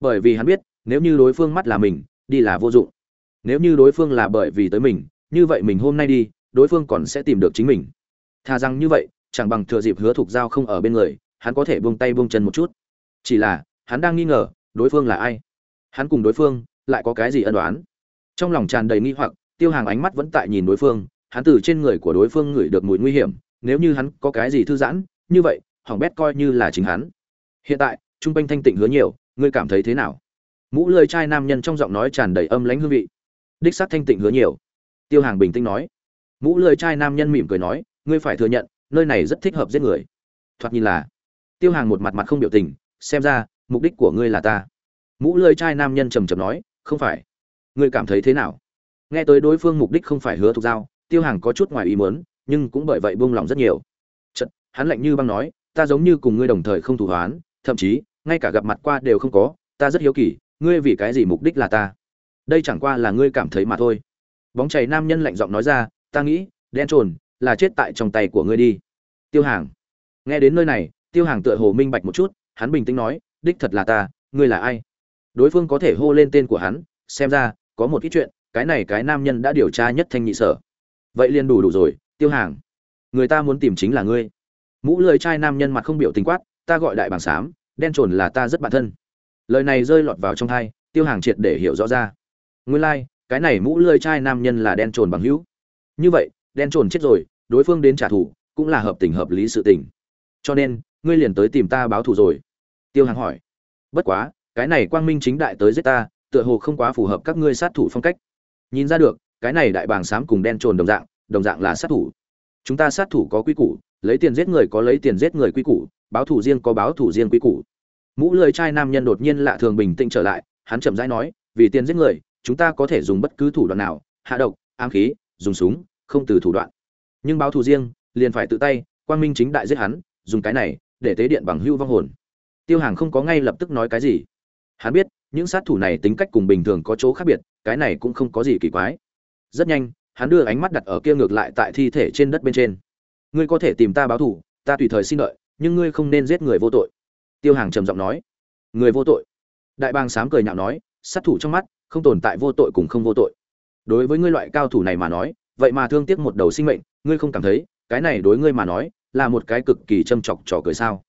bởi vì hắn biết, nếu như đối phương mắt là mình, đi là vô dụng. Nếu như đối phương là bởi vì tới mình, như vậy mình hôm nay đi, đối phương còn sẽ tìm được chính mình. Thà rằng như vậy, chẳng bằng thừa dịp hứa thục giao không ở bên người, hắn có thể buông tay buông chân một chút. Chỉ là, hắn đang nghi ngờ, đối phương là ai? Hắn cùng đối phương, lại có cái gì ân đoán trong lòng tràn đầy nghi hoặc, tiêu hàng ánh mắt vẫn tại nhìn đối phương, hắn từ trên người của đối phương ngửi được mùi nguy hiểm, nếu như hắn có cái gì thư giãn, như vậy, hỏng bét coi như là chính hắn. Hiện tại, trung quanh thanh tịnh hứa nhiều ngươi cảm thấy thế nào? Mũ lơi trai nam nhân trong giọng nói tràn đầy âm lãnh hương vị. Đích xác thanh tịnh hứa nhiều. Tiêu hàng bình tĩnh nói. Mũ lơi trai nam nhân mỉm cười nói ngươi phải thừa nhận nơi này rất thích hợp giết người. Thoạt nhìn là. Tiêu hàng một mặt mặt không biểu tình xem ra mục đích của ngươi là ta. Mũ lơi trai nam nhân trầm trầm nói không phải. Ngươi cảm thấy thế nào? Nghe tới đối phương mục đích không phải hứa thục giao tiêu hàng có chút ngoài ý muốn nhưng cũng bởi vậy buông lỏng rất nhiều. Chật, hắn lạnh như băng nói ta giống như cùng ngươi đồng thời không thủ hoán thậm chí ngay cả gặp mặt qua đều không có, ta rất hiếu kỳ, ngươi vì cái gì mục đích là ta? Đây chẳng qua là ngươi cảm thấy mà thôi. Bóng chảy nam nhân lạnh giọng nói ra, ta nghĩ, đen trồn, là chết tại trong tay của ngươi đi. Tiêu hàng. Nghe đến nơi này, tiêu hàng tựa hồ minh bạch một chút, hắn bình tĩnh nói, đích thật là ta, ngươi là ai? Đối phương có thể hô lên tên của hắn, xem ra, có một ít chuyện, cái này cái nam nhân đã điều tra nhất thanh nhị sở. Vậy liền đủ đủ rồi, tiêu hàng. Người ta muốn tìm chính là ngươi. Mũ lưỡi trai nam nhân mặt không biểu tình quát, ta gọi đại bảng xám đen trồn là ta rất bản thân. Lời này rơi lọt vào trong thai tiêu hàng triệt để hiểu rõ ra. Nguyên lai、like, cái này mũ lưỡi trai nam nhân là đen trồn bằng hữu. Như vậy đen trồn chết rồi đối phương đến trả thù cũng là hợp tình hợp lý sự tình. Cho nên ngươi liền tới tìm ta báo thù rồi. Tiêu hàng hỏi. Bất quá cái này quang minh chính đại tới giết ta tựa hồ không quá phù hợp các ngươi sát thủ phong cách. Nhìn ra được cái này đại bàng xám cùng đen trồn đồng dạng đồng dạng là sát thủ. Chúng ta sát thủ có quy củ lấy tiền giết người có lấy tiền giết người quy củ báo thủ riêng có báo thủ riêng quy củ. Mũ lưỡi trai nam nhân đột nhiên lạ thường bình tĩnh trở lại, hắn chậm rãi nói, vì tiền giết người, chúng ta có thể dùng bất cứ thủ đoạn nào, hạ độc, ám khí, dùng súng, không từ thủ đoạn. Nhưng báo thù riêng, liền phải tự tay, quang minh chính đại giết hắn, dùng cái này, để tế điện bằng hưu vong hồn. Tiêu hàng không có ngay lập tức nói cái gì. Hắn biết, những sát thủ này tính cách cùng bình thường có chỗ khác biệt, cái này cũng không có gì kỳ quái. Rất nhanh, hắn đưa ánh mắt đặt ở kia ngược lại tại thi thể trên đất bên trên. Ngươi có thể tìm ta báo thù, ta tùy thời xin đợi nhưng ngươi không nên giết người vô tội. Tiêu hàng trầm giọng nói. Người vô tội. Đại bang sám cười nhạo nói, sát thủ trong mắt, không tồn tại vô tội cùng không vô tội. Đối với ngươi loại cao thủ này mà nói, vậy mà thương tiếc một đầu sinh mệnh, ngươi không cảm thấy, cái này đối ngươi mà nói, là một cái cực kỳ châm chọc trò cười sao?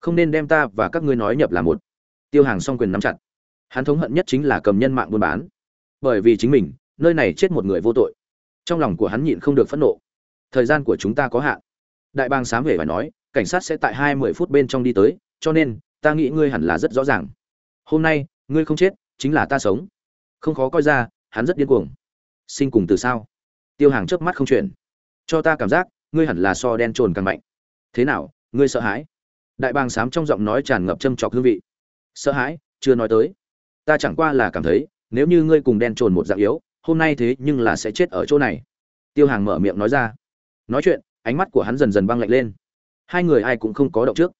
Không nên đem ta và các ngươi nói nhập là một. Tiêu hàng song quyền nắm chặt. Hắn thống hận nhất chính là cầm nhân mạng buôn bán. Bởi vì chính mình, nơi này chết một người vô tội. Trong lòng của hắn nhịn không được phẫn nộ. Thời gian của chúng ta có hạn. Đại bang sám hề phải nói cảnh sát sẽ tại hai mươi phút bên trong đi tới, cho nên, ta nghĩ ngươi hẳn là rất rõ ràng. Hôm nay, ngươi không chết, chính là ta sống. Không khó coi ra, hắn rất điên cuồng. Sinh cùng từ sao? Tiêu hàng chớp mắt không chuyển. Cho ta cảm giác, ngươi hẳn là so đen trồn càng mạnh. Thế nào, ngươi sợ hãi? Đại bàng sám trong giọng nói tràn ngập châm chọc hương vị. Sợ hãi, chưa nói tới. Ta chẳng qua là cảm thấy, nếu như ngươi cùng đen trồn một dạng yếu, hôm nay thế nhưng là sẽ chết ở chỗ này. Tiêu hàng mở miệng nói ra. Nói chuyện, ánh mắt của hắn dần dần băng lạnh lên hai người ai cũng không có động trước.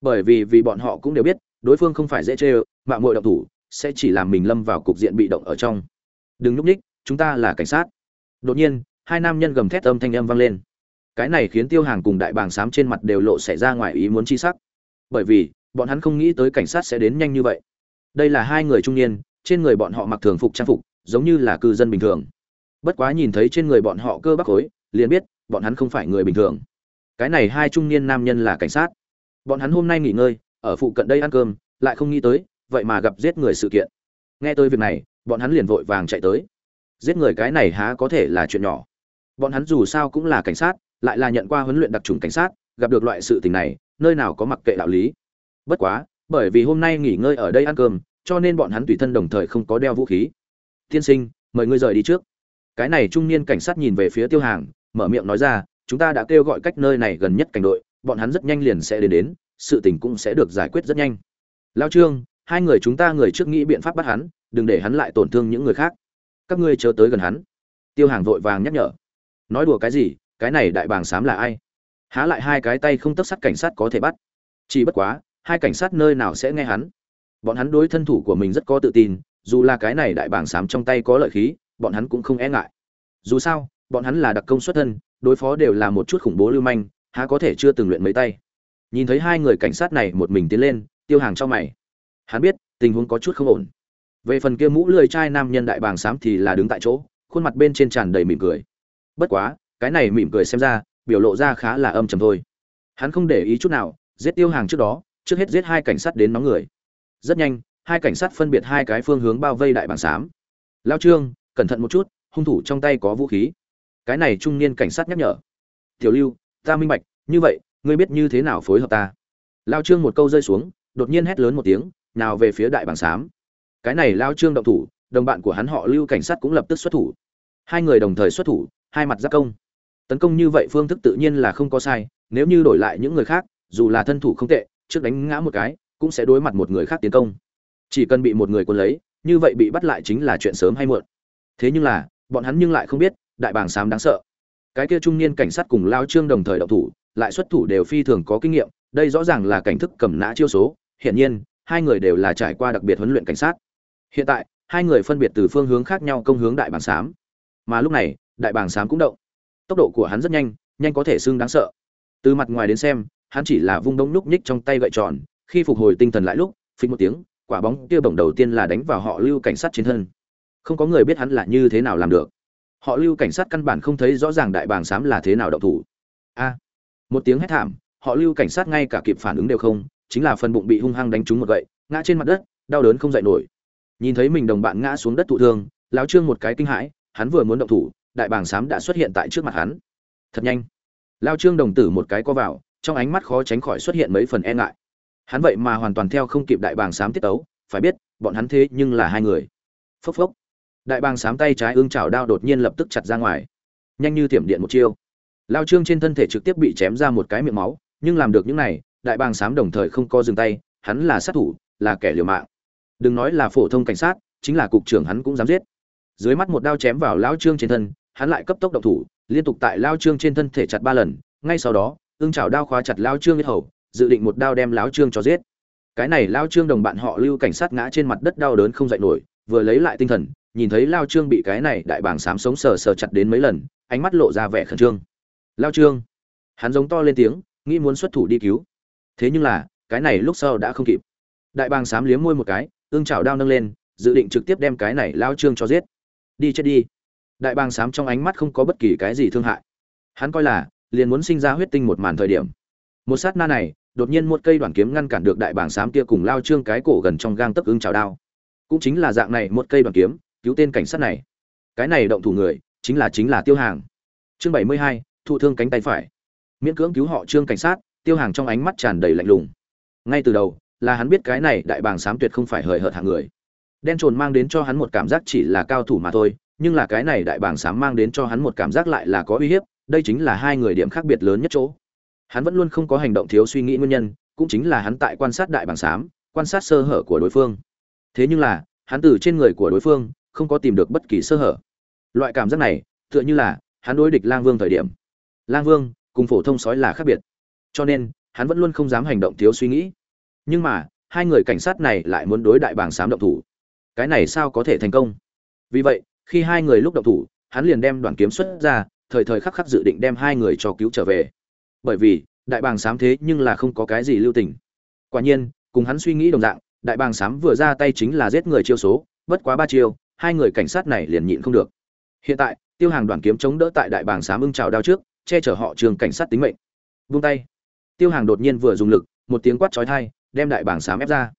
Bởi vì vì bọn họ cũng đều biết, đối phương không phải dễ chê ơ mạng mội động thủ, sẽ chỉ làm mình lâm vào cục diện bị động ở trong. Đừng nhúc ních, chúng ta là cảnh sát. Đột nhiên, hai nam nhân gầm thét âm thanh âm vang lên. Cái này khiến tiêu hàng cùng đại bàng xám trên mặt đều lộ xảy ra ngoài ý muốn chi sắc. Bởi vì, bọn hắn không nghĩ tới cảnh sát sẽ đến nhanh như vậy. Đây là hai người trung niên, trên người bọn họ mặc thường phục trang phục, giống như là cư dân bình thường. Bất quá nhìn thấy trên người bọn họ cơ bắp khối, liền biết, bọn hắn không phải người bình thường cái này hai trung niên nam nhân là cảnh sát. Bọn hắn hôm nay nghỉ ngơi, ở phụ cận đây ăn cơm, lại không nghĩ tới, vậy mà gặp giết người sự kiện. Nghe tới việc này, bọn hắn liền vội vàng chạy tới. Giết người cái này há có thể là chuyện nhỏ. Bọn hắn dù sao cũng là cảnh sát, lại là nhận qua huấn luyện đặc trùng cảnh sát, gặp được loại sự tình này, nơi nào có mặc kệ đạo lý. Bất quá, bởi vì hôm nay nghỉ ngơi ở đây ăn cơm, cho nên bọn hắn tùy thân đồng thời không có đeo vũ khí. Tiên sinh, mời ngươi rời đi trước. Cái này trung niên cảnh sát nhìn về phía tiêu hàng, mở miệng nói ra chúng ta đã kêu gọi cách nơi này gần nhất cảnh đội, bọn hắn rất nhanh liền sẽ đến đến, sự tình cũng sẽ được giải quyết rất nhanh. Lao trương, hai người chúng ta người trước nghĩ biện pháp bắt hắn, đừng để hắn lại tổn thương những người khác. Các ngươi chớ tới gần hắn. Tiêu hàng vội vàng nhắc nhở. Nói đùa cái gì, cái này đại bàng xám là ai? Há lại hai cái tay không tấp sắt cảnh sát có thể bắt. Chỉ bất quá, hai cảnh sát nơi nào sẽ nghe hắn? Bọn hắn đối thân thủ của mình rất có tự tin, dù là cái này đại bàng xám trong tay có lợi khí, bọn hắn cũng không e ngại. Dù sao, bọn hắn là đặc công xuất thân đối phó đều là một chút khủng bố lưu manh, há có thể chưa từng luyện mấy tay. Nhìn thấy hai người cảnh sát này một mình tiến lên, tiêu hàng cho mày. Hắn biết, tình huống có chút không ổn. Về phần kia mũ lười trai nam nhân đại bàng xám thì là đứng tại chỗ, khuôn mặt bên trên tràn đầy mỉm cười. Bất quá, cái này mỉm cười xem ra, biểu lộ ra khá là âm trầm thôi. Hắn không để ý chút nào, giết tiêu hàng trước đó, trước hết giết hai cảnh sát đến nóng người. Rất nhanh, hai cảnh sát phân biệt hai cái phương hướng bao vây đại bàng xám lao trương, cẩn thận một chút, hung thủ trong tay có vũ khí cái này trung niên cảnh sát nhắc nhở. Tiểu lưu, ta minh bạch, như vậy, ngươi biết như thế nào phối hợp ta? Lao trương một câu rơi xuống, đột nhiên hét lớn một tiếng, nào về phía đại bàng xám. Cái này lao trương động thủ, đồng bạn của hắn họ lưu cảnh sát cũng lập tức xuất thủ. Hai người đồng thời xuất thủ, hai mặt giáp công. Tấn công như vậy phương thức tự nhiên là không có sai, nếu như đổi lại những người khác, dù là thân thủ không tệ, trước đánh ngã một cái, cũng sẽ đối mặt một người khác tiến công. Chỉ cần bị một người quân lấy, như vậy bị bắt lại chính là chuyện sớm hay muộn. Thế nhưng là, bọn hắn nhưng lại không biết đại bàng xám đáng sợ. Cái kia trung niên cảnh sát cùng lao trương đồng thời đậu thủ, lại xuất thủ đều phi thường có kinh nghiệm, đây rõ ràng là cảnh thức cầm nã chiêu số, hiển nhiên, hai người đều là trải qua đặc biệt huấn luyện cảnh sát. Hiện tại, hai người phân biệt từ phương hướng khác nhau công hướng đại bàng xám mà lúc này, đại bàng xám cũng động. Tốc độ của hắn rất nhanh nhanh có thể xưng đáng sợ. Từ mặt ngoài đến xem, hắn chỉ là vung đống núc nhích trong tay gậy tròn, khi phục hồi tinh thần lại lúc phình một tiếng, quả bóng kia bổng đầu tiên là đánh vào họ lưu cảnh sát trên thân. Không có người biết hắn là như thế nào làm được họ lưu cảnh sát căn bản không thấy rõ ràng đại bàng xám là thế nào động thủ. A, một tiếng hét thảm, họ lưu cảnh sát ngay cả kịp phản ứng đều không, chính là phần bụng bị hung hăng đánh trúng một gậy, ngã trên mặt đất, đau đớn không dậy nổi. Nhìn thấy mình đồng bạn ngã xuống đất thụ thương, lão trương một cái kinh hãi, hắn vừa muốn động thủ, đại bàng xám đã xuất hiện tại trước mặt hắn. Thật nhanh. Lao trương đồng tử một cái co vào, trong ánh mắt khó tránh khỏi xuất hiện mấy phần e ngại. Hắn vậy mà hoàn toàn theo không kịp đại bàng xám tiết tấu, phải biết, bọn hắn thế nhưng là hai người. Phốc phốc đại bàng sám tay trái ương chảo đao đột nhiên lập tức chặt ra ngoài. Nhanh như tiệm điện một chiêu. Lao trương trên thân thể trực tiếp bị chém ra một cái miệng máu, nhưng làm được những này, đại bàng sám đồng thời không co dừng tay, hắn là sát thủ, là kẻ liều mạng. Đừng nói là phổ thông cảnh sát, chính là cục trưởng hắn cũng dám giết. Dưới mắt một đao chém vào lao trương trên thân, hắn lại cấp tốc động thủ, liên tục tại lao trương trên thân thể chặt ba lần, ngay sau đó, ương chảo đao khóa chặt lao trương yết hầu, dự định một đao đem lão trương cho giết. Cái này lao trương đồng bạn họ lưu cảnh sát ngã trên mặt đất đau đớn không dậy nổi, vừa lấy lại tinh thần nhìn thấy lao trương bị cái này đại bàng xám sống sờ sờ chặt đến mấy lần, ánh mắt lộ ra vẻ khẩn trương. Lao trương. Hắn giống to lên tiếng, nghĩ muốn xuất thủ đi cứu. Thế nhưng là, cái này lúc sau đã không kịp. Đại bàng xám liếm môi một cái, ương chảo đao nâng lên, dự định trực tiếp đem cái này lao trương cho giết. Đi chết đi. Đại bàng xám trong ánh mắt không có bất kỳ cái gì thương hại. Hắn coi là, liền muốn sinh ra huyết tinh một màn thời điểm. Một sát na này, đột nhiên một cây đoàn kiếm ngăn cản được đại bàng xám kia cùng lao trương cái cổ gần trong gang tấc ương chảo đao. Cũng chính là dạng này, một cây đoàn kiếm cứu tên cảnh sát này. Cái này động thủ người, chính là chính là tiêu hàng. Chương bảy mươi hai, thụ thương cánh tay phải. Miễn cưỡng cứu họ trương cảnh sát, tiêu hàng trong ánh mắt tràn đầy lạnh lùng. Ngay từ đầu, là hắn biết cái này đại bàng xám tuyệt không phải hời hợt hạng người. Đen trồn mang đến cho hắn một cảm giác chỉ là cao thủ mà thôi, nhưng là cái này đại bàng xám mang đến cho hắn một cảm giác lại là có uy hiếp, đây chính là hai người điểm khác biệt lớn nhất chỗ. Hắn vẫn luôn không có hành động thiếu suy nghĩ nguyên nhân, cũng chính là hắn tại quan sát đại bàng xám quan sát sơ hở của đối phương. Thế nhưng là, hắn từ trên người của đối phương không có tìm được bất kỳ sơ hở. Loại cảm giác này, tựa như là hắn đối địch lang vương thời điểm. Lang vương cùng phổ thông sói là khác biệt. Cho nên, hắn vẫn luôn không dám hành động thiếu suy nghĩ. Nhưng mà, hai người cảnh sát này lại muốn đối đại bàng xám động thủ. Cái này sao có thể thành công? Vì vậy, khi hai người lúc động thủ, hắn liền đem đoàn kiếm xuất ra, thời thời khắc khắc dự định đem hai người cho cứu trở về. Bởi vì, đại bàng xám thế nhưng là không có cái gì lưu tình. Quả nhiên, cùng hắn suy nghĩ đồng dạng, đại bàng xám vừa ra tay chính là giết người chiêu số, bất quá ba chiêu hai người cảnh sát này liền nhịn không được. Hiện tại, tiêu hàng đoàn kiếm chống đỡ tại đại bàng xám ưng trào đao trước, che chở họ trường cảnh sát tính mệnh. Vung tay. Tiêu hàng đột nhiên vừa dùng lực, một tiếng quát chói tai, đem đại bàng xám ép ra.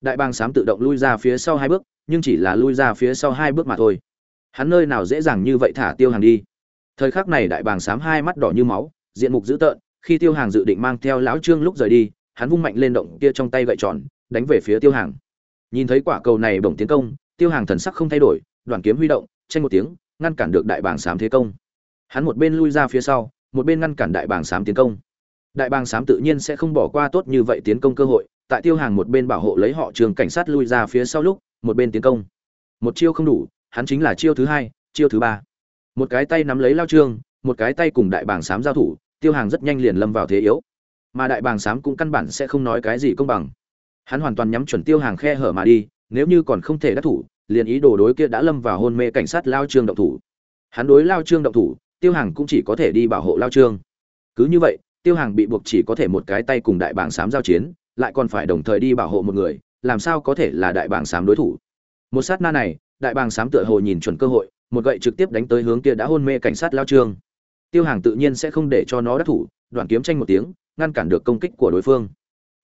Đại bàng xám tự động lui ra phía sau hai bước, nhưng chỉ là lui ra phía sau hai bước mà thôi. Hắn nơi nào dễ dàng như vậy thả tiêu hàng đi. Thời khắc này đại bàng xám hai mắt đỏ như máu, diện mục dữ tợn, khi tiêu hàng dự định mang theo lão trương lúc rời đi, hắn vung mạnh lên động kia trong tay gậy tròn, đánh về phía tiêu hàng. Nhìn thấy quả cầu này bổng tiến công tiêu hàng thần sắc không thay đổi đoàn kiếm huy động, tranh một tiếng, ngăn cản được đại bàng Sám thế công. Hắn một bên lui ra phía sau, một bên ngăn cản đại bàng Sám tiến công. Đại bàng Sám tự nhiên sẽ không bỏ qua tốt như vậy tiến công cơ hội, tại tiêu hàng một bên bảo hộ lấy họ trường cảnh sát lui ra phía sau lúc, một bên tiến công. Một chiêu không đủ, hắn chính là chiêu thứ hai, chiêu thứ ba. Một cái tay nắm lấy lao trương, một cái tay cùng đại bàng Sám giao thủ, tiêu hàng rất nhanh liền lâm vào thế yếu. Mà đại bàng Sám cũng căn bản sẽ không nói cái gì công bằng. Hắn hoàn toàn nhắm chuẩn tiêu hàng khe hở mà đi nếu như còn không thể đắc thủ, liền ý đồ đối kia đã lâm vào hôn mê cảnh sát lao trương động thủ. Hắn đối lao trương động thủ, tiêu hàng cũng chỉ có thể đi bảo hộ lao trương. Cứ như vậy, tiêu hàng bị buộc chỉ có thể một cái tay cùng đại bảng xám giao chiến, lại còn phải đồng thời đi bảo hộ một người, làm sao có thể là đại bảng xám đối thủ? Một sát na này, đại bàng xám tựa hồ nhìn chuẩn cơ hội, một gậy trực tiếp đánh tới hướng kia đã hôn mê cảnh sát lao trương. Tiêu hàng tự nhiên sẽ không để cho nó đắc thủ, đoạn kiếm tranh một tiếng, ngăn cản được công kích của đối phương.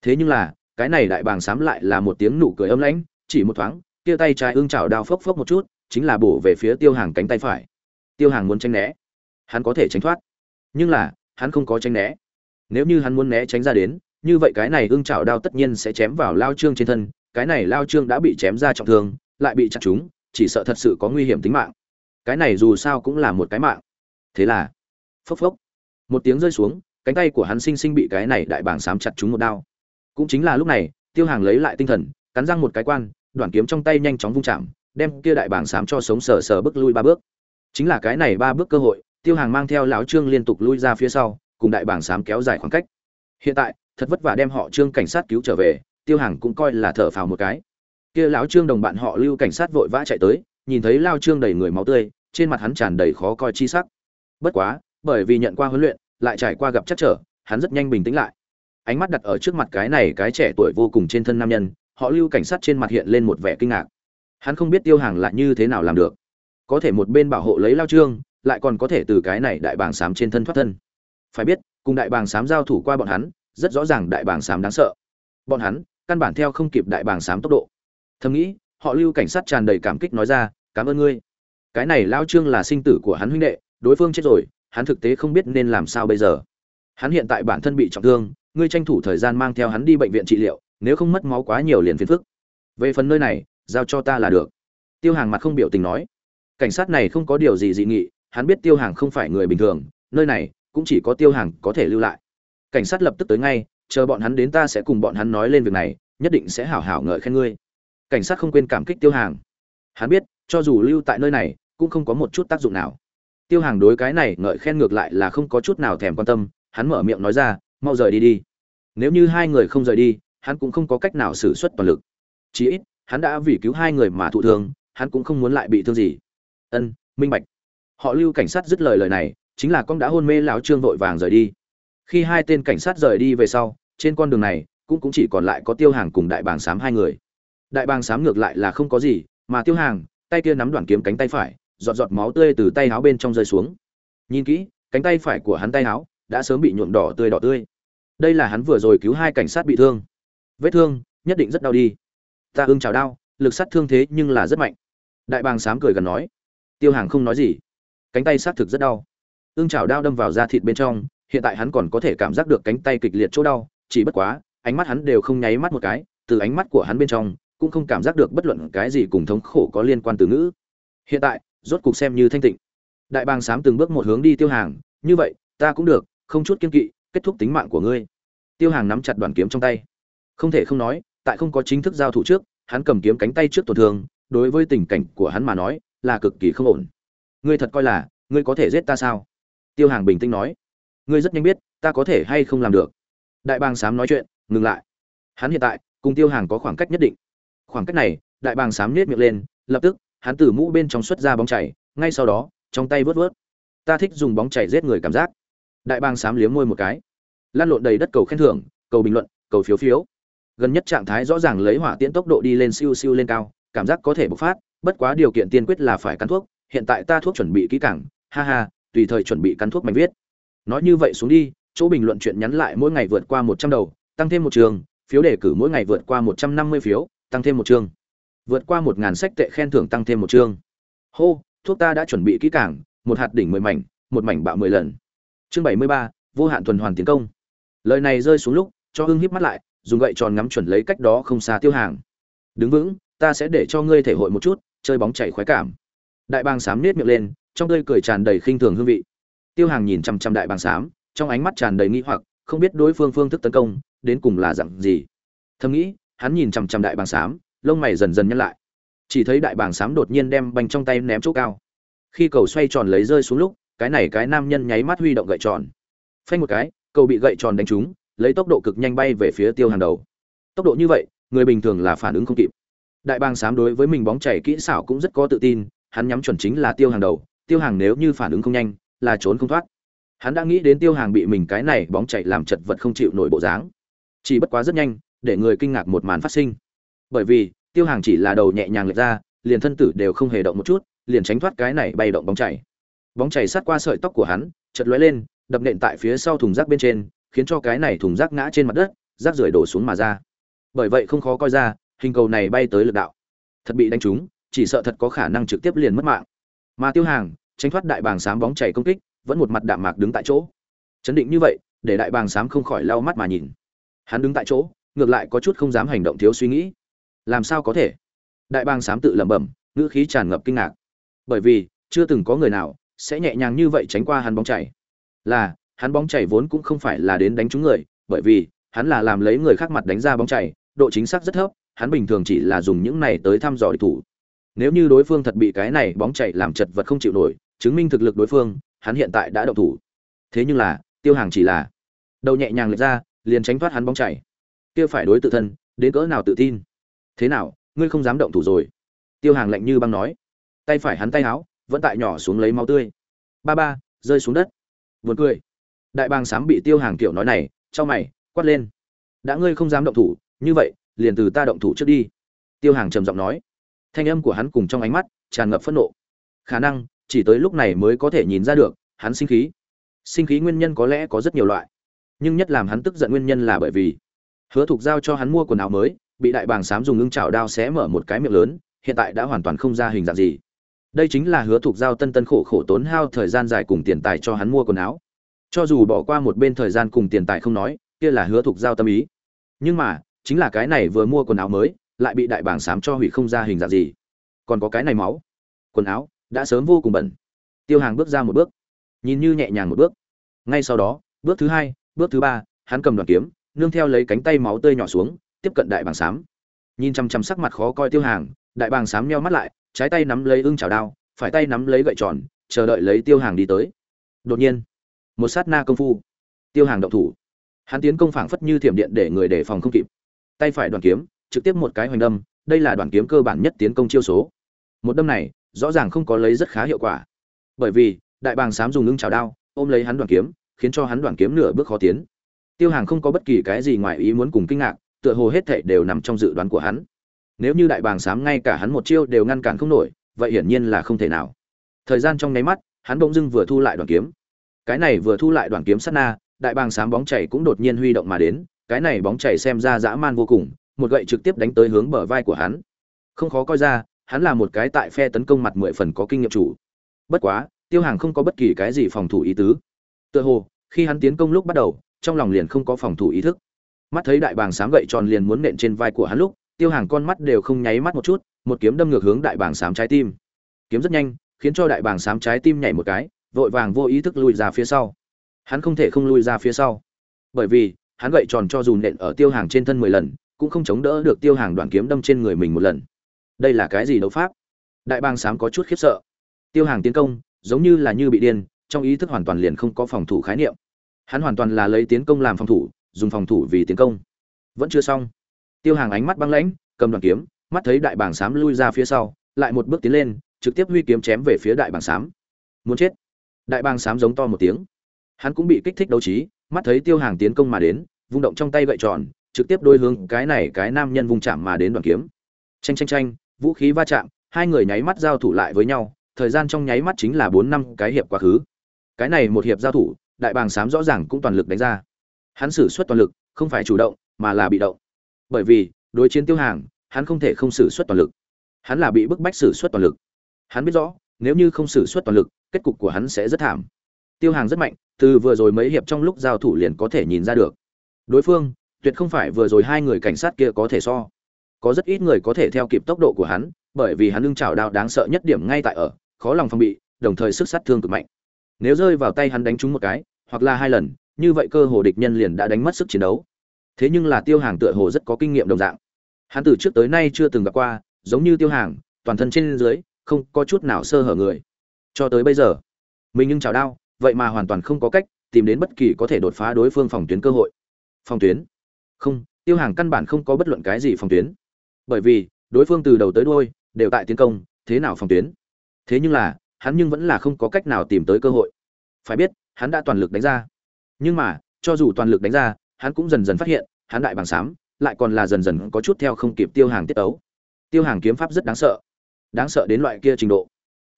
Thế nhưng là, cái này đại bàng xám lại là một tiếng nụ cười âm lãnh chỉ một thoáng, kia tay trái ương chảo đao phốc phốc một chút, chính là bổ về phía tiêu hàng cánh tay phải. Tiêu hàng muốn tránh né. Hắn có thể tránh thoát. Nhưng là, hắn không có tránh né. Nếu như hắn muốn né tránh ra đến, như vậy cái này ương chảo đao tất nhiên sẽ chém vào lao trương trên thân, cái này lao trương đã bị chém ra trọng thương, lại bị chặt chúng, chỉ sợ thật sự có nguy hiểm tính mạng. Cái này dù sao cũng là một cái mạng. Thế là, phốc phốc, một tiếng rơi xuống, cánh tay của hắn sinh sinh bị cái này đại bảng sám chặt chúng một đao. Cũng chính là lúc này, tiêu hàng lấy lại tinh thần cắn răng một cái quan, đoạn kiếm trong tay nhanh chóng vung chạm, đem kia đại bảng sám cho sống sờ sờ bước lui ba bước. Chính là cái này ba bước cơ hội, tiêu hàng mang theo lão trương liên tục lui ra phía sau, cùng đại bảng sám kéo dài khoảng cách. Hiện tại, thật vất vả đem họ trương cảnh sát cứu trở về, tiêu hàng cũng coi là thở phào một cái. Kia lão trương đồng bạn họ lưu cảnh sát vội vã chạy tới, nhìn thấy lao trương đầy người máu tươi, trên mặt hắn tràn đầy khó coi chi sắc. Bất quá, bởi vì nhận qua huấn luyện, lại trải qua gặp chắc trở, hắn rất nhanh bình tĩnh lại. Ánh mắt đặt ở trước mặt cái này cái trẻ tuổi vô cùng trên thân nam nhân họ lưu cảnh sát trên mặt hiện lên một vẻ kinh ngạc. Hắn không biết tiêu hàng là như thế nào làm được. Có thể một bên bảo hộ lấy lao trương, lại còn có thể từ cái này đại bàng xám trên thân thoát thân. Phải biết, cùng đại bàng xám giao thủ qua bọn hắn, rất rõ ràng đại bàng xám đáng sợ. Bọn hắn, căn bản theo không kịp đại bàng xám tốc độ. Thầm nghĩ, họ lưu cảnh sát tràn đầy cảm kích nói ra, cảm ơn ngươi. Cái này lao trương là sinh tử của hắn huynh đệ, đối phương chết rồi, hắn thực tế không biết nên làm sao bây giờ. Hắn hiện tại bản thân bị trọng thương, ngươi tranh thủ thời gian mang theo hắn đi bệnh viện trị liệu nếu không mất máu quá nhiều liền phiền phức. Về phần nơi này, giao cho ta là được. Tiêu hàng mặt không biểu tình nói. Cảnh sát này không có điều gì dị nghị, hắn biết tiêu hàng không phải người bình thường, nơi này cũng chỉ có tiêu hàng có thể lưu lại. Cảnh sát lập tức tới ngay, chờ bọn hắn đến ta sẽ cùng bọn hắn nói lên việc này, nhất định sẽ hảo hảo ngợi khen ngươi. Cảnh sát không quên cảm kích tiêu hàng. Hắn biết, cho dù lưu tại nơi này, cũng không có một chút tác dụng nào. Tiêu hàng đối cái này ngợi khen ngược lại là không có chút nào thèm quan tâm, hắn mở miệng nói ra, mau rời đi đi. Nếu như hai người không rời đi hắn cũng không có cách nào xử suất toàn lực. Chí ít, hắn đã vì cứu hai người mà thụ thương, hắn cũng không muốn lại bị thương gì. Ân, minh bạch. Họ lưu cảnh sát dứt lời lời này, chính là con đã hôn mê lão trương vội vàng rời đi. Khi hai tên cảnh sát rời đi về sau, trên con đường này, cũng cũng chỉ còn lại có tiêu hàng cùng đại bàng xám hai người. Đại bàng xám ngược lại là không có gì, mà tiêu hàng, tay kia nắm đoạn kiếm cánh tay phải, giọt giọt máu tươi từ tay áo bên trong rơi xuống. Nhìn kỹ, cánh tay phải của hắn tay áo đã sớm bị nhuộm đỏ tươi đỏ tươi. Đây là hắn vừa rồi cứu hai cảnh sát bị thương vết thương, nhất định rất đau đi. Ta ưng chào đau, lực sát thương thế nhưng là rất mạnh. Đại bàng sám cười gần nói. Tiêu hàng không nói gì. Cánh tay sát thực rất đau. Ưng chảo đao đâm vào da thịt bên trong, hiện tại hắn còn có thể cảm giác được cánh tay kịch liệt chỗ đau, chỉ bất quá, ánh mắt hắn đều không nháy mắt một cái, từ ánh mắt của hắn bên trong, cũng không cảm giác được bất luận cái gì cùng thống khổ có liên quan từ ngữ. Hiện tại, rốt cục xem như thanh tịnh. Đại bàng sám từng bước một hướng đi tiêu hàng, như vậy, ta cũng được, không chút kiên kỵ, kết thúc tính mạng của ngươi. Tiêu hàng nắm chặt đoàn kiếm trong tay không thể không nói, tại không có chính thức giao thủ trước, hắn cầm kiếm cánh tay trước tổn thương, đối với tình cảnh của hắn mà nói, là cực kỳ không ổn. Ngươi thật coi là, ngươi có thể giết ta sao? Tiêu hàng bình tĩnh nói. Ngươi rất nhanh biết, ta có thể hay không làm được. Đại bàng sám nói chuyện, ngừng lại. Hắn hiện tại, cùng tiêu hàng có khoảng cách nhất định. Khoảng cách này, đại bàng sám nết miệng lên, lập tức, hắn từ mũ bên trong xuất ra bóng chảy, ngay sau đó, trong tay vớt vớt. Ta thích dùng bóng chảy giết người cảm giác. Đại bàng sám liếm môi một cái. Lan lộn đầy đất cầu khen thưởng, cầu bình luận, cầu phiếu phiếu gần nhất trạng thái rõ ràng lấy hỏa tiễn tốc độ đi lên siêu siêu lên cao, cảm giác có thể bộc phát, bất quá điều kiện tiên quyết là phải cắn thuốc, hiện tại ta thuốc chuẩn bị kỹ càng, ha ha, tùy thời chuẩn bị cắn thuốc mạnh viết. Nói như vậy xuống đi, chỗ bình luận chuyện nhắn lại mỗi ngày vượt qua một trăm đầu, tăng thêm một trường, phiếu đề cử mỗi ngày vượt qua một trăm năm mươi phiếu, tăng thêm một chương vượt qua một ngàn sách tệ khen thưởng tăng thêm một chương hô, thuốc ta đã chuẩn bị kỹ càng, một hạt đỉnh mười mảnh, một mảnh bạo mười lần. Chương bảy mươi ba, vô hạn tuần hoàn tiến công. Lời này rơi xuống lúc, cho hưng híp mắt lại dùng gậy tròn ngắm chuẩn lấy cách đó không xa tiêu hàng. Đứng vững, ta sẽ để cho ngươi thể hội một chút, chơi bóng chảy khoái cảm. Đại bàng xám nết miệng lên, trong tươi cười tràn đầy khinh thường hương vị. Tiêu hàng nhìn chăm chăm đại bàng xám trong ánh mắt tràn đầy nghi hoặc, không biết đối phương phương thức tấn công, đến cùng là dặn gì. Thầm nghĩ, hắn nhìn chăm chăm đại bàng xám lông mày dần dần nhăn lại. Chỉ thấy đại bàng xám đột nhiên đem bành trong tay ném chỗ cao. Khi cầu xoay tròn lấy rơi xuống lúc, cái này cái nam nhân nháy mắt huy động gậy tròn. Phanh một cái, cầu bị gậy tròn đánh trúng lấy tốc độ cực nhanh bay về phía tiêu hàng đầu. Tốc độ như vậy, người bình thường là phản ứng không kịp. Đại bàng xám đối với mình bóng chảy kỹ xảo cũng rất có tự tin, hắn nhắm chuẩn chính là tiêu hàng đầu, tiêu hàng nếu như phản ứng không nhanh, là trốn không thoát. Hắn đã nghĩ đến tiêu hàng bị mình cái này bóng chảy làm chật vật không chịu nổi bộ dáng. Chỉ bất quá rất nhanh, để người kinh ngạc một màn phát sinh. Bởi vì, tiêu hàng chỉ là đầu nhẹ nhàng lệch ra, liền thân tử đều không hề động một chút, liền tránh thoát cái này bay động bóng chảy. Bóng chảy sát qua sợi tóc của hắn chật lóe lên, đập nện tại phía sau thùng rác bên trên khiến cho cái này thùng rác ngã trên mặt đất, rác rưởi đổ xuống mà ra. Bởi vậy không khó coi ra, hình cầu này bay tới lực đạo. Thật bị đánh trúng, chỉ sợ thật có khả năng trực tiếp liền mất mạng. Mà tiêu hàng, tránh thoát đại bàng xám bóng chảy công kích, vẫn một mặt đạm mạc đứng tại chỗ. Chấn định như vậy, để đại bàng xám không khỏi lau mắt mà nhìn. Hắn đứng tại chỗ, ngược lại có chút không dám hành động thiếu suy nghĩ. Làm sao có thể? Đại bàng xám tự lẩm bẩm, ngữ khí tràn ngập kinh ngạc. Bởi vì, chưa từng có người nào sẽ nhẹ nhàng như vậy tránh qua hắn bóng chảy. Là hắn bóng chảy vốn cũng không phải là đến đánh trúng người, bởi vì hắn là làm lấy người khác mặt đánh ra bóng chảy, độ chính xác rất thấp, hắn bình thường chỉ là dùng những này tới thăm dò địch thủ. Nếu như đối phương thật bị cái này bóng chảy làm chật vật không chịu nổi, chứng minh thực lực đối phương, hắn hiện tại đã động thủ. Thế nhưng là, tiêu hàng chỉ là đầu nhẹ nhàng lật ra, liền tránh thoát hắn bóng chảy. Kia phải đối tự thân, đến cỡ nào tự tin? Thế nào, ngươi không dám động thủ rồi? Tiêu hàng lạnh như băng nói. Tay phải hắn tay áo, vẫn tại nhỏ xuống lấy máu tươi. Ba ba, rơi xuống đất. Buồn cười đại bàng sám bị tiêu hàng kiểu nói này cho mày, quát lên. Đã ngươi không dám động thủ, như vậy, liền từ ta động thủ trước đi. Tiêu hàng trầm giọng nói. Thanh âm của hắn cùng trong ánh mắt, tràn ngập phẫn nộ. Khả năng, chỉ tới lúc này mới có thể nhìn ra được, hắn sinh khí. Sinh khí nguyên nhân có lẽ có rất nhiều loại. Nhưng nhất làm hắn tức giận nguyên nhân là bởi vì, hứa thục giao cho hắn mua quần áo mới, bị đại bàng sám dùng ngưng chảo đao xé mở một cái miệng lớn, hiện tại đã hoàn toàn không ra hình dạng gì. Đây chính là hứa thục giao tân tân khổ khổ tốn hao thời gian dài cùng tiền tài cho hắn mua quần áo cho dù bỏ qua một bên thời gian cùng tiền tài không nói, kia là hứa thục giao tâm ý. Nhưng mà, chính là cái này vừa mua quần áo mới, lại bị đại bảng sám cho hủy không ra hình dạng gì. Còn có cái này máu. Quần áo, đã sớm vô cùng bẩn. Tiêu hàng bước ra một bước. Nhìn như nhẹ nhàng một bước. Ngay sau đó, bước thứ hai, bước thứ ba, hắn cầm đoàn kiếm, nương theo lấy cánh tay máu tươi nhỏ xuống, tiếp cận đại bàng xám nhìn chăm chăm sắc mặt khó coi tiêu hàng, đại bàng xám nheo mắt lại, trái tay nắm lấy ưng chảo đao, phải tay nắm lấy gậy tròn, chờ đợi lấy tiêu hàng đi tới. Đột nhiên một sát na công phu. Tiêu hàng động thủ. Hắn tiến công phảng phất như thiểm điện để người đề phòng không kịp. Tay phải đoàn kiếm, trực tiếp một cái hoành đâm, đây là đoàn kiếm cơ bản nhất tiến công chiêu số. Một đâm này, rõ ràng không có lấy rất khá hiệu quả. Bởi vì, đại bàng sám dùng ngưng chảo đao, ôm lấy hắn đoàn kiếm, khiến cho hắn đoàn kiếm nửa bước khó tiến. Tiêu hàng không có bất kỳ cái gì ngoài ý muốn cùng kinh ngạc, tựa hồ hết thảy đều nằm trong dự đoán của hắn. Nếu như đại bàng sám ngay cả hắn một chiêu đều ngăn cản không nổi, vậy hiển nhiên là không thể nào. Thời gian trong nháy mắt, hắn bỗng dưng vừa thu lại đoàn kiếm cái này vừa thu lại đoàn kiếm sát na, đại bàng sám bóng chảy cũng đột nhiên huy động mà đến, cái này bóng chảy xem ra dã man vô cùng, một gậy trực tiếp đánh tới hướng bờ vai của hắn. Không khó coi ra, hắn là một cái tại phe tấn công mặt mười phần có kinh nghiệm chủ. Bất quá, tiêu hàng không có bất kỳ cái gì phòng thủ ý tứ. Tựa hồ, khi hắn tiến công lúc bắt đầu, trong lòng liền không có phòng thủ ý thức. Mắt thấy đại bàng sám gậy tròn liền muốn nện trên vai của hắn lúc, tiêu hàng con mắt đều không nháy mắt một chút, một kiếm đâm ngược hướng đại bàng sám trái tim. Kiếm rất nhanh, khiến cho đại bàng sám trái tim nhảy một cái vội vàng vô ý thức lui ra phía sau. Hắn không thể không lui ra phía sau. Bởi vì hắn gậy tròn cho dù nện ở tiêu hàng trên thân mười lần cũng không chống đỡ được tiêu hàng đoạn kiếm đâm trên người mình một lần. Đây là cái gì đấu pháp? Đại bàng sám có chút khiếp sợ. Tiêu hàng tiến công giống như là như bị điên trong ý thức hoàn toàn liền không có phòng thủ khái niệm. Hắn hoàn toàn là lấy tiến công làm phòng thủ dùng phòng thủ vì tiến công. Vẫn chưa xong. Tiêu hàng ánh mắt băng lãnh cầm đoàn kiếm mắt thấy đại bàng sám lui ra phía sau lại một bước tiến lên trực tiếp huy kiếm chém về phía đại bàng sám, muốn chết đại bàng sám giống to một tiếng. Hắn cũng bị kích thích đấu trí, mắt thấy tiêu hàng tiến công mà đến, vung động trong tay gậy tròn, trực tiếp đôi hướng cái này cái nam nhân vung chạm mà đến đoàn kiếm. Tranh tranh tranh vũ khí va chạm, hai người nháy mắt giao thủ lại với nhau, thời gian trong nháy mắt chính là bốn năm cái hiệp quá khứ. Cái này một hiệp giao thủ, đại bàng sám rõ ràng cũng toàn lực đánh ra. Hắn xử suất toàn lực, không phải chủ động, mà là bị động. Bởi vì, đối chiến tiêu hàng, hắn không thể không xử suất toàn lực. Hắn là bị bức bách xử suất toàn lực. Hắn biết rõ nếu như không xử suất toàn lực, kết cục của hắn sẽ rất thảm. Tiêu hàng rất mạnh, từ vừa rồi mấy hiệp trong lúc giao thủ liền có thể nhìn ra được. Đối phương, tuyệt không phải vừa rồi hai người cảnh sát kia có thể so. Có rất ít người có thể theo kịp tốc độ của hắn, bởi vì hắn lưng chảo đao đáng sợ nhất điểm ngay tại ở, khó lòng phòng bị, đồng thời sức sát thương cực mạnh. Nếu rơi vào tay hắn đánh trúng một cái, hoặc là hai lần, như vậy cơ hồ địch nhân liền đã đánh mất sức chiến đấu. Thế nhưng là tiêu hàng tựa hồ rất có kinh nghiệm đồng dạng. Hắn từ trước tới nay chưa từng gặp qua, giống như tiêu hàng, toàn thân trên dưới không có chút nào sơ hở người. Cho tới bây giờ, mình nhưng chào đao, vậy mà hoàn toàn không có cách tìm đến bất kỳ có thể đột phá đối phương phòng tuyến cơ hội. Phòng tuyến? Không, tiêu hàng căn bản không có bất luận cái gì phòng tuyến. Bởi vì, đối phương từ đầu tới đuôi đều tại tiến công, thế nào phòng tuyến? Thế nhưng là, hắn nhưng vẫn là không có cách nào tìm tới cơ hội. Phải biết, hắn đã toàn lực đánh ra. Nhưng mà, cho dù toàn lực đánh ra, hắn cũng dần dần phát hiện, hắn đại bằng xám lại còn là dần dần có chút theo không kịp tiêu hàng tiết ấu tiêu hàng kiếm pháp rất đáng sợ đáng sợ đến loại kia trình độ.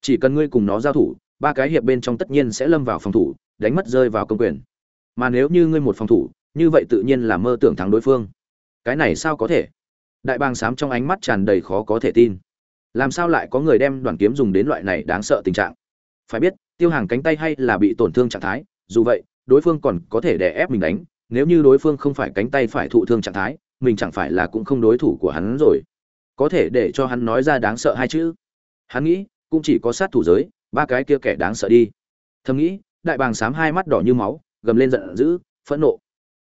Chỉ cần ngươi cùng nó giao thủ, ba cái hiệp bên trong tất nhiên sẽ lâm vào phòng thủ, đánh mất rơi vào công quyền. Mà nếu như ngươi một phòng thủ, như vậy tự nhiên là mơ tưởng thắng đối phương. Cái này sao có thể? Đại bàng xám trong ánh mắt tràn đầy khó có thể tin. Làm sao lại có người đem đoàn kiếm dùng đến loại này đáng sợ tình trạng? Phải biết, tiêu hàng cánh tay hay là bị tổn thương trạng thái, dù vậy, đối phương còn có thể đè ép mình đánh. Nếu như đối phương không phải cánh tay phải thụ thương trạng thái, mình chẳng phải là cũng không đối thủ của hắn rồi có thể để cho hắn nói ra đáng sợ hai chữ. Hắn nghĩ, cũng chỉ có sát thủ giới, ba cái kia kẻ đáng sợ đi. Thầm nghĩ, đại bàng xám hai mắt đỏ như máu, gầm lên giận dữ, phẫn nộ.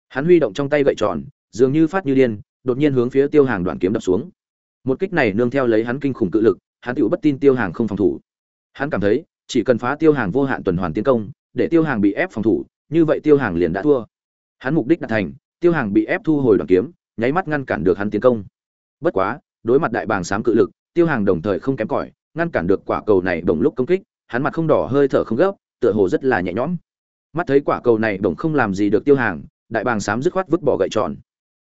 Hắn huy động trong tay gậy tròn, dường như phát như điên, đột nhiên hướng phía tiêu hàng đoàn kiếm đập xuống. Một kích này nương theo lấy hắn kinh khủng cự lực, hắn tựu bất tin tiêu hàng không phòng thủ. Hắn cảm thấy, chỉ cần phá tiêu hàng vô hạn tuần hoàn tiến công, để tiêu hàng bị ép phòng thủ, như vậy tiêu hàng liền đã thua. Hắn mục đích đạt thành, tiêu hàng bị ép thu hồi đoàn kiếm, nháy mắt ngăn cản được hắn tiến công. Bất quá đối mặt đại bàng xám cự lực, tiêu hàng đồng thời không kém cỏi, ngăn cản được quả cầu này bỗng lúc công kích, hắn mặt không đỏ hơi thở không gấp, tựa hồ rất là nhẹ nhõm. Mắt thấy quả cầu này bỗng không làm gì được tiêu hàng, đại bàng xám dứt khoát vứt bỏ gậy tròn.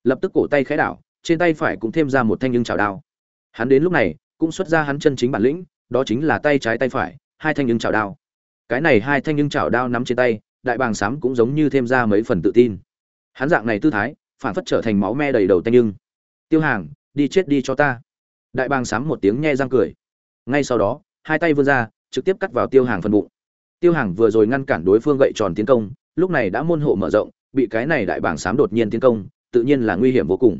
Lập tức cổ tay khẽ đảo, trên tay phải cũng thêm ra một thanh nhưng chảo đao. Hắn đến lúc này, cũng xuất ra hắn chân chính bản lĩnh, đó chính là tay trái tay phải, hai thanh nhưng chảo đao. Cái này hai thanh nhưng chảo đao nắm trên tay, đại bàng xám cũng giống như thêm ra mấy phần tự tin. Hắn dạng này tư thái, phản phất trở thành máu me đầy đầu tay nhưng. Tiêu hàng đi chết đi cho ta. Đại bàng sám một tiếng nhe răng cười. Ngay sau đó, hai tay vươn ra, trực tiếp cắt vào tiêu hàng phần bụng. Tiêu hàng vừa rồi ngăn cản đối phương gậy tròn tiến công, lúc này đã môn hộ mở rộng, bị cái này đại bàng sám đột nhiên tiến công, tự nhiên là nguy hiểm vô cùng.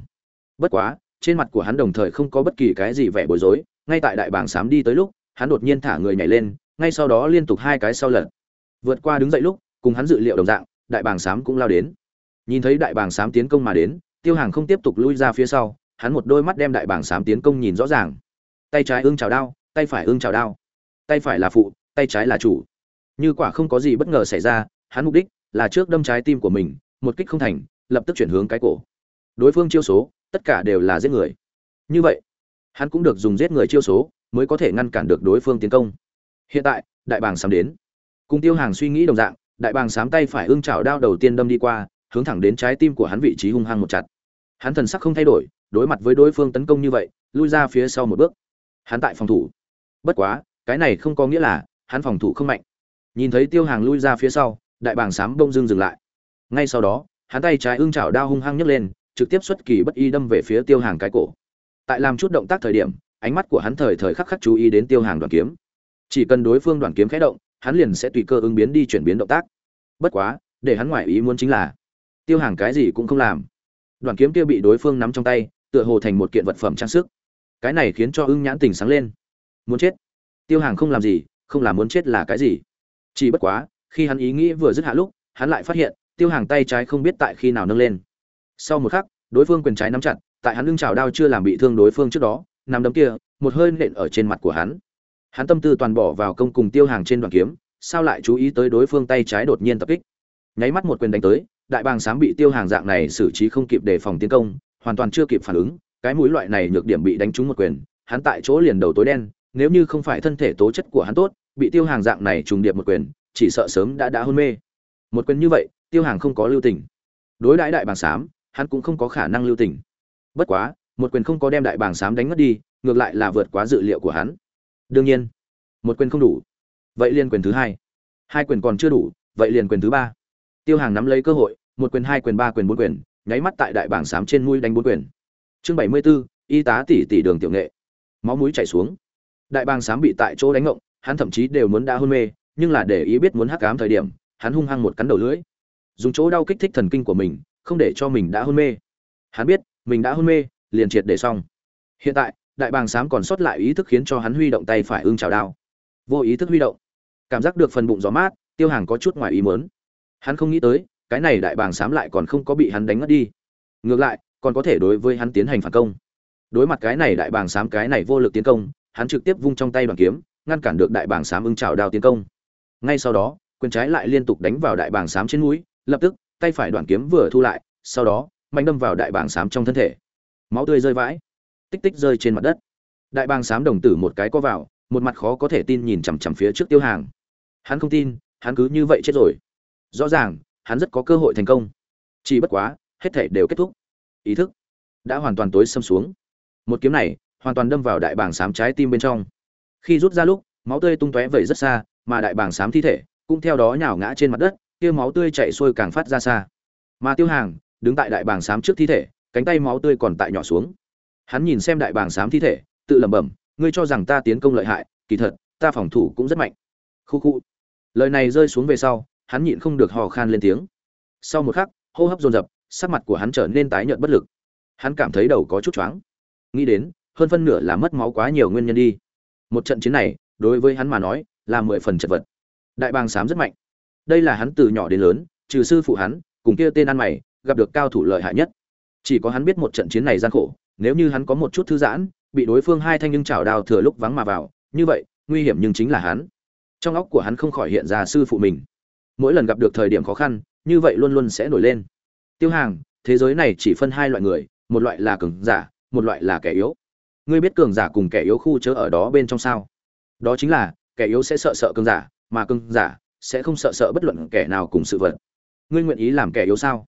Bất quá, trên mặt của hắn đồng thời không có bất kỳ cái gì vẻ bối rối, ngay tại đại bàng sám đi tới lúc, hắn đột nhiên thả người nhảy lên, ngay sau đó liên tục hai cái sau lật vượt qua đứng dậy lúc, cùng hắn dự liệu đồng dạng, đại bàng sám cũng lao đến. Nhìn thấy đại bàng sám tiến công mà đến, tiêu hàng không tiếp tục lui ra phía sau hắn một đôi mắt đem đại bảng xám tiến công nhìn rõ ràng. Tay trái ương chào đao, tay phải ương chào đao. Tay phải là phụ, tay trái là chủ. Như quả không có gì bất ngờ xảy ra, hắn mục đích là trước đâm trái tim của mình, một kích không thành, lập tức chuyển hướng cái cổ. Đối phương chiêu số, tất cả đều là giết người. Như vậy, hắn cũng được dùng giết người chiêu số mới có thể ngăn cản được đối phương tiến công. Hiện tại, đại bàng sám đến. Cùng tiêu hàng suy nghĩ đồng dạng, đại bàng sám tay phải ương chảo đao đầu tiên đâm đi qua, hướng thẳng đến trái tim của hắn vị trí hung hăng một chặt. Hắn thần sắc không thay đổi đối mặt với đối phương tấn công như vậy, lui ra phía sau một bước. Hắn tại phòng thủ. Bất quá, cái này không có nghĩa là hắn phòng thủ không mạnh. Nhìn thấy tiêu hàng lui ra phía sau, đại bàng sám bông dưng dừng lại. Ngay sau đó, hắn tay trái ưng chảo đao hung hăng nhấc lên, trực tiếp xuất kỳ bất y đâm về phía tiêu hàng cái cổ. Tại làm chút động tác thời điểm, ánh mắt của hắn thời thời khắc khắc chú ý đến tiêu hàng đoàn kiếm. Chỉ cần đối phương đoàn kiếm khẽ động, hắn liền sẽ tùy cơ ứng biến đi chuyển biến động tác. Bất quá, để hắn ngoại ý muốn chính là, tiêu hàng cái gì cũng không làm đoàn kiếm kia bị đối phương nắm trong tay, tựa hồ thành một kiện vật phẩm trang sức. Cái này khiến cho ưng nhãn tình sáng lên. Muốn chết? Tiêu hàng không làm gì, không làm muốn chết là cái gì? Chỉ bất quá, khi hắn ý nghĩ vừa dứt hạ lúc, hắn lại phát hiện, tiêu hàng tay trái không biết tại khi nào nâng lên. Sau một khắc, đối phương quyền trái nắm chặt, tại hắn lưng chảo đao chưa làm bị thương đối phương trước đó nằm đấm kia, một hơi nện ở trên mặt của hắn. Hắn tâm tư toàn bỏ vào công cùng tiêu hàng trên đoàn kiếm, sao lại chú ý tới đối phương tay trái đột nhiên tập kích? Nháy mắt một quyền đánh tới đại bàng sám bị tiêu hàng dạng này xử trí không kịp đề phòng tiến công hoàn toàn chưa kịp phản ứng cái mũi loại này nhược điểm bị đánh trúng một quyền hắn tại chỗ liền đầu tối đen nếu như không phải thân thể tố chất của hắn tốt bị tiêu hàng dạng này trùng điệp một quyền chỉ sợ sớm đã đã hôn mê. Một quyền như vậy tiêu hàng không có lưu tình. Đối đãi đại bàng sám, hắn cũng không có khả năng lưu tình. Bất quá một quyền không có đem đại bàng sám đánh mất đi ngược lại là vượt quá dự liệu của hắn. Đương nhiên một quyền không đủ. Vậy liền quyền thứ hai. Hai quyền còn chưa đủ vậy liền quyền thứ ba tiêu hàng nắm lấy cơ hội một quyền hai quyền ba quyền bốn quyền nháy mắt tại đại bảng xám trên mũi đánh bốn quyền. Chương bảy mươi 74, y tá tỷ tỷ đường tiểu nghệ. Máu mũi chảy xuống. Đại bàng xám bị tại chỗ đánh ngộng hắn thậm chí đều muốn đã hôn mê nhưng là để ý biết muốn hắc ám thời điểm hắn hung hăng một cắn đầu lưỡi. Dùng chỗ đau kích thích thần kinh của mình không để cho mình đã hôn mê. Hắn biết mình đã hôn mê liền triệt để xong. Hiện tại đại bàng xám còn sót lại ý thức khiến cho hắn huy động tay phải ưng chào đao. Vô ý thức huy động. Cảm giác được phần bụng gió mát tiêu hàng có chút ngoài ý mớn hắn không nghĩ tới, cái này đại bàng xám lại còn không có bị hắn đánh ngất đi. Ngược lại, còn có thể đối với hắn tiến hành phản công. Đối mặt cái này đại bàng xám cái này vô lực tiến công, hắn trực tiếp vung trong tay bằng kiếm, ngăn cản được đại bàng xám ưng chảo đao tiến công. Ngay sau đó, quyền trái lại liên tục đánh vào đại bàng xám trên mũi, lập tức, tay phải đoạn kiếm vừa thu lại, sau đó, mạnh đâm vào đại bàng xám trong thân thể. Máu tươi rơi vãi, tích tích rơi trên mặt đất. Đại bàng xám đồng tử một cái co vào, một mặt khó có thể tin nhìn chằm chằm phía trước tiêu hàng. Hắn không tin, hắn cứ như vậy chết rồi rõ ràng, hắn rất có cơ hội thành công. Chỉ bất quá, hết thể đều kết thúc. Ý thức đã hoàn toàn tối xâm xuống. Một kiếm này hoàn toàn đâm vào đại bảng sám trái tim bên trong. Khi rút ra lúc, máu tươi tung tóe vẩy rất xa, mà đại bảng sám thi thể cũng theo đó nhào ngã trên mặt đất, kia máu tươi chảy xuôi càng phát ra xa. Mà tiêu hàng đứng tại đại bảng sám trước thi thể, cánh tay máu tươi còn tại nhỏ xuống. Hắn nhìn xem đại bảng sám thi thể, tự lẩm bẩm, ngươi cho rằng ta tiến công lợi hại, kỳ thật, ta phòng thủ cũng rất mạnh. Khu khu. Lời này rơi xuống về sau hắn nhịn không được hò khan lên tiếng. Sau một khắc, hô hấp dồn dập, sắc mặt của hắn trở nên tái nhợt bất lực. Hắn cảm thấy đầu có chút choáng. Nghĩ đến, hơn phân nửa là mất máu quá nhiều nguyên nhân đi. Một trận chiến này, đối với hắn mà nói, là mười phần chật vật. Đại bàng xám rất mạnh. Đây là hắn từ nhỏ đến lớn, trừ sư phụ hắn, cùng kia tên ăn mày, gặp được cao thủ lợi hại nhất. Chỉ có hắn biết một trận chiến này gian khổ, nếu như hắn có một chút thư giãn, bị đối phương hai thanh nhưng chảo đao thừa lúc vắng mà vào, như vậy, nguy hiểm nhưng chính là hắn. Trong óc của hắn không khỏi hiện ra sư phụ mình mỗi lần gặp được thời điểm khó khăn, như vậy luôn luôn sẽ nổi lên. Tiêu hàng, thế giới này chỉ phân hai loại người, một loại là cường giả, một loại là kẻ yếu. Ngươi biết cường giả cùng kẻ yếu khu chớ ở đó bên trong sao? Đó chính là, kẻ yếu sẽ sợ sợ cường giả, mà cường giả sẽ không sợ sợ bất luận kẻ nào cùng sự vật. Ngươi nguyện ý làm kẻ yếu sao?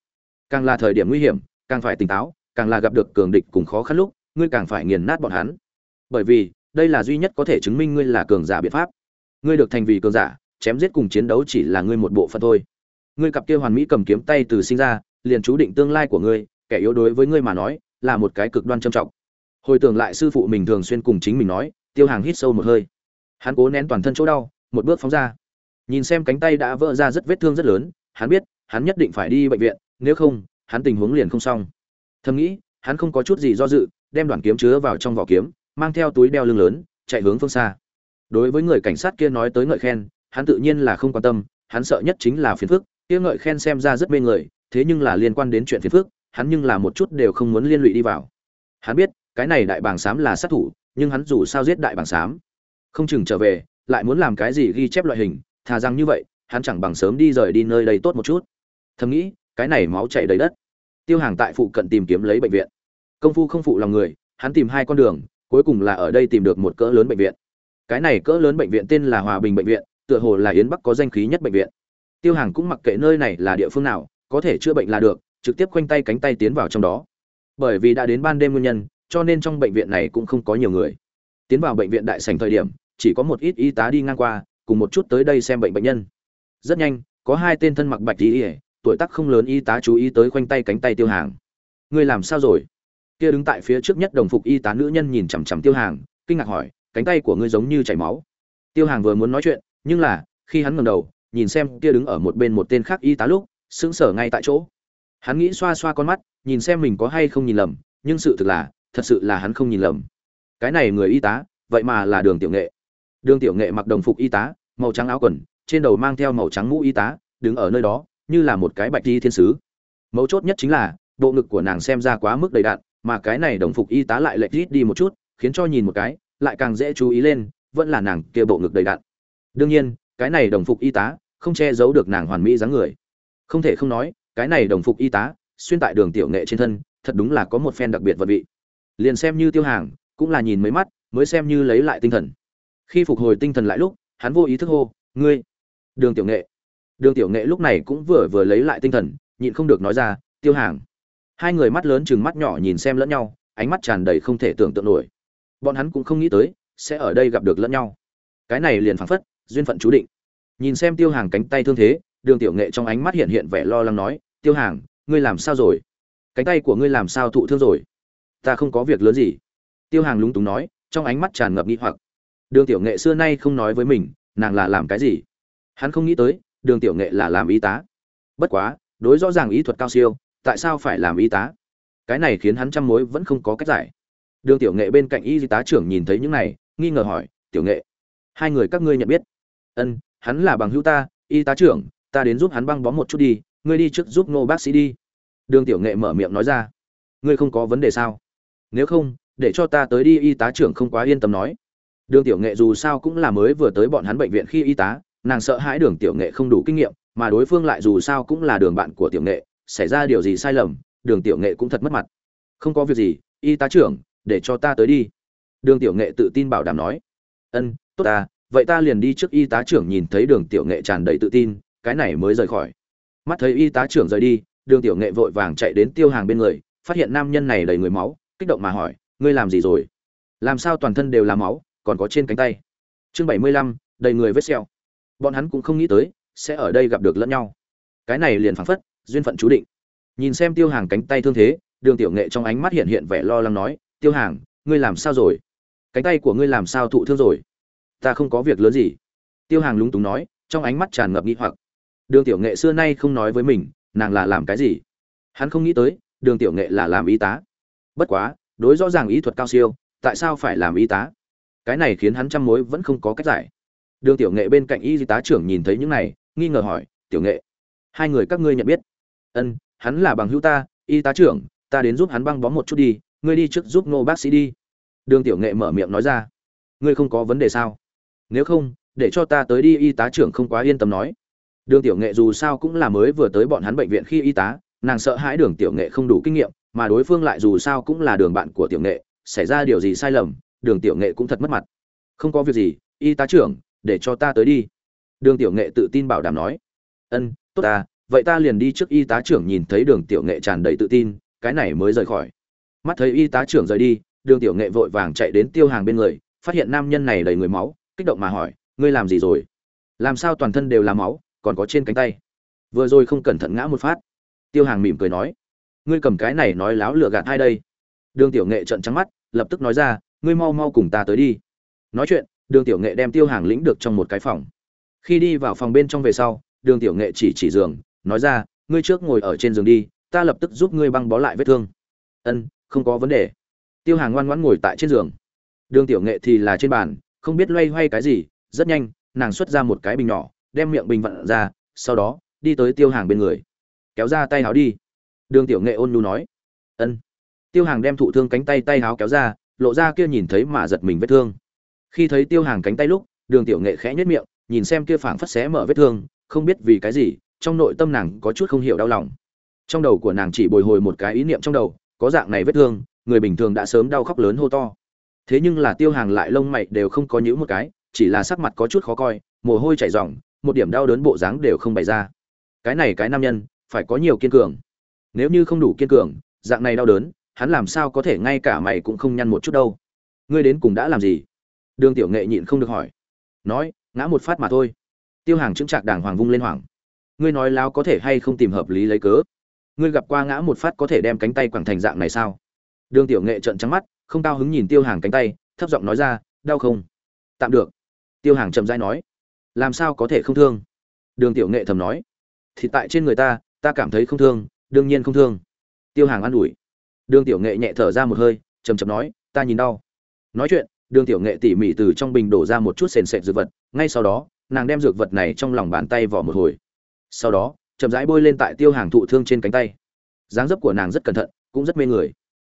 Càng là thời điểm nguy hiểm, càng phải tỉnh táo, càng là gặp được cường địch cùng khó khăn lúc, ngươi càng phải nghiền nát bọn hắn. Bởi vì, đây là duy nhất có thể chứng minh ngươi là cường giả biện pháp. Ngươi được thành vì cường giả chém giết cùng chiến đấu chỉ là ngươi một bộ phận thôi. Ngươi cặp kia hoàn mỹ cầm kiếm tay từ sinh ra, liền chú định tương lai của ngươi, kẻ yếu đối với ngươi mà nói, là một cái cực đoan trầm trọng. Hồi tưởng lại sư phụ mình thường xuyên cùng chính mình nói, tiêu hàng hít sâu một hơi. Hắn cố nén toàn thân chỗ đau, một bước phóng ra. Nhìn xem cánh tay đã vỡ ra rất vết thương rất lớn, hắn biết, hắn nhất định phải đi bệnh viện, nếu không, hắn tình huống liền không xong. Thầm nghĩ, hắn không có chút gì do dự, đem đoàn kiếm chứa vào trong vỏ kiếm, mang theo túi đeo lưng lớn, chạy hướng phương xa. Đối với người cảnh sát kia nói tới ngợi khen hắn tự nhiên là không quan tâm, hắn sợ nhất chính là phiền phức, kia ngợi khen xem ra rất mê người, thế nhưng là liên quan đến chuyện phiền phức, hắn nhưng là một chút đều không muốn liên lụy đi vào. Hắn biết, cái này đại bàng xám là sát thủ, nhưng hắn dù sao giết đại bàng xám không chừng trở về, lại muốn làm cái gì ghi chép loại hình, thà rằng như vậy, hắn chẳng bằng sớm đi rời đi nơi đây tốt một chút. Thầm nghĩ, cái này máu chảy đầy đất. Tiêu hàng tại phụ cận tìm kiếm lấy bệnh viện. Công phu không phụ lòng người, hắn tìm hai con đường, cuối cùng là ở đây tìm được một cỡ lớn bệnh viện. Cái này cỡ lớn bệnh viện tên là hòa bình bệnh viện tựa hồ là yến bắc có danh khí nhất bệnh viện. Tiêu hàng cũng mặc kệ nơi này là địa phương nào, có thể chữa bệnh là được, trực tiếp khoanh tay cánh tay tiến vào trong đó. Bởi vì đã đến ban đêm nguyên nhân, cho nên trong bệnh viện này cũng không có nhiều người. Tiến vào bệnh viện đại sành thời điểm, chỉ có một ít y tá đi ngang qua, cùng một chút tới đây xem bệnh bệnh nhân. Rất nhanh, có hai tên thân mặc bạch y, tuổi tác không lớn y tá chú ý tới khoanh tay cánh tay tiêu hàng. Ngươi làm sao rồi? Kia đứng tại phía trước nhất đồng phục y tá nữ nhân nhìn chằm chằm tiêu hàng, kinh ngạc hỏi, cánh tay của ngươi giống như chảy máu. Tiêu hàng vừa muốn nói chuyện nhưng là, khi hắn ngẩng đầu, nhìn xem kia đứng ở một bên một tên khác y tá lúc, sững sờ ngay tại chỗ. Hắn nghĩ xoa xoa con mắt, nhìn xem mình có hay không nhìn lầm, nhưng sự thực là, thật sự là hắn không nhìn lầm. Cái này người y tá, vậy mà là đường tiểu nghệ. Đường tiểu nghệ mặc đồng phục y tá, màu trắng áo quần, trên đầu mang theo màu trắng mũ y tá, đứng ở nơi đó, như là một cái bạch y thiên sứ. Mấu chốt nhất chính là, bộ ngực của nàng xem ra quá mức đầy đạn mà cái này đồng phục y tá lại lệch rít đi một chút, khiến cho nhìn một cái, lại càng dễ chú ý lên, vẫn là nàng kia bộ ngực đầy đạn đương nhiên, cái này đồng phục y tá không che giấu được nàng hoàn mỹ dáng người. Không thể không nói, cái này đồng phục y tá xuyên tại đường tiểu nghệ trên thân, thật đúng là có một phen đặc biệt vật vị. Liền xem như tiêu hàng, cũng là nhìn mấy mắt, mới xem như lấy lại tinh thần. Khi phục hồi tinh thần lại lúc, hắn vô ý thức hô, ngươi, đường tiểu nghệ. Đường tiểu nghệ lúc này cũng vừa vừa lấy lại tinh thần, nhịn không được nói ra, tiêu hàng. Hai người mắt lớn chừng mắt nhỏ nhìn xem lẫn nhau, ánh mắt tràn đầy không thể tưởng tượng nổi. Bọn hắn cũng không nghĩ tới, sẽ ở đây gặp được lẫn nhau. Cái này liền phảng phất duyên phận chú định. Nhìn xem tiêu hàng cánh tay thương thế, đường tiểu nghệ trong ánh mắt hiện hiện vẻ lo lắng nói, tiêu hàng, ngươi làm sao rồi? Cánh tay của ngươi làm sao thụ thương rồi? Ta không có việc lớn gì. Tiêu hàng lúng túng nói, trong ánh mắt tràn ngập nghi hoặc. Đường tiểu nghệ xưa nay không nói với mình, nàng là làm cái gì? Hắn không nghĩ tới, đường tiểu nghệ là làm y tá. Bất quá, đối rõ ràng ý thuật cao siêu, tại sao phải làm y tá? Cái này khiến hắn trăm mối vẫn không có cách giải. Đường tiểu nghệ bên cạnh y tá trưởng nhìn thấy những này, nghi ngờ hỏi, tiểu nghệ, hai người các ngươi nhận biết? Ân, hắn là bằng hữu ta, y tá trưởng, ta đến giúp hắn băng bó một chút đi, ngươi đi trước giúp nô bác sĩ đi. Đường tiểu nghệ mở miệng nói ra. Ngươi không có vấn đề sao? Nếu không, để cho ta tới đi, y tá trưởng không quá yên tâm nói. Đường tiểu nghệ dù sao cũng là mới vừa tới bọn hắn bệnh viện khi y tá, nàng sợ hãi đường tiểu nghệ không đủ kinh nghiệm, mà đối phương lại dù sao cũng là đường bạn của tiểu nghệ, xảy ra điều gì sai lầm, đường tiểu nghệ cũng thật mất mặt. Không có việc gì, y tá trưởng, để cho ta tới đi. Đường tiểu nghệ tự tin bảo đảm nói. Ân, tốt ta vậy ta liền đi trước y tá trưởng nhìn thấy đường tiểu nghệ tràn đầy tự tin, cái này mới rời khỏi. Mắt thấy y tá trưởng rời đi, đường tiểu nghệ vội vàng chạy đến tiêu hàng bên người, phát hiện nam nhân này đầy người máu, kích động mà hỏi, ngươi làm gì rồi? Làm sao toàn thân đều là máu, còn có trên cánh tay? Chương bảy mươi lăm, đầy người vết xẹo bọn hắn cũng không nghĩ tới, sẽ ở đây gặp được lẫn nhau. Cái này liền phảng phất, duyên phận chú định. Nhìn xem tiêu hàng cánh tay thương thế, đường tiểu nghệ trong ánh mắt hiện hiện vẻ lo lắng nói, tiêu hàng, ngươi làm sao rồi? Cánh tay của ngươi làm sao thụ thương rồi? Ta không có việc lớn gì. Tiêu hàng lúng túng nói, trong ánh mắt tràn ngập nghi hoặc. Đường tiểu nghệ xưa nay không nói với mình, nàng là làm cái gì? Hắn không nghĩ tới, đường tiểu nghệ là làm y tá. Bất quá, đối rõ ràng ý thuật cao siêu, tại sao phải làm y tá? Cái này khiến hắn trăm mối vẫn không có cách giải. Đường tiểu nghệ bên cạnh y tá trưởng nhìn thấy những này, nghi ngờ hỏi, tiểu nghệ, hai người các ngươi nhận biết? Ân, hắn là bằng hữu ta, y tá trưởng, ta đến giúp hắn băng bó một chút đi, ngươi đi trước giúp ngô bác sĩ đi. Đường tiểu nghệ mở miệng nói ra, ngươi không có vấn đề sao? Nếu không, để cho ta tới đi, y tá trưởng không quá yên tâm nói. Đường tiểu nghệ dù sao cũng là mới vừa tới bọn hắn bệnh viện khi y tá, nàng sợ hãi đường tiểu nghệ không đủ kinh nghiệm, mà đối phương lại dù sao cũng là đường bạn của tiểu nghệ, xảy ra điều gì sai lầm, đường tiểu nghệ cũng thật mất mặt. Không có việc gì, y tá trưởng, để cho ta tới đi. Đường tiểu nghệ tự tin bảo đảm nói. Ân, tốt ta, vậy ta liền đi trước y tá trưởng nhìn thấy đường tiểu nghệ tràn đầy tự tin, cái này mới rời khỏi. Mắt thấy y tá trưởng rời đi, đường tiểu nghệ vội vàng chạy đến tiêu hàng bên người, phát hiện nam nhân này đầy người máu kích động mà hỏi, ngươi làm gì rồi? Làm sao toàn thân đều là máu, còn có trên cánh tay? Vừa rồi không cẩn thận ngã một phát. Tiêu hàng mỉm cười nói, ngươi cầm cái này nói láo lừa gạt hai đây? Đường tiểu nghệ trợn trắng mắt, lập tức nói ra, ngươi mau mau cùng ta tới đi. Nói chuyện, đường tiểu nghệ đem tiêu hàng lĩnh được trong một cái phòng. Khi đi vào phòng bên trong về sau, đường tiểu nghệ chỉ chỉ giường, nói ra, ngươi trước ngồi ở trên giường đi, ta lập tức giúp ngươi băng bó lại vết thương. Ân, không có vấn đề. Tiêu hàng ngoan ngoãn ngồi tại trên giường. Đường tiểu nghệ thì là trên bàn không biết loay hoay cái gì, rất nhanh, nàng xuất ra một cái bình nhỏ, đem miệng bình vặn ra, sau đó, đi tới tiêu hàng bên người. Kéo ra tay háo đi. Đường tiểu nghệ ôn nhu nói. Ân. Tiêu hàng đem thụ thương cánh tay tay háo kéo ra, lộ ra kia nhìn thấy mà giật mình vết thương. Khi thấy tiêu hàng cánh tay lúc, đường tiểu nghệ khẽ nhất miệng, nhìn xem kia phảng phất xé mở vết thương, không biết vì cái gì, trong nội tâm nàng có chút không hiểu đau lòng. Trong đầu của nàng chỉ bồi hồi một cái ý niệm trong đầu, có dạng này vết thương, người bình thường đã sớm đau khóc lớn hô to thế nhưng là tiêu hàng lại lông mày đều không có nhữ một cái chỉ là sắc mặt có chút khó coi mồ hôi chảy ròng một điểm đau đớn bộ dáng đều không bày ra. Cái này cái nam nhân phải có nhiều kiên cường. Nếu như không đủ kiên cường dạng này đau đớn hắn làm sao có thể ngay cả mày cũng không nhăn một chút đâu. Ngươi đến cùng đã làm gì? Đường tiểu nghệ nhịn không được hỏi. Nói ngã một phát mà thôi. Tiêu hàng chứng trạc đàng hoàng vung lên hoàng, ngươi nói láo có thể hay không tìm hợp lý lấy cớ? Ngươi gặp qua ngã một phát có thể đem cánh tay quẳng thành dạng này sao? Đường tiểu nghệ trợn trắng mắt không cao hứng nhìn tiêu hàng cánh tay, thấp giọng nói ra, đau không? Tạm được. Tiêu hàng chậm rãi nói, làm sao có thể không thương? Đường tiểu nghệ thầm nói, thì tại trên người ta ta cảm thấy không thương, đương nhiên không thương. Tiêu hàng an ủi. Đường tiểu nghệ nhẹ thở ra một hơi chầm chầm nói, ta nhìn đau. Nói chuyện, đường tiểu nghệ tỉ mỉ từ trong bình đổ ra một chút sền sệt dược vật, ngay sau đó, nàng đem dược vật này trong lòng bàn tay vỏ một hồi. Sau đó, chậm rãi bôi lên tại tiêu hàng thụ thương trên cánh tay. Dáng dấp của nàng rất cẩn thận, cũng rất mê người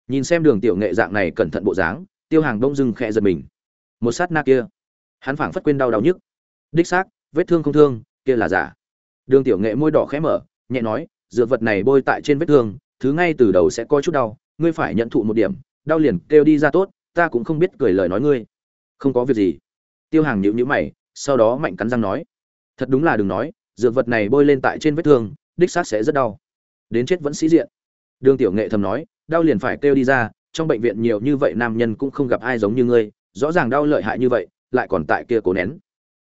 nhìn xem đường tiểu nghệ dạng này cẩn thận bộ dáng, tiêu hàng đông dưng khẽ giật mình. Một sát na kia, hắn phảng phất quên đau đau nhức. Đích xác, vết thương không thương, kia là giả. Đường tiểu nghệ môi đỏ khẽ mở, nhẹ nói, dược vật này bôi tại trên vết thương, thứ ngay từ đầu sẽ có chút đau, ngươi phải nhận thụ một điểm, đau liền kêu đi ra tốt, ta cũng không biết cười lời nói ngươi. Không có việc gì. Tiêu hàng nhịu nhữ mày, sau đó mạnh cắn răng nói, thật đúng là đừng nói, dược vật này bôi lên tại trên vết thương, đích xác sẽ rất đau. Đến chết vẫn sĩ diện. Đường tiểu nghệ thầm nói đau liền phải kêu đi ra, trong bệnh viện nhiều như vậy nam nhân cũng không gặp ai giống như ngươi, rõ ràng đau lợi hại như vậy, lại còn tại kia cố nén.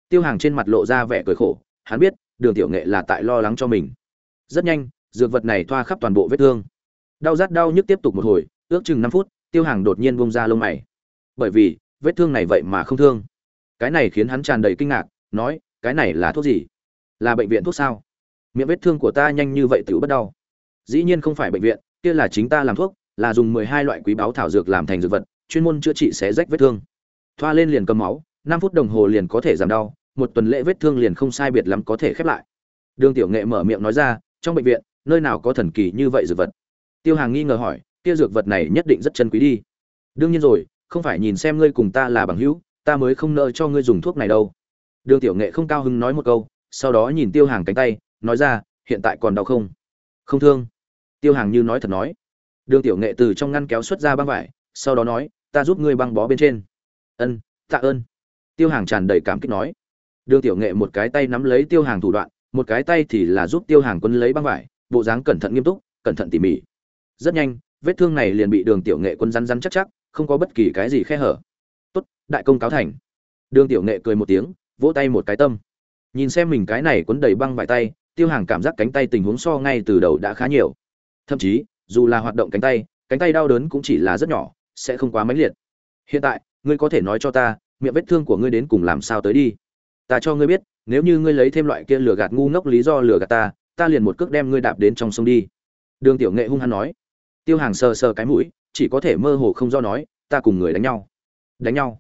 Tiêu hàng trên mặt lộ ra vẻ cười khổ, hắn biết, đường tiểu nghệ là tại lo lắng cho mình. Rất nhanh, dược vật này thoa khắp toàn bộ vết thương. Đau rát đau nhức tiếp tục một hồi, ước chừng năm phút, tiêu hàng đột nhiên bông ra lông mày. Bởi vì, vết thương này vậy mà không thương. Cái này khiến hắn tràn đầy kinh ngạc, nói, cái này là thuốc gì? Là bệnh viện thuốc sao? Miệng vết thương của ta nhanh như vậy tự bất đau. Dĩ nhiên không phải bệnh viện kia là chính ta làm thuốc, là dùng mười hai loại quý báu thảo dược làm thành dược vật, chuyên môn chữa trị xé rách vết thương. Thoa lên liền cầm máu, năm phút đồng hồ liền có thể giảm đau, một tuần lễ vết thương liền không sai biệt lắm có thể khép lại. Đường tiểu nghệ mở miệng nói ra, trong bệnh viện, nơi nào có thần kỳ như vậy dược vật? Tiêu hàng nghi ngờ hỏi, kia dược vật này nhất định rất chân quý đi. Đương nhiên rồi, không phải nhìn xem ngươi cùng ta là bằng hữu, ta mới không nợ cho ngươi dùng thuốc này đâu. Đường tiểu nghệ không cao hứng nói một câu, sau đó nhìn tiêu hàng cánh tay, nói ra, hiện tại còn đau không? Không thương tiêu hàng như nói thật nói, đường tiểu nghệ từ trong ngăn kéo xuất ra băng vải, sau đó nói, ta giúp ngươi băng bó bên trên. Ân, tạ ơn. Tiêu hàng tràn đầy cảm kích nói. Đường tiểu nghệ một cái tay nắm lấy tiêu hàng thủ đoạn, một cái tay thì là giúp tiêu hàng quân lấy băng vải, bộ dáng cẩn thận nghiêm túc, cẩn thận tỉ mỉ. Rất nhanh, vết thương này liền bị đường tiểu nghệ quân rắn rắn chắc chắc, không có bất kỳ cái gì khe hở. Tốt, đại công cáo thành. Đường tiểu nghệ cười một tiếng, vỗ tay một cái tâm. Nhìn xem mình cái này quấn đầy băng vải tay, tiêu hàng cảm giác cánh tay tình huống so ngay từ đầu đã khá nhiều thậm chí, dù là hoạt động cánh tay cánh tay đau đớn cũng chỉ là rất nhỏ, sẽ không quá mãnh liệt. Hiện tại, ngươi có thể nói cho ta, miệng vết thương của ngươi đến cùng làm sao tới đi? Ta cho ngươi biết, nếu như ngươi lấy thêm loại kia lừa gạt ngu ngốc lý do lừa gạt ta ta liền một cước đem ngươi đạp đến trong sông đi. Đường tiểu nghệ hung hăng nói. Tiêu hàng sờ sờ cái mũi, chỉ có thể mơ hồ không do nói, ta cùng người đánh nhau. Đánh nhau?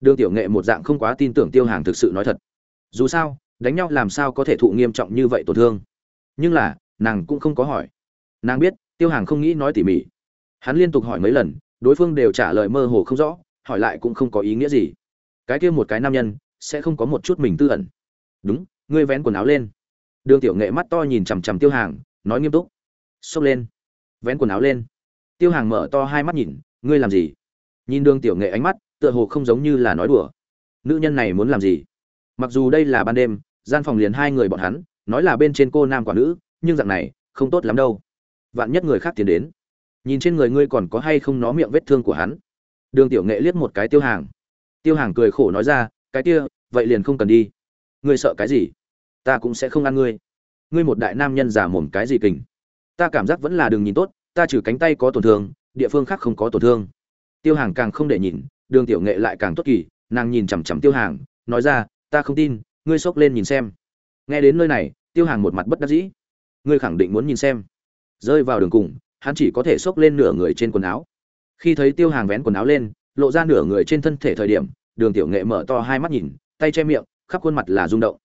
Đường tiểu nghệ một dạng không quá tin tưởng tiêu hàng thực sự nói thật. Dù sao, đánh nhau làm sao có thể thụ nghiêm trọng như vậy tổn thương? Nhưng là, nàng cũng không có hỏi nàng biết, tiêu hàng không nghĩ nói tỉ mỉ. Hắn liên tục hỏi mấy lần, đối phương đều trả lời mơ hồ không rõ, hỏi lại cũng không có ý nghĩa gì. Cái kia một cái nam nhân, sẽ không có một chút mình tư ẩn. Đúng, ngươi vén quần áo lên. Đường tiểu nghệ mắt to nhìn chằm chằm tiêu hàng, nói nghiêm túc. Xốc lên. Vén quần áo lên. Tiêu hàng mở to hai mắt nhìn, ngươi làm gì? Nhìn đường tiểu nghệ ánh mắt, tựa hồ không giống như là nói đùa. Nữ nhân này muốn làm gì? Mặc dù đây là ban đêm, gian phòng liền hai người bọn hắn, nói là bên trên cô nam quả nữ, nhưng dạng này, không tốt lắm đâu vạn nhất người khác tiến đến. Nhìn trên người ngươi còn có hay không nó miệng vết thương của hắn? Đường tiểu nghệ liếc một cái tiêu hàng. Tiêu hàng cười khổ nói ra, cái kia, vậy liền không cần đi. Ngươi sợ cái gì? Ta cũng sẽ không ăn ngươi. Ngươi một đại nam nhân giả mồm cái gì kình? Ta cảm giác vẫn là đường nhìn tốt, ta trừ cánh tay có tổn thương, địa phương khác không có tổn thương. Tiêu hàng càng không để nhìn, đường tiểu nghệ lại càng tốt kỳ, nàng nhìn chằm chằm tiêu hàng, nói ra, ta không tin, ngươi xốc lên nhìn xem. Nghe đến nơi này, tiêu hàng một mặt bất đắc dĩ. Ngươi khẳng định muốn nhìn xem rơi vào đường cùng, hắn chỉ có thể xốc lên nửa người trên quần áo. Khi thấy tiêu hàng vén quần áo lên, lộ ra nửa người trên thân thể thời điểm, đường tiểu nghệ mở to hai mắt nhìn, tay che miệng, khắp khuôn mặt là rung động.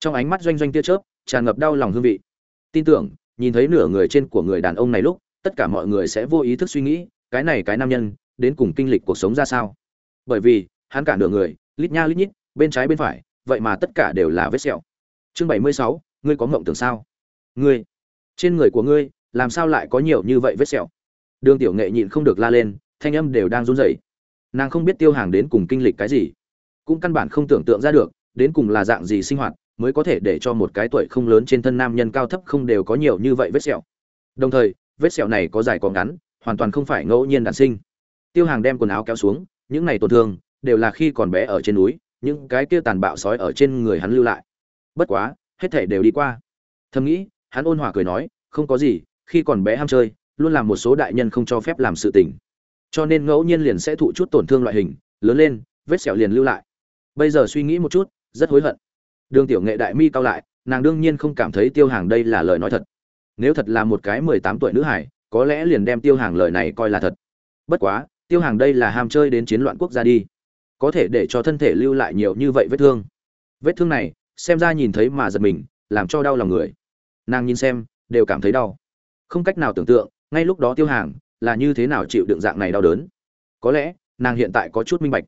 Trong ánh mắt doanh doanh tia chớp, tràn ngập đau lòng hương vị. Tin tưởng, nhìn thấy nửa người trên của người đàn ông này lúc, tất cả mọi người sẽ vô ý thức suy nghĩ, cái này cái nam nhân, đến cùng kinh lịch cuộc sống ra sao? Bởi vì, hắn cả nửa người, lít nha lít nhít, bên trái bên phải, vậy mà tất cả đều là vết sẹo. Chương bảy mươi sáu, ngươi có mộng tưởng sao? Ngươi, trên người của ngươi làm sao lại có nhiều như vậy vết sẹo? Đường tiểu nghệ nhịn không được la lên, thanh âm đều đang run rẩy. Nàng không biết tiêu hàng đến cùng kinh lịch cái gì, cũng căn bản không tưởng tượng ra được, đến cùng là dạng gì sinh hoạt mới có thể để cho một cái tuổi không lớn trên thân nam nhân cao thấp không đều có nhiều như vậy vết sẹo. Đồng thời, vết sẹo này có dài có ngắn, hoàn toàn không phải ngẫu nhiên đản sinh. Tiêu hàng đem quần áo kéo xuống, những này tổn thương đều là khi còn bé ở trên núi, những cái kia tàn bạo sói ở trên người hắn lưu lại. Bất quá, hết thể đều đi qua. Thầm nghĩ, hắn ôn hòa cười nói, không có gì khi còn bé ham chơi, luôn làm một số đại nhân không cho phép làm sự tình. Cho nên ngẫu nhiên liền sẽ thụ chút tổn thương loại hình, lớn lên, vết sẹo liền lưu lại. Bây giờ suy nghĩ một chút, rất hối hận. Đường tiểu nghệ đại mi cao lại, nàng đương nhiên không cảm thấy tiêu hàng đây là lời nói thật. Nếu thật là một cái mười tám tuổi nữ hải, có lẽ liền đem tiêu hàng lời này coi là thật. Bất quá, tiêu hàng đây là ham chơi đến chiến loạn quốc gia đi. Có thể để cho thân thể lưu lại nhiều như vậy vết thương. Vết thương này, xem ra nhìn thấy mà giật mình, làm cho đau lòng người. Nàng nhìn xem, đều cảm thấy đau không cách nào tưởng tượng, ngay lúc đó tiêu hàng là như thế nào chịu đựng dạng này đau đớn. Có lẽ, nàng hiện tại có chút minh bạch.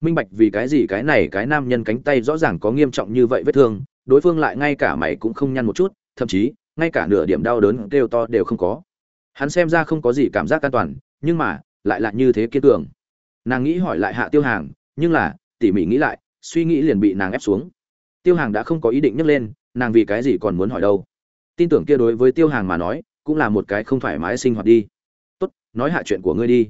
Minh bạch vì cái gì cái này cái nam nhân cánh tay rõ ràng có nghiêm trọng như vậy vết thương, đối phương lại ngay cả mày cũng không nhăn một chút, thậm chí, ngay cả nửa điểm đau đớn kêu to đều không có. Hắn xem ra không có gì cảm giác an toàn, nhưng mà, lại là như thế kiên cường. Nàng nghĩ hỏi lại hạ tiêu hàng, nhưng là, tỉ mỉ nghĩ lại, suy nghĩ liền bị nàng ép xuống. Tiêu hàng đã không có ý định nhấc lên, nàng vì cái gì còn muốn hỏi đâu? Tin tưởng kia đối với tiêu hàng mà nói cũng là một cái không thoải mái sinh hoạt đi. Tốt, nói hạ chuyện của ngươi đi.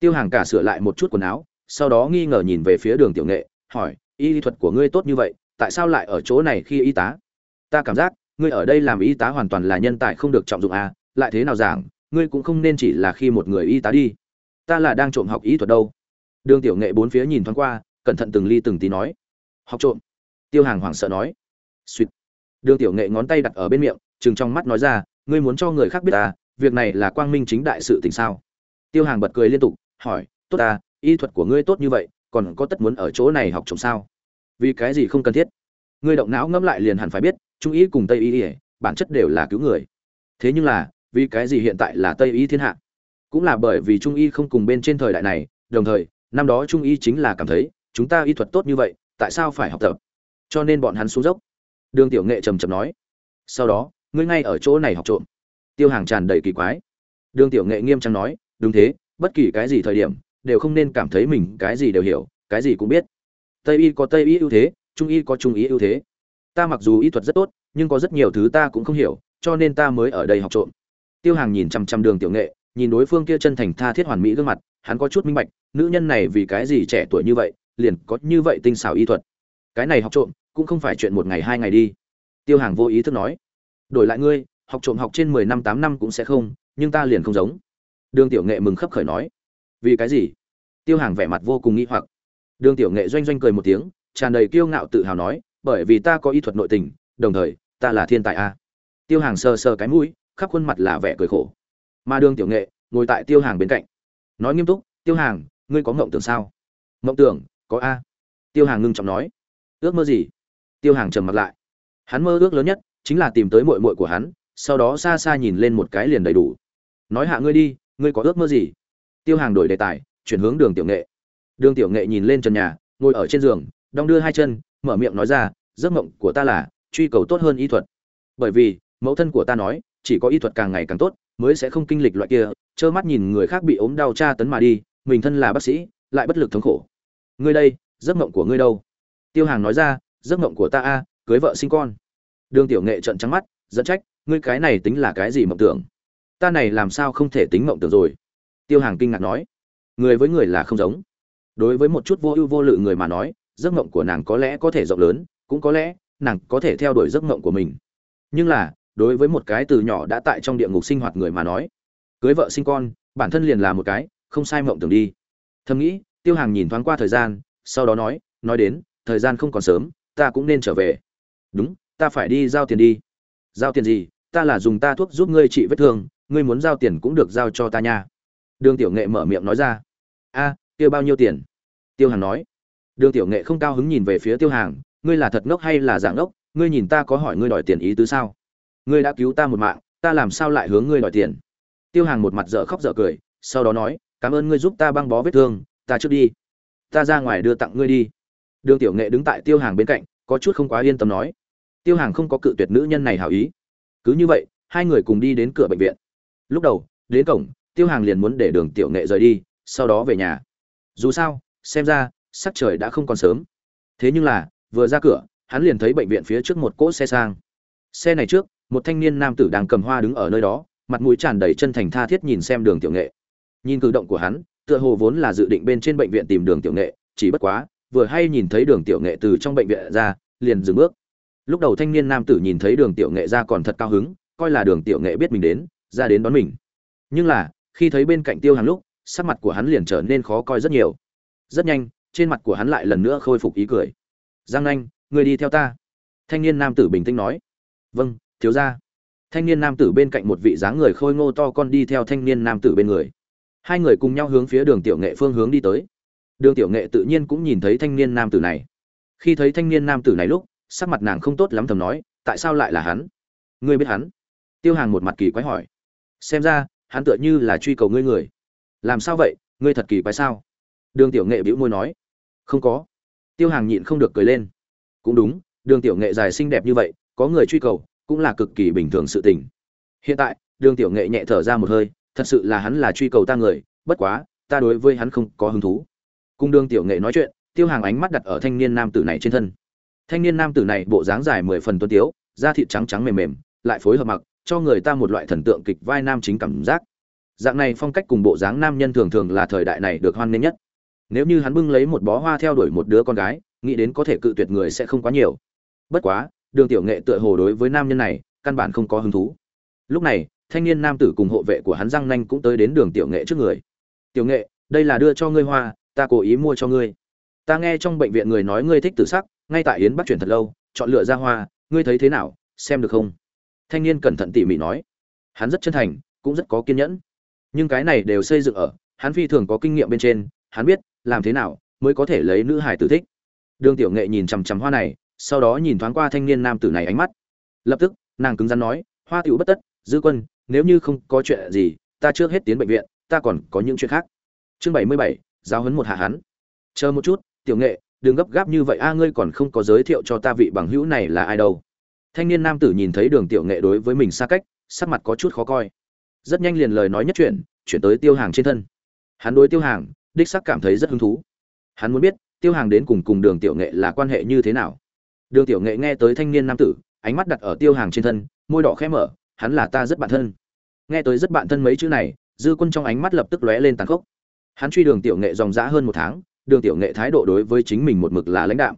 Tiêu hàng cả sửa lại một chút quần áo, sau đó nghi ngờ nhìn về phía đường tiểu nghệ, hỏi, y thuật của ngươi tốt như vậy, tại sao lại ở chỗ này khi y tá? Ta cảm giác, ngươi ở đây làm y tá hoàn toàn là nhân tài không được trọng dụng à lại thế nào giảng, ngươi cũng không nên chỉ là khi một người y tá đi. Ta là đang trộm học y thuật đâu. Đường tiểu nghệ bốn phía nhìn thoáng qua, cẩn thận từng ly từng tí nói, học trộm. Tiêu hàng hoảng sợ nói suýt đường tiểu nghệ ngón tay đặt ở bên miệng chừng trong mắt nói ra ngươi muốn cho người khác biết ta, việc này là quang minh chính đại sự tình sao? Tiêu hàng bật cười liên tục, hỏi, tốt ta, y thuật của ngươi tốt như vậy, còn có tất muốn ở chỗ này học trồng sao? Vì cái gì không cần thiết? Ngươi động não ngẫm lại liền hẳn phải biết, trung y cùng tây y bản chất đều là cứu người. Thế nhưng là, vì cái gì hiện tại là tây y thiên hạ? Cũng là bởi vì trung y không cùng bên trên thời đại này, đồng thời, năm đó trung y chính là cảm thấy, chúng ta y thuật tốt như vậy, tại sao phải học tập? Cho nên bọn hắn xuống dốc. Đường tiểu nghệ trầm trầm nói. Sau đó ngươi ngay ở chỗ này học trộm. Tiêu hàng tràn đầy kỳ quái. Đường tiểu nghệ nghiêm trang nói, đúng thế, bất kỳ cái gì thời điểm, đều không nên cảm thấy mình cái gì đều hiểu, cái gì cũng biết. Tây y có tây y ưu thế, trung y có trung y ưu thế. Ta mặc dù y thuật rất tốt, nhưng có rất nhiều thứ ta cũng không hiểu, cho nên ta mới ở đây học trộm. Tiêu hàng nhìn chăm chăm đường tiểu nghệ, nhìn đối phương kia chân thành tha thiết hoàn mỹ gương mặt, hắn có chút minh bạch, nữ nhân này vì cái gì trẻ tuổi như vậy, liền có như vậy tinh xảo y thuật. Cái này học trộm, cũng không phải chuyện một ngày hai ngày đi. Tiêu hàng vô ý thức nói đổi lại ngươi, học trộm học trên mười năm, tám năm cũng sẽ không, nhưng ta liền không giống. Đường tiểu nghệ mừng khấp khởi nói. Vì cái gì? Tiêu hàng vẻ mặt vô cùng nghĩ hoặc. Đường tiểu nghệ doanh doanh cười một tiếng, tràn đầy kiêu ngạo tự hào nói, bởi vì ta có y thuật nội tình, đồng thời, ta là thiên tài a. Tiêu hàng sờ sờ cái mũi, khắp khuôn mặt là vẻ cười khổ. Mà đường tiểu nghệ, ngồi tại tiêu hàng bên cạnh. Nói nghiêm túc, tiêu hàng, ngươi có ngộng tưởng sao? Ngộng tưởng, có a. Tiêu hàng ngưng trọng nói. Ước mơ gì? Tiêu hàng trầm mặt lại. Hắn mơ ước lớn nhất chính là tìm tới muội muội của hắn, sau đó xa xa nhìn lên một cái liền đầy đủ. Nói hạ ngươi đi, ngươi có ước mơ gì? Tiêu hàng đổi đề tài, chuyển hướng đường tiểu nghệ. Đường tiểu nghệ nhìn lên trần nhà, ngồi ở trên giường, đong đưa hai chân, mở miệng nói ra, giấc mộng của ta là truy cầu tốt hơn y thuật. Bởi vì, mẫu thân của ta nói, chỉ có y thuật càng ngày càng tốt, mới sẽ không kinh lịch loại kia, trơ mắt nhìn người khác bị ốm đau tra tấn mà đi, mình thân là bác sĩ, lại bất lực thống khổ. Ngươi đây, giấc mộng của ngươi đâu? Tiêu hàng nói ra, giấc mộng của ta a, cưới vợ sinh con đường tiểu nghệ trợn trắng mắt, giận trách, ngươi cái này tính là cái gì mộng tưởng? Ta này làm sao không thể tính mộng tưởng rồi? Tiêu hàng kinh ngạc nói, người với người là không giống. Đối với một chút vô ưu vô lự người mà nói, giấc mộng của nàng có lẽ có thể rộng lớn, cũng có lẽ nàng có thể theo đuổi giấc mộng của mình. Nhưng là, đối với một cái từ nhỏ đã tại trong địa ngục sinh hoạt người mà nói, cưới vợ sinh con, bản thân liền là một cái, không sai mộng tưởng đi. Thầm nghĩ, tiêu hàng nhìn thoáng qua thời gian, sau đó nói nói đến, thời gian không còn sớm, ta cũng nên trở về. Đúng ta phải đi giao tiền đi. Giao tiền gì? Ta là dùng ta thuốc giúp ngươi trị vết thương ngươi muốn giao tiền cũng được giao cho ta nha. Đường tiểu nghệ mở miệng nói ra. A à, kia bao nhiêu tiền? Tiêu hàng nói. Đường tiểu nghệ không cao hứng nhìn về phía tiêu hàng ngươi là thật ngốc hay là dạng ngốc? Ngươi nhìn ta có hỏi ngươi đòi tiền ý tứ sao? Ngươi đã cứu ta một mạng ta làm sao lại hướng ngươi đòi tiền? Tiêu hàng một mặt dở khóc dở cười sau đó nói cảm ơn ngươi giúp ta băng bó vết thương ta trước đi. Ta ra ngoài đưa tặng ngươi đi. Đường tiểu nghệ đứng tại tiêu hàng bên cạnh có chút không quá yên tâm nói tiêu hàng không có cự tuyệt nữ nhân này hảo ý. Cứ như vậy, hai người cùng đi đến cửa bệnh viện. Lúc đầu, đến cổng, tiêu hàng liền muốn để đường tiểu nghệ rời đi, sau đó về nhà. Dù sao, xem ra, sắc trời đã không còn sớm. Thế nhưng là, vừa ra cửa, hắn liền thấy bệnh viện phía trước một cỗ xe sang. Xe này trước, một thanh niên nam tử đang cầm hoa đứng ở nơi đó, mặt mũi tràn đầy chân thành tha thiết nhìn xem đường tiểu nghệ. Nhìn cử động của hắn, tựa hồ vốn là dự định bên trên bệnh viện tìm đường tiểu nghệ, chỉ bất quá, vừa hay nhìn thấy đường tiểu nghệ từ trong bệnh viện ra, liền dừng bước lúc đầu thanh niên nam tử nhìn thấy đường tiểu nghệ ra còn thật cao hứng coi là đường tiểu nghệ biết mình đến ra đến đón mình. Nhưng là khi thấy bên cạnh tiêu hàng lúc sắc mặt của hắn liền trở nên khó coi rất nhiều. Rất nhanh trên mặt của hắn lại lần nữa khôi phục ý cười. Giang anh, người đi theo ta. Thanh niên nam tử bình tĩnh nói. Vâng thiếu ra thanh niên nam tử bên cạnh một vị dáng người khôi ngô to con đi theo thanh niên nam tử bên người. Hai người cùng nhau hướng phía đường tiểu nghệ phương hướng đi tới. Đường tiểu nghệ tự nhiên cũng nhìn thấy thanh niên nam tử này. Khi thấy thanh niên nam tử này lúc sắc mặt nàng không tốt lắm thầm nói, tại sao lại là hắn? Ngươi biết hắn? Tiêu hàng một mặt kỳ quái hỏi. Xem ra, hắn tựa như là truy cầu ngươi người. Làm sao vậy? Ngươi thật kỳ quái sao? Đường tiểu nghệ bĩu môi nói. Không có. Tiêu hàng nhịn không được cười lên. Cũng đúng, đường tiểu nghệ dài xinh đẹp như vậy, có người truy cầu, cũng là cực kỳ bình thường sự tình. Hiện tại, đường tiểu nghệ nhẹ thở ra một hơi, thật sự là hắn là truy cầu ta người, bất quá, ta đối với hắn không có hứng thú. Cùng đường tiểu nghệ nói chuyện, tiêu hàng ánh mắt đặt ở thanh niên nam tử này trên thân thanh niên nam tử này bộ dáng dài mười phần tuấn tiếu, da thịt trắng trắng mềm mềm, lại phối hợp mặc, cho người ta một loại thần tượng kịch vai nam chính cảm giác. Dạng này phong cách cùng bộ dáng nam nhân thường thường là thời đại này được hoan nghênh nhất. Nếu như hắn bưng lấy một bó hoa theo đuổi một đứa con gái, nghĩ đến có thể cự tuyệt người sẽ không quá nhiều. Bất quá, đường tiểu nghệ tựa hồ đối với nam nhân này, căn bản không có hứng thú. Lúc này, thanh niên nam tử cùng hộ vệ của hắn răng nanh cũng tới đến đường tiểu nghệ trước người. Tiểu nghệ, đây là đưa cho ngươi hoa, ta cố ý mua cho ngươi. Ta nghe trong bệnh viện người nói ngươi thích tử sắc ngay tại yến bắt chuyển thật lâu, chọn lựa ra hoa, ngươi thấy thế nào, xem được không? Thanh niên cẩn thận tỉ mỉ nói. Hắn rất chân thành, cũng rất có kiên nhẫn. Nhưng cái này đều xây dựng ở, hắn phi thường có kinh nghiệm bên trên, hắn biết, làm thế nào mới có thể lấy nữ hải tử thích. Đường tiểu nghệ nhìn chằm chằm hoa này, sau đó nhìn thoáng qua thanh niên nam tử này ánh mắt. Lập tức, nàng cứng rắn nói, hoa tiểu bất tất, dư quân, nếu như không có chuyện gì, ta trước hết tiến bệnh viện, ta còn có những chuyện khác. Chương bảy mươi bảy, giáo huấn một hạ hắn. Chờ một chút, tiểu nghệ đừng gấp gáp như vậy, a, ngươi còn không có giới thiệu cho ta vị bằng hữu này là ai đâu. Thanh niên nam tử nhìn thấy đường tiểu nghệ đối với mình xa cách, sắc mặt có chút khó coi. Rất nhanh liền lời nói nhất chuyện chuyển tới tiêu hàng trên thân. Hắn đối tiêu hàng, đích sắc cảm thấy rất hứng thú. Hắn muốn biết, tiêu hàng đến cùng cùng đường tiểu nghệ là quan hệ như thế nào? Đường tiểu nghệ nghe tới thanh niên nam tử, ánh mắt đặt ở tiêu hàng trên thân, môi đỏ khẽ mở, hắn là ta rất bạn thân. Nghe tới rất bạn thân mấy chữ này, dư quân trong ánh mắt lập tức lóe lên tàn khốc. Hắn truy đường tiểu nghệ dòng dã hơn một tháng đường tiểu nghệ thái độ đối với chính mình một mực là lãnh đạm.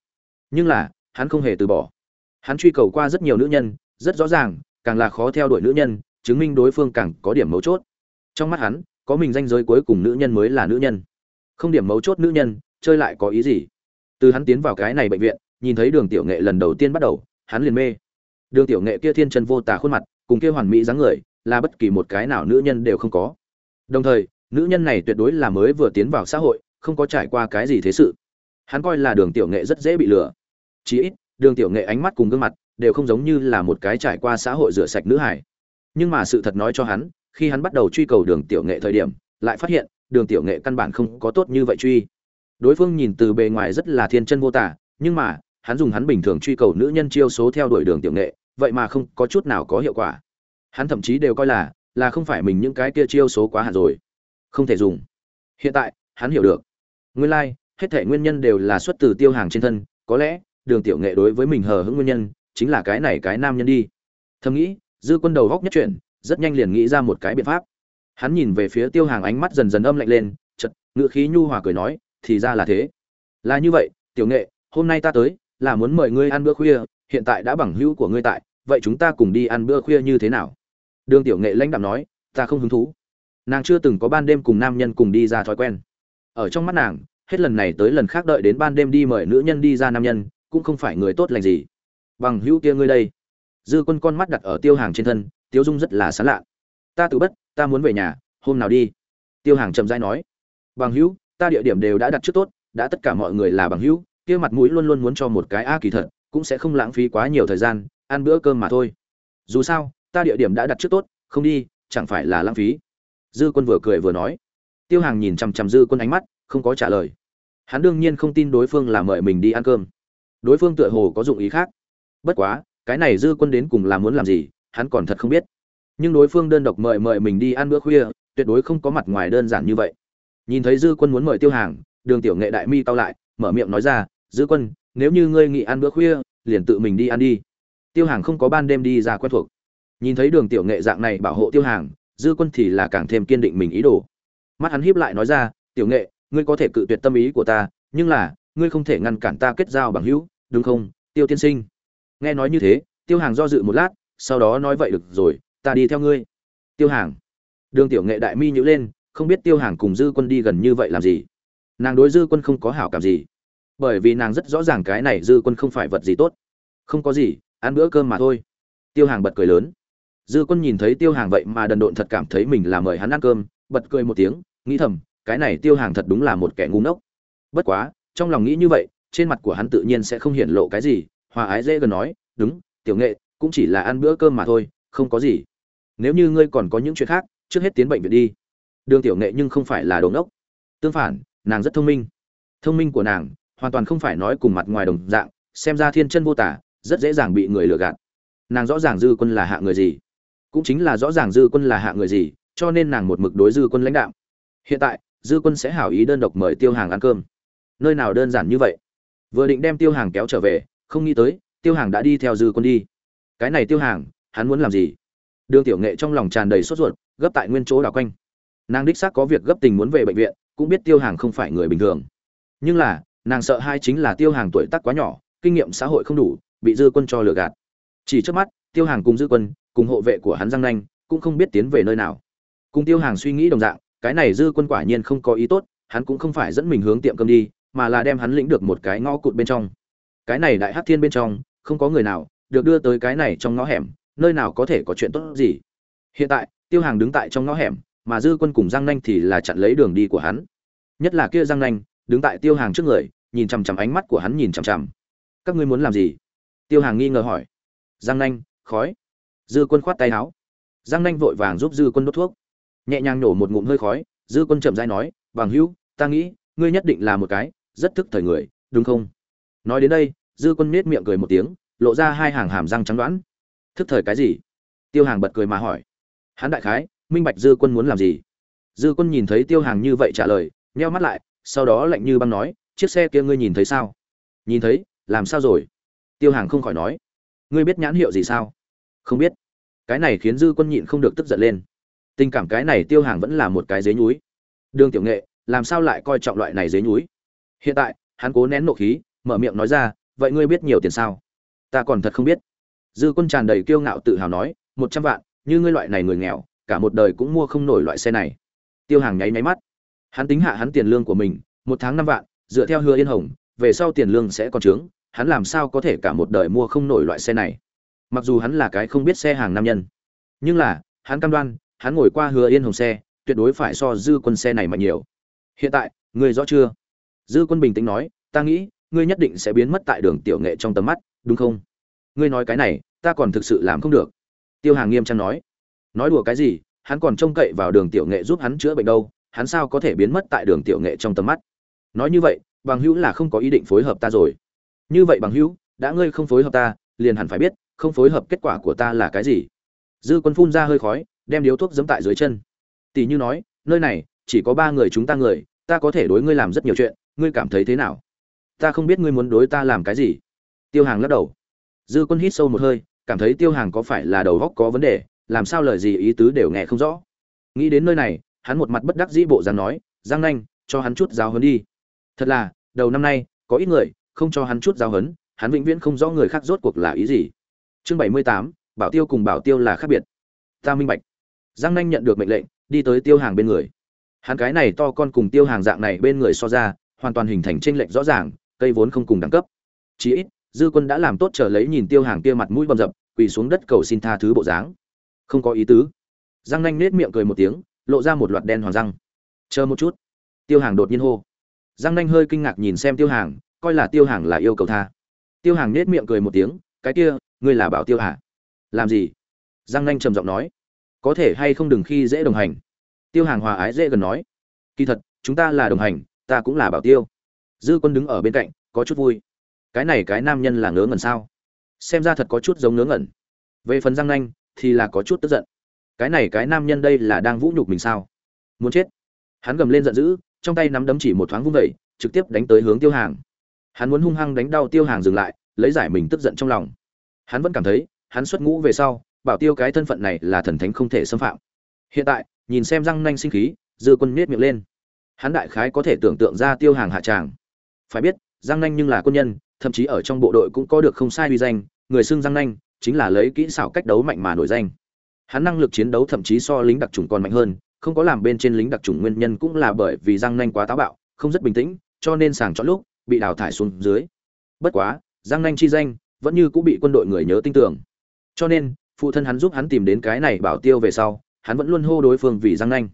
Nhưng là, hắn không hề từ bỏ. Hắn truy cầu qua rất nhiều nữ nhân, rất rõ ràng, càng là khó theo đuổi nữ nhân, chứng minh đối phương càng có điểm mấu chốt. Trong mắt hắn, có mình danh giới cuối cùng nữ nhân mới là nữ nhân. Không điểm mấu chốt nữ nhân, chơi lại có ý gì? Từ hắn tiến vào cái này bệnh viện, nhìn thấy đường tiểu nghệ lần đầu tiên bắt đầu, hắn liền mê. Đường tiểu nghệ kia thiên chân vô tả khuôn mặt, cùng kia hoàn mỹ dáng người, là bất kỳ một cái nào nữ nhân đều không có. Đồng thời, nữ nhân này tuyệt đối là mới vừa tiến vào xã hội không có trải qua cái gì thế sự. Hắn coi là đường tiểu nghệ rất dễ bị lừa. Chí ít, đường tiểu nghệ ánh mắt cùng gương mặt đều không giống như là một cái trải qua xã hội rửa sạch nữ hải nhưng mà sự thật nói cho hắn, khi hắn bắt đầu truy cầu đường tiểu nghệ thời điểm, lại phát hiện, đường tiểu nghệ căn bản không có tốt như vậy truy. Đối phương nhìn từ bề ngoài rất là thiên chân vô tả, nhưng mà, hắn dùng hắn bình thường truy cầu nữ nhân chiêu số theo đuổi đường tiểu nghệ, vậy mà không có chút nào có hiệu quả. Hắn thậm chí đều coi là là không phải mình những cái kia chiêu số quá hạn rồi. Không thể dùng. Hiện tại, hắn hiểu được nguyên lai、like, hết thể nguyên nhân đều là xuất từ tiêu hàng trên thân có lẽ đường tiểu nghệ đối với mình hờ hững nguyên nhân chính là cái này cái nam nhân đi. Thầm nghĩ dư quân đầu góc nhất chuyển rất nhanh liền nghĩ ra một cái biện pháp. Hắn nhìn về phía tiêu hàng ánh mắt dần dần âm lạnh lên chật ngự khí nhu hòa cười nói thì ra là thế. Là như vậy tiểu nghệ hôm nay ta tới là muốn mời ngươi ăn bữa khuya hiện tại đã bằng hữu của ngươi tại vậy chúng ta cùng đi ăn bữa khuya như thế nào? Đường tiểu nghệ lãnh đạm nói ta không hứng thú. Nàng chưa từng có ban đêm cùng nam nhân cùng đi ra thói quen ở trong mắt nàng, hết lần này tới lần khác đợi đến ban đêm đi mời nữ nhân đi ra nam nhân, cũng không phải người tốt lành gì. Bằng hữu kia ngươi đây. Dư quân con mắt đặt ở tiêu hàng trên thân tiêu dung rất là sán lạ. Ta tự bất, ta muốn về nhà, hôm nào đi? Tiêu hàng chậm rãi nói. Bằng hữu, ta địa điểm đều đã đặt trước tốt, đã tất cả mọi người là bằng hữu, kia mặt mũi luôn luôn muốn cho một cái a kỳ thật, cũng sẽ không lãng phí quá nhiều thời gian, ăn bữa cơm mà thôi. Dù sao, ta địa điểm đã đặt trước tốt, không đi, chẳng phải là lãng phí. Dư quân vừa cười vừa nói tiêu hàng nhìn chằm chằm dư quân ánh mắt, không có trả lời. Hắn đương nhiên không tin đối phương là mời mình đi ăn cơm. Đối phương tựa hồ có dụng ý khác. Bất quá, cái này dư quân đến cùng là muốn làm gì, hắn còn thật không biết. Nhưng đối phương đơn độc mời mời mình đi ăn bữa khuya, tuyệt đối không có mặt ngoài đơn giản như vậy. Nhìn thấy dư quân muốn mời tiêu hàng, đường tiểu nghệ đại mi cao lại, mở miệng nói ra, dư quân, nếu như ngươi nghĩ ăn bữa khuya, liền tự mình đi ăn đi. Tiêu hàng không có ban đêm đi ra quen thuộc. Nhìn thấy đường tiểu nghệ dạng này bảo hộ tiêu hàng, dư quân thì là càng thêm kiên định mình ý đồ mắt hắn híp lại nói ra, tiểu nghệ, ngươi có thể cự tuyệt tâm ý của ta, nhưng là, ngươi không thể ngăn cản ta kết giao bằng hữu, đúng không, tiêu tiên sinh? Nghe nói như thế, tiêu hàng do dự một lát, sau đó nói, vậy được rồi, ta đi theo ngươi. Tiêu hàng. Đường tiểu nghệ đại mi nhữ lên, không biết tiêu hàng cùng dư quân đi gần như vậy làm gì. Nàng đối dư quân không có hảo cảm gì. Bởi vì nàng rất rõ ràng cái này dư quân không phải vật gì tốt. Không có gì, ăn bữa cơm mà thôi. Tiêu hàng bật cười lớn. Dư quân nhìn thấy tiêu hàng vậy mà đần độn thật cảm thấy mình là mời hắn ăn cơm bật cười một tiếng, nghĩ thầm, cái này tiêu hàng thật đúng là một kẻ ngu ngốc. Bất quá, trong lòng nghĩ như vậy, trên mặt của hắn tự nhiên sẽ không hiện lộ cái gì, hòa ái dễ gần nói, đúng, tiểu nghệ, cũng chỉ là ăn bữa cơm mà thôi, không có gì. Nếu như ngươi còn có những chuyện khác, trước hết tiến bệnh viện đi. Đường tiểu nghệ nhưng không phải là đồ ngốc. Tương phản, nàng rất thông minh. Thông minh của nàng, hoàn toàn không phải nói cùng mặt ngoài đồng dạng, xem ra thiên chân vô tả, rất dễ dàng bị người lừa gạt. Nàng rõ ràng dư quân là hạ người gì, cũng chính là rõ ràng dư quân là hạ người gì cho nên nàng một mực đối dư quân lãnh đạo. Hiện tại, dư quân sẽ hảo ý đơn độc mời tiêu hàng ăn cơm. Nơi nào đơn giản như vậy? Vừa định đem tiêu hàng kéo trở về, không nghĩ tới, tiêu hàng đã đi theo dư quân đi. Cái này tiêu hàng, hắn muốn làm gì? Đường tiểu nghệ trong lòng tràn đầy sốt ruột, gấp tại nguyên chỗ đảo quanh. Nàng đích xác có việc gấp tình muốn về bệnh viện, cũng biết tiêu hàng không phải người bình thường. Nhưng là, nàng sợ hai chính là tiêu hàng tuổi tác quá nhỏ, kinh nghiệm xã hội không đủ, bị dư quân cho lừa gạt. Chỉ trước mắt, tiêu hàng cùng dư quân, cùng hộ vệ của hắn giang nanh, cũng không biết tiến về nơi nào cùng tiêu hàng suy nghĩ đồng dạng, cái này dư quân quả nhiên không có ý tốt, hắn cũng không phải dẫn mình hướng tiệm cơm đi, mà là đem hắn lĩnh được một cái ngõ cụt bên trong. Cái này đại hắc thiên bên trong, không có người nào được đưa tới cái này trong ngõ hẻm, nơi nào có thể có chuyện tốt gì. Hiện tại, tiêu hàng đứng tại trong ngõ hẻm, mà dư quân cùng giang nanh thì là chặn lấy đường đi của hắn. Nhất là kia giang nanh, đứng tại tiêu hàng trước người, nhìn chằm chằm ánh mắt của hắn nhìn chằm chằm. Các ngươi muốn làm gì? Tiêu hàng nghi ngờ hỏi. Giang nanh, khói. Dư quân khoát tay áo. Giang nanh vội vàng giúp dư quân đốt thuốc nhẹ nhàng nổ một ngụm hơi khói, dư quân chậm rãi nói, bằng hữu, ta nghĩ, ngươi nhất định là một cái rất thức thời người, đúng không? Nói đến đây, dư quân nết miệng cười một tiếng, lộ ra hai hàng hàm răng trắng đoãn. Thức thời cái gì? Tiêu hàng bật cười mà hỏi. Hắn đại khái, minh bạch dư quân muốn làm gì? Dư quân nhìn thấy tiêu hàng như vậy trả lời, nheo mắt lại, sau đó lạnh như băng nói, chiếc xe kia ngươi nhìn thấy sao? Nhìn thấy, làm sao rồi? Tiêu hàng không khỏi nói. Ngươi biết nhãn hiệu gì sao? Không biết. Cái này khiến dư quân nhịn không được tức giận lên tình cảm cái này tiêu hàng vẫn là một cái dế núi đường tiểu nghệ, làm sao lại coi trọng loại này dế núi hiện tại, hắn cố nén nộ khí, mở miệng nói ra, vậy ngươi biết nhiều tiền sao? Ta còn thật không biết. Dư quân tràn đầy kiêu ngạo tự hào nói, một trăm vạn, như ngươi loại này người nghèo, cả một đời cũng mua không nổi loại xe này. Tiêu hàng nháy nháy mắt. Hắn tính hạ hắn tiền lương của mình, một tháng năm vạn, dựa theo hứa yên hồng, về sau tiền lương sẽ còn trướng, hắn làm sao có thể cả một đời mua không nổi loại xe này? Mặc dù hắn là cái không biết xe hàng nam nhân, nhưng là, hắn cam đoan hắn ngồi qua hứa yên hồng xe, tuyệt đối phải so dư quân xe này mạnh nhiều. Hiện tại, ngươi rõ chưa? Dư quân bình tĩnh nói, ta nghĩ, ngươi nhất định sẽ biến mất tại đường tiểu nghệ trong tầm mắt, đúng không? Ngươi nói cái này, ta còn thực sự làm không được. Tiêu hàng nghiêm trang nói. Nói đùa cái gì, hắn còn trông cậy vào đường tiểu nghệ giúp hắn chữa bệnh đâu, hắn sao có thể biến mất tại đường tiểu nghệ trong tầm mắt? Nói như vậy, bằng hữu là không có ý định phối hợp ta rồi. Như vậy bằng hữu, đã ngươi không phối hợp ta, liền hẳn phải biết, không phối hợp kết quả của ta là cái gì. Dư quân phun ra hơi khói đem điếu thuốc giẫm tại dưới chân. Tỷ như nói, nơi này, chỉ có ba người chúng ta người, ta có thể đối ngươi làm rất nhiều chuyện, ngươi cảm thấy thế nào? Ta không biết ngươi muốn đối ta làm cái gì. Tiêu hàng lắc đầu. Dư quân hít sâu một hơi, cảm thấy tiêu hàng có phải là đầu óc có vấn đề, làm sao lời gì ý tứ đều nghe không rõ. Nghĩ đến nơi này, hắn một mặt bất đắc dĩ bộ dáng nói, giang nanh, cho hắn chút giáo hấn đi. Thật là, đầu năm nay, có ít người, không cho hắn chút giáo hấn hắn vĩnh viễn không rõ người khác rốt cuộc là ý gì. Chương bảy mươi tám, bảo tiêu cùng bảo tiêu là khác biệt. Ta minh bạch giang nanh nhận được mệnh lệnh, đi tới tiêu hàng bên người. Hắn cái này to con cùng tiêu hàng dạng này bên người so ra, hoàn toàn hình thành tranh lệch rõ ràng, cây vốn không cùng đẳng cấp. Chí ít, dư quân đã làm tốt chờ lấy nhìn tiêu hàng kia mặt mũi bầm dập, quỳ xuống đất cầu xin tha thứ bộ dáng. Không có ý tứ. Giang nanh nết miệng cười một tiếng, lộ ra một loạt đen hoàng răng. Chờ một chút. Tiêu hàng đột nhiên hô. Giang nanh hơi kinh ngạc nhìn xem tiêu hàng, coi là tiêu hàng là yêu cầu tha. Tiêu hàng nết miệng cười một tiếng, cái kia, ngươi là bảo tiêu hả? Làm gì? Giang nanh trầm giọng nói có thể hay không đừng khi dễ đồng hành. Tiêu hàng hòa ái dễ gần nói. Kỳ thật, chúng ta là đồng hành, ta cũng là bảo tiêu. Dư quân đứng ở bên cạnh, có chút vui. Cái này cái nam nhân là ngớ ngẩn sao? Xem ra thật có chút giống ngớ ngẩn. Về phần giang nanh, thì là có chút tức giận. Cái này cái nam nhân đây là đang vũ nhục mình sao? Muốn chết. Hắn gầm lên giận dữ, trong tay nắm đấm chỉ một thoáng vung vẩy trực tiếp đánh tới hướng tiêu hàng. Hắn muốn hung hăng đánh đau tiêu hàng dừng lại, lấy giải mình tức giận trong lòng. Hắn vẫn cảm thấy, hắn xuất ngũ về sau bảo tiêu cái thân phận này là thần thánh không thể xâm phạm. Hiện tại, nhìn xem răng nanh sinh khí, dư quân nết miệng lên. Hắn đại khái có thể tưởng tượng ra tiêu hàng hạ tràng. Phải biết, răng nanh nhưng là quân nhân, thậm chí ở trong bộ đội cũng có được không sai uy danh, người xưng răng nanh chính là lấy kỹ xảo cách đấu mạnh mà nổi danh. Hắn năng lực chiến đấu thậm chí so lính đặc trùng còn mạnh hơn, không có làm bên trên lính đặc trùng nguyên nhân cũng là bởi vì răng nanh quá táo bạo, không rất bình tĩnh, cho nên sàng chọn lúc, bị đào thải xuống dưới. Bất quá, răng nanh chi danh vẫn như cũng bị quân đội người nhớ tin tưởng. Cho nên phụ thân hắn giúp hắn tìm đến cái này bảo tiêu về sau, hắn vẫn luôn hô đối phương vì giang nanh.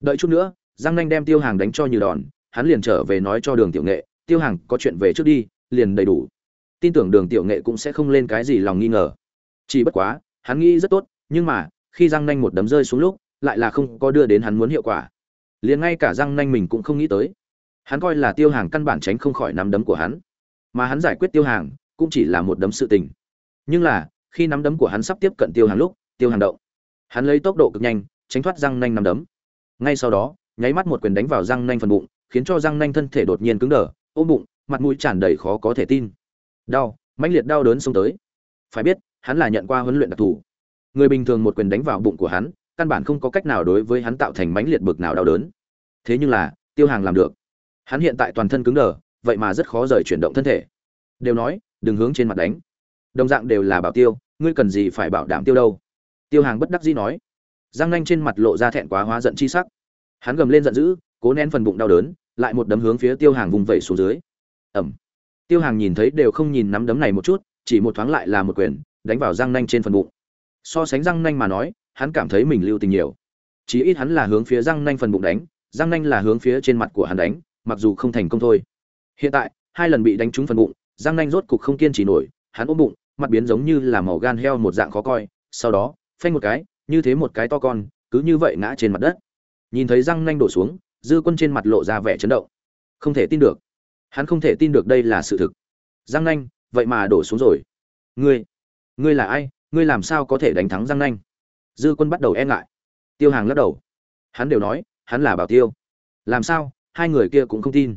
Đợi chút nữa, giang nanh đem tiêu hàng đánh cho như đòn, hắn liền trở về nói cho đường tiểu nghệ, tiêu hàng, có chuyện về trước đi, liền đầy đủ. Tin tưởng đường tiểu nghệ cũng sẽ không lên cái gì lòng nghi ngờ. Chỉ bất quá, hắn nghĩ rất tốt, nhưng mà, khi giang nanh một đấm rơi xuống lúc, lại là không có đưa đến hắn muốn hiệu quả. Liền ngay cả giang nanh mình cũng không nghĩ tới. Hắn coi là tiêu hàng căn bản tránh không khỏi nắm đấm của hắn. Mà hắn giải quyết tiêu hàng, cũng chỉ là một đấm sự tình. Nhưng là khi nắm đấm của hắn sắp tiếp cận tiêu hàng lúc, tiêu hàng động. Hắn lấy tốc độ cực nhanh, tránh thoát răng nanh nắm đấm. Ngay sau đó, nháy mắt một quyền đánh vào răng nanh phần bụng, khiến cho răng nanh thân thể đột nhiên cứng đờ, ôm bụng, mặt mũi tràn đầy khó có thể tin. Đau, mãnh liệt đau đớn xông tới. Phải biết, hắn là nhận qua huấn luyện đặc thù. Người bình thường một quyền đánh vào bụng của hắn, căn bản không có cách nào đối với hắn tạo thành mãnh liệt bực nào đau đớn. Thế nhưng là, tiêu hàng làm được. Hắn hiện tại toàn thân cứng đờ, vậy mà rất khó rời chuyển động thân thể. Đều nói, đừng hướng trên mặt đánh đồng dạng đều là bảo tiêu, ngươi cần gì phải bảo đảm tiêu đâu? Tiêu hàng bất đắc dĩ nói. Giang nanh trên mặt lộ ra thẹn quá hóa giận chi sắc. Hắn gầm lên giận dữ, cố nén phần bụng đau đớn, lại một đấm hướng phía tiêu hàng vùng vẩy xuống dưới. Ẩm tiêu hàng nhìn thấy đều không nhìn nắm đấm này một chút, chỉ một thoáng lại là một quyền, đánh vào răng nanh trên phần bụng. So sánh răng nanh mà nói, hắn cảm thấy mình lưu tình nhiều. Chí ít hắn là hướng phía răng nanh phần bụng đánh răng nanh là hướng phía trên mặt của hắn đánh, mặc dù không thành công thôi. Hiện tại, hai lần bị đánh trúng phần bụng răng nanh rốt cục không kiên trì nổi, hắn ôm bụng mặt biến giống như là màu gan heo một dạng khó coi, sau đó, phanh một cái, như thế một cái to con, cứ như vậy ngã trên mặt đất. Nhìn thấy răng nanh đổ xuống, dư quân trên mặt lộ ra vẻ chấn động. Không thể tin được. Hắn không thể tin được đây là sự thực. Răng nanh, vậy mà đổ xuống rồi. Ngươi ngươi là ai? Ngươi làm sao có thể đánh thắng răng nanh? Dư quân bắt đầu e ngại. Tiêu hàng lắc đầu. Hắn đều nói, hắn là bảo tiêu. Làm sao? Hai người kia cũng không tin.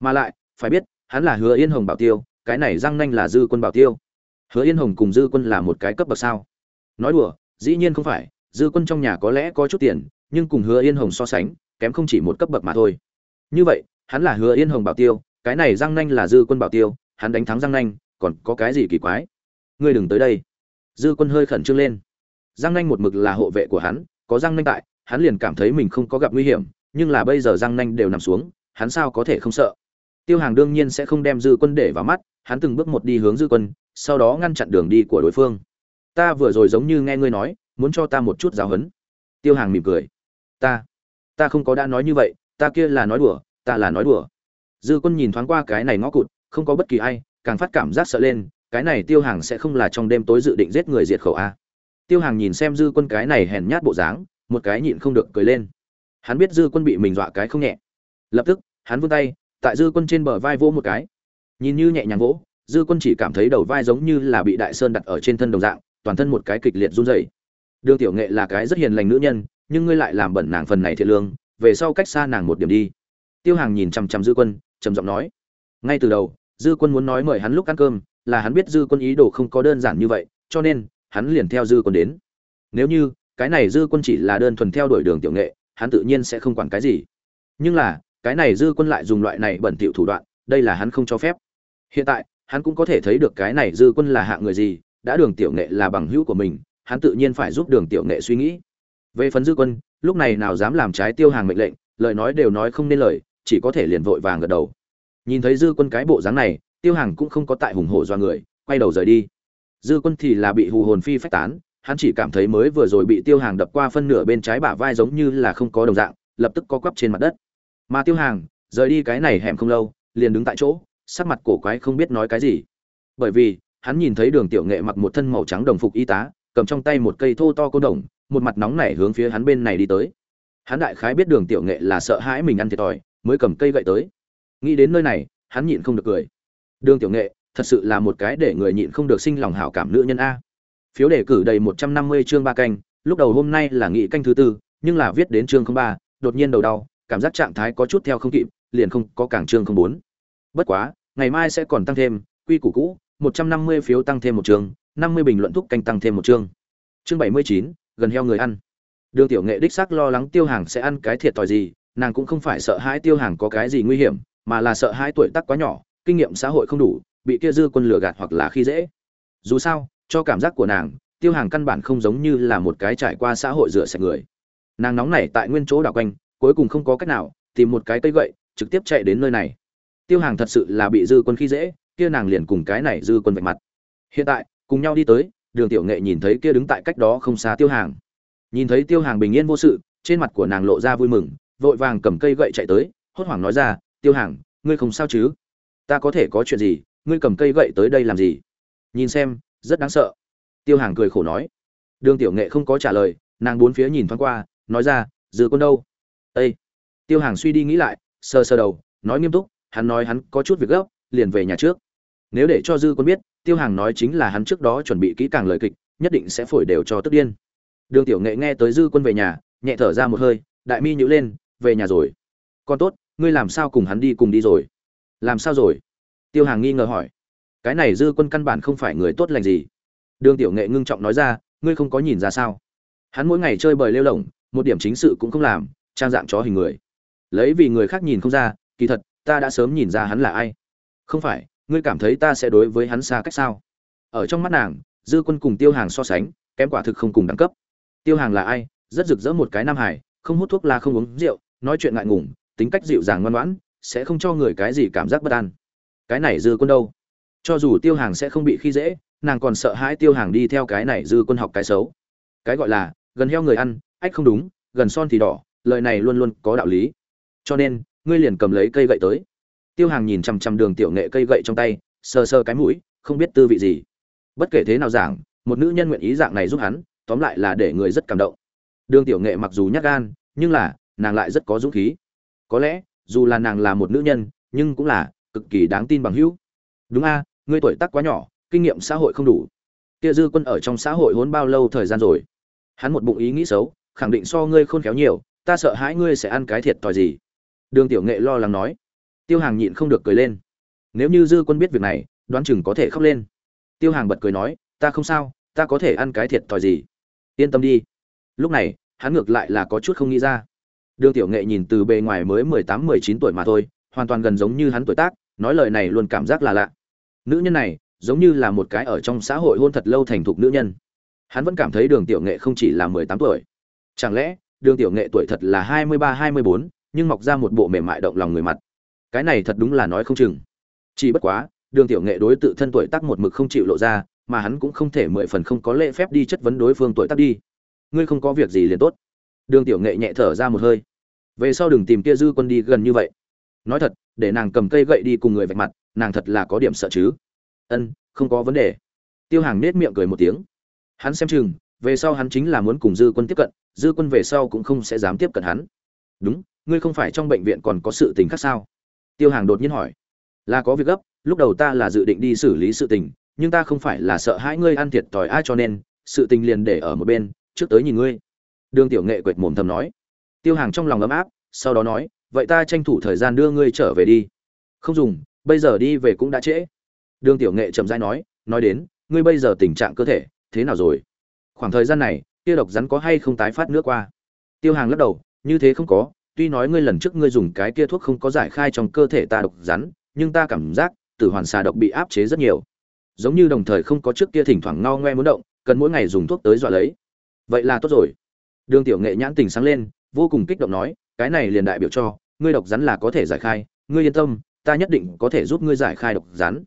Mà lại, phải biết, hắn là hứa yên hồng bảo tiêu, cái này răng nanh là dư quân bảo tiêu hứa yên hồng cùng dư quân là một cái cấp bậc sao? Nói đùa, dĩ nhiên không phải, dư quân trong nhà có lẽ có chút tiền, nhưng cùng hứa yên hồng so sánh, kém không chỉ một cấp bậc mà thôi. Như vậy, hắn là hứa yên hồng bảo tiêu, cái này giang nanh là dư quân bảo tiêu, hắn đánh thắng giang nanh, còn có cái gì kỳ quái? Ngươi đừng tới đây. Dư quân hơi khẩn trương lên. Giang nanh một mực là hộ vệ của hắn, có giang nanh tại, hắn liền cảm thấy mình không có gặp nguy hiểm, nhưng là bây giờ giang nanh đều nằm xuống, hắn sao có thể không sợ? Tiêu hàng đương nhiên sẽ không đem dư quân để vào mắt, hắn từng bước một đi hướng dư quân sau đó ngăn chặn đường đi của đối phương. Ta vừa rồi giống như nghe ngươi nói, muốn cho ta một chút giáo huấn. Tiêu hàng mỉm cười. Ta ta không có đã nói như vậy, ta kia là nói đùa, ta là nói đùa. Dư quân nhìn thoáng qua cái này ngõ cụt, không có bất kỳ ai, càng phát cảm giác sợ lên, cái này tiêu hàng sẽ không là trong đêm tối dự định giết người diệt khẩu a. Tiêu hàng nhìn xem dư quân cái này hèn nhát bộ dáng, một cái nhịn không được cười lên. Hắn biết dư quân bị mình dọa cái không nhẹ. Lập tức, hắn vươn tay, tại dư quân trên bờ vai vỗ một cái. Nhìn như nhẹ nhàng vỗ dư quân chỉ cảm thấy đầu vai giống như là bị đại sơn đặt ở trên thân đồng dạng, toàn thân một cái kịch liệt run rẩy. Đường tiểu nghệ là cái rất hiền lành nữ nhân, nhưng ngươi lại làm bẩn nàng phần này thiệt lương, về sau cách xa nàng một điểm đi. Tiêu hàng nhìn chằm chằm dư quân, trầm giọng nói. Ngay từ đầu, dư quân muốn nói mời hắn lúc ăn cơm, là hắn biết dư quân ý đồ không có đơn giản như vậy, cho nên, hắn liền theo dư quân đến. Nếu như, cái này dư quân chỉ là đơn thuần theo đuổi đường tiểu nghệ, hắn tự nhiên sẽ không quản cái gì. Nhưng là, cái này dư quân lại dùng loại này bẩn thỉu thủ đoạn, đây là hắn không cho phép. Hiện tại hắn cũng có thể thấy được cái này dư quân là hạng người gì, đã đường tiểu nghệ là bằng hữu của mình, hắn tự nhiên phải giúp đường tiểu nghệ suy nghĩ. Về phần dư quân, lúc này nào dám làm trái tiêu hàng mệnh lệnh, lời nói đều nói không nên lời, chỉ có thể liền vội vàng gật đầu. Nhìn thấy dư quân cái bộ dáng này, tiêu hàng cũng không có tại hùng hổ do người, quay đầu rời đi. Dư quân thì là bị hù hồn phi phách tán, hắn chỉ cảm thấy mới vừa rồi bị tiêu hàng đập qua phân nửa bên trái bả vai giống như là không có đồng dạng, lập tức co quắp trên mặt đất. Mà tiêu hàng, rời đi cái này hẻm không lâu, liền đứng tại chỗ sắc mặt cổ quái không biết nói cái gì. Bởi vì, hắn nhìn thấy đường tiểu nghệ mặc một thân màu trắng đồng phục y tá, cầm trong tay một cây thô to côn đồng, một mặt nóng nảy hướng phía hắn bên này đi tới. Hắn đại khái biết đường tiểu nghệ là sợ hãi mình ăn thiệt thòi, mới cầm cây gậy tới. Nghĩ đến nơi này, hắn nhịn không được cười. Đường tiểu nghệ, thật sự là một cái để người nhịn không được sinh lòng hảo cảm nữ nhân a. Phiếu đề cử đầy một trăm năm mươi chương ba canh, lúc đầu hôm nay là nghị canh thứ tư, nhưng là viết đến chương không ba, đột nhiên đầu đau, cảm giác trạng thái có chút theo không kịp, liền không có cảng chương không bốn. Bất quá ngày mai sẽ còn tăng thêm, quy củ cũ, một trăm năm mươi phiếu tăng thêm một chương năm mươi bình luận thúc canh tăng thêm một chương chương bảy mươi chín, gần heo người ăn. Đường tiểu nghệ đích xác lo lắng tiêu hàng sẽ ăn cái thiệt thòi gì, nàng cũng không phải sợ hãi tiêu hàng có cái gì nguy hiểm, mà là sợ hãi tuổi tác quá nhỏ, kinh nghiệm xã hội không đủ, bị kia dư quân lừa gạt hoặc là khi dễ. Dù sao, cho cảm giác của nàng, tiêu hàng căn bản không giống như là một cái trải qua xã hội rửa sạch người. Nàng nóng nảy tại nguyên chỗ đảo quanh, cuối cùng không có cách nào tìm một cái cây gậy, trực tiếp chạy đến nơi này tiêu hàng thật sự là bị dư quân khi dễ, kia nàng liền cùng cái này dư quân vạch mặt. Hiện tại, cùng nhau đi tới, đường tiểu nghệ nhìn thấy kia đứng tại cách đó không xa tiêu hàng. Nhìn thấy tiêu hàng bình yên vô sự, trên mặt của nàng lộ ra vui mừng, vội vàng cầm cây gậy chạy tới, hốt hoảng nói ra, tiêu hàng, ngươi không sao chứ? Ta có thể có chuyện gì, ngươi cầm cây gậy tới đây làm gì? Nhìn xem, rất đáng sợ. Tiêu hàng cười khổ nói. Đường tiểu nghệ không có trả lời, nàng bốn phía nhìn thoáng qua, nói ra, dư quân đâu? Ây tiêu hàng suy đi nghĩ lại sơ sơ đầu, nói nghiêm túc hắn nói hắn có chút việc gấp, liền về nhà trước. Nếu để cho dư quân biết, tiêu hàng nói chính là hắn trước đó chuẩn bị kỹ càng lời kịch, nhất định sẽ phổi đều cho tức điên. Đường tiểu nghệ nghe tới dư quân về nhà, nhẹ thở ra một hơi, đại mi nhíu lên, về nhà rồi. Con tốt, ngươi làm sao cùng hắn đi cùng đi rồi? Làm sao rồi? Tiêu hàng nghi ngờ hỏi. Cái này dư quân căn bản không phải người tốt lành gì. Đường tiểu nghệ ngưng trọng nói ra, ngươi không có nhìn ra sao? Hắn mỗi ngày chơi bời lêu lỏng, một điểm chính sự cũng không làm, trang dạng chó hình người. Lấy vì người khác nhìn không ra, kỳ thật ta đã sớm nhìn ra hắn là ai. Không phải, ngươi cảm thấy ta sẽ đối với hắn xa cách sao? Ở trong mắt nàng, dư quân cùng tiêu hàng so sánh, kém quả thực không cùng đẳng cấp. Tiêu hàng là ai? Rất rực rỡ một cái nam hải không hút thuốc la không uống rượu, nói chuyện ngại ngùng, tính cách dịu dàng ngoan ngoãn, sẽ không cho người cái gì cảm giác bất an. Cái này dư quân đâu? Cho dù tiêu hàng sẽ không bị khi dễ, nàng còn sợ hãi tiêu hàng đi theo cái này dư quân học cái xấu. Cái gọi là, gần heo người ăn, ách không đúng, gần son thì đỏ, lời này luôn luôn có đạo lý. Cho nên ngươi liền cầm lấy cây gậy tới. Tiêu hàng nhìn chằm chằm đường tiểu nghệ cây gậy trong tay, sờ sờ cái mũi, không biết tư vị gì. Bất kể thế nào giảng, một nữ nhân nguyện ý dạng này giúp hắn, tóm lại là để người rất cảm động. Đường tiểu nghệ mặc dù nhát gan, nhưng là, nàng lại rất có dũng khí. Có lẽ, dù là nàng là một nữ nhân, nhưng cũng là cực kỳ đáng tin bằng hữu. Đúng a, ngươi tuổi tác quá nhỏ, kinh nghiệm xã hội không đủ. Kia dư quân ở trong xã hội hốn bao lâu thời gian rồi? Hắn một bụng ý nghĩ xấu, khẳng định so ngươi khôn khéo nhiều, ta sợ hãi ngươi sẽ ăn cái thiệt thòi gì đường tiểu nghệ lo lắng nói. Tiêu hàng nhịn không được cười lên. Nếu như dư quân biết việc này, đoán chừng có thể khóc lên. Tiêu hàng bật cười nói, ta không sao, ta có thể ăn cái thiệt thòi gì. Yên tâm đi. Lúc này, hắn ngược lại là có chút không nghĩ ra. Đường tiểu nghệ nhìn từ bề ngoài mới mười tám, mười chín tuổi mà thôi, hoàn toàn gần giống như hắn tuổi tác, nói lời này luôn cảm giác là lạ. Nữ nhân này, giống như là một cái ở trong xã hội hôn thật lâu thành thục nữ nhân. Hắn vẫn cảm thấy đường tiểu nghệ không chỉ là mười tám tuổi. Chẳng lẽ, đường tiểu nghệ tuổi thật là hai mươi ba, hai mươi bốn nhưng mọc ra một bộ mềm mại động lòng người mặt. Cái này thật đúng là nói không chừng. Chỉ bất quá, đường tiểu nghệ đối tự thân tuổi tác một mực không chịu lộ ra, mà hắn cũng không thể mười phần không có lễ phép đi chất vấn đối phương tuổi tác đi. Ngươi không có việc gì liền tốt. Đường tiểu nghệ nhẹ thở ra một hơi. Về sau đừng tìm kia dư quân đi gần như vậy. Nói thật, để nàng cầm cây gậy đi cùng người vạch mặt, nàng thật là có điểm sợ chứ. Ân, không có vấn đề. Tiêu hàng nết miệng cười một tiếng. Hắn xem chừng, về sau hắn chính là muốn cùng dư quân tiếp cận, dư quân về sau cũng không sẽ dám tiếp cận hắn. Đúng ngươi không phải trong bệnh viện còn có sự tình khác sao? Tiêu hàng đột nhiên hỏi. Là có việc gấp, lúc đầu ta là dự định đi xử lý sự tình, nhưng ta không phải là sợ hãi ngươi ăn thiệt thòi ai cho nên, sự tình liền để ở một bên, trước tới nhìn ngươi. Đường tiểu nghệ quệt mồm thầm nói. Tiêu hàng trong lòng ấm áp, sau đó nói, vậy ta tranh thủ thời gian đưa ngươi trở về đi. Không dùng, bây giờ đi về cũng đã trễ. Đường tiểu nghệ chậm rãi nói nói đến, ngươi bây giờ tình trạng cơ thể, thế nào rồi? Khoảng thời gian này tiêu độc rắn có hay không tái phát nước qua? Tiêu hàng lắc đầu, như thế không có tuy nói ngươi lần trước ngươi dùng cái kia thuốc không có giải khai trong cơ thể ta độc rắn, nhưng ta cảm giác tử hoàn xà độc bị áp chế rất nhiều. Giống như đồng thời không có trước kia thỉnh thoảng ngao ngoe muốn động, cần mỗi ngày dùng thuốc tới dọa lấy. Vậy là tốt rồi. Đường tiểu nghệ nhãn tình sáng lên, vô cùng kích động nói, cái này liền đại biểu cho, ngươi độc rắn là có thể giải khai, ngươi yên tâm, ta nhất định có thể giúp ngươi giải khai độc rắn.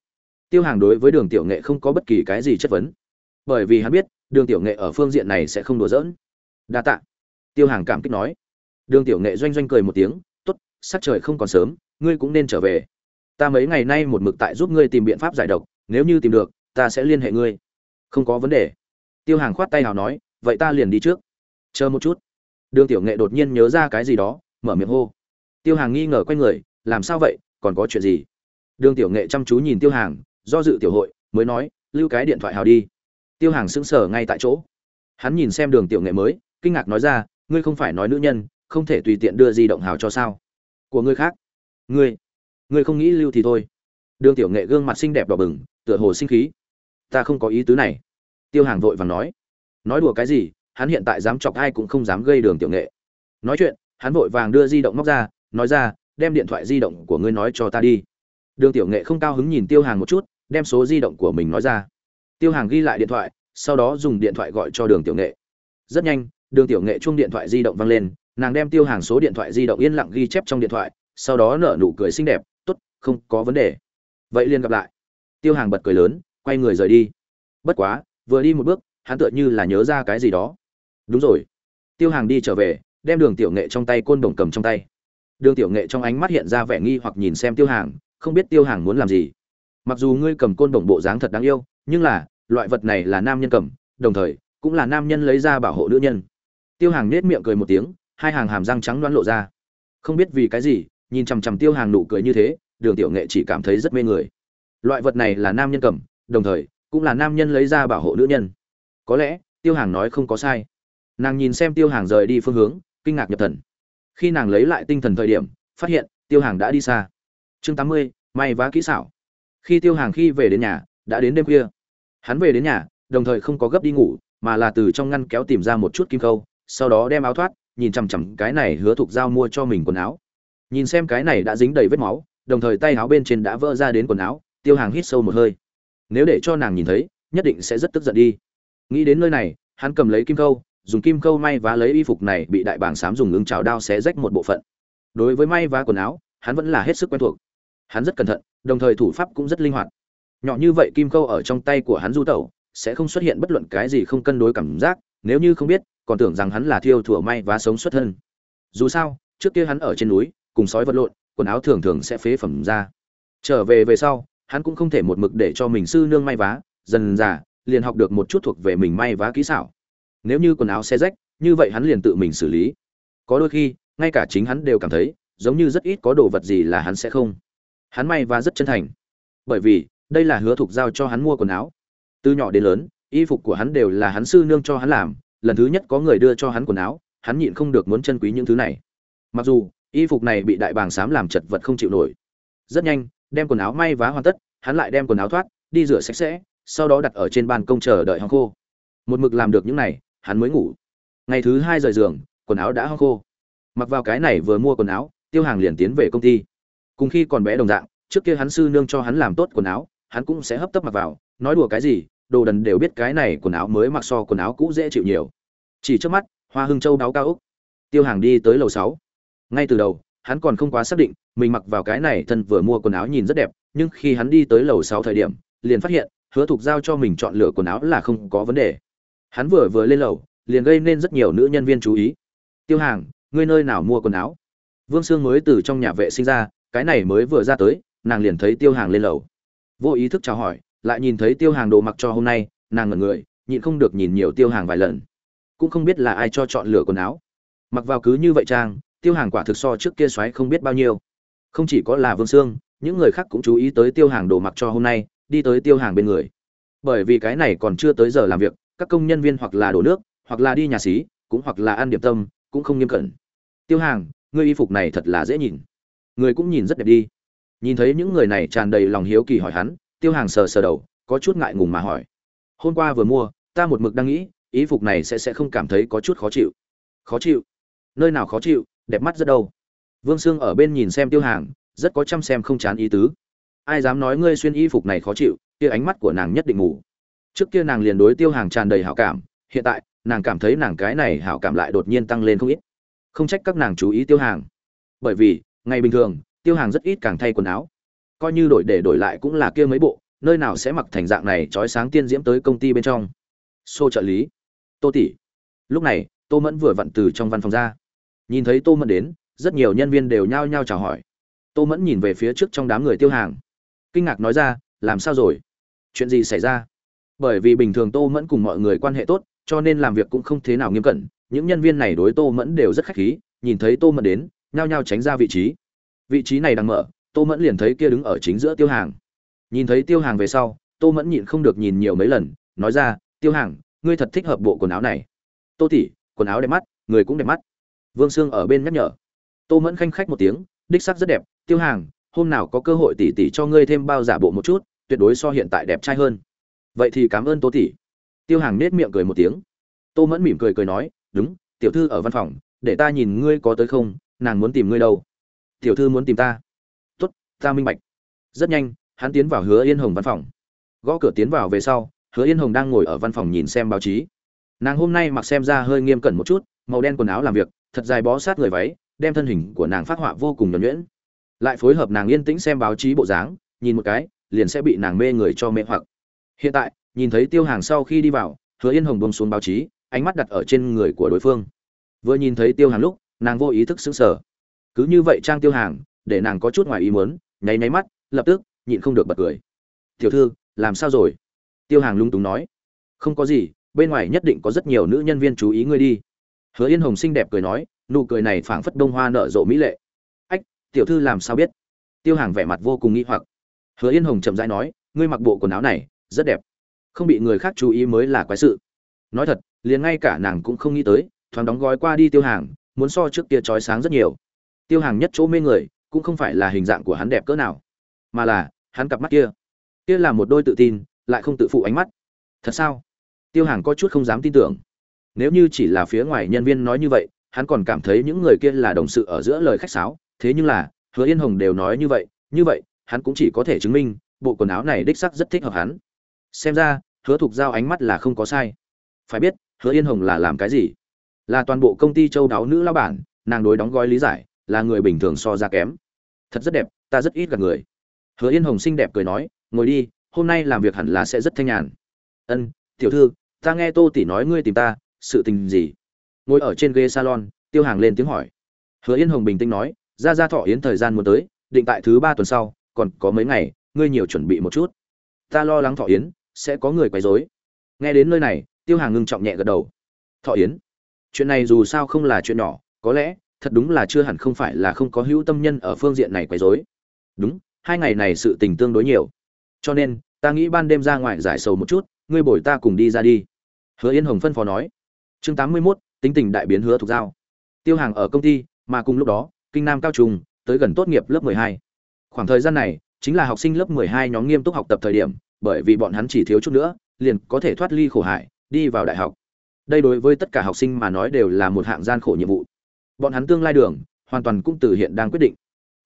Tiêu hàng đối với đường tiểu nghệ không có bất kỳ cái gì chất vấn. Bởi vì hắn biết, đường tiểu nghệ ở phương diện này sẽ không đùa giỡn. Đa tạ. Tiêu hàng cảm kích nói đường tiểu nghệ doanh doanh cười một tiếng tốt, sắc trời không còn sớm ngươi cũng nên trở về. Ta mấy ngày nay một mực tại giúp ngươi tìm biện pháp giải độc nếu như tìm được ta sẽ liên hệ ngươi. Không có vấn đề. Tiêu hàng khoát tay nào nói vậy ta liền đi trước. Chờ một chút. Đường tiểu nghệ đột nhiên nhớ ra cái gì đó mở miệng hô. Tiêu hàng nghi ngờ quay người làm sao vậy còn có chuyện gì? Đường tiểu nghệ chăm chú nhìn tiêu hàng do dự tiểu hội mới nói lưu cái điện thoại hào đi. Tiêu hàng sững sờ ngay tại chỗ. Hắn nhìn xem đường tiểu nghệ mới kinh ngạc nói ra ngươi không phải nói nữ nhân không thể tùy tiện đưa di động hào cho sao? Của ngươi khác? Ngươi ngươi không nghĩ lưu thì thôi. Đường tiểu nghệ gương mặt xinh đẹp đỏ bừng, tựa hồ sinh khí. Ta không có ý tứ này. Tiêu hàng vội vàng nói. Nói đùa cái gì, hắn hiện tại dám chọc ai cũng không dám gây đường tiểu nghệ. Nói chuyện, hắn vội vàng đưa di động móc ra, nói ra, đem điện thoại di động của ngươi nói cho ta đi. Đường tiểu nghệ không cao hứng nhìn tiêu hàng một chút, đem số di động của mình nói ra. Tiêu hàng ghi lại điện thoại, sau đó dùng điện thoại gọi cho đường tiểu nghệ. Rất nhanh, đường tiểu nghệ chuông điện thoại di động vang lên nàng đem tiêu hàng số điện thoại di động yên lặng ghi chép trong điện thoại, sau đó nở nụ cười xinh đẹp, tốt, không có vấn đề. Vậy liền gặp lại. Tiêu hàng bật cười lớn, quay người rời đi. Bất quá, vừa đi một bước, hắn tựa như là nhớ ra cái gì đó. Đúng rồi. Tiêu hàng đi trở về, đem đường tiểu nghệ trong tay côn đồng cầm trong tay. Đường tiểu nghệ trong ánh mắt hiện ra vẻ nghi hoặc nhìn xem tiêu hàng, không biết tiêu hàng muốn làm gì. Mặc dù ngươi cầm côn đồng bộ dáng thật đáng yêu, nhưng là, loại vật này là nam nhân cầm, đồng thời, cũng là nam nhân lấy ra bảo hộ nữ nhân. Tiêu hàng nết miệng cười một tiếng hai hàng hàm răng trắng đoán lộ ra. Không biết vì cái gì, nhìn chằm chằm tiêu hàng nụ cười như thế, đường tiểu nghệ chỉ cảm thấy rất mê người. Loại vật này là nam nhân cầm, đồng thời, cũng là nam nhân lấy ra bảo hộ nữ nhân. Có lẽ, tiêu hàng nói không có sai. Nàng nhìn xem tiêu hàng rời đi phương hướng, kinh ngạc nhập thần. Khi nàng lấy lại tinh thần thời điểm, phát hiện, tiêu hàng đã đi xa. Chương tám mươi, may vá kỹ xảo. Khi tiêu hàng khi về đến nhà, đã đến đêm khuya. Hắn về đến nhà, đồng thời không có gấp đi ngủ, mà là từ trong ngăn kéo tìm ra một chút kim khâu, sau đó đem áo thoát nhìn chằm chằm cái này hứa thục giao mua cho mình quần áo. Nhìn xem cái này đã dính đầy vết máu, đồng thời tay áo bên trên đã vỡ ra đến quần áo, tiêu hàng hít sâu một hơi. Nếu để cho nàng nhìn thấy, nhất định sẽ rất tức giận đi. Nghĩ đến nơi này, hắn cầm lấy kim khâu dùng kim khâu may vá lấy y phục này bị đại bàng xám dùng ứng trào đao xé rách một bộ phận. Đối với may vá quần áo, hắn vẫn là hết sức quen thuộc. Hắn rất cẩn thận, đồng thời thủ pháp cũng rất linh hoạt. Nhỏ như vậy kim khâu ở trong tay của hắn du tẩu, sẽ không xuất hiện bất luận cái gì không cân đối cảm giác, nếu như không biết còn tưởng rằng hắn là thiêu thủa may vá sống xuất thân. Dù sao, trước kia hắn ở trên núi, cùng sói vật lộn, quần áo thường thường sẽ phế phẩm ra. Trở về về sau, hắn cũng không thể một mực để cho mình sư nương may vá, dần dà, liền học được một chút thuộc về mình may vá kỹ xảo. Nếu như quần áo xe rách, như vậy hắn liền tự mình xử lý. Có đôi khi, ngay cả chính hắn đều cảm thấy, giống như rất ít có đồ vật gì là hắn sẽ không. Hắn may và rất chân thành. Bởi vì, đây là hứa thục giao cho hắn mua quần áo. Từ nhỏ đến lớn, y phục của hắn đều là hắn sư nương cho hắn làm lần thứ nhất có người đưa cho hắn quần áo, hắn nhịn không được muốn chân quý những thứ này. Mặc dù, y phục này bị đại bàng xám làm chật vật không chịu nổi. Rất nhanh, đem quần áo may vá hoàn tất, hắn lại đem quần áo thoát, đi rửa sạch sẽ, sau đó đặt ở trên ban công chờ đợi hong khô một mực làm được những này, hắn mới ngủ. Ngày thứ hai rời giường, quần áo đã hong khô mặc vào cái này vừa mua quần áo, tiêu hàng liền tiến về công ty. Cùng khi còn bé đồng dạng, trước kia hắn sư nương cho hắn làm tốt quần áo, hắn cũng sẽ hấp tấp mặc vào, nói đùa cái gì đồ đần đều biết cái này quần áo mới mặc so quần áo cũ dễ chịu nhiều. Chỉ trước mắt, hoa hưng châu đáo cao úc. Tiêu hàng đi tới lầu sáu. Ngay từ đầu, hắn còn không quá xác định, mình mặc vào cái này thân vừa mua quần áo nhìn rất đẹp, nhưng khi hắn đi tới lầu sáu thời điểm, liền phát hiện, hứa thục giao cho mình chọn lựa quần áo là không có vấn đề. Hắn vừa vừa lên lầu, liền gây nên rất nhiều nữ nhân viên chú ý. Tiêu hàng, ngươi nơi nào mua quần áo? Vương sương mới từ trong nhà vệ sinh ra, cái này mới vừa ra tới, nàng liền thấy tiêu hàng lên lầu. Vô ý thức chào hỏi lại nhìn thấy tiêu hàng đồ mặc cho hôm nay, nàng ngẩn người, nhịn không được nhìn nhiều tiêu hàng vài lần. Cũng không biết là ai cho chọn lựa quần áo. Mặc vào cứ như vậy trang, tiêu hàng quả thực so trước kia xoáy không biết bao nhiêu. Không chỉ có là vương sương, những người khác cũng chú ý tới tiêu hàng đồ mặc cho hôm nay, đi tới tiêu hàng bên người. Bởi vì cái này còn chưa tới giờ làm việc, các công nhân viên hoặc là đổ nước, hoặc là đi nhà xí, cũng hoặc là ăn điểm tâm, cũng không nghiêm cẩn. Tiêu hàng, ngươi y phục này thật là dễ nhìn. Người cũng nhìn rất đẹp đi. Nhìn thấy những người này tràn đầy lòng hiếu kỳ hỏi hắn tiêu hàng sờ sờ đầu, có chút ngại ngùng mà hỏi. Hôm qua vừa mua, ta một mực đang nghĩ y phục này sẽ sẽ không cảm thấy có chút khó chịu. Khó chịu? Nơi nào khó chịu, đẹp mắt rất đâu. Vương sương ở bên nhìn xem tiêu hàng, rất có chăm xem không chán ý tứ. Ai dám nói ngươi xuyên y phục này khó chịu, kia ánh mắt của nàng nhất định ngủ trước kia nàng liền đối tiêu hàng tràn đầy hảo cảm, hiện tại, nàng cảm thấy nàng cái này hảo cảm lại đột nhiên tăng lên không ít. Không trách các nàng chú ý tiêu hàng. Bởi vì, ngày bình thường, tiêu hàng rất ít càng thay quần áo coi như đổi để đổi lại cũng là kia mấy bộ, nơi nào sẽ mặc thành dạng này trói sáng tiên diễm tới công ty bên trong. Xô trợ lý. Tô tỷ. Lúc này, tô mẫn vừa vặn từ trong văn phòng ra. Nhìn thấy tô mẫn đến, rất nhiều nhân viên đều nhao nhao chào hỏi. Tô mẫn nhìn về phía trước trong đám người tiêu hàng. Kinh ngạc nói ra, làm sao rồi? Chuyện gì xảy ra? Bởi vì bình thường tô mẫn cùng mọi người quan hệ tốt, cho nên làm việc cũng không thế nào nghiêm cẩn. Những nhân viên này đối tô mẫn đều rất khách khí, nhìn thấy tô mẫn đến, nhao nhao tránh ra vị trí. Vị trí này đang mở tô mẫn liền thấy kia đứng ở chính giữa tiêu hàng. Nhìn thấy tiêu hàng về sau, tô mẫn nhịn không được nhìn nhiều mấy lần, nói ra, tiêu hàng, ngươi thật thích hợp bộ quần áo này. Tô tỉ quần áo đẹp mắt, người cũng đẹp mắt. Vương sương ở bên nhắc nhở. Tô mẫn khanh khách một tiếng, đích sắc rất đẹp. Tiêu hàng, hôm nào có cơ hội tỉ tỉ cho ngươi thêm bao giả bộ một chút, tuyệt đối so hiện tại đẹp trai hơn. Vậy thì cảm ơn tô tỉ tiêu hàng nết miệng cười một tiếng. Tô mẫn mỉm cười cười nói, đúng, tiểu thư ở văn phòng, để ta nhìn ngươi có tới không, nàng muốn tìm ngươi đâu. Tiểu thư muốn tìm ta ta minh bạch. Rất nhanh, hắn tiến vào hứa yên hồng văn phòng. Gõ cửa tiến vào về sau, hứa yên hồng đang ngồi ở văn phòng nhìn xem báo chí. Nàng hôm nay mặc xem ra hơi nghiêm cẩn một chút, màu đen quần áo làm việc, thật dài bó sát người váy, đem thân hình của nàng phát họa vô cùng nhuẩn nhuyễn. Lại phối hợp nàng yên tĩnh xem báo chí bộ dáng, nhìn một cái, liền sẽ bị nàng mê người cho mê hoặc. Hiện tại, nhìn thấy tiêu hàng sau khi đi vào, hứa yên hồng bông xuống báo chí, ánh mắt đặt ở trên người của đối phương. Vừa nhìn thấy tiêu hàng lúc, nàng vô ý thức sững sờ. Cứ như vậy trang tiêu hàng, để nàng có chút ngoài ý muốn nháy nháy mắt, lập tức, nhịn không được bật cười. Tiểu thư, làm sao rồi? Tiêu hàng lung túng nói. Không có gì, bên ngoài nhất định có rất nhiều nữ nhân viên chú ý ngươi đi. Hứa yên hồng xinh đẹp cười nói, nụ cười này phảng phất đông hoa nở rộ mỹ lệ. Ách, tiểu thư làm sao biết? Tiêu hàng vẻ mặt vô cùng nghi hoặc. Hứa yên hồng chậm rãi nói, ngươi mặc bộ quần áo này, rất đẹp. Không bị người khác chú ý mới là quái sự. Nói thật, liền ngay cả nàng cũng không nghĩ tới, thoáng đóng gói qua đi tiêu hàng, muốn so trước kia trói sáng rất nhiều. Tiêu hàng nhất chỗ mê người cũng không phải là hình dạng của hắn đẹp cỡ nào, mà là, hắn cặp mắt kia. Kia là một đôi tự tin, lại không tự phụ ánh mắt. Thật sao? Tiêu hàng có chút không dám tin tưởng. Nếu như chỉ là phía ngoài nhân viên nói như vậy, hắn còn cảm thấy những người kia là đồng sự ở giữa lời khách sáo. Thế nhưng là, hứa yên hồng đều nói như vậy như vậy, hắn cũng chỉ có thể chứng minh, bộ quần áo này đích sắc rất thích hợp hắn. Xem ra, hứa thục giao ánh mắt là không có sai. Phải biết, hứa yên hồng là làm cái gì? Là toàn bộ công ty châu đáo nữ lao bản, nàng đối đóng gói lý giải, là người bình thường so ra kém thật rất đẹp, ta rất ít gặp người. Hứa yên hồng xinh đẹp cười nói, ngồi đi, hôm nay làm việc hẳn là sẽ rất thanh nhàn. Ân, tiểu thư, ta nghe tô tỷ nói ngươi tìm ta, sự tình gì? Ngồi ở trên ghế salon, tiêu hàng lên tiếng hỏi. Hứa yên hồng bình tĩnh nói, ra ra thọ yến thời gian muốn tới, định tại thứ ba tuần sau, còn có mấy ngày, ngươi nhiều chuẩn bị một chút. Ta lo lắng thọ yến, sẽ có người quấy rối. Nghe đến nơi này, tiêu hàng ngưng trọng nhẹ gật đầu. Thọ yến? Chuyện này dù sao không là chuyện nhỏ, có lẽ thật đúng là chưa hẳn không phải là không có hữu tâm nhân ở phương diện này quấy rối. Đúng hai ngày này sự tình tương đối nhiều. Cho nên ta nghĩ ban đêm ra ngoài giải sầu một chút ngươi bồi ta cùng đi ra đi. Hứa yên hồng phân phó nói. Chương tám mươi 81, tính tình đại biến hứa thuộc giao. Tiêu hàng ở công ty mà cùng lúc đó kinh nam cao trung tới gần tốt nghiệp lớp 12. khoảng thời gian này chính là học sinh lớp 12 nhóm nghiêm túc học tập thời điểm bởi vì bọn hắn chỉ thiếu chút nữa liền có thể thoát ly khổ hại đi vào đại học. Đây đối với tất cả học sinh mà nói đều là một hạng gian khổ nhiệm vụ bọn hắn tương lai đường, hoàn toàn cũng từ hiện đang quyết định.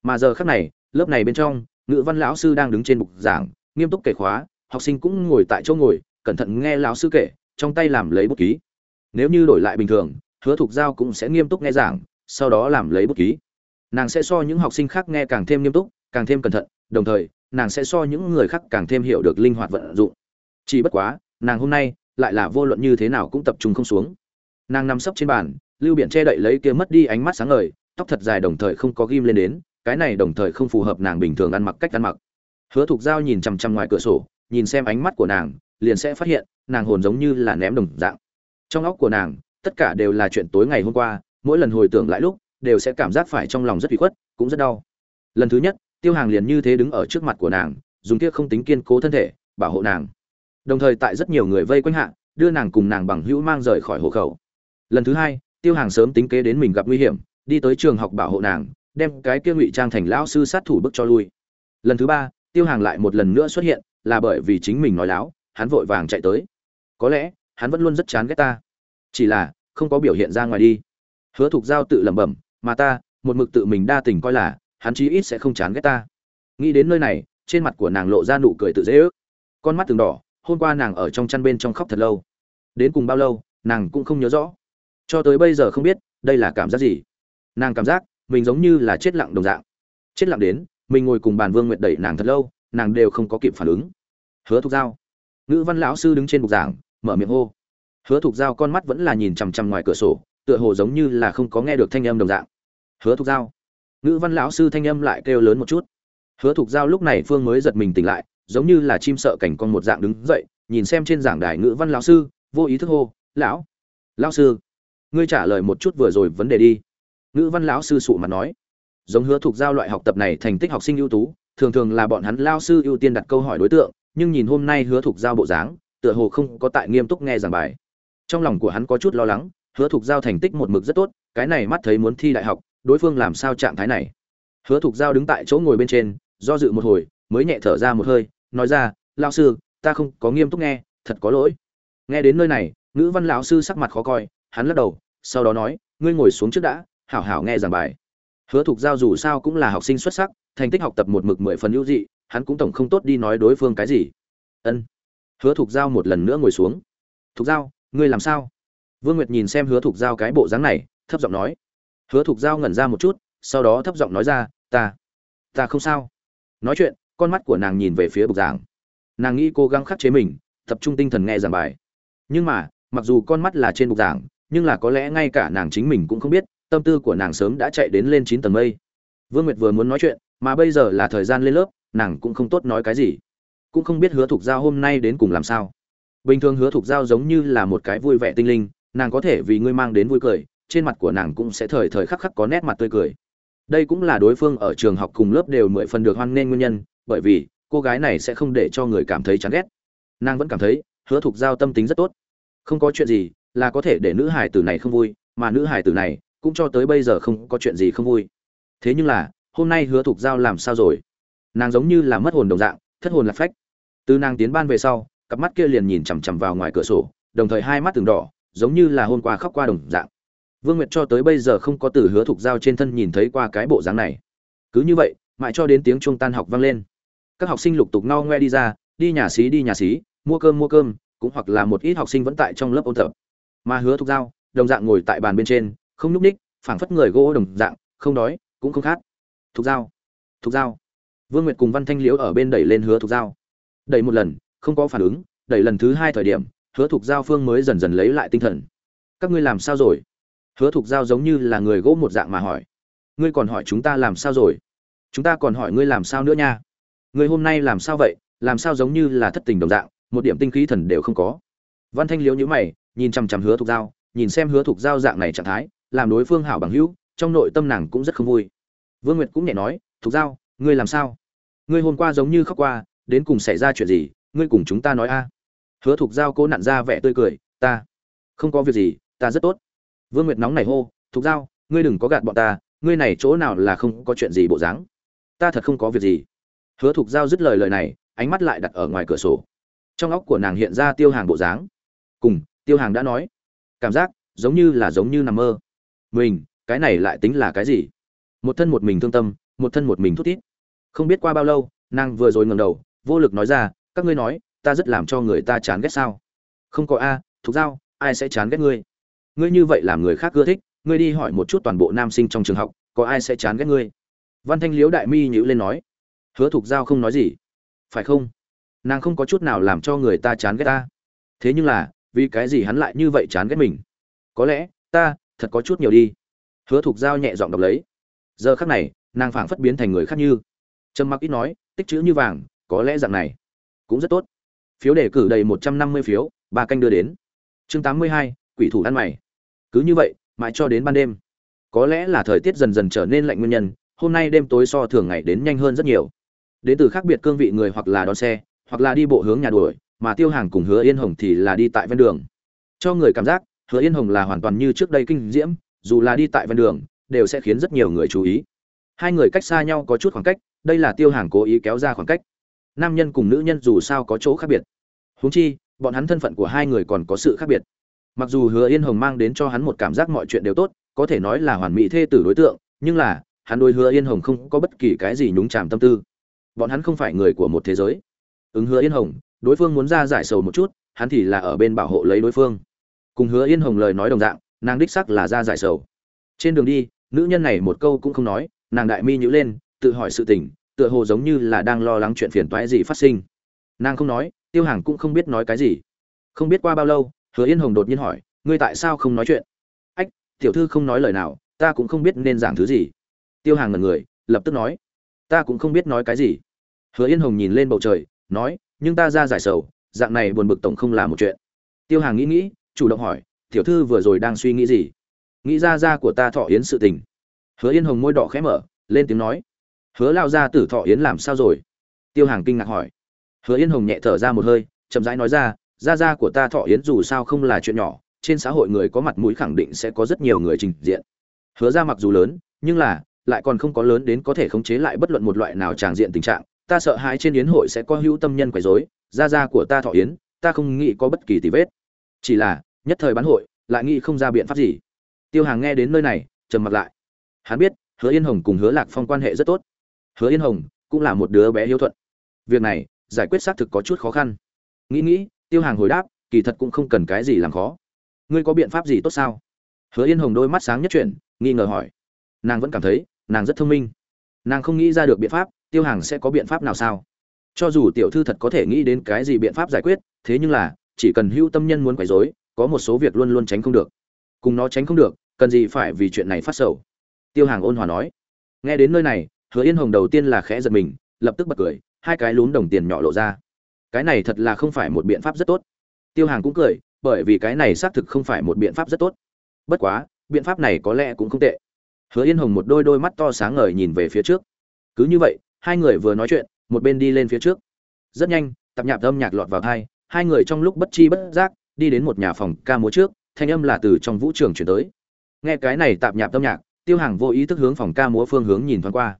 Mà giờ khác này, lớp này bên trong ngữ văn lão sư đang đứng trên bục giảng, nghiêm túc kể khóa, học sinh cũng ngồi tại chỗ ngồi, cẩn thận nghe lão sư kể, trong tay làm lấy bút ký. Nếu như đổi lại bình thường, hứa thục giao cũng sẽ nghiêm túc nghe giảng, sau đó làm lấy bút ký. Nàng sẽ so những học sinh khác nghe càng thêm nghiêm túc, càng thêm cẩn thận, đồng thời, nàng sẽ so những người khác càng thêm hiểu được linh hoạt vận dụng. Chỉ bất quá, nàng hôm nay lại là vô luận như thế nào cũng tập trung không xuống. Nàng nằm sấp trên bàn lưu biển che đậy lấy kia mất đi ánh mắt sáng ngời, tóc thật dài đồng thời không có ghim lên đến, cái này đồng thời không phù hợp nàng bình thường ăn mặc cách ăn mặc. Hứa thục giao nhìn chằm chằm ngoài cửa sổ, nhìn xem ánh mắt của nàng, liền sẽ phát hiện, nàng hồn giống như là ném đồng dạng. Trong óc của nàng, tất cả đều là chuyện tối ngày hôm qua, mỗi lần hồi tưởng lại lúc, đều sẽ cảm giác phải trong lòng rất bị khuất, cũng rất đau. Lần thứ nhất, tiêu hàng liền như thế đứng ở trước mặt của nàng, dùng kia không tính kiên cố thân thể, bảo hộ nàng. Đồng thời tại rất nhiều người vây quanh hạ, đưa nàng cùng nàng bằng hữu mang rời khỏi hộ khẩu. Lần thứ hai tiêu hàng sớm tính kế đến mình gặp nguy hiểm, đi tới trường học bảo hộ nàng, đem cái kia ngụy trang thành lão sư sát thủ bức cho lui. Lần thứ ba, tiêu hàng lại một lần nữa xuất hiện, là bởi vì chính mình nói láo, hắn vội vàng chạy tới. Có lẽ, hắn vẫn luôn rất chán ghét ta. Chỉ là, không có biểu hiện ra ngoài đi. Hứa thục giao tự lẩm bẩm, mà ta, một mực tự mình đa tình coi là, hắn chí ít sẽ không chán ghét ta. Nghĩ đến nơi này, trên mặt của nàng lộ ra nụ cười tự dễ ước. Con mắt từng đỏ hôm qua nàng ở trong chăn bên trong khóc thật lâu. Đến cùng bao lâu, nàng cũng không nhớ rõ cho tới bây giờ không biết, đây là cảm giác gì. Nàng cảm giác, mình giống như là chết lặng đồng dạng. Chết lặng đến, mình ngồi cùng bàn vương nguyệt đẩy nàng thật lâu, nàng đều không có kịp phản ứng. Hứa thục giao. Ngữ văn lão sư đứng trên bục giảng, mở miệng hô. Hứa thục giao con mắt vẫn là nhìn chằm chằm ngoài cửa sổ, tựa hồ giống như là không có nghe được thanh âm đồng dạng. Hứa thục giao. Ngữ văn lão sư thanh âm lại kêu lớn một chút. Hứa thục giao lúc này phương mới giật mình tỉnh lại, giống như là chim sợ cảnh con một dạng đứng dậy, nhìn xem trên giảng đài ngữ văn lão sư, vô ý thức hô, lão lão sư ngươi trả lời một chút vừa rồi vấn đề đi. Ngữ văn lão sư sụ mặt nói. Giống hứa thuộc giao loại học tập này thành tích học sinh ưu tú, thường thường là bọn hắn lao sư ưu tiên đặt câu hỏi đối tượng, nhưng nhìn hôm nay hứa thuộc giao bộ dáng, tựa hồ không có tại nghiêm túc nghe giảng bài. Trong lòng của hắn có chút lo lắng, hứa thuộc giao thành tích một mực rất tốt, cái này mắt thấy muốn thi đại học, đối phương làm sao trạng thái này? Hứa thuộc giao đứng tại chỗ ngồi bên trên, do dự một hồi, mới nhẹ thở ra một hơi, nói ra lao sư, ta không có nghiêm túc nghe, thật có lỗi. Nghe đến nơi này, ngữ văn lão sư sắc mặt khó coi hắn lắc đầu, sau đó nói, ngươi ngồi xuống trước đã, hảo hảo nghe giảng bài. Hứa thục giao dù sao cũng là học sinh xuất sắc, thành tích học tập một mực mười phần ưu dị, hắn cũng tổng không tốt đi nói đối phương cái gì. Ân. Hứa thục giao một lần nữa ngồi xuống. Thục giao, ngươi làm sao? Vương nguyệt nhìn xem hứa thục giao cái bộ dáng này, thấp giọng nói. Hứa thục giao ngẩn ra một chút, sau đó thấp giọng nói ra, ta ta không sao. Nói chuyện, con mắt của nàng nhìn về phía bục giảng. Nàng nghĩ cố gắng khắc chế mình, tập trung tinh thần nghe giảng bài. Nhưng mà, mặc dù con mắt là trên bục giảng nhưng là có lẽ ngay cả nàng chính mình cũng không biết, tâm tư của nàng sớm đã chạy đến lên chín tầng mây. Vương nguyệt vừa muốn nói chuyện, mà bây giờ là thời gian lên lớp, nàng cũng không tốt nói cái gì. Cũng không biết hứa thục giao hôm nay đến cùng làm sao. Bình thường hứa thục giao giống như là một cái vui vẻ tinh linh, nàng có thể vì ngươi mang đến vui cười, trên mặt của nàng cũng sẽ thời thời khắc khắc có nét mặt tươi cười. Đây cũng là đối phương ở trường học cùng lớp đều mười phần được hoan nghênh nguyên nhân, bởi vì cô gái này sẽ không để cho người cảm thấy chán ghét. Nàng vẫn cảm thấy hứa thục giao tâm tính rất tốt. Không có chuyện gì là có thể để nữ hải tử này không vui, mà nữ hải tử này cũng cho tới bây giờ không có chuyện gì không vui. Thế nhưng là, hôm nay hứa thục giao làm sao rồi? Nàng giống như là mất hồn đồng dạng, thất hồn lạc phách. Từ nàng tiến ban về sau, cặp mắt kia liền nhìn chằm chằm vào ngoài cửa sổ, đồng thời hai mắt từng đỏ, giống như là hôm qua khóc qua đồng dạng. Vương nguyệt cho tới bây giờ không có từ hứa thục giao trên thân nhìn thấy qua cái bộ dáng này. Cứ như vậy, mãi cho đến tiếng chuông tan học vang lên. Các học sinh lục tục ngao ngoe đi ra, đi nhà xí, đi nhà xí, mua cơm mua cơm, cũng hoặc là một ít học sinh vẫn tại trong lớp ôn tập mà hứa thục giao, đồng dạng ngồi tại bàn bên trên, không nhúc ních phảng phất người gỗ đồng dạng, không đói, cũng không khát. Thục giao thục giao. Vương nguyệt cùng văn thanh liễu ở bên đẩy lên hứa thục giao. Đẩy một lần, không có phản ứng, đẩy lần thứ hai thời điểm, hứa thục giao phương mới dần dần lấy lại tinh thần. Các ngươi làm sao rồi? Hứa thục giao giống như là người gỗ một dạng mà hỏi. Ngươi còn hỏi chúng ta làm sao rồi? Chúng ta còn hỏi ngươi làm sao nữa nha? Ngươi hôm nay làm sao vậy? Làm sao giống như là thất tình đồng dạng, một điểm tinh khí thần đều không có. Văn thanh liễu nhữ mày nhìn chằm chằm hứa thục giao, nhìn xem hứa thục giao dạng này trạng thái, làm đối phương hảo bằng hữu, trong nội tâm nàng cũng rất không vui. Vương nguyệt cũng nhẹ nói, thục giao, ngươi làm sao? Ngươi hôm qua giống như khóc qua, đến cùng xảy ra chuyện gì, ngươi cùng chúng ta nói a. Hứa thục giao cố nặn ra vẻ tươi cười, ta không có việc gì, ta rất tốt. Vương nguyệt nóng này hô, thục giao, ngươi đừng có gạt bọn ta, ngươi này chỗ nào là không có chuyện gì bộ dáng? Ta thật không có việc gì. Hứa thục giao dứt lời lời này, ánh mắt lại đặt ở ngoài cửa sổ. Trong óc của nàng hiện ra tiêu hàng bộ dáng. Cùng tiêu hàng đã nói, cảm giác giống như là giống như nằm mơ. Mình, cái này lại tính là cái gì? Một thân một mình thương tâm, một thân một mình thút thít. Không biết qua bao lâu, nàng vừa rồi ngẩng đầu, vô lực nói ra, các ngươi nói, ta rất làm cho người ta chán ghét sao? Không có a, thục giao, ai sẽ chán ghét ngươi? Ngươi như vậy làm người khác ưa thích, ngươi đi hỏi một chút toàn bộ nam sinh trong trường học, có ai sẽ chán ghét ngươi? Văn thanh liếu đại mi nhữ lên nói, hứa thục giao không nói gì. Phải không? Nàng không có chút nào làm cho người ta chán ghét ta. Thế nhưng là vì cái gì hắn lại như vậy chán ghét mình? Có lẽ, ta, thật có chút nhiều đi. Hứa thục giao nhẹ giọng đọc lấy. Giờ khắc này, nàng phảng phất biến thành người khác như. Trầm mặc ít nói, tích chữ như vàng, có lẽ dạng này. Cũng rất tốt. Phiếu đề cử đầy một trăm năm mươi phiếu, ba canh đưa đến. Chương tám mươi hai, quỷ thủ ăn mày. Cứ như vậy, mãi cho đến ban đêm. Có lẽ là thời tiết dần dần trở nên lạnh nguyên nhân, hôm nay đêm tối so thường ngày đến nhanh hơn rất nhiều. Đến từ khác biệt cương vị người hoặc là đón xe, hoặc là đi bộ hướng nhà đuổi mà tiêu hàng cùng hứa yên hồng thì là đi tại ven đường. Cho người cảm giác, hứa yên hồng là hoàn toàn như trước đây kinh diễm, dù là đi tại ven đường, đều sẽ khiến rất nhiều người chú ý. Hai người cách xa nhau có chút khoảng cách, đây là tiêu hàng cố ý kéo ra khoảng cách. Nam nhân cùng nữ nhân dù sao có chỗ khác biệt. Huống chi, bọn hắn thân phận của hai người còn có sự khác biệt. Mặc dù hứa yên hồng mang đến cho hắn một cảm giác mọi chuyện đều tốt, có thể nói là hoàn mỹ thê tử đối tượng, nhưng là, hắn đôi hứa yên hồng không có bất kỳ cái gì nhúng chàm tâm tư. Bọn hắn không phải người của một thế giới. Ứng hứa yên hồng đối phương muốn ra giải sầu một chút, hắn thì là ở bên bảo hộ lấy đối phương. Cùng hứa yên hồng lời nói đồng dạng, nàng đích sắc là ra giải sầu. Trên đường đi, nữ nhân này một câu cũng không nói, nàng đại mi nhữ lên, tự hỏi sự tình, tựa hồ giống như là đang lo lắng chuyện phiền toái gì phát sinh. Nàng không nói, tiêu hàng cũng không biết nói cái gì. Không biết qua bao lâu, hứa yên hồng đột nhiên hỏi, ngươi tại sao không nói chuyện? Ách, tiểu thư không nói lời nào, ta cũng không biết nên giảng thứ gì. Tiêu hàng ngần người, lập tức nói, ta cũng không biết nói cái gì. Hứa yên hồng nhìn lên bầu trời, nói nhưng ta ra giải sầu, dạng này buồn bực tổng không là một chuyện. Tiêu hàng nghĩ nghĩ, chủ động hỏi, tiểu thư vừa rồi đang suy nghĩ gì? Nghĩ ra ra của ta thọ yến sự tình. Hứa yên hồng môi đỏ khẽ mở, lên tiếng nói, hứa lao ra tử thọ yến làm sao rồi? Tiêu hàng kinh ngạc hỏi. Hứa yên hồng nhẹ thở ra một hơi, chậm rãi nói ra gia gia của ta thọ yến dù sao không là chuyện nhỏ, trên xã hội người có mặt mũi khẳng định sẽ có rất nhiều người trình diện. Hứa ra mặc dù lớn, nhưng là, lại còn không có lớn đến có thể khống chế lại bất luận một loại nào tràng diện tình trạng ta sợ hãi trên yến hội sẽ có hữu tâm nhân quấy rối gia gia của ta thọ yến ta không nghĩ có bất kỳ tì vết. Chỉ là nhất thời bán hội lại nghĩ không ra biện pháp gì. Tiêu hàng nghe đến nơi này trầm mặt lại. Hắn biết hứa yên hồng cùng hứa lạc phong quan hệ rất tốt. Hứa yên hồng cũng là một đứa bé hiếu thuận. Việc này giải quyết xác thực có chút khó khăn. Nghĩ nghĩ tiêu hàng hồi đáp kỳ thật cũng không cần cái gì làm khó. Ngươi có biện pháp gì tốt sao? Hứa yên hồng đôi mắt sáng nhất chuyện, nghi ngờ hỏi. Nàng vẫn cảm thấy nàng rất thông minh. Nàng không nghĩ ra được biện pháp tiêu hàng sẽ có biện pháp nào sao? Cho dù tiểu thư thật có thể nghĩ đến cái gì biện pháp giải quyết, thế nhưng là, chỉ cần hưu tâm nhân muốn quấy rối, có một số việc luôn luôn tránh không được. Cùng nó tránh không được, cần gì phải vì chuyện này phát sầu? Tiêu hàng ôn hòa nói. Nghe đến nơi này, hứa yên hồng đầu tiên là khẽ giật mình, lập tức bật cười, hai cái lún đồng tiền nhỏ lộ ra. Cái này thật là không phải một biện pháp rất tốt. Tiêu hàng cũng cười, bởi vì cái này xác thực không phải một biện pháp rất tốt. Bất quá, biện pháp này có lẽ cũng không tệ. Hứa yên hồng một đôi đôi mắt to sáng ngời nhìn về phía trước. Cứ như vậy hai người vừa nói chuyện, một bên đi lên phía trước. Rất nhanh tập nhạc âm nhạc lọt vào thai, hai người trong lúc bất chi bất giác đi đến một nhà phòng ca múa trước, thanh âm là từ trong vũ trường chuyển tới. Nghe cái này tạp nhạc âm nhạc, tiêu hàng vô ý thức hướng phòng ca múa phương hướng nhìn thoáng qua.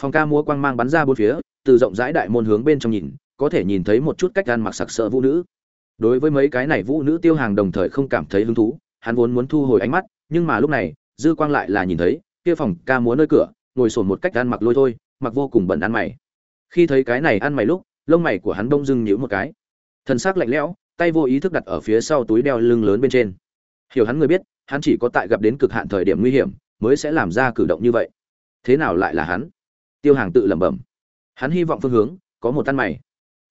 Phòng ca múa quang mang bắn ra bốn phía, từ rộng rãi đại môn hướng bên trong nhìn, có thể nhìn thấy một chút cách ăn mặc sặc sỡ vũ nữ. Đối với mấy cái này vũ nữ tiêu hàng đồng thời không cảm thấy hứng thú, hắn vốn muốn thu hồi ánh mắt, nhưng mà lúc này, dư quang lại là nhìn thấy, kia phòng ca múa nơi cửa, ngồi sổn một cách ăn mặc lôi thôi mặc vô cùng bẩn ăn mày. Khi thấy cái này ăn mày lúc, lông mày của hắn bỗng dưng nhíu một cái. Thân xác lạnh lẽo, tay vô ý thức đặt ở phía sau túi đeo lưng lớn bên trên. Hiểu hắn người biết, hắn chỉ có tại gặp đến cực hạn thời điểm nguy hiểm, mới sẽ làm ra cử động như vậy. Thế nào lại là hắn? Tiêu hàng tự lẩm bẩm. Hắn hy vọng phương hướng, có một ăn mày.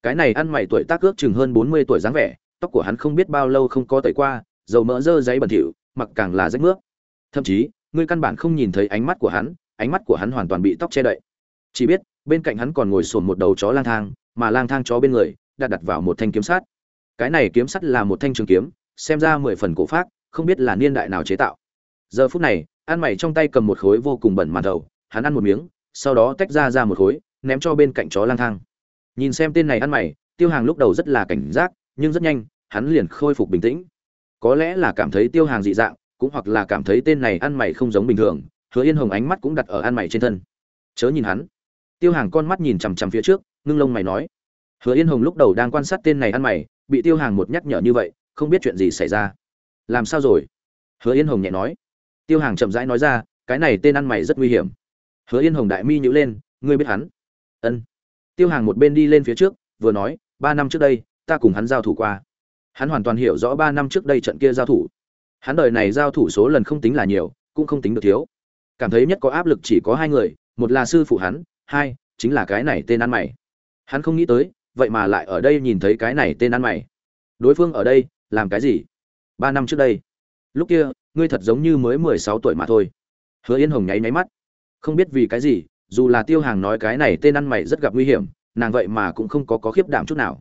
Cái này ăn mày tuổi tác ước chừng hơn bốn mươi tuổi dáng vẻ, tóc của hắn không biết bao lâu không có tẩy qua, dầu mỡ dơ giấy bẩn thỉu, mặc càng là rách nước thậm chí, ngươi căn bản không nhìn thấy ánh mắt của hắn, ánh mắt của hắn hoàn toàn bị tóc che đậy chỉ biết, bên cạnh hắn còn ngồi sồn một đầu chó lang thang, mà lang thang chó bên người, đặt đặt vào một thanh kiếm sắt. Cái này kiếm sắt là một thanh trường kiếm, xem ra mười phần cổ phát không biết là niên đại nào chế tạo. Giờ phút này ăn mày trong tay cầm một khối vô cùng bẩn màn đầu, hắn ăn một miếng, sau đó tách ra ra một khối, ném cho bên cạnh chó lang thang. Nhìn xem tên này ăn mày, tiêu hàng lúc đầu rất là cảnh giác, nhưng rất nhanh, hắn liền khôi phục bình tĩnh. Có lẽ là cảm thấy tiêu hàng dị dạng, cũng hoặc là cảm thấy tên này ăn mày không giống bình thường, hứa yên hồng ánh mắt cũng đặt ở ăn mày trên thân. Chớ nhìn hắn tiêu hàng con mắt nhìn chằm chằm phía trước, ngưng lông mày nói. Hứa yên hồng lúc đầu đang quan sát tên này ăn mày, bị tiêu hàng một nhắc nhở như vậy, không biết chuyện gì xảy ra. Làm sao rồi? Hứa yên hồng nhẹ nói. Tiêu hàng chậm rãi nói ra, cái này tên ăn mày rất nguy hiểm. Hứa yên hồng đại mi nhữ lên, ngươi biết hắn? Ân. Tiêu hàng một bên đi lên phía trước, vừa nói, ba năm trước đây, ta cùng hắn giao thủ qua. Hắn hoàn toàn hiểu rõ ba năm trước đây trận kia giao thủ. Hắn đời này giao thủ số lần không tính là nhiều, cũng không tính được thiếu. Cảm thấy nhất có áp lực chỉ có hai người, một là sư phụ hắn hai, chính là cái này tên ăn mày. Hắn không nghĩ tới, vậy mà lại ở đây nhìn thấy cái này tên ăn mày. Đối phương ở đây, làm cái gì? Ba năm trước đây. Lúc kia, ngươi thật giống như mới mười sáu tuổi mà thôi. Hứa yên hồng nháy nháy mắt. Không biết vì cái gì, dù là tiêu hàng nói cái này tên ăn mày rất gặp nguy hiểm, nàng vậy mà cũng không có có khiếp đảm chút nào.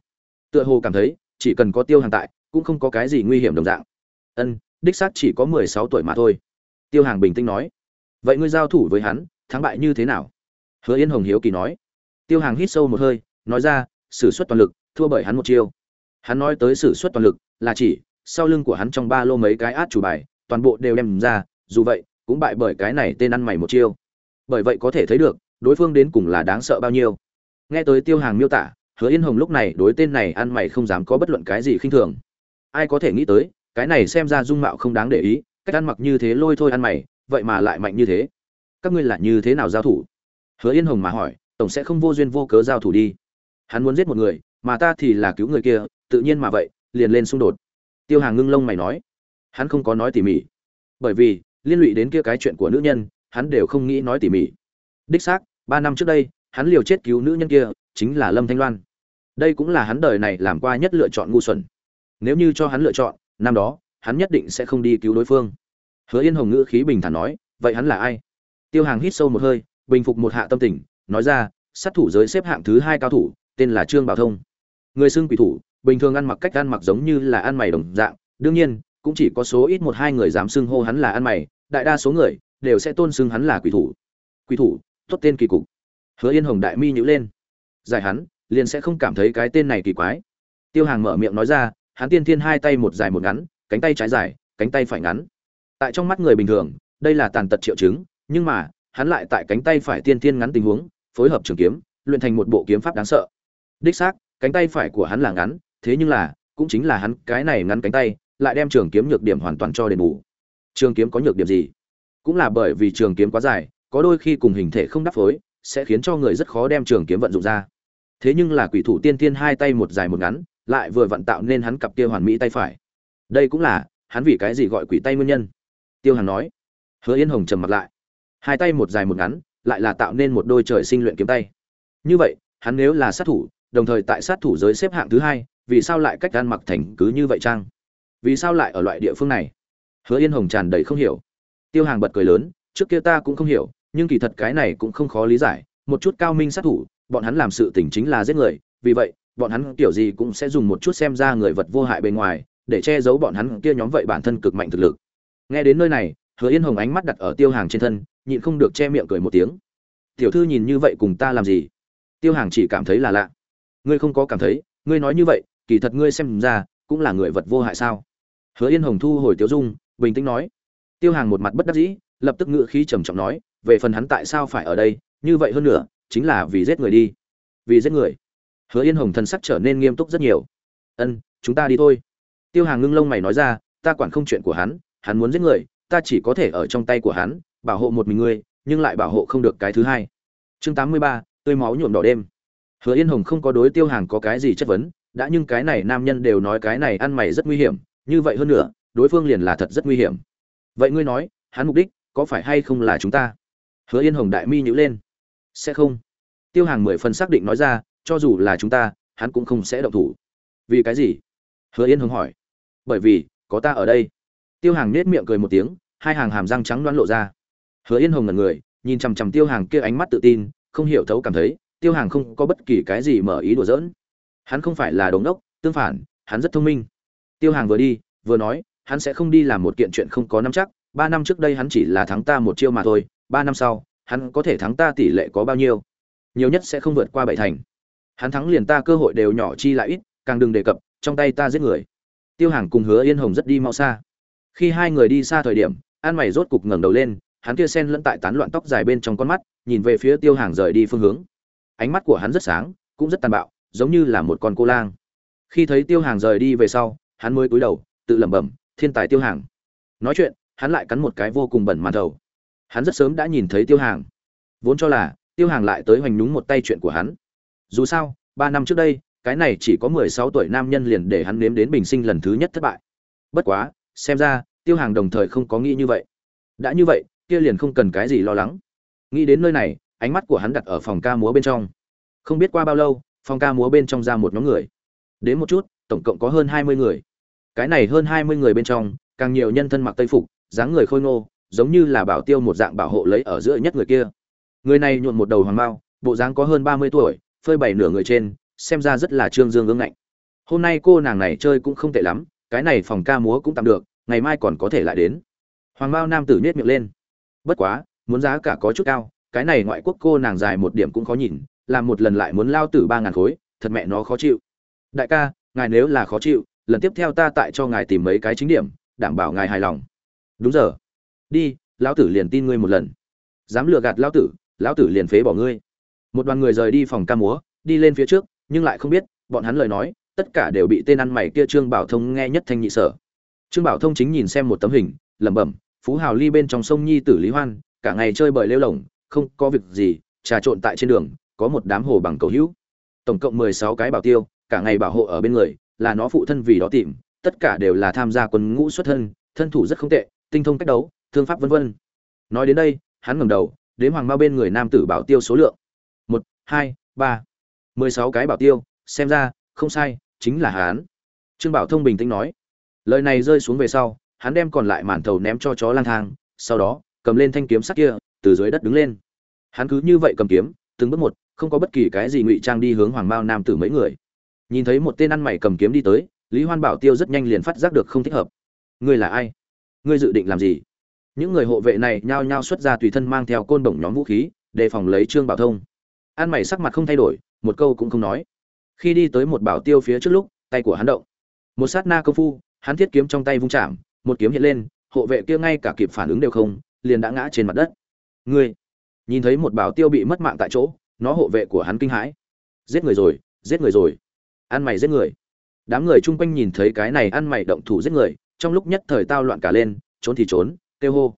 Tựa hồ cảm thấy, chỉ cần có tiêu hàng tại, cũng không có cái gì nguy hiểm đồng dạng. Ân, đích xác chỉ có mười sáu tuổi mà thôi. Tiêu hàng bình tĩnh nói. Vậy ngươi giao thủ với hắn, thắng bại như thế nào? Hứa yên hồng hiếu kỳ nói. Tiêu hàng hít sâu một hơi, nói ra s ử suất toàn lực, thua bởi hắn một chiêu. Hắn nói tới s ử suất toàn lực là chỉ, sau lưng của hắn trong ba lô mấy cái át chủ bài, toàn bộ đều đem ra, dù vậy, cũng bại bởi cái này tên ăn mày một chiêu. Bởi vậy có thể thấy được, đối phương đến cùng là đáng sợ bao nhiêu. Nghe tới tiêu hàng miêu tả, hứa yên hồng lúc này đối tên này ăn mày không dám có bất luận cái gì khinh thường. Ai có thể nghĩ tới, cái này xem ra dung mạo không đáng để ý, cách ăn mặc như thế lôi thôi ăn mày, vậy mà lại mạnh như thế. Các ngươi là như thế nào giao thủ? Hứa yên hồng mà hỏi, tổng sẽ không vô duyên vô cớ giao thủ đi? Hắn muốn giết một người, mà ta thì là cứu người kia, tự nhiên mà vậy, liền lên xung đột. Tiêu hàng ngưng lông mày nói, hắn không có nói tỉ mỉ. Bởi vì, liên lụy đến kia cái chuyện của nữ nhân, hắn đều không nghĩ nói tỉ mỉ. Đích xác, ba năm trước đây, hắn liều chết cứu nữ nhân kia, chính là lâm thanh loan. Đây cũng là hắn đời này làm qua nhất lựa chọn ngu xuẩn. Nếu như cho hắn lựa chọn, năm đó, hắn nhất định sẽ không đi cứu đối phương. Hứa yên hồng ngữ khí bình thản nói, vậy hắn là ai? Tiêu hàng hít sâu một hơi bình phục một hạ tâm tình, nói ra, sát thủ giới xếp hạng thứ hai cao thủ, tên là trương bảo thông. Người xưng quỷ thủ, bình thường ăn mặc cách ăn mặc giống như là ăn mày đồng dạng, đương nhiên, cũng chỉ có số ít một hai người dám xưng hô hắn là ăn mày, đại đa số người đều sẽ tôn xưng hắn là quỷ thủ. Quỷ thủ, tốt tên kỳ cục. Hứa yên hồng đại mi nhíu lên. Giải hắn, liền sẽ không cảm thấy cái tên này kỳ quái. Tiêu hàng mở miệng nói ra, hắn tiên thiên hai tay một dài một ngắn, cánh tay trái dài, cánh tay phải ngắn. Tại trong mắt người bình thường, đây là tàn tật triệu chứng, nhưng mà hắn lại tại cánh tay phải tiên thiên ngắn tình huống, phối hợp trường kiếm, luyện thành một bộ kiếm pháp đáng sợ. Đích xác, cánh tay phải của hắn là ngắn, thế nhưng là, cũng chính là hắn cái này ngắn cánh tay, lại đem trường kiếm nhược điểm hoàn toàn cho đền bù. Trường kiếm có nhược điểm gì? Cũng là bởi vì trường kiếm quá dài, có đôi khi cùng hình thể không đắp phối, sẽ khiến cho người rất khó đem trường kiếm vận dụng ra. Thế nhưng là quỷ thủ tiên tiên hai tay một dài một ngắn, lại vừa vận tạo nên hắn cặp kia hoàn mỹ tay phải. Đây cũng là, hắn vì cái gì gọi quỷ tay nguyên nhân? Tiêu hàn nói. Hứa yên hồng trầm mặt lại hai tay một dài một ngắn, lại là tạo nên một đôi trời sinh luyện kiếm tay. Như vậy, hắn nếu là sát thủ, đồng thời tại sát thủ giới xếp hạng thứ hai, vì sao lại cách ăn mặc thành cứ như vậy trang vì sao lại ở loại địa phương này? Hứa yên hồng tràn đầy không hiểu. Tiêu hàng bật cười lớn, trước kia ta cũng không hiểu, nhưng kỳ thật cái này cũng không khó lý giải. Một chút cao minh sát thủ, bọn hắn làm sự tình chính là giết người, vì vậy, bọn hắn kiểu gì cũng sẽ dùng một chút xem ra người vật vô hại bên ngoài, để che giấu bọn hắn kia nhóm vậy bản thân cực mạnh thực lực. Nghe đến nơi này, hứa yên hồng ánh mắt đặt ở tiêu hàng trên thân nhịn không được che miệng cười một tiếng. Tiểu thư nhìn như vậy cùng ta làm gì? Tiêu hàng chỉ cảm thấy là lạ. Ngươi không có cảm thấy, ngươi nói như vậy, kỳ thật ngươi xem ra, cũng là người vật vô hại sao? Hứa yên hồng thu hồi tiêu dung, bình tĩnh nói. Tiêu hàng một mặt bất đắc dĩ, lập tức ngự khí trầm trọng nói, về phần hắn tại sao phải ở đây, như vậy hơn nữa chính là vì giết người đi. Vì giết người. Hứa yên hồng thân sắc trở nên nghiêm túc rất nhiều. Ân, chúng ta đi thôi. Tiêu hàng ngưng lông mày nói ra, ta quản không chuyện của hắn hắn muốn giết người, ta chỉ có thể ở trong tay của hắn bảo hộ một mình ngươi, nhưng lại bảo hộ không được cái thứ hai. Chương tám mươi ba, tươi máu nhuộm đỏ đêm. Hứa yên hồng không có đối tiêu hàng có cái gì chất vấn, đã nhưng cái này nam nhân đều nói cái này ăn mày rất nguy hiểm, như vậy hơn nữa, đối phương liền là thật rất nguy hiểm. Vậy ngươi nói, hắn mục đích có phải hay không là chúng ta? Hứa yên hồng đại mi nhữ lên. Sẽ không. Tiêu hàng mười phần xác định nói ra, cho dù là chúng ta, hắn cũng không sẽ động thủ. Vì cái gì? Hứa yên hồng hỏi. Bởi vì, có ta ở đây. Tiêu hàng nết miệng cười một tiếng, hai hàng hàm răng trắng đoán lộ ra hứa yên hồng ngần người, nhìn chằm chằm tiêu hàng kia ánh mắt tự tin, không hiểu thấu cảm thấy, tiêu hàng không có bất kỳ cái gì mở ý đùa giỡn. Hắn không phải là đống đốc tương phản, hắn rất thông minh. Tiêu hàng vừa đi, vừa nói, hắn sẽ không đi làm một kiện chuyện không có năm chắc, ba năm trước đây hắn chỉ là thắng ta một chiêu mà thôi, ba năm sau, hắn có thể thắng ta tỷ lệ có bao nhiêu? Nhiều nhất sẽ không vượt qua bảy thành. Hắn thắng liền ta cơ hội đều nhỏ chi lại ít, càng đừng đề cập, trong tay ta giết người. Tiêu hàng cùng hứa yên hồng rất đi mau xa. Khi hai người đi xa thời điểm, an mày rốt cục ngẩng đầu lên hắn kia sen lẫn tại tán loạn tóc dài bên trong con mắt, nhìn về phía tiêu hàng rời đi phương hướng. Ánh mắt của hắn rất sáng, cũng rất tàn bạo, giống như là một con cô lang. Khi thấy tiêu hàng rời đi về sau, hắn mới cúi đầu, tự lẩm bẩm, thiên tài tiêu hàng. Nói chuyện, hắn lại cắn một cái vô cùng bẩn màn đầu. Hắn rất sớm đã nhìn thấy tiêu hàng. Vốn cho là, tiêu hàng lại tới hoành núng một tay chuyện của hắn. Dù sao, ba năm trước đây, cái này chỉ có mười sáu tuổi nam nhân liền để hắn nếm đến bình sinh lần thứ nhất thất bại. Bất quá, xem ra, tiêu hàng đồng thời không có nghĩ như vậy. Đã như vậy kia liền không cần cái gì lo lắng. Nghĩ đến nơi này, ánh mắt của hắn đặt ở phòng ca múa bên trong. Không biết qua bao lâu, phòng ca múa bên trong ra một nhóm người. Đến một chút, tổng cộng có hơn hai mươi người. Cái này hơn hai mươi người bên trong, càng nhiều nhân thân mặc tây phục, dáng người khôi ngô, giống như là bảo tiêu một dạng bảo hộ lấy ở giữa nhất người kia. Người này nhuộm một đầu hoàng bao bộ dáng có hơn ba mươi tuổi, phơi bày nửa người trên, xem ra rất là trương dương ương ngạnh. Hôm nay cô nàng này chơi cũng không tệ lắm, cái này phòng ca múa cũng tạm được, ngày mai còn có thể lại đến. Hoàng bao nam tử nhét miệng lên bất quá, muốn giá cả có chút cao, cái này ngoại quốc cô nàng dài một điểm cũng khó nhìn, làm một lần lại muốn lao tử ba ngàn khối, thật mẹ nó khó chịu. Đại ca, ngài nếu là khó chịu, lần tiếp theo ta tại cho ngài tìm mấy cái chính điểm, đảm bảo ngài hài lòng. Đúng giờ. Đi, lão tử liền tin ngươi một lần. Dám lừa gạt lão tử lão tử liền phế bỏ ngươi. Một đoàn người rời đi phòng ca múa, đi lên phía trước, nhưng lại không biết, bọn hắn lời nói, tất cả đều bị tên ăn mày kia trương bảo thông nghe nhất thanh nhị sở. Trương bảo thông chính nhìn xem một tấm hình, lẩm bẩm phú hào ly bên trong sông nhi tử lý hoan, cả ngày chơi bời lêu lỏng không có việc gì, trà trộn tại trên đường, có một đám hồ bằng cầu hữu. Tổng cộng mười sáu cái bảo tiêu, cả ngày bảo hộ ở bên người, là nó phụ thân vì đó tìm, tất cả đều là tham gia quân ngũ xuất thân thân thủ rất không tệ, tinh thông cách đấu, thương pháp vân vân. Nói đến đây, hắn ngẩng đầu đến hoàng bao bên người nam tử bảo tiêu số lượng. Một, hai, ba. mười sáu cái bảo tiêu, xem ra, không sai, chính là hắn. Trương bảo thông bình tĩnh nói. Lời này rơi xuống về sau hắn đem còn lại màn thầu ném cho chó lang thang, sau đó, cầm lên thanh kiếm sắt kia, từ dưới đất đứng lên. Hắn cứ như vậy cầm kiếm, từng bước một, không có bất kỳ cái gì ngụy trang đi hướng hoàng mao nam tử mấy người. Nhìn thấy một tên ăn mày cầm kiếm đi tới, lý hoan bảo tiêu rất nhanh liền phát giác được không thích hợp. Ngươi là ai? Ngươi dự định làm gì? Những người hộ vệ này nhao nhao xuất ra tùy thân mang theo côn bổng nhóm vũ khí, đề phòng lấy trương bảo thông. Ăn mày sắc mặt không thay đổi, một câu cũng không nói. Khi đi tới một bảo tiêu phía trước lúc, tay của hắn động. Một sát na công phu, hắn thiết kiếm trong tay vung chạm một kiếm hiện lên, hộ vệ kia ngay cả kịp phản ứng đều không, liền đã ngã trên mặt đất. Ngươi, nhìn thấy một bảo tiêu bị mất mạng tại chỗ, nó hộ vệ của hắn kinh hãi. Giết người rồi, giết người rồi. Ăn mày giết người. Đám người chung quanh nhìn thấy cái này ăn mày động thủ giết người, trong lúc nhất thời tao loạn cả lên, trốn thì trốn, kêu hô.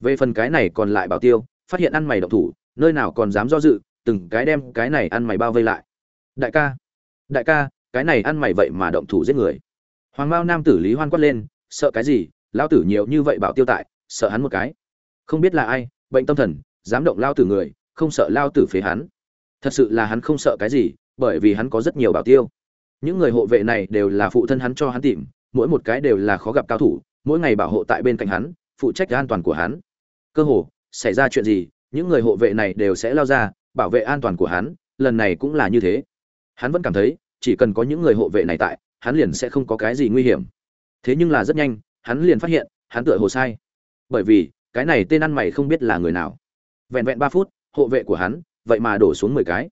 Về phần cái này còn lại bảo tiêu, phát hiện ăn mày động thủ, nơi nào còn dám do dự, từng cái đem cái này ăn mày bao vây lại. Đại ca đại ca, cái này ăn mày vậy mà động thủ giết người. Hoàng mao nam tử lý hoan quát lên sợ cái gì, lao tử nhiều như vậy bảo tiêu tại, sợ hắn một cái. Không biết là ai, bệnh tâm thần, dám động lao tử người, không sợ lao tử phế hắn. Thật sự là hắn không sợ cái gì, bởi vì hắn có rất nhiều bảo tiêu. Những người hộ vệ này đều là phụ thân hắn cho hắn tìm, mỗi một cái đều là khó gặp cao thủ, mỗi ngày bảo hộ tại bên cạnh hắn, phụ trách an toàn của hắn. Cơ hồ, xảy ra chuyện gì, những người hộ vệ này đều sẽ lao ra, bảo vệ an toàn của hắn, lần này cũng là như thế. Hắn vẫn cảm thấy, chỉ cần có những người hộ vệ này tại, hắn liền sẽ không có cái gì nguy hiểm thế nhưng là rất nhanh, hắn liền phát hiện, hắn tựa hồ sai. Bởi vì, cái này tên ăn mày không biết là người nào. Vẹn vẹn ba phút, hộ vệ của hắn, vậy mà đổ xuống mười cái.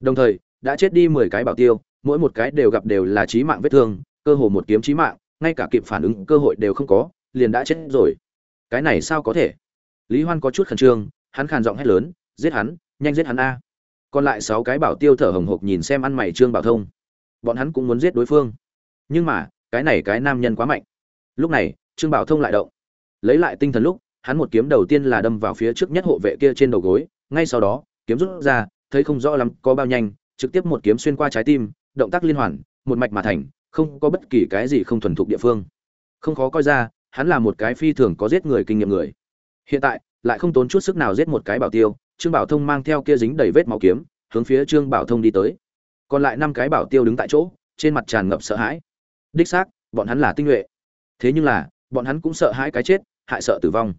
Đồng thời, đã chết đi mười cái bảo tiêu, mỗi một cái đều gặp đều là chí mạng vết thương, cơ hồ một kiếm chí mạng, ngay cả kịp phản ứng cơ hội đều không có, liền đã chết rồi. Cái này sao có thể? Lý hoan có chút khẩn trương, hắn khàn giọng hét lớn, giết hắn, nhanh giết hắn a. Còn lại sáu cái bảo tiêu thở hồng hộc nhìn xem ăn mày trương bảo thông. Bọn hắn cũng muốn giết đối phương. Nhưng mà cái này cái nam nhân quá mạnh. Lúc này, trương bảo thông lại động. Lấy lại tinh thần lúc, hắn một kiếm đầu tiên là đâm vào phía trước nhất hộ vệ kia trên đầu gối, ngay sau đó, kiếm rút ra, thấy không rõ lắm có bao nhanh, trực tiếp một kiếm xuyên qua trái tim, động tác liên hoàn, một mạch mà thành, không có bất kỳ cái gì không thuần thục địa phương. Không khó coi ra, hắn là một cái phi thường có giết người kinh nghiệm người. Hiện tại, lại không tốn chút sức nào giết một cái bảo tiêu, trương bảo thông mang theo kia dính đầy vết máu kiếm, hướng phía trương bảo thông đi tới. Còn lại năm cái bảo tiêu đứng tại chỗ, trên mặt tràn ngập sợ hãi đích xác, bọn hắn là tinh nhuệ. Thế nhưng là, bọn hắn cũng sợ hãi cái chết, hại sợ tử vong.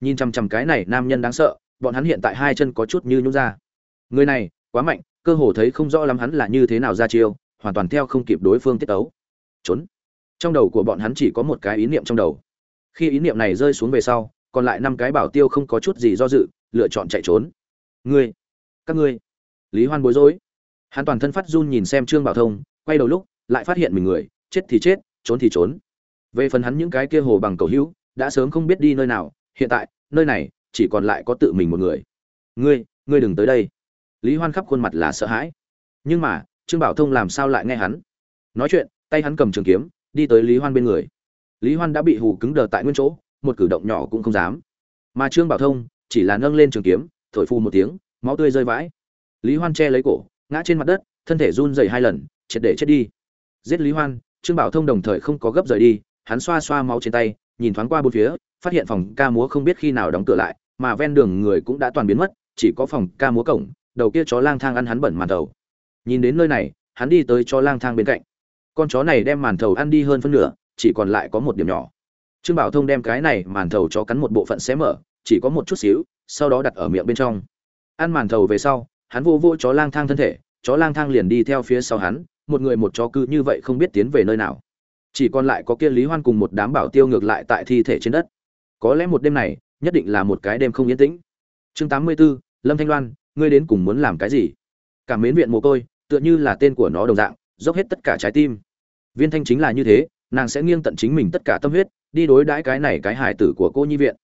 Nhìn chằm chằm cái này nam nhân đáng sợ, bọn hắn hiện tại hai chân có chút như nhún ra. Người này, quá mạnh, cơ hồ thấy không rõ lắm hắn là như thế nào ra chiêu, hoàn toàn theo không kịp đối phương tiết tấu. Trốn. Trong đầu của bọn hắn chỉ có một cái ý niệm trong đầu. Khi ý niệm này rơi xuống về sau, còn lại năm cái bảo tiêu không có chút gì do dự, lựa chọn chạy trốn. Ngươi, các ngươi, lý hoan bối rối. Hắn toàn thân phát run nhìn xem trương bảo thông, quay đầu lúc, lại phát hiện mình người chết thì chết, trốn thì trốn. Về phần hắn những cái kia hồ bằng cầu hữu, đã sớm không biết đi nơi nào, hiện tại, nơi này, chỉ còn lại có tự mình một người. Ngươi ngươi đừng tới đây. Lý hoan khắp khuôn mặt là sợ hãi. Nhưng mà, trương bảo thông làm sao lại nghe hắn? Nói chuyện, tay hắn cầm trường kiếm, đi tới lý hoan bên người. Lý hoan đã bị hù cứng đờ tại nguyên chỗ, một cử động nhỏ cũng không dám. Mà trương bảo thông, chỉ là nâng lên trường kiếm, thổi phu một tiếng, máu tươi rơi vãi. Lý hoan che lấy cổ, ngã trên mặt đất, thân thể run dày hai lần, triệt để chết đi. Giết lý hoan trương bảo thông đồng thời không có gấp rời đi, hắn xoa xoa máu trên tay, nhìn thoáng qua bốn phía, phát hiện phòng ca múa không biết khi nào đóng cửa lại, mà ven đường người cũng đã toàn biến mất, chỉ có phòng ca múa cổng, đầu kia chó lang thang ăn hắn bẩn màn thầu. Nhìn đến nơi này, hắn đi tới chó lang thang bên cạnh. Con chó này đem màn thầu ăn đi hơn phân nửa, chỉ còn lại có một điểm nhỏ. Trương bảo thông đem cái này màn thầu cho cắn một bộ phận xé mở, chỉ có một chút xíu, sau đó đặt ở miệng bên trong. Ăn màn thầu về sau, hắn vô vô chó lang thang thân thể, chó lang thang liền đi theo phía sau hắn một người một chó cư như vậy không biết tiến về nơi nào. Chỉ còn lại có kia lý hoan cùng một đám bảo tiêu ngược lại tại thi thể trên đất. Có lẽ một đêm này nhất định là một cái đêm không yên tĩnh. Chương tám mươi 84, lâm thanh loan ngươi đến cùng muốn làm cái gì? Cảm mến viện mồ côi tựa như là tên của nó đồng dạng dốc hết tất cả trái tim. Viên thanh chính là như thế nàng sẽ nghiêng tận chính mình tất cả tâm huyết đi đối đãi cái này cái hài tử của cô nhi viện.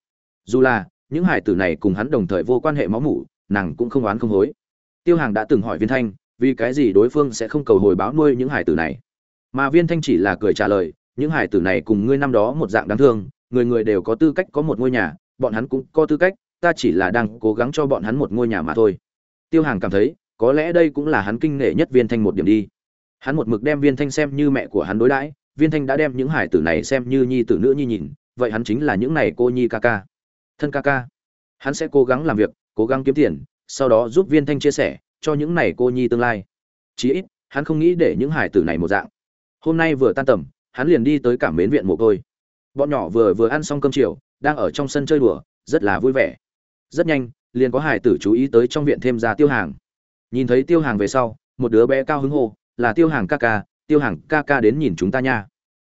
Dù là những hài tử này cùng hắn đồng thời vô quan hệ máu mủ nàng cũng không oán không hối. Tiêu hàng đã từng hỏi viên thanh vì cái gì đối phương sẽ không cầu hồi báo nuôi những hải tử này? Mà viên thanh chỉ là cười trả lời, những hải tử này cùng ngươi năm đó một dạng đáng thương, người người đều có tư cách có một ngôi nhà, bọn hắn cũng có tư cách, ta chỉ là đang cố gắng cho bọn hắn một ngôi nhà mà thôi. Tiêu hàng cảm thấy, có lẽ đây cũng là hắn kinh nể nhất viên thanh một điểm đi. Hắn một mực đem viên thanh xem như mẹ của hắn đối đãi, viên thanh đã đem những hải tử này xem như nhi tử nữ nhi nhìn, vậy hắn chính là những này cô nhi ca ca. Thân ca ca. Hắn sẽ cố gắng làm việc, cố gắng kiếm tiền, sau đó giúp viên thanh chia sẻ cho những này cô nhi tương lai. Chí ít, hắn không nghĩ để những hải tử này một dạng. Hôm nay vừa tan tầm, hắn liền đi tới cảm mến viện mồ côi. Bọn nhỏ vừa vừa ăn xong cơm chiều, đang ở trong sân chơi đùa, rất là vui vẻ. Rất nhanh, liền có hải tử chú ý tới trong viện thêm ra tiêu hàng. Nhìn thấy tiêu hàng về sau, một đứa bé cao hứng hô, là tiêu hàng ca ca, tiêu hàng ca ca đến nhìn chúng ta nha.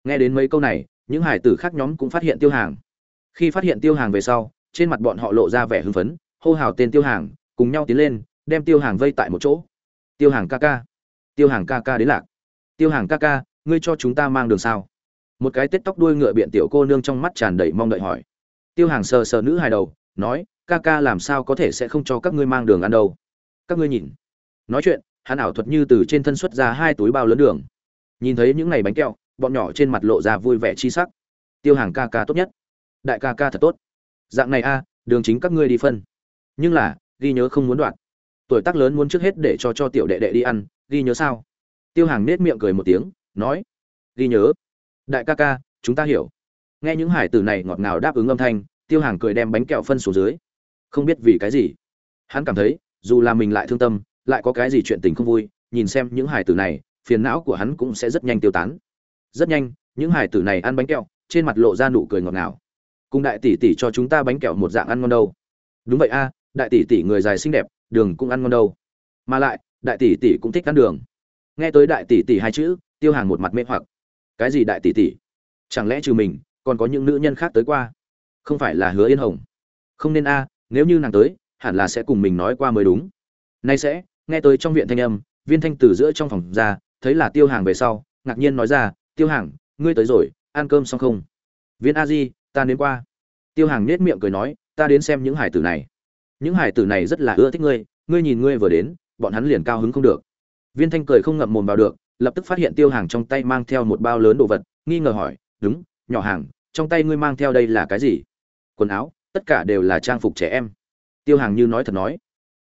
Nghe đến mấy câu này, những hải tử khác nhóm cũng phát hiện tiêu hàng. Khi phát hiện tiêu hàng về sau, trên mặt bọn họ lộ ra vẻ hưng phấn, hô hào tên tiêu hàng, cùng nhau tiến lên đem tiêu hàng vây tại một chỗ. Tiêu hàng ca ca, tiêu hàng ca ca đến lạc. Tiêu hàng ca ca, ngươi cho chúng ta mang đường sao? Một cái tết tóc đuôi ngựa biện tiểu cô nương trong mắt tràn đầy mong đợi hỏi. Tiêu hàng sờ sờ nữ hài đầu, nói, ca ca làm sao có thể sẽ không cho các ngươi mang đường ăn đâu? Các ngươi nhìn. Nói chuyện, hắn ảo thuật như từ trên thân xuất ra hai túi bao lớn đường. Nhìn thấy những ngày bánh kẹo, bọn nhỏ trên mặt lộ ra vui vẻ chi sắc. Tiêu hàng ca ca tốt nhất. Đại ca ca thật tốt. Dạng này a, đường chính các ngươi đi phân. Nhưng là, ghi nhớ không muốn đoạn tuổi tác lớn muốn trước hết để cho cho tiểu đệ đệ đi ăn, ghi nhớ sao? Tiêu hàng nết miệng cười một tiếng, nói, ghi nhớ. Đại ca ca, chúng ta hiểu. Nghe những hải tử này ngọt ngào đáp ứng âm thanh, tiêu hàng cười đem bánh kẹo phân xuống dưới. Không biết vì cái gì. Hắn cảm thấy, dù là mình lại thương tâm, lại có cái gì chuyện tình không vui, nhìn xem những hải tử này, phiền não của hắn cũng sẽ rất nhanh tiêu tán. Rất nhanh, những hải tử này ăn bánh kẹo, trên mặt lộ ra nụ cười ngọt ngào. Cùng đại tỷ tỷ cho chúng ta bánh kẹo một dạng ăn ngon đâu. Đúng vậy a, đại tỷ tỷ người dài xinh đẹp đường cũng ăn ngon đâu. Mà lại, đại tỷ tỷ cũng thích ăn đường. Nghe tới đại tỷ tỷ hai chữ, tiêu hàng một mặt mê hoặc. Cái gì đại tỷ tỷ? Chẳng lẽ trừ mình, còn có những nữ nhân khác tới qua? Không phải là hứa yên hồng? Không nên a, nếu như nàng tới, hẳn là sẽ cùng mình nói qua mới đúng. Nay sẽ, nghe tới trong viện thanh âm, viên thanh từ giữa trong phòng ra, thấy là tiêu hàng về sau, ngạc nhiên nói ra, tiêu hàng, ngươi tới rồi, ăn cơm xong không? Viên a di, ta đến qua. Tiêu hàng nết miệng cười nói, ta đến xem những hải tử này những hải tử này rất là ưa thích ngươi ngươi nhìn ngươi vừa đến, bọn hắn liền cao hứng không được. Viên thanh cười không ngậm mồm vào được, lập tức phát hiện tiêu hàng trong tay mang theo một bao lớn đồ vật, nghi ngờ hỏi, đúng, nhỏ hàng, trong tay ngươi mang theo đây là cái gì? Quần áo, tất cả đều là trang phục trẻ em. Tiêu hàng như nói thật nói.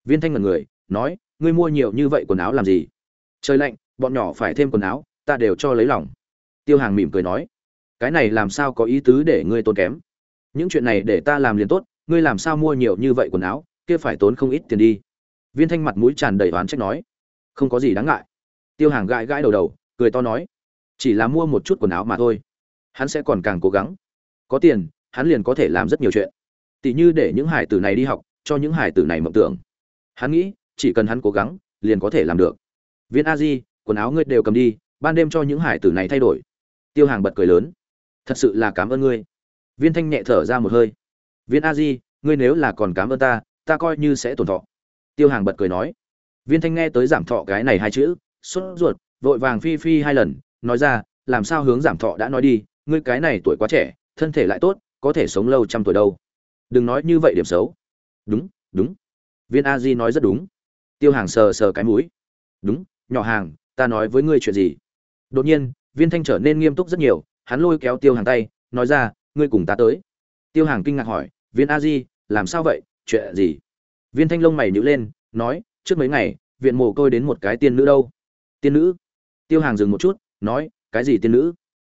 Viên thanh ngần người, nói, ngươi mua nhiều như vậy quần áo làm gì? Trời lạnh, bọn nhỏ phải thêm quần áo, ta đều cho lấy lòng. Tiêu hàng mỉm cười nói, cái này làm sao có ý tứ để ngươi tốn kém? Những chuyện này để ta làm liền tốt ngươi làm sao mua nhiều như vậy quần áo, kia phải tốn không ít tiền đi. Viên thanh mặt mũi tràn đầy oán trách nói. Không có gì đáng ngại. Tiêu hàng gãi gãi đầu đầu, cười to nói. Chỉ là mua một chút quần áo mà thôi. Hắn sẽ còn càng cố gắng. Có tiền, hắn liền có thể làm rất nhiều chuyện. Tỷ như để những hải tử này đi học, cho những hải tử này mộng tưởng. Hắn nghĩ, chỉ cần hắn cố gắng, liền có thể làm được. Viên a di, quần áo ngươi đều cầm đi, ban đêm cho những hải tử này thay đổi. Tiêu hàng bật cười lớn. Thật sự là cảm ơn ngươi. Viên thanh nhẹ thở ra một hơi viên a di, ngươi nếu là còn cảm ơn ta ta coi như sẽ tổn thọ. Tiêu hàng bật cười nói. Viên thanh nghe tới giảm thọ cái này hai chữ, sốt ruột, vội vàng phi phi hai lần, nói ra, làm sao hướng giảm thọ đã nói đi, ngươi cái này tuổi quá trẻ, thân thể lại tốt, có thể sống lâu trăm tuổi đâu. Đừng nói như vậy điểm xấu. Đúng đúng. Viên a di nói rất đúng. Tiêu hàng sờ sờ cái mũi. Đúng, nhỏ hàng, ta nói với ngươi chuyện gì? Đột nhiên, viên thanh trở nên nghiêm túc rất nhiều, hắn lôi kéo tiêu hàng tay, nói ra, ngươi cùng ta tới. Tiêu hàng kinh ngạc hỏi viên a di, làm sao vậy? Chuyện gì? Viên thanh long mày nhữ lên, nói, trước mấy ngày, viện mồ côi đến một cái tiên nữ đâu. Tiên nữ? Tiêu hàng dừng một chút, nói, cái gì tiên nữ?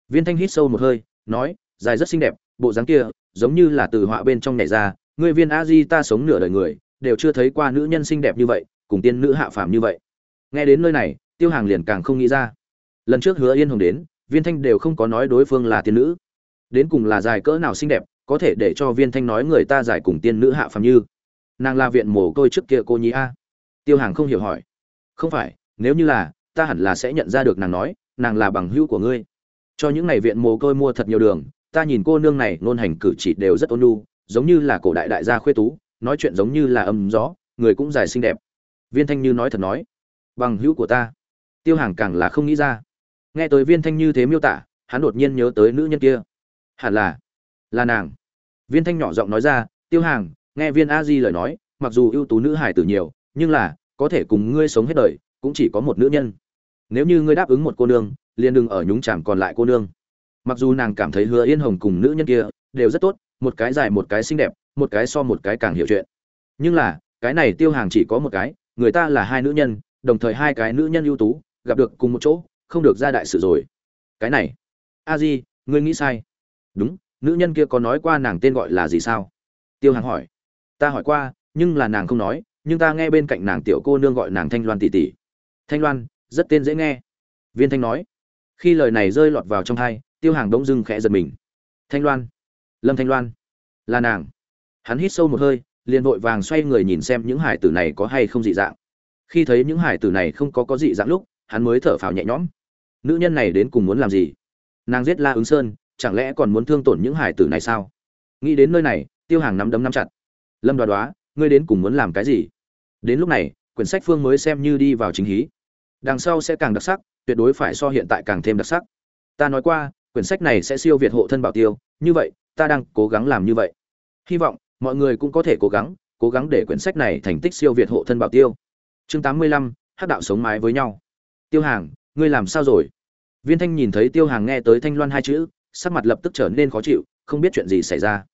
Viên thanh hít sâu một hơi, nói, dài rất xinh đẹp, bộ dáng kia, giống như là từ họa bên trong nhảy ra. Người viên a di ta sống nửa đời người, đều chưa thấy qua nữ nhân xinh đẹp như vậy, cùng tiên nữ hạ phàm như vậy. Nghe đến nơi này, tiêu hàng liền càng không nghĩ ra. Lần trước hứa yên hồng đến, viên thanh đều không có nói đối phương là tiên nữ. Đến cùng là dài cỡ nào xinh đẹp có thể để cho viên thanh nói người ta giải cùng tiên nữ hạ phàm như. Nàng là viện mồ côi trước kia cô nhí a. Tiêu hàng không hiểu hỏi. Không phải, nếu như là, ta hẳn là sẽ nhận ra được nàng nói, nàng là bằng hữu của ngươi. Cho những ngày viện mồ côi mua thật nhiều đường, ta nhìn cô nương này nôn hành cử chỉ đều rất ôn nhu, giống như là cổ đại đại gia khuê tú, nói chuyện giống như là âm gió, người cũng dài xinh đẹp. Viên thanh như nói thật nói. Bằng hữu của ta. Tiêu hàng càng là không nghĩ ra. Nghe tới viên thanh như thế miêu tả, hắn đột nhiên nhớ tới nữ nhân kia. Hẳn là là nàng viên thanh nhỏ giọng nói ra, tiêu hàng, nghe viên a di lời nói, mặc dù ưu tú nữ hải tử nhiều, nhưng là, có thể cùng ngươi sống hết đời, cũng chỉ có một nữ nhân. Nếu như ngươi đáp ứng một cô nương, liền đừng ở nhúng chàm còn lại cô nương. Mặc dù nàng cảm thấy hứa yên hồng cùng nữ nhân kia đều rất tốt, một cái dài một cái xinh đẹp, một cái so một cái càng hiểu chuyện. Nhưng là, cái này tiêu hàng chỉ có một cái, người ta là hai nữ nhân, đồng thời hai cái nữ nhân ưu tú, gặp được cùng một chỗ, không được ra đại sự rồi. Cái này, a di, ngươi nghĩ sai. Đúng nữ nhân kia có nói qua nàng tên gọi là gì sao? Tiêu hàng hỏi. Ta hỏi qua, nhưng là nàng không nói, nhưng ta nghe bên cạnh nàng tiểu cô nương gọi nàng thanh loan tỷ tỷ. Thanh loan, rất tên dễ nghe. Viên thanh nói. Khi lời này rơi lọt vào trong thai tiêu hàng đông dưng khẽ giật mình. Thanh loan. Lâm thanh loan. Là nàng. Hắn hít sâu một hơi, liền vội vàng xoay người nhìn xem những hải tử này có hay không dị dạng. Khi thấy những hải tử này không có có dị dạng lúc, hắn mới thở phào nhẹ nhõm. Nữ nhân này đến cùng muốn làm gì? Nàng giết la ứng sơn chẳng lẽ còn muốn thương tổn những hải tử này sao? Nghĩ đến nơi này, tiêu hàng nắm đấm nắm chặt. Lâm đoá đoá, ngươi đến cùng muốn làm cái gì? Đến lúc này, quyển sách phương mới xem như đi vào chính hí. Đằng sau sẽ càng đặc sắc, tuyệt đối phải so hiện tại càng thêm đặc sắc. Ta nói qua, quyển sách này sẽ siêu việt hộ thân bảo tiêu. Như vậy, ta đang cố gắng làm như vậy. Hy vọng, mọi người cũng có thể cố gắng cố gắng để quyển sách này thành tích siêu việt hộ thân bảo tiêu. Chương tám mươi lăm hát đạo sống mái với nhau. Tiêu hàng, ngươi làm sao rồi? Viên thanh nhìn thấy tiêu hàng nghe tới thanh loan hai chữ sắc mặt lập tức trở nên khó chịu, không biết chuyện gì xảy ra.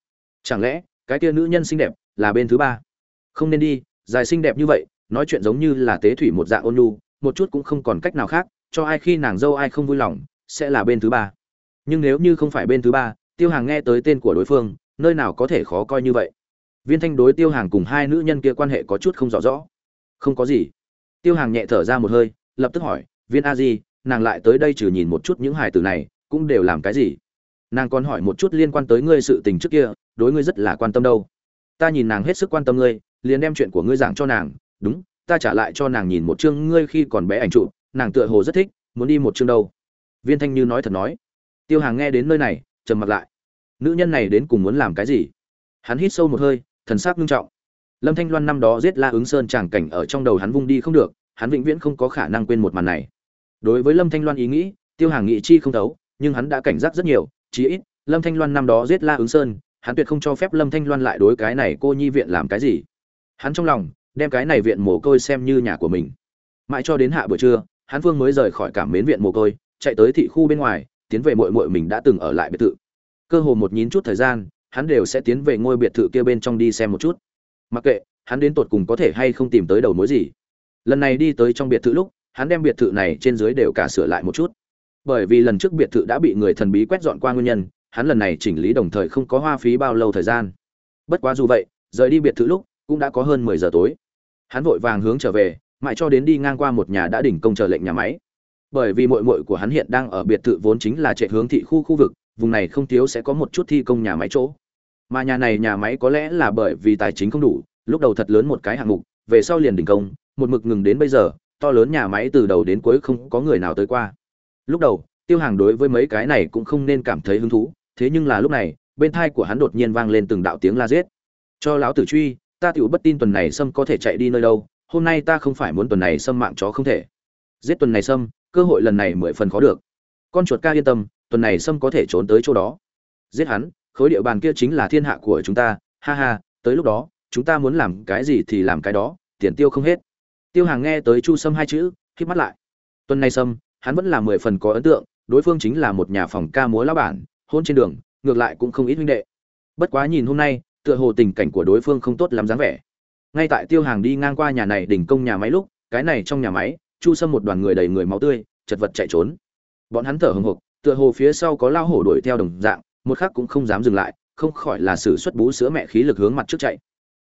Chẳng lẽ, cái kia nữ nhân xinh đẹp là bên thứ ba? Không nên đi, dài xinh đẹp như vậy, nói chuyện giống như là tế thủy một dạng ôn nhu, một chút cũng không còn cách nào khác, cho ai khi nàng dâu ai không vui lòng, sẽ là bên thứ ba. Nhưng nếu như không phải bên thứ ba, tiêu hàng nghe tới tên của đối phương, nơi nào có thể khó coi như vậy? Viên thanh đối tiêu hàng cùng hai nữ nhân kia quan hệ có chút không rõ rõ. Không có gì. Tiêu hàng nhẹ thở ra một hơi, lập tức hỏi, viên a di, nàng lại tới đây trừ nhìn một chút những hài tử này, cũng đều làm cái gì? Nàng còn hỏi một chút liên quan tới ngươi sự tình trước kia, đối ngươi rất là quan tâm đâu. Ta nhìn nàng hết sức quan tâm ngươi, liền đem chuyện của ngươi giảng cho nàng. Đúng, ta trả lại cho nàng nhìn một chương ngươi khi còn bé ảnh trụ nàng tựa hồ rất thích, muốn đi một chương đâu. Viên thanh như nói thật nói. Tiêu hàng nghe đến nơi này, trầm mặt lại. Nữ nhân này đến cùng muốn làm cái gì? Hắn hít sâu một hơi, thần sắc nghiêm trọng. Lâm thanh loan năm đó giết la ứng sơn tràng cảnh ở trong đầu hắn vung đi không được, hắn vĩnh viễn không có khả năng quên một màn này. Đối với lâm thanh loan ý nghĩ, tiêu hàng nghị chi không thấu, nhưng hắn đã cảnh giác rất nhiều chí ít, lâm thanh loan năm đó giết la ứng sơn, hắn tuyệt không cho phép lâm thanh loan lại đối cái này cô nhi viện làm cái gì. Hắn trong lòng, đem cái này viện mồ côi xem như nhà của mình. Mãi cho đến hạ buổi trưa, hắn phương mới rời khỏi cảm mến viện mồ côi, chạy tới thị khu bên ngoài, tiến về mội mội mình đã từng ở lại biệt thự. Cơ hồ một nhín chút thời gian, hắn đều sẽ tiến về ngôi biệt thự kia bên trong đi xem một chút. Mặc kệ, hắn đến tột cùng có thể hay không tìm tới đầu mối gì. Lần này đi tới trong biệt thự lúc, hắn đem biệt thự này trên dưới đều cả sửa lại một chút bởi vì lần trước biệt thự đã bị người thần bí quét dọn qua nguyên nhân, hắn lần này chỉnh lý đồng thời không có hoa phí bao lâu thời gian. Bất quá dù vậy, rời đi biệt thự lúc, cũng đã có hơn mười giờ tối. Hắn vội vàng hướng trở về, mãi cho đến đi ngang qua một nhà đã đỉnh công chờ lệnh nhà máy. Bởi vì mội mội của hắn hiện đang ở biệt thự vốn chính là chạy hướng thị khu khu vực, vùng này không thiếu sẽ có một chút thi công nhà máy chỗ. Mà nhà này nhà máy có lẽ là bởi vì tài chính không đủ, lúc đầu thật lớn một cái hạng mục, về sau liền đình công, một mực ngừng đến bây giờ, to lớn nhà máy từ đầu đến cuối không có người nào tới qua lúc đầu, tiêu hàng đối với mấy cái này cũng không nên cảm thấy hứng thú, thế nhưng là lúc này, bên thai của hắn đột nhiên vang lên từng đạo tiếng la giết. Cho lão tử truy, ta tiểu bất tin tuần này sâm có thể chạy đi nơi đâu, hôm nay ta không phải muốn tuần này sâm mạng chó không thể. Giết tuần này sâm, cơ hội lần này mười phần khó được. Con chuột ca yên tâm, tuần này sâm có thể trốn tới chỗ đó. Giết hắn, khối địa bàn kia chính là thiên hạ của chúng ta, ha ha, tới lúc đó, chúng ta muốn làm cái gì thì làm cái đó, tiền tiêu không hết. Tiêu hàng nghe tới chu sâm hai chữ k mắt lại. Tuần này sâm hắn vẫn là mười phần có ấn tượng, đối phương chính là một nhà phòng ca múa lão bản, hôn trên đường, ngược lại cũng không ít huynh đệ. Bất quá nhìn hôm nay, tựa hồ tình cảnh của đối phương không tốt lắm dáng vẻ. Ngay tại tiêu hàng đi ngang qua nhà này đỉnh công nhà máy lúc, cái này trong nhà máy, chu sâm một đoàn người đầy người máu tươi, chật vật chạy trốn. Bọn hắn thở hồng hộc tựa hồ phía sau có lao hổ đuổi theo đồng dạng, một khắc cũng không dám dừng lại, không khỏi là sự xuất bú sữa mẹ khí lực hướng mặt trước chạy.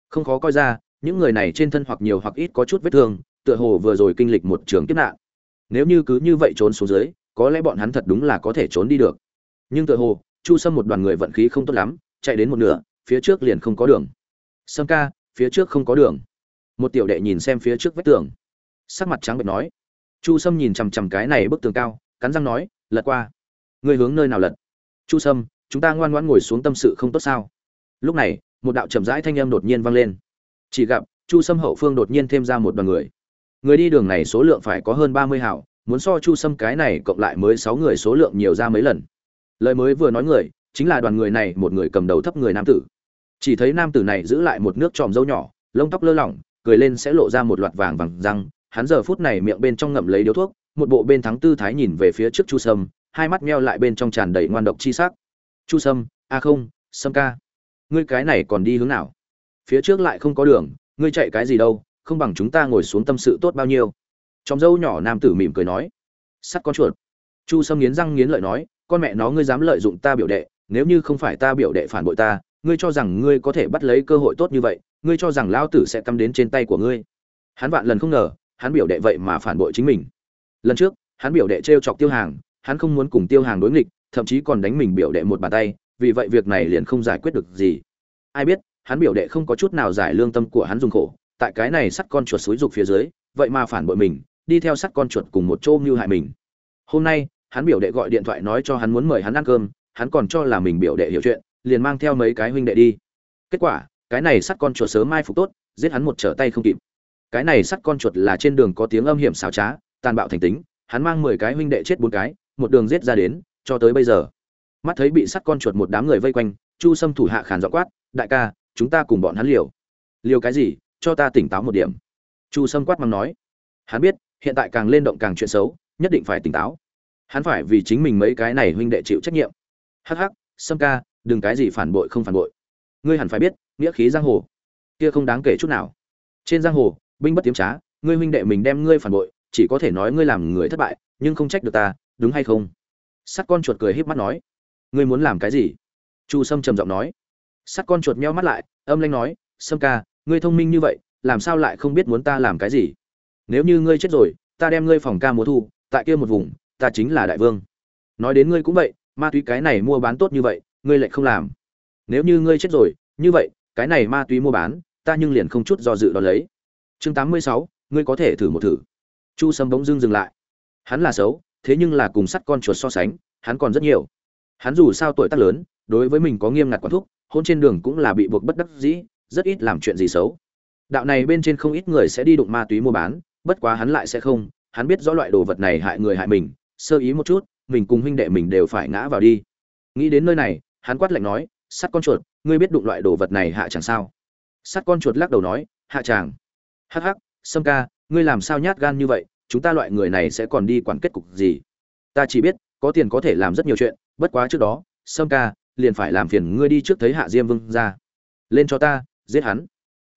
Không khó coi ra, những người này trên thân hoặc nhiều hoặc ít có chút vết thương, tựa hồ vừa rồi kinh lịch một trường kiếp nạn nếu như cứ như vậy trốn xuống dưới, có lẽ bọn hắn thật đúng là có thể trốn đi được. Nhưng tự hồ, chu sâm một đoàn người vận khí không tốt lắm, chạy đến một nửa, phía trước liền không có đường. Sâm ca, phía trước không có đường. Một tiểu đệ nhìn xem phía trước vách tường. Sắc mặt trắng bệch nói. Chu sâm nhìn chằm chằm cái này bức tường cao, cắn răng nói, lật qua. Người hướng nơi nào lật? Chu sâm, chúng ta ngoan ngoãn ngồi xuống tâm sự không tốt sao? Lúc này, một đạo chậm rãi thanh âm đột nhiên vang lên. Chỉ gặp, chu sâm hậu phương đột nhiên thêm ra một đoàn người người đi đường này số lượng phải có hơn ba mươi hảo, muốn so chu sâm cái này cộng lại mới sáu người số lượng nhiều ra mấy lần. Lời mới vừa nói người, chính là đoàn người này, một người cầm đầu thấp người nam tử. Chỉ thấy nam tử này giữ lại một nước tròm dâu nhỏ, lông tóc lơ lỏng, cười lên sẽ lộ ra một loạt vàng vàng răng. Hắn giờ phút này miệng bên trong ngậm lấy điếu thuốc, một bộ bên thắng tư thái nhìn về phía trước chu sâm, hai mắt meo lại bên trong tràn đầy ngoan độc chi sắc. Chu sâm, a không, sâm ca, ngươi cái này còn đi hướng nào? Phía trước lại không có đường, ngươi chạy cái gì đâu? Không bằng chúng ta ngồi xuống tâm sự tốt bao nhiêu. Trong dâu nhỏ nam tử mỉm cười nói, sắt con chuột. Chu sâm nghiến răng nghiến lợi nói, con mẹ nó ngươi dám lợi dụng ta biểu đệ, nếu như không phải ta biểu đệ phản bội ta, ngươi cho rằng ngươi có thể bắt lấy cơ hội tốt như vậy, ngươi cho rằng lão tử sẽ cắm đến trên tay của ngươi. Hắn vạn lần không ngờ, hắn biểu đệ vậy mà phản bội chính mình. Lần trước, hắn biểu đệ t chọc tiêu hàng, hắn không muốn cùng tiêu hàng đối nghịch, thậm chí còn đánh mình biểu đệ một bàn tay, vì vậy việc này liền không giải quyết được gì. Ai biết, hắn biểu đệ không có chút nào giải lương tâm của hắn dùng khổ tại cái này sắt con chuột xúi dục phía dưới, vậy mà phản bội mình, đi theo sắt con chuột cùng một chỗ mưu hại mình. Hôm nay, hắn biểu đệ gọi điện thoại nói cho hắn muốn mời hắn ăn cơm, hắn còn cho là mình biểu đệ hiểu chuyện, liền mang theo mấy cái huynh đệ đi. Kết quả, cái này sắt con chuột sớm mai phục tốt, giết hắn một trở tay không kịp. Cái này sắt con chuột là trên đường có tiếng âm hiểm xảo trá, tàn bạo thành tính, hắn mang mười cái huynh đệ chết bốn cái, một đường giết ra đến, cho tới bây giờ. Mắt thấy bị sắt con chuột một đám người vây quanh, chu sâm thủ hạ khàn dọ quát, đại ca, chúng ta cùng bọn hắn liều. Liều cái gì? Cho ta tỉnh táo một điểm. Chu sâm quát mắng nói, hắn biết, hiện tại càng lên động càng chuyện xấu, nhất định phải tỉnh táo. Hắn phải vì chính mình mấy cái này huynh đệ chịu trách nhiệm. Hắc hắc, sâm ca, đừng cái gì phản bội không phản bội. Ngươi hẳn phải biết, nghĩa khí giang hồ kia không đáng kể chút nào. Trên giang hồ, binh bất tiếm trá, ngươi huynh đệ mình đem ngươi phản bội, chỉ có thể nói ngươi làm người thất bại, nhưng không trách được ta, đúng hay không? Sắt con chuột cười híp mắt nói, ngươi muốn làm cái gì? Chu sâm trầm giọng nói. Sắt con chuột meo mắt lại, âm lanh nói, sâm ca ngươi thông minh như vậy, làm sao lại không biết muốn ta làm cái gì? Nếu như ngươi chết rồi, ta đem ngươi phòng ca múa thu, tại kia một vùng, ta chính là đại vương. Nói đến ngươi cũng vậy, ma túy cái này mua bán tốt như vậy, ngươi lại không làm. Nếu như ngươi chết rồi, như vậy, cái này ma túy mua bán, ta nhưng liền không chút do dự đó lấy. Chương tám mươi sáu, ngươi có thể thử một thử. Chu sâm bỗng dưng dừng lại. Hắn là xấu, thế nhưng là cùng sắt con chuột so sánh, hắn còn rất nhiều. Hắn dù sao tuổi tác lớn, đối với mình có nghiêm ngặt quản thúc, hôn trên đường cũng là bị buộc bất đắc dĩ rất ít làm chuyện gì xấu. Đạo này bên trên không ít người sẽ đi đụng ma túy mua bán, bất quá hắn lại sẽ không, hắn biết rõ loại đồ vật này hại người hại mình, sơ ý một chút, mình cùng huynh đệ mình đều phải ngã vào đi. Nghĩ đến nơi này, hắn quát lạnh nói, sắt con chuột, ngươi biết đụng loại đồ vật này hạ chẳng sao? Sắt con chuột lắc đầu nói, hạ chàng hắc hắc, sâm ca, ngươi làm sao nhát gan như vậy, chúng ta loại người này sẽ còn đi quản kết cục gì? Ta chỉ biết, có tiền có thể làm rất nhiều chuyện, bất quá trước đó, sâm ca, liền phải làm phiền ngươi đi trước thấy hạ diêm vương ra. Lên cho ta giết hắn.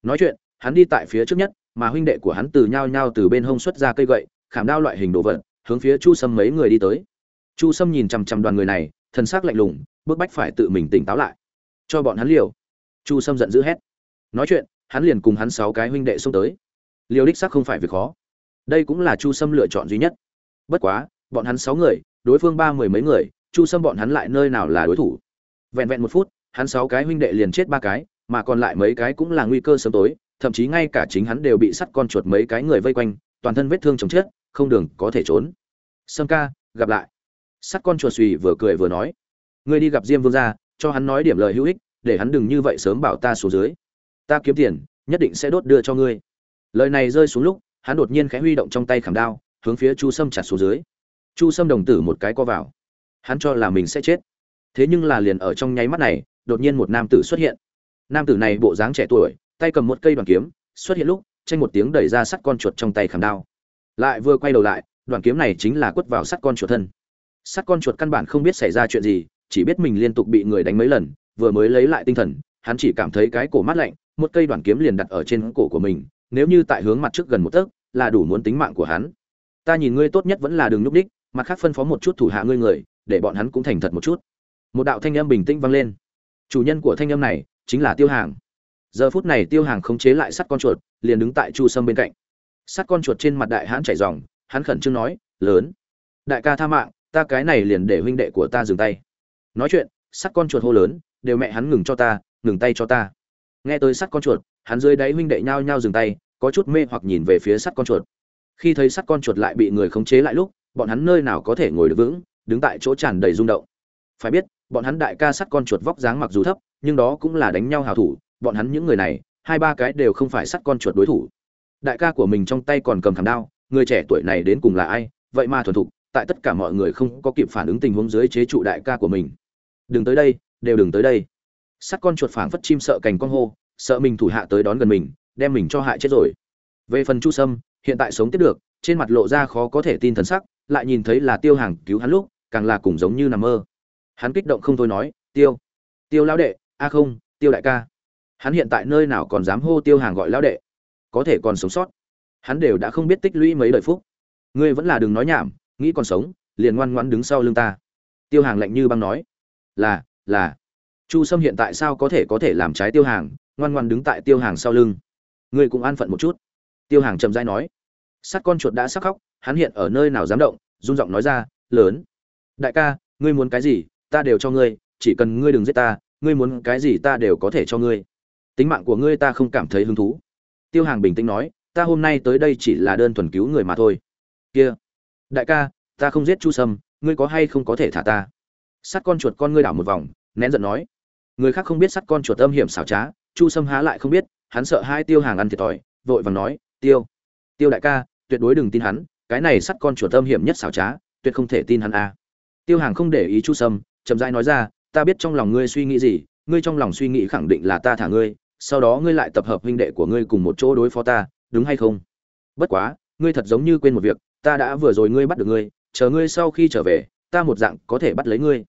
Nói chuyện, hắn đi tại phía trước nhất, mà huynh đệ của hắn từ nhao nhao từ bên hông xuất ra cây gậy, khảm đao loại hình đồ vật, hướng phía chu sâm mấy người đi tới. Chu sâm nhìn chằm chằm đoàn người này thân xác lạnh lùng bước bách phải tự mình tỉnh táo lại. Cho bọn hắn liều. Chu sâm giận dữ hét. Nói chuyện, hắn liền cùng hắn sáu cái huynh đệ xông tới. Liều đích xác không phải việc khó. Đây cũng là chu sâm lựa chọn duy nhất. Bất quá, bọn hắn sáu người, đối phương ba mười mấy người, chu sâm bọn hắn lại nơi nào là đối thủ? Vẹn vẹn một phút, hắn sáu cái huynh đệ liền chết ba cái mà còn lại mấy cái cũng là nguy cơ sớm tối, thậm chí ngay cả chính hắn đều bị sắt con chuột mấy cái người vây quanh, toàn thân vết thương chồng chết, không đường có thể trốn. Sâm ca, gặp lại. Sắt con chuột suy vừa cười vừa nói. Ngươi đi gặp diêm vương gia, cho hắn nói điểm lời hữu ích, để hắn đừng như vậy sớm bảo ta xuống dưới. Ta kiếm tiền, nhất định sẽ đốt đưa cho ngươi. Lời này rơi xuống lúc, hắn đột nhiên khẽ huy động trong tay khảm đao, hướng phía chu sâm chặt xuống dưới. Chu sâm đồng tử một cái co vào. Hắn cho là mình sẽ chết. Thế nhưng là liền ở trong nháy mắt này, đột nhiên một nam tử xuất hiện nam tử này bộ dáng trẻ tuổi, tay cầm một cây đoàn kiếm, xuất hiện lúc, tranh một tiếng đẩy ra sắt con chuột trong tay khảm đao. Lại vừa quay đầu lại, đoàn kiếm này chính là quất vào sắt con chuột thân. Sắt con chuột căn bản không biết xảy ra chuyện gì, chỉ biết mình liên tục bị người đánh mấy lần, vừa mới lấy lại tinh thần, hắn chỉ cảm thấy cái cổ mát lạnh, một cây đoạn kiếm liền đặt ở trên cổ của mình, nếu như tại hướng mặt trước gần một tấc, là đủ muốn tính mạng của hắn. Ta nhìn ngươi tốt nhất vẫn là đừng núp đích, mặt khác phân phó một chút thủ hạ ngươi người, để bọn hắn cũng thành thật một chút. Một đạo thanh âm bình tĩnh vang lên. Chủ nhân của thanh âm này chính là tiêu hàng. Giờ phút này tiêu hàng khống chế lại sắt con chuột, liền đứng tại chu sâm bên cạnh. Sắt con chuột trên mặt đại hãn chảy ròng, hắn khẩn trương nói, lớn, đại ca tha mạng, ta cái này liền để huynh đệ của ta dừng tay. Nói chuyện, sắt con chuột hô lớn, đều mẹ hắn ngừng cho ta, ngừng tay cho ta. Nghe tới sắt con chuột, hắn dưới đáy huynh đệ nhao nhao dừng tay, có chút mê hoặc nhìn về phía sắt con chuột. Khi thấy sắt con chuột lại bị người khống chế lại lúc, bọn hắn nơi nào có thể ngồi được vững, đứng tại chỗ tràn đầy rung động. Phải biết bọn hắn đại ca sắt con chuột vóc dáng mặc dù thấp, nhưng đó cũng là đánh nhau hào thủ, bọn hắn những người này, hai ba cái đều không phải sắt con chuột đối thủ. Đại ca của mình trong tay còn cầm khảm đao, người trẻ tuổi này đến cùng là ai, vậy mà thuần thục, tại tất cả mọi người không có kịp phản ứng tình huống dưới chế trụ đại ca của mình. Đừng tới đây, đều đừng tới đây. Sắt con chuột phảng phất chim sợ cành con hô, sợ mình thủ hạ tới đón gần mình, đem mình cho hại chết rồi. Về phần chu sâm, hiện tại sống tiếp được, trên mặt lộ ra khó có thể tin thần sắc, lại nhìn thấy là tiêu hàng cứu hắn lúc, càng là cùng giống như nằm mơ hắn kích động không thôi nói, tiêu tiêu lão đệ, a không, tiêu đại ca. Hắn hiện tại nơi nào còn dám hô tiêu hàng gọi lão đệ? Có thể còn sống sót. Hắn đều đã không biết tích lũy mấy đời phúc. Ngươi vẫn là đừng nói nhảm, nghĩ còn sống, liền ngoan ngoãn đứng sau lưng ta. Tiêu hàng lạnh như băng nói, là là. Chu sâm hiện tại sao có thể có thể làm trái tiêu hàng, ngoan ngoan đứng tại tiêu hàng sau lưng? Ngươi cũng an phận một chút. Tiêu hàng chậm rãi nói sắt con chuột đã sắc khóc, hắn hiện ở nơi nào dám động? Run giọng nói ra, lớn. Đại ca, ngươi muốn cái gì? Ta đều cho ngươi, chỉ cần ngươi đừng giết ta, ngươi muốn cái gì ta đều có thể cho ngươi. Tính mạng của ngươi ta không cảm thấy hứng thú. Tiêu hàng bình tĩnh nói, ta hôm nay tới đây chỉ là đơn thuần cứu người mà thôi. Kia, đại ca, ta không giết chu sâm, ngươi có hay không có thể thả ta? Sắt con chuột con ngươi đảo một vòng, nén giận nói, người khác không biết sắt con chuột âm hiểm xảo trá, chu sâm há lại không biết, hắn sợ hai tiêu hàng ăn thiệt thòi, vội vàng nói, tiêu tiêu đại ca, tuyệt đối đừng tin hắn, cái này sắt con chuột âm hiểm nhất xảo trá, tuyệt không thể tin hắn a. Tiêu hàng không để ý chu sâm chậm rãi nói ra, ta biết trong lòng ngươi suy nghĩ gì, ngươi trong lòng suy nghĩ khẳng định là ta thả ngươi, sau đó ngươi lại tập hợp huynh đệ của ngươi cùng một chỗ đối phó ta, đúng hay không? Bất quá, ngươi thật giống như quên một việc, ta đã vừa rồi ngươi bắt được ngươi, chờ ngươi sau khi trở về, ta một dạng có thể bắt lấy ngươi.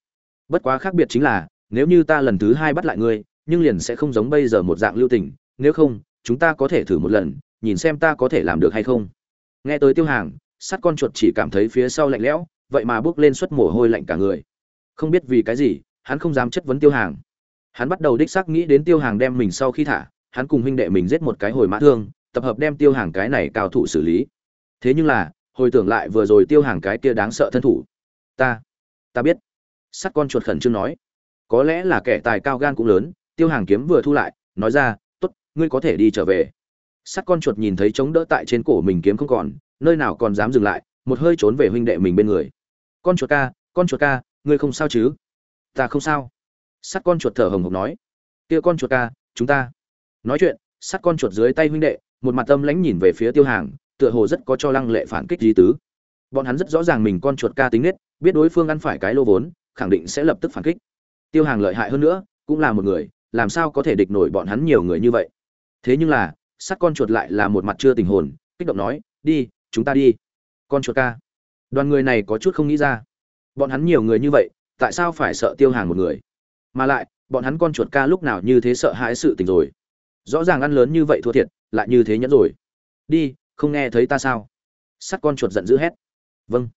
Bất quá khác biệt chính là, nếu như ta lần thứ hai bắt lại ngươi, nhưng liền sẽ không giống bây giờ một dạng lưu tình, nếu không, chúng ta có thể thử một lần, nhìn xem ta có thể làm được hay không. Nghe tới tiêu hàng, sắt con chuột chỉ cảm thấy phía sau lạnh lẽo, vậy mà bước lên suất mồ hôi lạnh cả người không biết vì cái gì, hắn không dám chất vấn tiêu hàng. Hắn bắt đầu đích xác nghĩ đến tiêu hàng đem mình sau khi thả, hắn cùng huynh đệ mình giết một cái hồi mã thương, tập hợp đem tiêu hàng cái này cao thủ xử lý. Thế nhưng là, hồi tưởng lại vừa rồi tiêu hàng cái kia đáng sợ thân thủ. Ta ta biết. Sắt con chuột khẩn trương nói. Có lẽ là kẻ tài cao gan cũng lớn, tiêu hàng kiếm vừa thu lại, nói ra t ố t ngươi có thể đi trở về. Sắt con chuột nhìn thấy chống đỡ tại trên cổ mình kiếm không còn, nơi nào còn dám dừng lại, một hơi trốn về huynh đệ mình bên người. Con chuột ca, con chuột ca ngươi không sao chứ? Ta không sao. Sắt con chuột thở hồng hộc nói. Kia con chuột ca, chúng ta. Nói chuyện, sắt con chuột dưới tay huynh đệ, một mặt tâm lãnh nhìn về phía tiêu hàng, tựa hồ rất có cho lăng lệ phản kích di tứ. Bọn hắn rất rõ ràng mình con chuột ca tính nết, biết đối phương ăn phải cái lô vốn, khẳng định sẽ lập tức phản kích. Tiêu hàng lợi hại hơn nữa, cũng là một người, làm sao có thể địch nổi bọn hắn nhiều người như vậy? Thế nhưng là, sắt con chuột lại là một mặt chưa tình hồn, kích động nói, đi, chúng ta đi. Con chuột ca. Đoàn người này có chút không nghĩ ra bọn hắn nhiều người như vậy, tại sao phải sợ tiêu hàng một người? Mà lại, bọn hắn con chuột ca lúc nào như thế sợ hãi sự tình rồi? Rõ ràng ăn lớn như vậy thua thiệt, lại như thế nhẫn rồi. Đi, không nghe thấy ta sao? Sắt con chuột giận dữ hét. Vâng.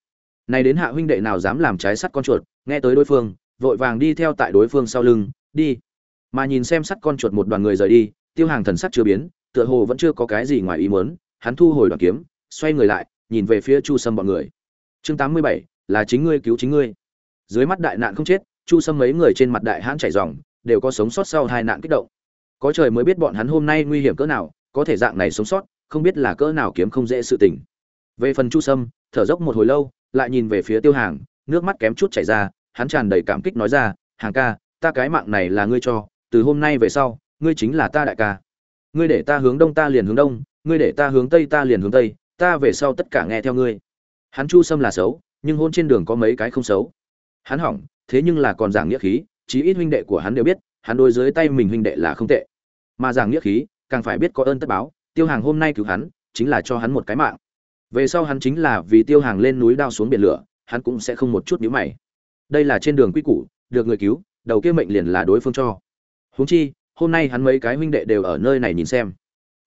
Này đến hạ huynh đệ nào dám làm trái sắt con chuột, nghe tới đối phương, vội vàng đi theo tại đối phương sau lưng, đi. Mà nhìn xem sắt con chuột một đoàn người rời đi, tiêu hàng thần sắc chưa biến, tựa hồ vẫn chưa có cái gì ngoài ý muốn, hắn thu hồi đoàn kiếm, xoay người lại, nhìn về phía chu sâm bọn người. Chương tám mươi bảy là chính ngươi cứu chính ngươi. Dưới mắt đại nạn không chết, chu sâm mấy người trên mặt đại hãn chảy ròng đều có sống sót sau hai nạn kích động. Có trời mới biết bọn hắn hôm nay nguy hiểm cỡ nào, có thể dạng này sống sót, không biết là cỡ nào kiếm không dễ sự tình. Về phần chu sâm, thở dốc một hồi lâu, lại nhìn về phía tiêu hàng, nước mắt kém chút chảy ra, hắn tràn đầy cảm kích nói ra, hàng ca, ta cái mạng này là ngươi cho, từ hôm nay về sau, ngươi chính là ta đại ca. Ngươi để ta hướng đông ta liền hướng đông, ngươi để ta hướng tây ta liền hướng tây, ta về sau tất cả nghe theo ngươi. Hắn chu sâm là xấu nhưng hôn trên đường có mấy cái không xấu. Hắn hỏng, thế nhưng là còn giảng nghĩa khí, chí ít huynh đệ của hắn đều biết, hắn đối dưới tay mình huynh đệ là không tệ. Mà giảng nghĩa khí, càng phải biết có ơn tất báo, tiêu hàng hôm nay cứu hắn, chính là cho hắn một cái mạng. Về sau hắn chính là vì tiêu hàng lên núi đao xuống biển lửa, hắn cũng sẽ không một chút nhíu mày. Đây là trên đường quy củ, được người cứu, đầu kia mệnh liền là đối phương cho. Huống chi, hôm nay hắn mấy cái huynh đệ đều ở nơi này nhìn xem.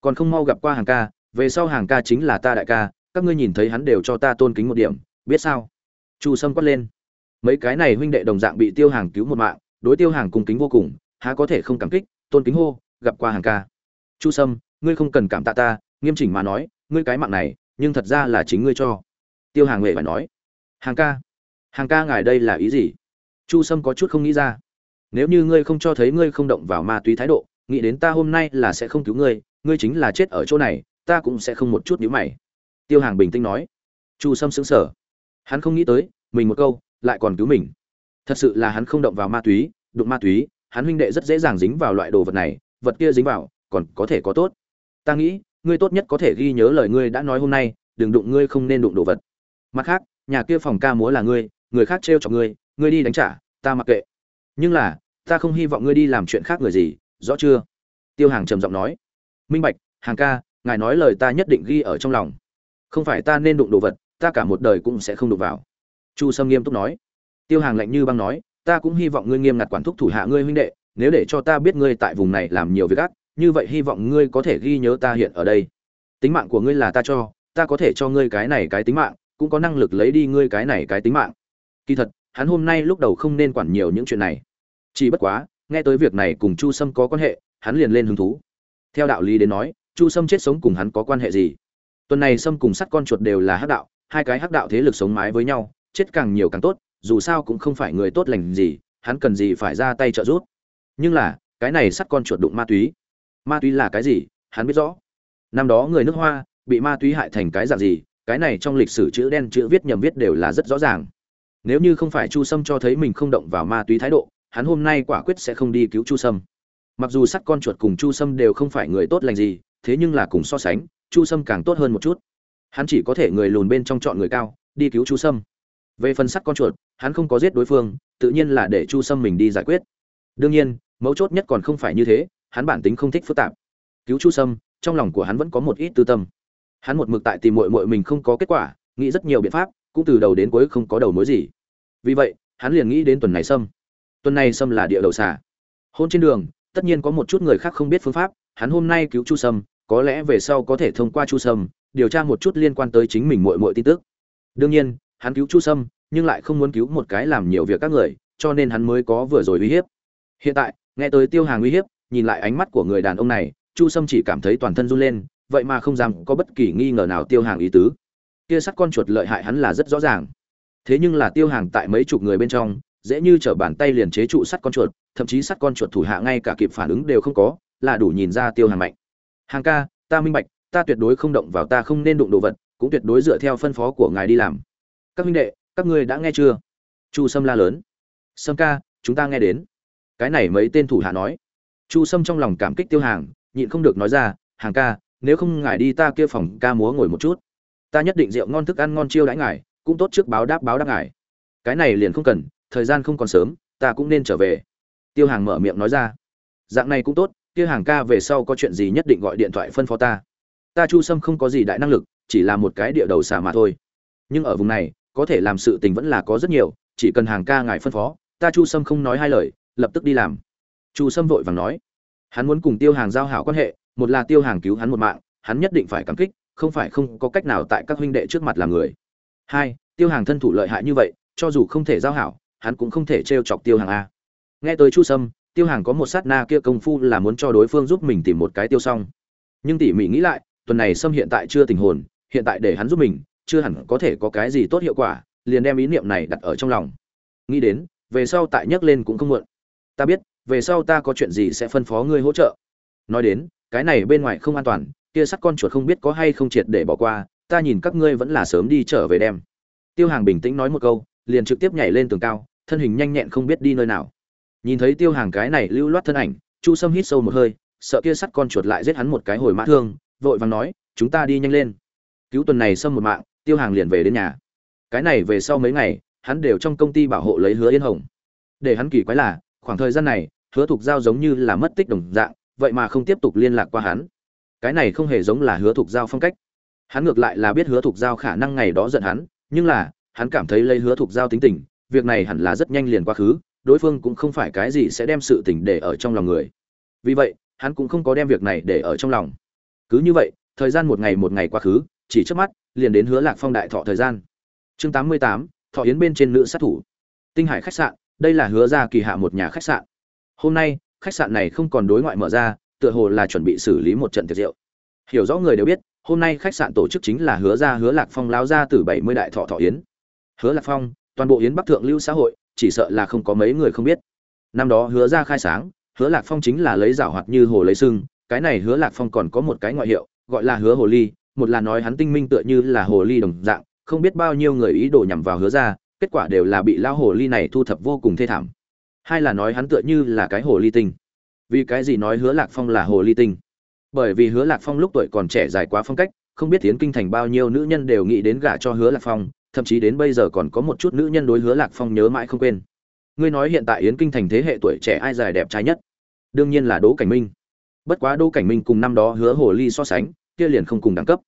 Còn không mau gặp qua hàng ca, về sau hàng ca chính là ta đại ca, các ngươi nhìn thấy hắn đều cho ta tôn kính một điểm biết sao? Chu sâm quát lên. Mấy cái này huynh đệ đồng dạng bị tiêu hàng cứu một mạng, đối tiêu hàng cung kính vô cùng, há có thể không cảm kích, tôn kính hô, gặp qua hàng ca. Chu sâm, ngươi không cần cảm tạ ta, nghiêm chỉnh mà nói, ngươi cái mạng này, nhưng thật ra là chính ngươi cho. Tiêu hàng huệ phải nói. Hàng ca. Hàng ca ngài đây là ý gì? Chu sâm có chút không nghĩ ra. Nếu như ngươi không cho thấy ngươi không động vào ma túy thái độ, nghĩ đến ta hôm nay là sẽ không cứu ngươi ngươi chính là chết ở chỗ này, ta cũng sẽ không một chút nhíu mày. Tiêu hàng bình tĩnh nói. Chu sâm sững sờ hắn không nghĩ tới, mình một câu, lại còn cứu mình. Thật sự là hắn không động vào ma túy, đụng ma túy, hắn huynh đệ rất dễ dàng dính vào loại đồ vật này, vật kia dính vào, còn có thể có tốt. Ta nghĩ, ngươi tốt nhất có thể ghi nhớ lời ngươi đã nói hôm nay, đừng đụng ngươi không nên đụng đồ vật. Mặt khác, nhà kia phòng ca múa là ngươi, người khác trêu chọc ngươi ngươi đi đánh trả, ta mặc kệ. Nhưng là, ta không hy vọng ngươi đi làm chuyện khác người gì, rõ chưa? Tiêu hàng trầm giọng nói. Minh bạch, hàng ca, ngài nói lời ta nhất định ghi ở trong lòng. Không phải ta nên đụng đồ vật ta cả một đời cũng sẽ không đụng vào. Chu sâm nghiêm túc nói. Tiêu hàng lạnh như băng nói, ta cũng hy vọng ngươi nghiêm ngặt quản thúc thủ hạ ngươi huynh đệ, nếu để cho ta biết ngươi tại vùng này làm nhiều việc ác, như vậy hy vọng ngươi có thể ghi nhớ ta hiện ở đây. Tính mạng của ngươi là ta cho, ta có thể cho ngươi cái này cái tính mạng, cũng có năng lực lấy đi ngươi cái này cái tính mạng. Kỳ thật, hắn hôm nay lúc đầu không nên quản nhiều những chuyện này. Chỉ bất quá, nghe tới việc này cùng chu sâm có quan hệ, hắn liền lên hứng thú. Theo đạo lý đến nói, chu sâm chết sống cùng hắn có quan hệ gì? Tuần này sâm cùng sắt con chuột đều là hắc đạo hai cái hắc đạo thế lực sống mái với nhau, chết càng nhiều càng tốt, dù sao cũng không phải người tốt lành gì, hắn cần gì phải ra tay trợ giúp. Nhưng là, cái này sắt con chuột đụng ma túy. Ma túy là cái gì, hắn biết rõ. Năm đó người nước hoa bị ma túy hại thành cái dạng gì, cái này trong lịch sử chữ đen chữ viết nhầm viết đều là rất rõ ràng. Nếu như không phải chu sâm cho thấy mình không động vào ma túy thái độ, hắn hôm nay quả quyết sẽ không đi cứu chu sâm. Mặc dù sắt con chuột cùng chu sâm đều không phải người tốt lành gì, thế nhưng là cùng so sánh, chu sâm càng tốt hơn một chút hắn chỉ có thể người lùn bên trong chọn người cao, đi cứu chu sâm. Về phần sắt con chuột, hắn không có giết đối phương, tự nhiên là để chu sâm mình đi giải quyết. Đương nhiên, mấu chốt nhất còn không phải như thế, hắn bản tính không thích phức tạp. Cứu chu sâm, trong lòng của hắn vẫn có một ít tư tâm. Hắn một mực tại tìm mội mội mình không có kết quả, nghĩ rất nhiều biện pháp, cũng từ đầu đến cuối không có đầu mối gì. Vì vậy, hắn liền nghĩ đến tuần này sâm. Tuần này sâm là địa đầu xà. Hôn trên đường, tất nhiên có một chút người khác không biết phương pháp, hắn hôm nay cứu chu sâm, có lẽ về sau có thể thông qua chu sâm điều tra một chút liên quan tới chính mình muội muội tin tức. Đương nhiên, hắn cứu chu sâm, nhưng lại không muốn cứu một cái làm nhiều việc các người, cho nên hắn mới có vừa rồi uy hiếp. Hiện tại, nghe tới tiêu hàng uy hiếp, nhìn lại ánh mắt của người đàn ông này, chu sâm chỉ cảm thấy toàn thân run lên, vậy mà không dám có bất kỳ nghi ngờ nào tiêu hàng ý tứ. Kia sắt con chuột lợi hại hắn là rất rõ ràng. Thế nhưng là tiêu hàng tại mấy chục người bên trong, dễ như trở bàn tay liền chế trụ sắt con chuột, thậm chí sắt con chuột thủ hạ ngay cả kịp phản ứng đều không có, là đủ nhìn ra tiêu hàng mạnh. Hàng ca, ta minh bạch ta tuyệt đối không động vào ta không nên đụng đồ vật, cũng tuyệt đối dựa theo phân phó của ngài đi làm. Các minh đệ, các ngươi đã nghe chưa? Chu sâm la lớn. Sâm ca, chúng ta nghe đến. Cái này mấy tên thủ hạ nói. Chu sâm trong lòng cảm kích tiêu hàng, nhịn không được nói ra, hàng ca, nếu không ngài đi ta kia phòng ca múa ngồi một chút. Ta nhất định rượu ngon thức ăn ngon chiêu đãi ngài, cũng tốt trước báo đáp báo đáp ngài. Cái này liền không cần, thời gian không còn sớm, ta cũng nên trở về. Tiêu hàng mở miệng nói ra. Dạng này cũng tốt, kia hàng ca về sau có chuyện gì nhất định gọi điện thoại phân phó ta ta chu sâm không có gì đại năng lực, chỉ là một cái địa đầu xà mà thôi. Nhưng ở vùng này, có thể làm sự tình vẫn là có rất nhiều, chỉ cần hàng ca ngài phân phó, ta chu sâm không nói hai lời, lập tức đi làm. Chu sâm vội vàng nói, hắn muốn cùng tiêu hàng giao hảo quan hệ, một là tiêu hàng cứu hắn một mạng, hắn nhất định phải cảm kích, không phải không có cách nào tại các huynh đệ trước mặt làm người. Hai, tiêu hàng thân thủ lợi hại như vậy, cho dù không thể giao hảo, hắn cũng không thể t chọc tiêu hàng a. Nghe tới chu sâm, tiêu hàng có một sát na kia công phu là muốn cho đối phương giúp mình tìm một cái tiêu xong. Nhưng tỉ mỉ nghĩ lại tuần này sâm hiện tại chưa tình hồn, hiện tại để hắn giúp mình, chưa hẳn có thể có cái gì tốt hiệu quả, liền đem ý niệm này đặt ở trong lòng. Nghĩ đến, về sau tại nhắc lên cũng không muộn. Ta biết, về sau ta có chuyện gì sẽ phân phó ngươi hỗ trợ. Nói đến, cái này bên ngoài không an toàn, kia sắt con chuột không biết có hay không triệt để bỏ qua, ta nhìn các ngươi vẫn là sớm đi trở về đem. Tiêu hàng bình tĩnh nói một câu, liền trực tiếp nhảy lên tường cao, thân hình nhanh nhẹn không biết đi nơi nào. Nhìn thấy tiêu hàng cái này lưu loát thân ảnh, chu sâm hít sâu một hơi, sợ kia sắt con chuột lại giết hắn một cái hồi mã thương vội vàng nói, chúng ta đi nhanh lên. Cứu tuần này xâm một mạng, tiêu hàng liền về đến nhà. Cái này về sau mấy ngày, hắn đều trong công ty bảo hộ lấy hứa yên hồng. Để hắn kỳ quái là, khoảng thời gian này, hứa thục giao giống như là mất tích đồng dạng, vậy mà không tiếp tục liên lạc qua hắn. Cái này không hề giống là hứa thục giao phong cách. Hắn ngược lại là biết hứa thục giao khả năng ngày đó giận hắn, nhưng là, hắn cảm thấy lấy hứa thục giao tính tình, việc này hẳn là rất nhanh liền quá khứ, đối phương cũng không phải cái gì sẽ đem sự tình để ở trong lòng người. Vì vậy, hắn cũng không có đem việc này để ở trong lòng cứ như vậy, thời gian một ngày một ngày quá khứ, chỉ trước mắt, liền đến hứa lạc phong đại thọ thời gian. Chương tám mươi tám, thọ yến bên trên nữ sát thủ. Tinh hải khách sạn, đây là hứa ra kỳ hạ một nhà khách sạn. Hôm nay, khách sạn này không còn đối ngoại mở ra, tựa hồ là chuẩn bị xử lý một trận tiệc rượu. Hiểu rõ người đều biết, hôm nay khách sạn tổ chức chính là hứa ra hứa lạc phong láo ra từ bảy mươi đại thọ thọ yến. Hứa lạc phong, toàn bộ yến bắc thượng lưu xã hội, chỉ sợ là không có mấy người không biết. Năm đó hứa ra khai sáng, hứa lạc phong chính là lấy rảo hoạt như hồ lấy sưng cái này hứa lạc phong còn có một cái ngoại hiệu, gọi là hứa hồ ly, một là nói hắn tinh minh tựa như là hồ ly đồng dạng, không biết bao nhiêu người ý đồ nhằm vào hứa ra, kết quả đều là bị lao hồ ly này thu thập vô cùng thê thảm. Hai là nói hắn tựa như là cái hồ ly tinh. Vì cái gì nói hứa lạc phong là hồ ly tinh? Bởi vì hứa lạc phong lúc tuổi còn trẻ dài quá phong cách, không biết tiến kinh thành bao nhiêu nữ nhân đều nghĩ đến gả cho hứa lạc phong, thậm chí đến bây giờ còn có một chút nữ nhân đối hứa lạc phong nhớ mãi không quên. Ngươi nói hiện tại yến kinh thành thế hệ tuổi trẻ ai dài đẹp trai nhất? Đương nhiên là đỗ cảnh minh bất quá đỗ cảnh minh cùng năm đó hứa hồ ly so sánh, kia liền không cùng đẳng cấp.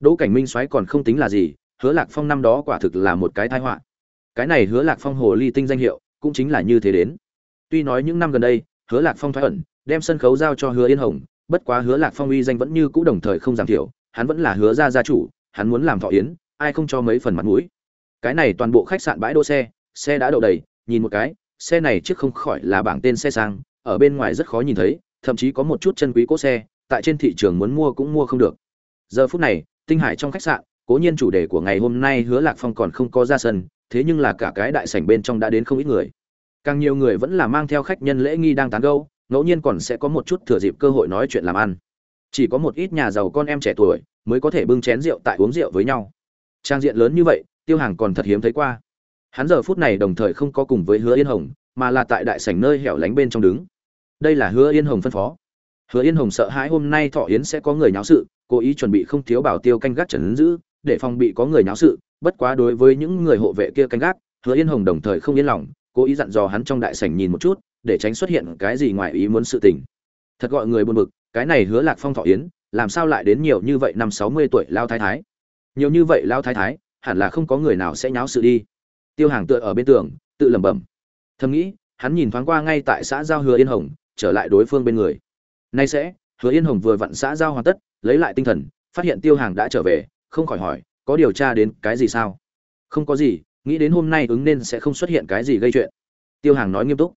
Đỗ cảnh minh xoáy còn không tính là gì, hứa lạc phong năm đó quả thực là một cái tai họa. Cái này hứa lạc phong hồ ly tinh danh hiệu, cũng chính là như thế đến. Tuy nói những năm gần đây, hứa lạc phong thoái ẩn, đem sân khấu giao cho hứa yên hồng, bất quá hứa lạc phong uy danh vẫn như cũ đồng thời không giảm thiểu, hắn vẫn là hứa gia gia chủ, hắn muốn làm thọ yến, ai không cho mấy phần mặt mũi. Cái này toàn bộ khách sạn bãi đỗ xe xe đã đậu đầy, nhìn một cái, xe này trước không khỏi là bảng tên xe sang, ở bên ngoài rất khó nhìn thấy thậm chí có một chút chân quý cỗ xe, tại trên thị trường muốn mua cũng mua không được. Giờ phút này, tinh hải trong khách sạn, cố nhiên chủ đề của ngày hôm nay hứa lạc phong còn không có ra sân, thế nhưng là cả cái đại sảnh bên trong đã đến không ít người. Càng nhiều người vẫn là mang theo khách nhân lễ nghi đang tán gẫu, ngẫu nhiên còn sẽ có một chút thừa dịp cơ hội nói chuyện làm ăn. Chỉ có một ít nhà giàu con em trẻ tuổi mới có thể bưng chén rượu tại uống rượu với nhau. Trang diện lớn như vậy, tiêu hàng còn thật hiếm thấy qua. Hắn giờ phút này đồng thời không có cùng với hứa yên hồng, mà là tại đại sảnh nơi hẻo lánh bên trong đứng đây là hứa yên hồng phân phó. Hứa yên hồng sợ hãi hôm nay thọ yến sẽ có người nháo sự, cố ý chuẩn bị không thiếu bảo tiêu canh gác trần giữ, để phòng bị có người nháo sự. Bất quá đối với những người hộ vệ kia canh gác, hứa yên hồng đồng thời không yên lòng, cố ý dặn dò hắn trong đại sảnh nhìn một chút, để tránh xuất hiện cái gì ngoài ý muốn sự tình. Thật gọi người buồn bực, cái này hứa lạc phong thọ yến, làm sao lại đến nhiều như vậy năm sáu mươi tuổi lao thái thái? Nhiều như vậy lao thái thái, hẳn là không có người nào sẽ nháo sự đi. Tiêu hàng tựa ở bên tường, tự lẩm bẩm. Thầm nghĩ, hắn nhìn thoáng qua ngay tại xã giao hứa yên hồng trở lại đối phương bên người. Nay sẽ, hứa yên hồng vừa vặn xã giao hoàn tất, lấy lại tinh thần, phát hiện tiêu hàng đã trở về, không khỏi hỏi, có điều tra đến cái gì sao? Không có gì, nghĩ đến hôm nay ứng nên sẽ không xuất hiện cái gì gây chuyện. Tiêu hàng nói nghiêm túc.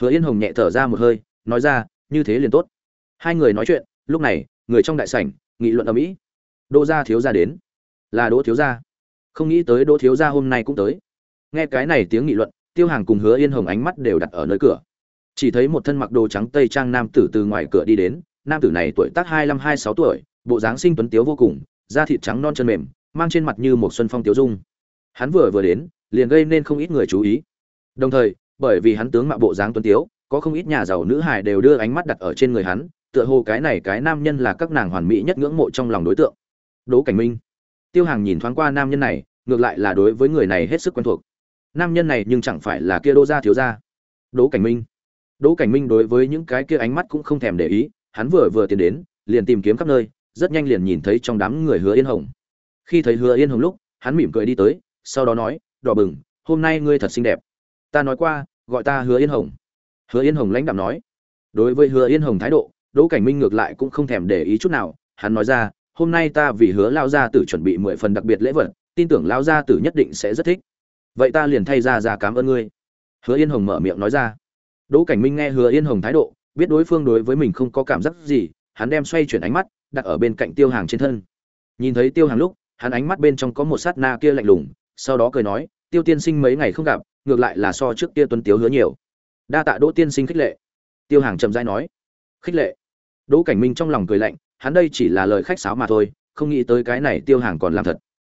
Hứa yên hồng nhẹ thở ra một hơi, nói ra, như thế liền tốt. Hai người nói chuyện, lúc này, người trong đại sảnh, nghị luận ở mỹ. Đỗ gia thiếu gia đến. Là đỗ thiếu gia. Không nghĩ tới đỗ thiếu gia hôm nay cũng tới. Nghe cái này tiếng nghị luận, tiêu hàng cùng hứa yên hồng ánh mắt đều đặt ở nơi cửa chỉ thấy một thân mặc đồ trắng tây trang nam tử từ ngoài cửa đi đến, nam tử này tuổi tác hai mươi hai sáu tuổi, bộ dáng sinh tuấn tiếu vô cùng, da thịt trắng non chân mềm, mang trên mặt như một xuân phong tiếu dung. Hắn vừa vừa đến, liền gây nên không ít người chú ý. Đồng thời, bởi vì hắn tướng mạo bộ dáng tuấn tiếu, có không ít nhà giàu nữ hài đều đưa ánh mắt đặt ở trên người hắn, tựa hồ cái này cái nam nhân là các nàng hoàn mỹ nhất ngưỡng mộ trong lòng đối tượng. Đỗ cảnh minh. Tiêu hàng nhìn thoáng qua nam nhân này, ngược lại là đối với người này hết sức quen thuộc. Nam nhân này nhưng chẳng phải là kia đô gia thiếu gia. Đỗ cảnh minh đỗ cảnh minh đối với những cái kia ánh mắt cũng không thèm để ý, hắn vừa vừa tiến đến, liền tìm kiếm khắp nơi, rất nhanh liền nhìn thấy trong đám người hứa yên hồng. Khi thấy hứa yên hồng lúc, hắn mỉm cười đi tới, sau đó nói, đỏ bừng, hôm nay ngươi thật xinh đẹp. Ta nói qua, gọi ta hứa yên hồng. Hứa yên hồng lãnh đạm nói. Đối với hứa yên hồng thái độ, đỗ cảnh minh ngược lại cũng không thèm để ý chút nào, hắn nói ra, hôm nay ta vì hứa Lão gia tử chuẩn bị mười phần đặc biệt lễ vật, tin tưởng Lão gia tử nhất định sẽ rất thích. Vậy ta liền thay ra ra cảm ơn ngươi. Hứa yên hồng mở miệng nói ra đỗ cảnh minh nghe hứa yên hồng thái độ, biết đối phương đối với mình không có cảm giác gì, hắn đem xoay chuyển ánh mắt, đặt ở bên cạnh tiêu hàng trên thân. Nhìn thấy tiêu hàng lúc, hắn ánh mắt bên trong có một sát na kia lạnh lùng, sau đó cười nói, tiêu tiên sinh mấy ngày không gặp, ngược lại là so trước kia tuấn tiếu hứa nhiều. Đa tạ đỗ tiên sinh khích lệ. Tiêu hàng chậm rãi nói, khích lệ. Đỗ cảnh minh trong lòng cười lạnh, hắn đây chỉ là lời khách sáo mà thôi, không nghĩ tới cái này tiêu hàng còn làm thật.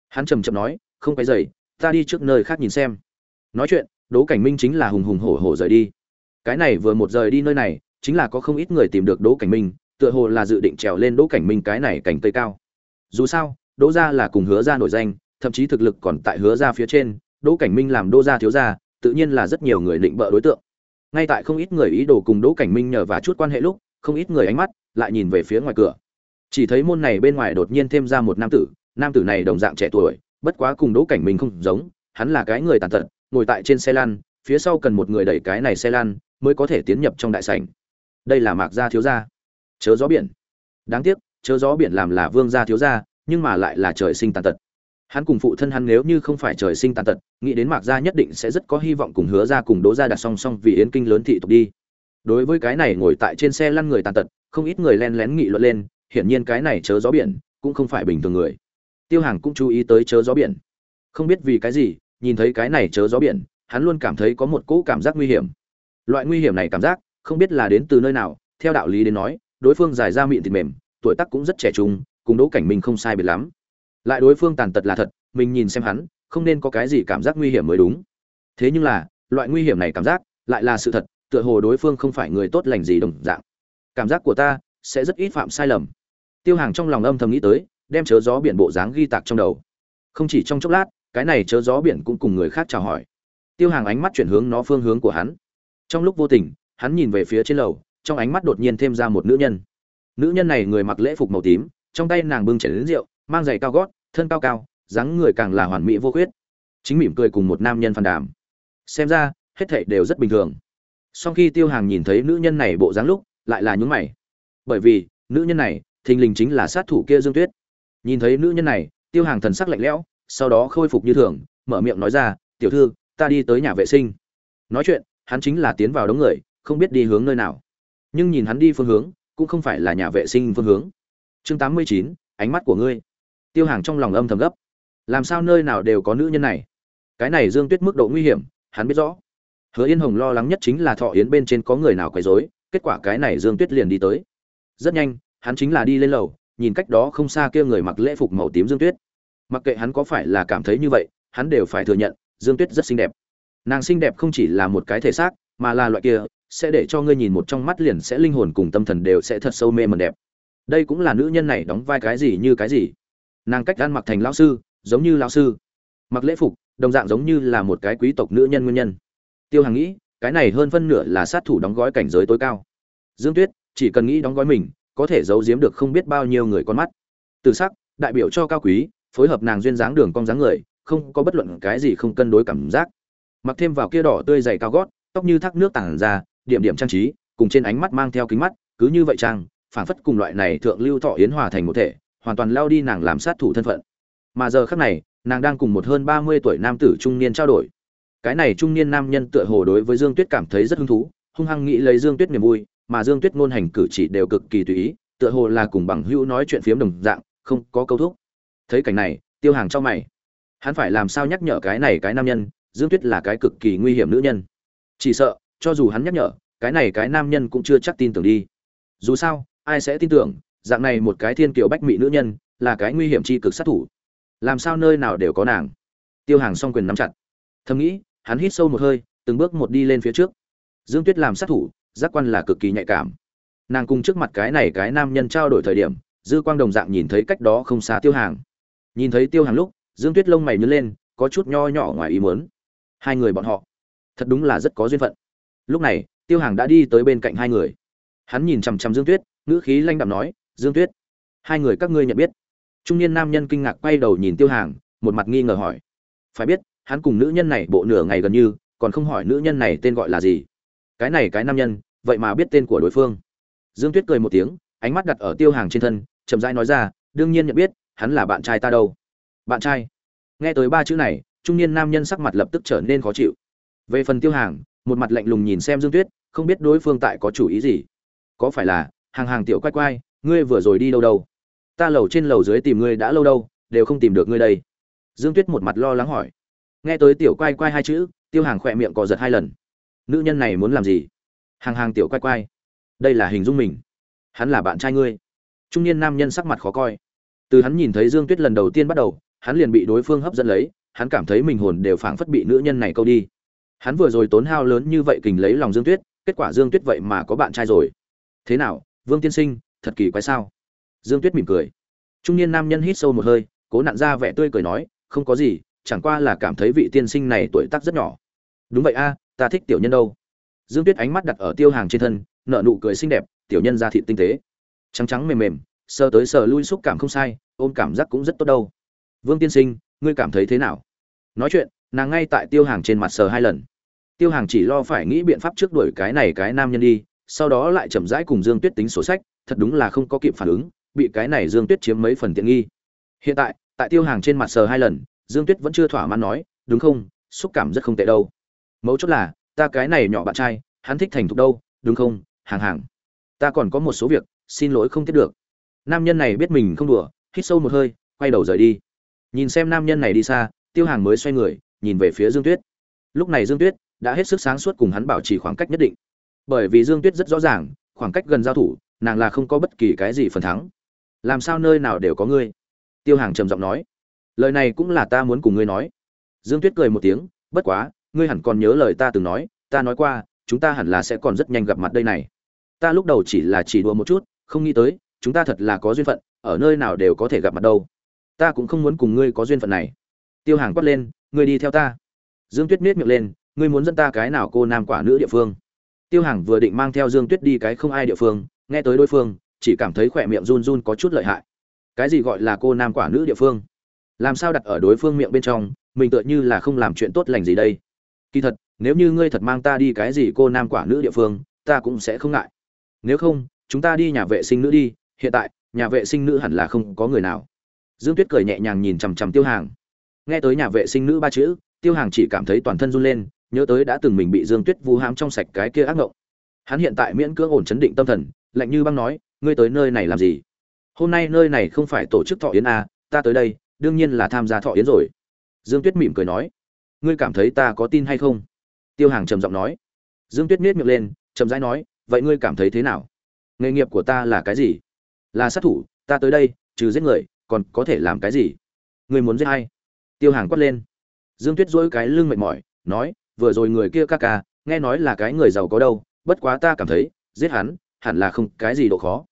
Hắn trầm chậm nói, không phải dậy ta đi trước nơi khác nhìn xem. Nói chuyện, đỗ cảnh minh chính là hùng hùng hổ hổ rời đi cái này vừa một rời đi nơi này, chính là có không ít người tìm được đỗ cảnh minh, tựa hồ là dự định trèo lên đỗ cảnh minh cái này cảnh tây cao. Dù sao, đỗ gia là cùng hứa gia nổi danh, thậm chí thực lực còn tại hứa gia phía trên, đỗ cảnh minh làm đỗ gia thiếu gia, tự nhiên là rất nhiều người định bợ đối tượng. Ngay tại không ít người ý đồ cùng đỗ cảnh minh nhờ và chút quan hệ lúc, không ít người ánh mắt lại nhìn về phía ngoài cửa. Chỉ thấy môn này bên ngoài đột nhiên thêm ra một nam tử nam tử này đồng dạng trẻ tuổi, bất quá cùng đỗ cảnh minh không giống, hắn là cái người tàn tật, ngồi tại trên xe lăn, phía sau cần một người đẩy cái này xe lăn mới có thể tiến nhập trong đại sảnh. Đây là mạc gia thiếu gia. Chớ gió biển. Đáng tiếc, chớ gió biển làm là vương gia thiếu gia, nhưng mà lại là trời sinh tàn tật. Hắn cùng phụ thân hắn nếu như không phải trời sinh tàn tật, nghĩ đến mạc gia nhất định sẽ rất có hy vọng cùng hứa ra cùng đỗ gia đặt song song vì yến kinh lớn thị tục đi. Đối với cái này ngồi tại trên xe lăn người tàn tật, không ít người len lén nghị luận lên, hiển nhiên cái này chớ gió biển cũng không phải bình thường người. Tiêu hàng cũng chú ý tới chớ gió biển. Không biết vì cái gì, nhìn thấy cái này chớ gió biển, hắn luôn cảm thấy có một cỗ cảm giác nguy hiểm loại nguy hiểm này cảm giác, không biết là đến từ nơi nào, theo đạo lý đến nói, đối phương dài ra miệng thịt mềm, tuổi tác cũng rất trẻ trung, cùng đỗ cảnh mình không sai biệt lắm. Lại đối phương tàn tật là thật, mình nhìn xem hắn, không nên có cái gì cảm giác nguy hiểm mới đúng. Thế nhưng là, loại nguy hiểm này cảm giác, lại là sự thật, tựa hồ đối phương không phải người tốt lành gì đồng dạng. Cảm giác của ta sẽ rất ít phạm sai lầm. Tiêu hàng trong lòng âm thầm nghĩ tới, đem chớ gió biển bộ dáng ghi tạc trong đầu. Không chỉ trong chốc lát, cái này chớ gió biển cũng cùng người khác chào hỏi. Tiêu hàng ánh mắt chuyển hướng nó phương hướng của hắn trong lúc vô tình, hắn nhìn về phía trên lầu, trong ánh mắt đột nhiên thêm ra một nữ nhân. Nữ nhân này người mặc lễ phục màu tím, trong tay nàng bưng chảy đến rượu, mang giày cao gót, thân cao cao, dáng người càng là hoàn mỹ vô khuyết. Chính mỉm cười cùng một nam nhân phàn đàm. Xem ra, hết thảy đều rất bình thường. Sau khi tiêu hàng nhìn thấy nữ nhân này bộ dáng lúc, lại là nhúng mày. Bởi vì, nữ nhân này, thình lình chính là sát thủ kia dương tuyết. Nhìn thấy nữ nhân này, tiêu hàng thần sắc lạnh lẽo, sau đó khôi phục như thường, mở miệng nói ra, tiểu thư, ta đi tới nhà vệ sinh. Nói chuyện hắn chính là tiến vào đống người, không biết đi hướng nơi nào. Nhưng nhìn hắn đi phương hướng, cũng không phải là nhà vệ sinh phương hướng. Chương tám mươi chín, ánh mắt của ngươi. Tiêu hàng trong lòng âm thầm gấp. Làm sao nơi nào đều có nữ nhân này? Cái này dương tuyết mức độ nguy hiểm, hắn biết rõ. Hứa yên hồng lo lắng nhất chính là thọ yến bên trên có người nào quấy rối, kết quả cái này dương tuyết liền đi tới. Rất nhanh, hắn chính là đi lên lầu, nhìn cách đó không xa kia người mặc lễ phục màu tím dương tuyết. Mặc kệ hắn có phải là cảm thấy như vậy, hắn đều phải thừa nhận, dương tuyết rất xinh đẹp nàng xinh đẹp không chỉ là một cái thể xác, mà là loại kia, sẽ để cho ngươi nhìn một trong mắt liền sẽ linh hồn cùng tâm thần đều sẽ thật sâu mê mẩn đẹp. Đây cũng là nữ nhân này đóng vai cái gì như cái gì. Nàng cách ăn mặc thành lão sư, giống như lão sư. Mặc lễ phục, đồng dạng giống như là một cái quý tộc nữ nhân nguyên nhân. Tiêu hàng nghĩ, cái này hơn phân nửa là sát thủ đóng gói cảnh giới tối cao. Dương tuyết, chỉ cần nghĩ đóng gói mình, có thể giấu giếm được không biết bao nhiêu người con mắt. Từ sắc, đại biểu cho cao quý, phối hợp nàng duyên dáng đường cong dáng người, không có bất luận cái gì không cân đối cảm giác mặc thêm vào kia đỏ tươi dày cao gót, tóc như thác nước tản ra, điểm điểm trang trí, cùng trên ánh mắt mang theo kính mắt, cứ như vậy trang phản phất cùng loại này thượng lưu thọ yến hòa thành một thể, hoàn toàn lao đi nàng làm sát thủ thân phận. Mà giờ khắc này, nàng đang cùng một hơn ba mươi tuổi nam tử trung niên trao đổi. Cái này trung niên nam nhân tựa hồ đối với dương tuyết cảm thấy rất hứng thú, hung hăng nghĩ lấy dương tuyết niềm vui, mà dương tuyết ngôn hành cử chỉ đều cực kỳ tùy ý, tựa hồ là cùng bằng hữu nói chuyện phiếm đồng dạng, không có câu thúc. Thấy cảnh này, tiêu hàng cho mày. Hắn phải làm sao nhắc nhở cái này cái nam nhân dương tuyết là cái cực kỳ nguy hiểm nữ nhân. Chỉ sợ, cho dù hắn nhắc nhở, cái này cái nam nhân cũng chưa chắc tin tưởng đi. Dù sao, ai sẽ tin tưởng, dạng này một cái thiên kiều bách mỹ nữ nhân, là cái nguy hiểm chi cực sát thủ. Làm sao nơi nào đều có nàng? Tiêu hàng song quyền nắm chặt. Thầm nghĩ, hắn hít sâu một hơi, từng bước một đi lên phía trước. Dương tuyết làm sát thủ, giác quan là cực kỳ nhạy cảm. Nàng cùng trước mặt cái này cái nam nhân trao đổi thời điểm, dư quang đồng dạng nhìn thấy cách đó không xa tiêu hàng. Nhìn thấy tiêu hàng lúc, dương tuyết lông mày nhớ lên, có chút nho nhỏ ngoài ý muốn hai người bọn họ, thật đúng là rất có duyên phận. Lúc này, tiêu hàng đã đi tới bên cạnh hai người. Hắn nhìn chằm chằm dương tuyết, ngữ khí lanh đạm nói, dương tuyết, hai người các ngươi nhận biết. Trung niên nam nhân kinh ngạc quay đầu nhìn tiêu hàng, một mặt nghi ngờ hỏi, phải biết, hắn cùng nữ nhân này bộ nửa ngày gần như, còn không hỏi nữ nhân này tên gọi là gì. Cái này cái nam nhân, vậy mà biết tên của đối phương. Dương tuyết cười một tiếng, ánh mắt đặt ở tiêu hàng trên thân, chậm rãi nói ra, đương nhiên nhận biết, hắn là bạn trai ta đâu. Bạn trai? Nghe tới ba chữ này trung niên nam nhân sắc mặt lập tức trở nên khó chịu. Về phần tiêu hàng, một mặt lạnh lùng nhìn xem dương tuyết, không biết đối phương tại có chủ ý gì. Có phải là, hàng hàng tiểu quay quay, ngươi vừa rồi đi đâu đâu? Ta lầu trên lầu dưới tìm ngươi đã lâu đâu, đều không tìm được ngươi đây. Dương tuyết một mặt lo lắng hỏi. Nghe tới tiểu quay quay hai chữ, tiêu hàng khỏe miệng cò giật hai lần. Nữ nhân này muốn làm gì? Hàng hàng tiểu quay quay, đây là hình dung mình. Hắn là bạn trai ngươi. Trung niên nam nhân sắc mặt khó coi. Từ hắn nhìn thấy dương tuyết lần đầu tiên bắt đầu, hắn liền bị đối phương hấp dẫn lấy hắn cảm thấy mình hồn đều phảng phất bị nữ nhân này câu đi. Hắn vừa rồi tốn hao lớn như vậy kình lấy lòng dương tuyết, kết quả dương tuyết vậy mà có bạn trai rồi. Thế nào, vương tiên sinh, thật kỳ quái sao? Dương tuyết mỉm cười. Trung niên nam nhân hít sâu một hơi, cố nặn ra vẻ tươi cười nói, không có gì, chẳng qua là cảm thấy vị tiên sinh này tuổi tác rất nhỏ. Đúng vậy a, ta thích tiểu nhân đâu. Dương tuyết ánh mắt đặt ở tiêu hàng trên thân nợ nụ cười xinh đẹp, tiểu nhân da thịt tinh tế. Trắng trắng mềm mềm, sờ tới sờ lui xúc cảm không sai, ôm cảm giác cũng rất tốt đâu. Vương tiên sinh, ngươi cảm thấy thế nào? Nói chuyện, nàng ngay tại tiêu hàng trên mặt sờ hai lần. Tiêu hàng chỉ lo phải nghĩ biện pháp trước đuổi cái này cái nam nhân đi, sau đó lại chậm rãi cùng dương tuyết tính sổ sách, thật đúng là không có kịp phản ứng, bị cái này dương tuyết chiếm mấy phần tiện nghi. Hiện tại tại tiêu hàng trên mặt sờ hai lần, dương tuyết vẫn chưa thỏa mãn nói, đúng không, xúc cảm rất không tệ đâu. Mấu chốt là, ta cái này nhỏ bạn trai, hắn thích thành thục đâu, đúng không, hàng hàng. Ta còn có một số việc, xin lỗi không tiếp được. Nam nhân này biết mình không đùa, hít sâu một hơi, quay đầu rời đi. Nhìn xem nam nhân này đi xa tiêu hàng mới xoay người, nhìn về phía dương tuyết. Lúc này dương tuyết đã hết sức sáng suốt cùng hắn bảo trì khoảng cách nhất định. Bởi vì dương tuyết rất rõ ràng, khoảng cách gần giao thủ, nàng là không có bất kỳ cái gì phần thắng. Làm sao nơi nào đều có ngươi? Tiêu hàng trầm giọng nói. Lời này cũng là ta muốn cùng ngươi nói. Dương tuyết cười một tiếng, bất quá, ngươi hẳn còn nhớ lời ta từng nói, ta nói qua, chúng ta hẳn là sẽ còn rất nhanh gặp mặt đây này. Ta lúc đầu chỉ là chỉ đùa một chút, không nghĩ tới, chúng ta thật là có duyên phận, ở nơi nào đều có thể gặp mặt đâu. Ta cũng không muốn cùng ngươi có duyên phận này tiêu hàng quát lên, ngươi đi theo ta. Dương tuyết miết miệng lên, ngươi muốn dẫn ta cái nào cô nam quả nữ địa phương? Tiêu hàng vừa định mang theo dương tuyết đi cái không ai địa phương, nghe tới đối phương, chỉ cảm thấy khỏe miệng run run có chút lợi hại. Cái gì gọi là cô nam quả nữ địa phương? Làm sao đặt ở đối phương miệng bên trong, mình tựa như là không làm chuyện tốt lành gì đây? Kỳ thật, nếu như ngươi thật mang ta đi cái gì cô nam quả nữ địa phương, ta cũng sẽ không ngại. Nếu không, chúng ta đi nhà vệ sinh nữ đi, hiện tại, nhà vệ sinh nữ hẳn là không có người nào. Dương tuyết cười nhẹ nhàng nhìn chằm chằm tiêu hàng nghe tới nhà vệ sinh nữ ba chữ tiêu hàng chỉ cảm thấy toàn thân run lên nhớ tới đã từng mình bị dương tuyết vu hãm trong sạch cái kia ác ngộng. Hắn hiện tại miễn cưỡng ổn chấn định tâm thần lạnh như băng nói ngươi tới nơi này làm gì? Hôm nay nơi này không phải tổ chức thọ yến à, ta tới đây đương nhiên là tham gia thọ yến rồi. Dương tuyết mỉm cười nói ngươi cảm thấy ta có tin hay không? Tiêu hàng trầm giọng nói. Dương tuyết miết miệng lên trầm rãi nói vậy ngươi cảm thấy thế nào? Nghề nghiệp của ta là cái gì? Là sát thủ ta tới đây trừ giết người còn có thể làm cái gì? Ngươi muốn giết ai? Tiêu hàng quát lên. Dương tuyết dỗi cái lưng mệt mỏi, nói, vừa rồi người kia ca ca, nghe nói là cái người giàu có đâu, bất quá ta cảm thấy, giết hắn, hẳn là không cái gì độ khó.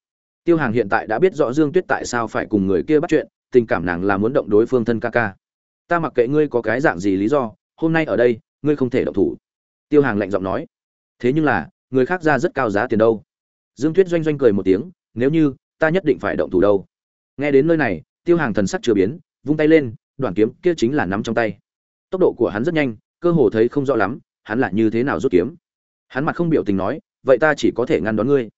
Tiêu hàng hiện tại đã biết rõ dương tuyết tại sao phải cùng người kia bắt chuyện, tình cảm nàng là muốn động đối phương thân ca ca. Ta mặc kệ ngươi có cái dạng gì lý do, hôm nay ở đây, ngươi không thể động thủ. Tiêu hàng lạnh giọng nói. Thế nhưng là, người khác ra rất cao giá tiền đâu. Dương tuyết doanh doanh cười một tiếng, nếu như, ta nhất định phải động thủ đâu. Nghe đến nơi này, tiêu hàng thần sắc chưa biến, vung tay lên đoạn kiếm kia chính là nắm trong tay. Tốc độ của hắn rất nhanh, cơ hồ thấy không rõ lắm, hắn là như thế nào rút kiếm. Hắn mặt không biểu tình nói, vậy ta chỉ có thể ngăn đón ngươi.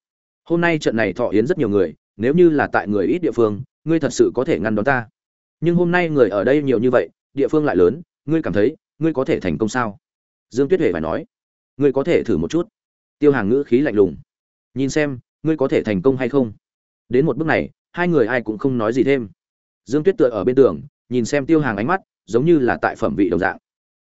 Hôm nay trận này thọ yến rất nhiều người, nếu như là tại người ít địa phương, ngươi thật sự có thể ngăn đón ta. Nhưng hôm nay người ở đây nhiều như vậy, địa phương lại lớn, ngươi cảm thấy, ngươi có thể thành công sao? Dương tuyết huệ phải nói, ngươi có thể thử một chút. Tiêu hàng ngữ khí lạnh lùng, nhìn xem, ngươi có thể thành công hay không? Đến một bước này, hai người ai cũng không nói gì thêm. Dương tuyết tựa ở bên tường nhìn xem tiêu hàng ánh mắt, giống như là tại phẩm vị đồng dạng.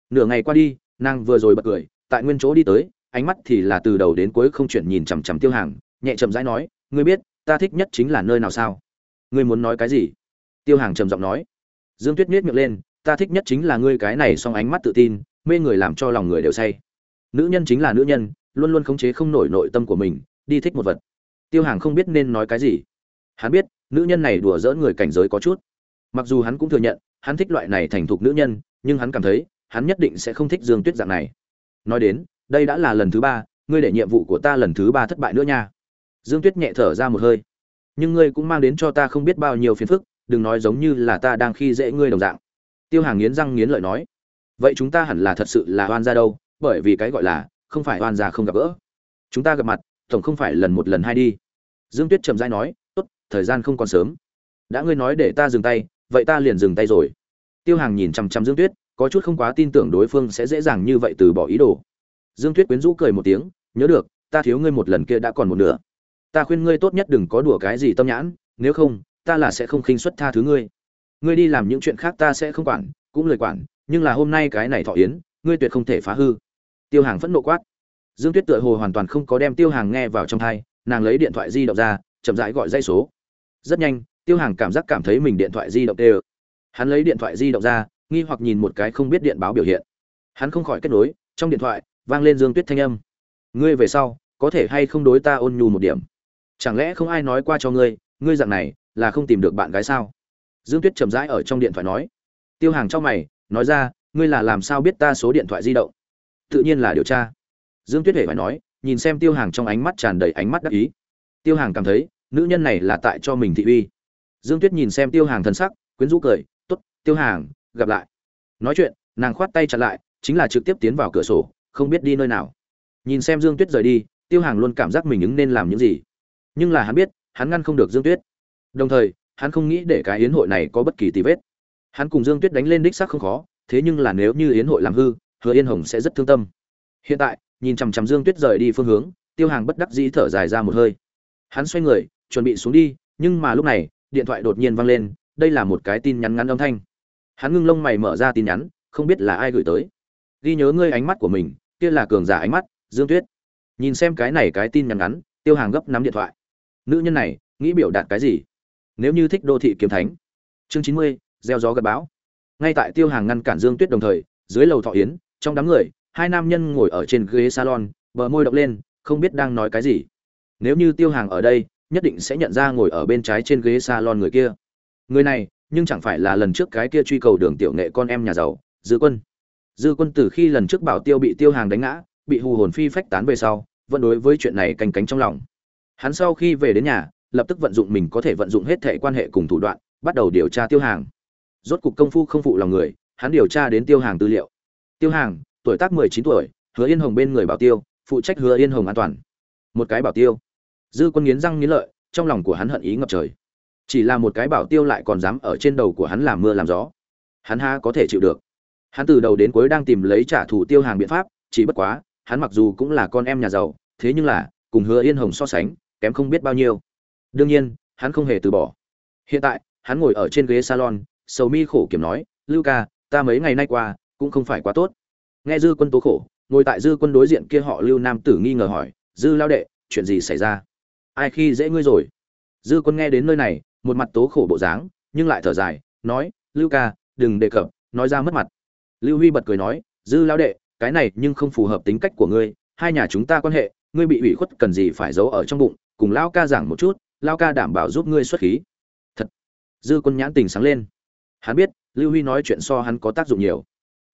Nửa ngày qua đi, nàng vừa rồi bật cười, tại nguyên chỗ đi tới, ánh mắt thì là từ đầu đến cuối không chuyển nhìn chằm chằm tiêu hàng, nhẹ chậm rãi nói, ngươi biết, ta thích nhất chính là nơi nào sao? Ngươi muốn nói cái gì? Tiêu hàng trầm giọng nói. Dương tuyết miết miệng lên, ta thích nhất chính là ngươi cái này song ánh mắt tự tin, mê người làm cho lòng người đều say. Nữ nhân chính là nữ nhân, luôn luôn khống chế không nổi nội tâm của mình, đi thích một vật. Tiêu hàng không biết nên nói cái gì. Hắn biết, nữ nhân này đùa dỡ người cảnh giới có chút mặc dù hắn cũng thừa nhận, hắn thích loại này thành thục nữ nhân, nhưng hắn cảm thấy, hắn nhất định sẽ không thích dương tuyết dạng này. Nói đến, đây đã là lần thứ ba, ngươi để nhiệm vụ của ta lần thứ ba thất bại nữa nha. Dương tuyết nhẹ thở ra một hơi. Nhưng ngươi cũng mang đến cho ta không biết bao nhiêu phiền phức, đừng nói giống như là ta đang khi dễ ngươi đồng dạng. Tiêu hàng nghiến răng nghiến lợi nói. Vậy chúng ta hẳn là thật sự là oan gia đâu, bởi vì cái gọi là, không phải oan gia không gặp gỡ. Chúng ta gặp mặt, tổng không phải lần một lần hai đi. Dương tuyết trầm dai nói, tốt, thời gian không còn sớm. Đã ngươi nói để ta dừng tay vậy ta liền dừng tay rồi. Tiêu hàng nhìn chằm chằm dương tuyết, có chút không quá tin tưởng đối phương sẽ dễ dàng như vậy từ bỏ ý đồ. Dương tuyết quyến rũ cười một tiếng, nhớ được, ta thiếu ngươi một lần kia đã còn một nửa. Ta khuyên ngươi tốt nhất đừng có đùa cái gì tâm nhãn, nếu không, ta là sẽ không khinh suất tha thứ ngươi. Ngươi đi làm những chuyện khác ta sẽ không quản, cũng lời quản, nhưng là hôm nay cái này thọ yến, ngươi tuyệt không thể phá hư. Tiêu hàng phẫn nộ quát. Dương tuyết tựa hồ hoàn toàn không có đem tiêu hàng nghe vào trong thai nàng lấy điện thoại di động ra, chậm rãi gọi dây số. Rất nhanh tiêu hàng cảm giác cảm thấy mình điện thoại di động tê hắn lấy điện thoại di động ra, nghi hoặc nhìn một cái không biết điện báo biểu hiện. Hắn không khỏi kết nối, trong điện thoại, vang lên dương tuyết thanh âm. Ngươi về sau, có thể hay không đối ta ôn nhu một điểm? Chẳng lẽ không ai nói qua cho ngươi ngươi dạng này, là không tìm được bạn gái sao? Dương tuyết chậm rãi ở trong điện thoại nói. Tiêu hàng trong mày, nói ra, ngươi là làm sao biết ta số điện thoại di động? Tự nhiên là điều tra. Dương tuyết hề phải nói, nhìn xem tiêu hàng trong ánh mắt tràn đầy ánh mắt đắc ý. Tiêu hàng cảm thấy, nữ nhân này là tại cho mình thị uy dương tuyết nhìn xem tiêu hàng thần sắc, quyến rũ cười t ố t tiêu hàng, gặp lại. Nói chuyện, nàng khoát tay chặn lại, chính là trực tiếp tiến vào cửa sổ, không biết đi nơi nào. Nhìn xem dương tuyết rời đi, tiêu hàng luôn cảm giác mình ứng nên làm những gì. Nhưng là hắn biết, hắn ngăn không được dương tuyết. Đồng thời, hắn không nghĩ để cái yến hội này có bất kỳ tì vết. Hắn cùng dương tuyết đánh lên đích xác không khó, thế nhưng là nếu như yến hội làm hư, hứa yên hồng sẽ rất thương tâm. Hiện tại, nhìn chằm chằm dương tuyết rời đi phương hướng, tiêu hàng bất đắc dĩ thở dài ra một hơi. Hắn xoay người, chuẩn bị xuống đi, nhưng mà lúc này điện thoại đột nhiên vang lên, đây là một cái tin nhắn ngắn âm thanh. Hắn ngưng lông mày mở ra tin nhắn, không biết là ai gửi tới. Ghi nhớ ngươi ánh mắt của mình, kia là cường giả ánh mắt, dương tuyết. Nhìn xem cái này cái tin nhắn ngắn, tiêu hàng gấp nắm điện thoại. Nữ nhân này, nghĩ biểu đạt cái gì? Nếu như thích đô thị kiếm thánh. Chương chín mươi, gieo gió gật bão. Ngay tại tiêu hàng ngăn cản dương tuyết đồng thời, dưới lầu thọ yến, trong đám người, hai nam nhân ngồi ở trên ghế salon, bờ môi động lên, không biết đang nói cái gì. Nếu như tiêu hàng ở đây nhất định sẽ nhận ra ngồi ở bên trái trên ghế salon người kia. Người này, nhưng chẳng phải là lần trước cái kia truy cầu đường tiểu nghệ con em nhà giàu, dư quân. Dư quân từ khi lần trước bảo tiêu bị tiêu hàng đánh ngã, bị hù hồn phi phách tán về sau, vẫn đối với chuyện này canh cánh trong lòng. Hắn sau khi về đến nhà, lập tức vận dụng mình có thể vận dụng hết thể quan hệ cùng thủ đoạn, bắt đầu điều tra tiêu hàng. Rốt cục công phu không phụ lòng người, hắn điều tra đến tiêu hàng tư liệu. Tiêu hàng, tuổi tác mười chín tuổi, hứa yên hồng bên người bảo tiêu, phụ trách hứa yên hồng an toàn. Một cái bảo tiêu dư quân nghiến răng nghiến lợi, trong lòng của hắn hận ý ngập trời. Chỉ là một cái bảo tiêu lại còn dám ở trên đầu của hắn làm mưa làm gió. Hắn ha có thể chịu được? Hắn từ đầu đến cuối đang tìm lấy trả thù tiêu hàng biện pháp, chỉ bất quá, hắn mặc dù cũng là con em nhà giàu, thế nhưng là, cùng hứa yên hồng so sánh, kém không biết bao nhiêu. Đương nhiên, hắn không hề từ bỏ. Hiện tại, hắn ngồi ở trên ghế salon, sầu mi khổ kiểm nói, lưu ca, ta mấy ngày nay qua, cũng không phải quá tốt. Nghe dư quân tố khổ, ngồi tại dư quân đối diện kia họ lưu nam tử nghi ngờ hỏi, dư lao đệ, chuyện gì xảy ra? Ai khi dễ ngươi rồi? Dư quân nghe đến nơi này, một mặt tố khổ bộ dáng, nhưng lại thở dài, nói, lưu ca, đừng đề cập, nói ra mất mặt. Lưu huy bật cười nói, dư lao đệ, cái này nhưng không phù hợp tính cách của ngươi, hai nhà chúng ta quan hệ, ngươi bị ủy khuất cần gì phải giấu ở trong bụng, cùng lao ca giảng một chút lao ca đảm bảo giúp ngươi xuất khí. Thật. Dư quân nhãn tình sáng lên. Hắn biết, lưu huy nói chuyện so hắn có tác dụng nhiều.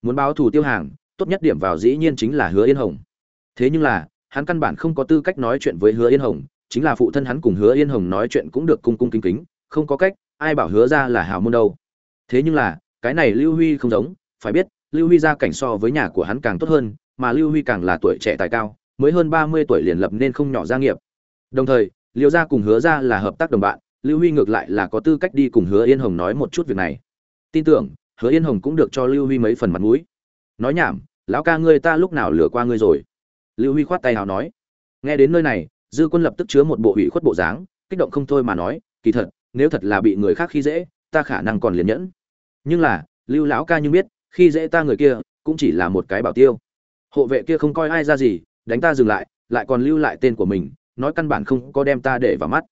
Muốn báo thù tiêu hàng, tốt nhất điểm vào dĩ nhiên chính là hứa yên hồng. Thế nhưng là, hắn căn bản không có tư cách nói chuyện với hứa yên hồng chính là phụ thân hắn cùng hứa yên hồng nói chuyện cũng được cung cung kính kính, không có cách, ai bảo hứa ra là hào môn đâu. Thế nhưng là, cái này lưu huy không giống, phải biết, lưu huy gia cảnh so với nhà của hắn càng tốt hơn, mà lưu huy càng là tuổi trẻ tài cao, mới hơn ba mươi tuổi liền lập nên không nhỏ gia nghiệp. Đồng thời, liêu gia cùng hứa ra là hợp tác đồng bạn, lưu huy ngược lại là có tư cách đi cùng hứa yên hồng nói một chút việc này. Tin tưởng, hứa yên hồng cũng được cho lưu huy mấy phần mặt mũi. Nói nhảm, lão ca ngươi ta lúc nào lừa qua ngươi rồi? Lưu huy khoát tay nào nói. Nghe đến nơi này dư quân lập tức chứa một bộ hủy khuất bộ dáng, kích động không thôi mà nói, kỳ thật, nếu thật là bị người khác khi dễ, ta khả năng còn liền nhẫn. Nhưng là, lưu lão ca nhưng biết, khi dễ ta người kia, cũng chỉ là một cái bảo tiêu. Hộ vệ kia không coi ai ra gì, đánh ta dừng lại lại còn lưu lại tên của mình, nói căn bản không có đem ta để vào mắt.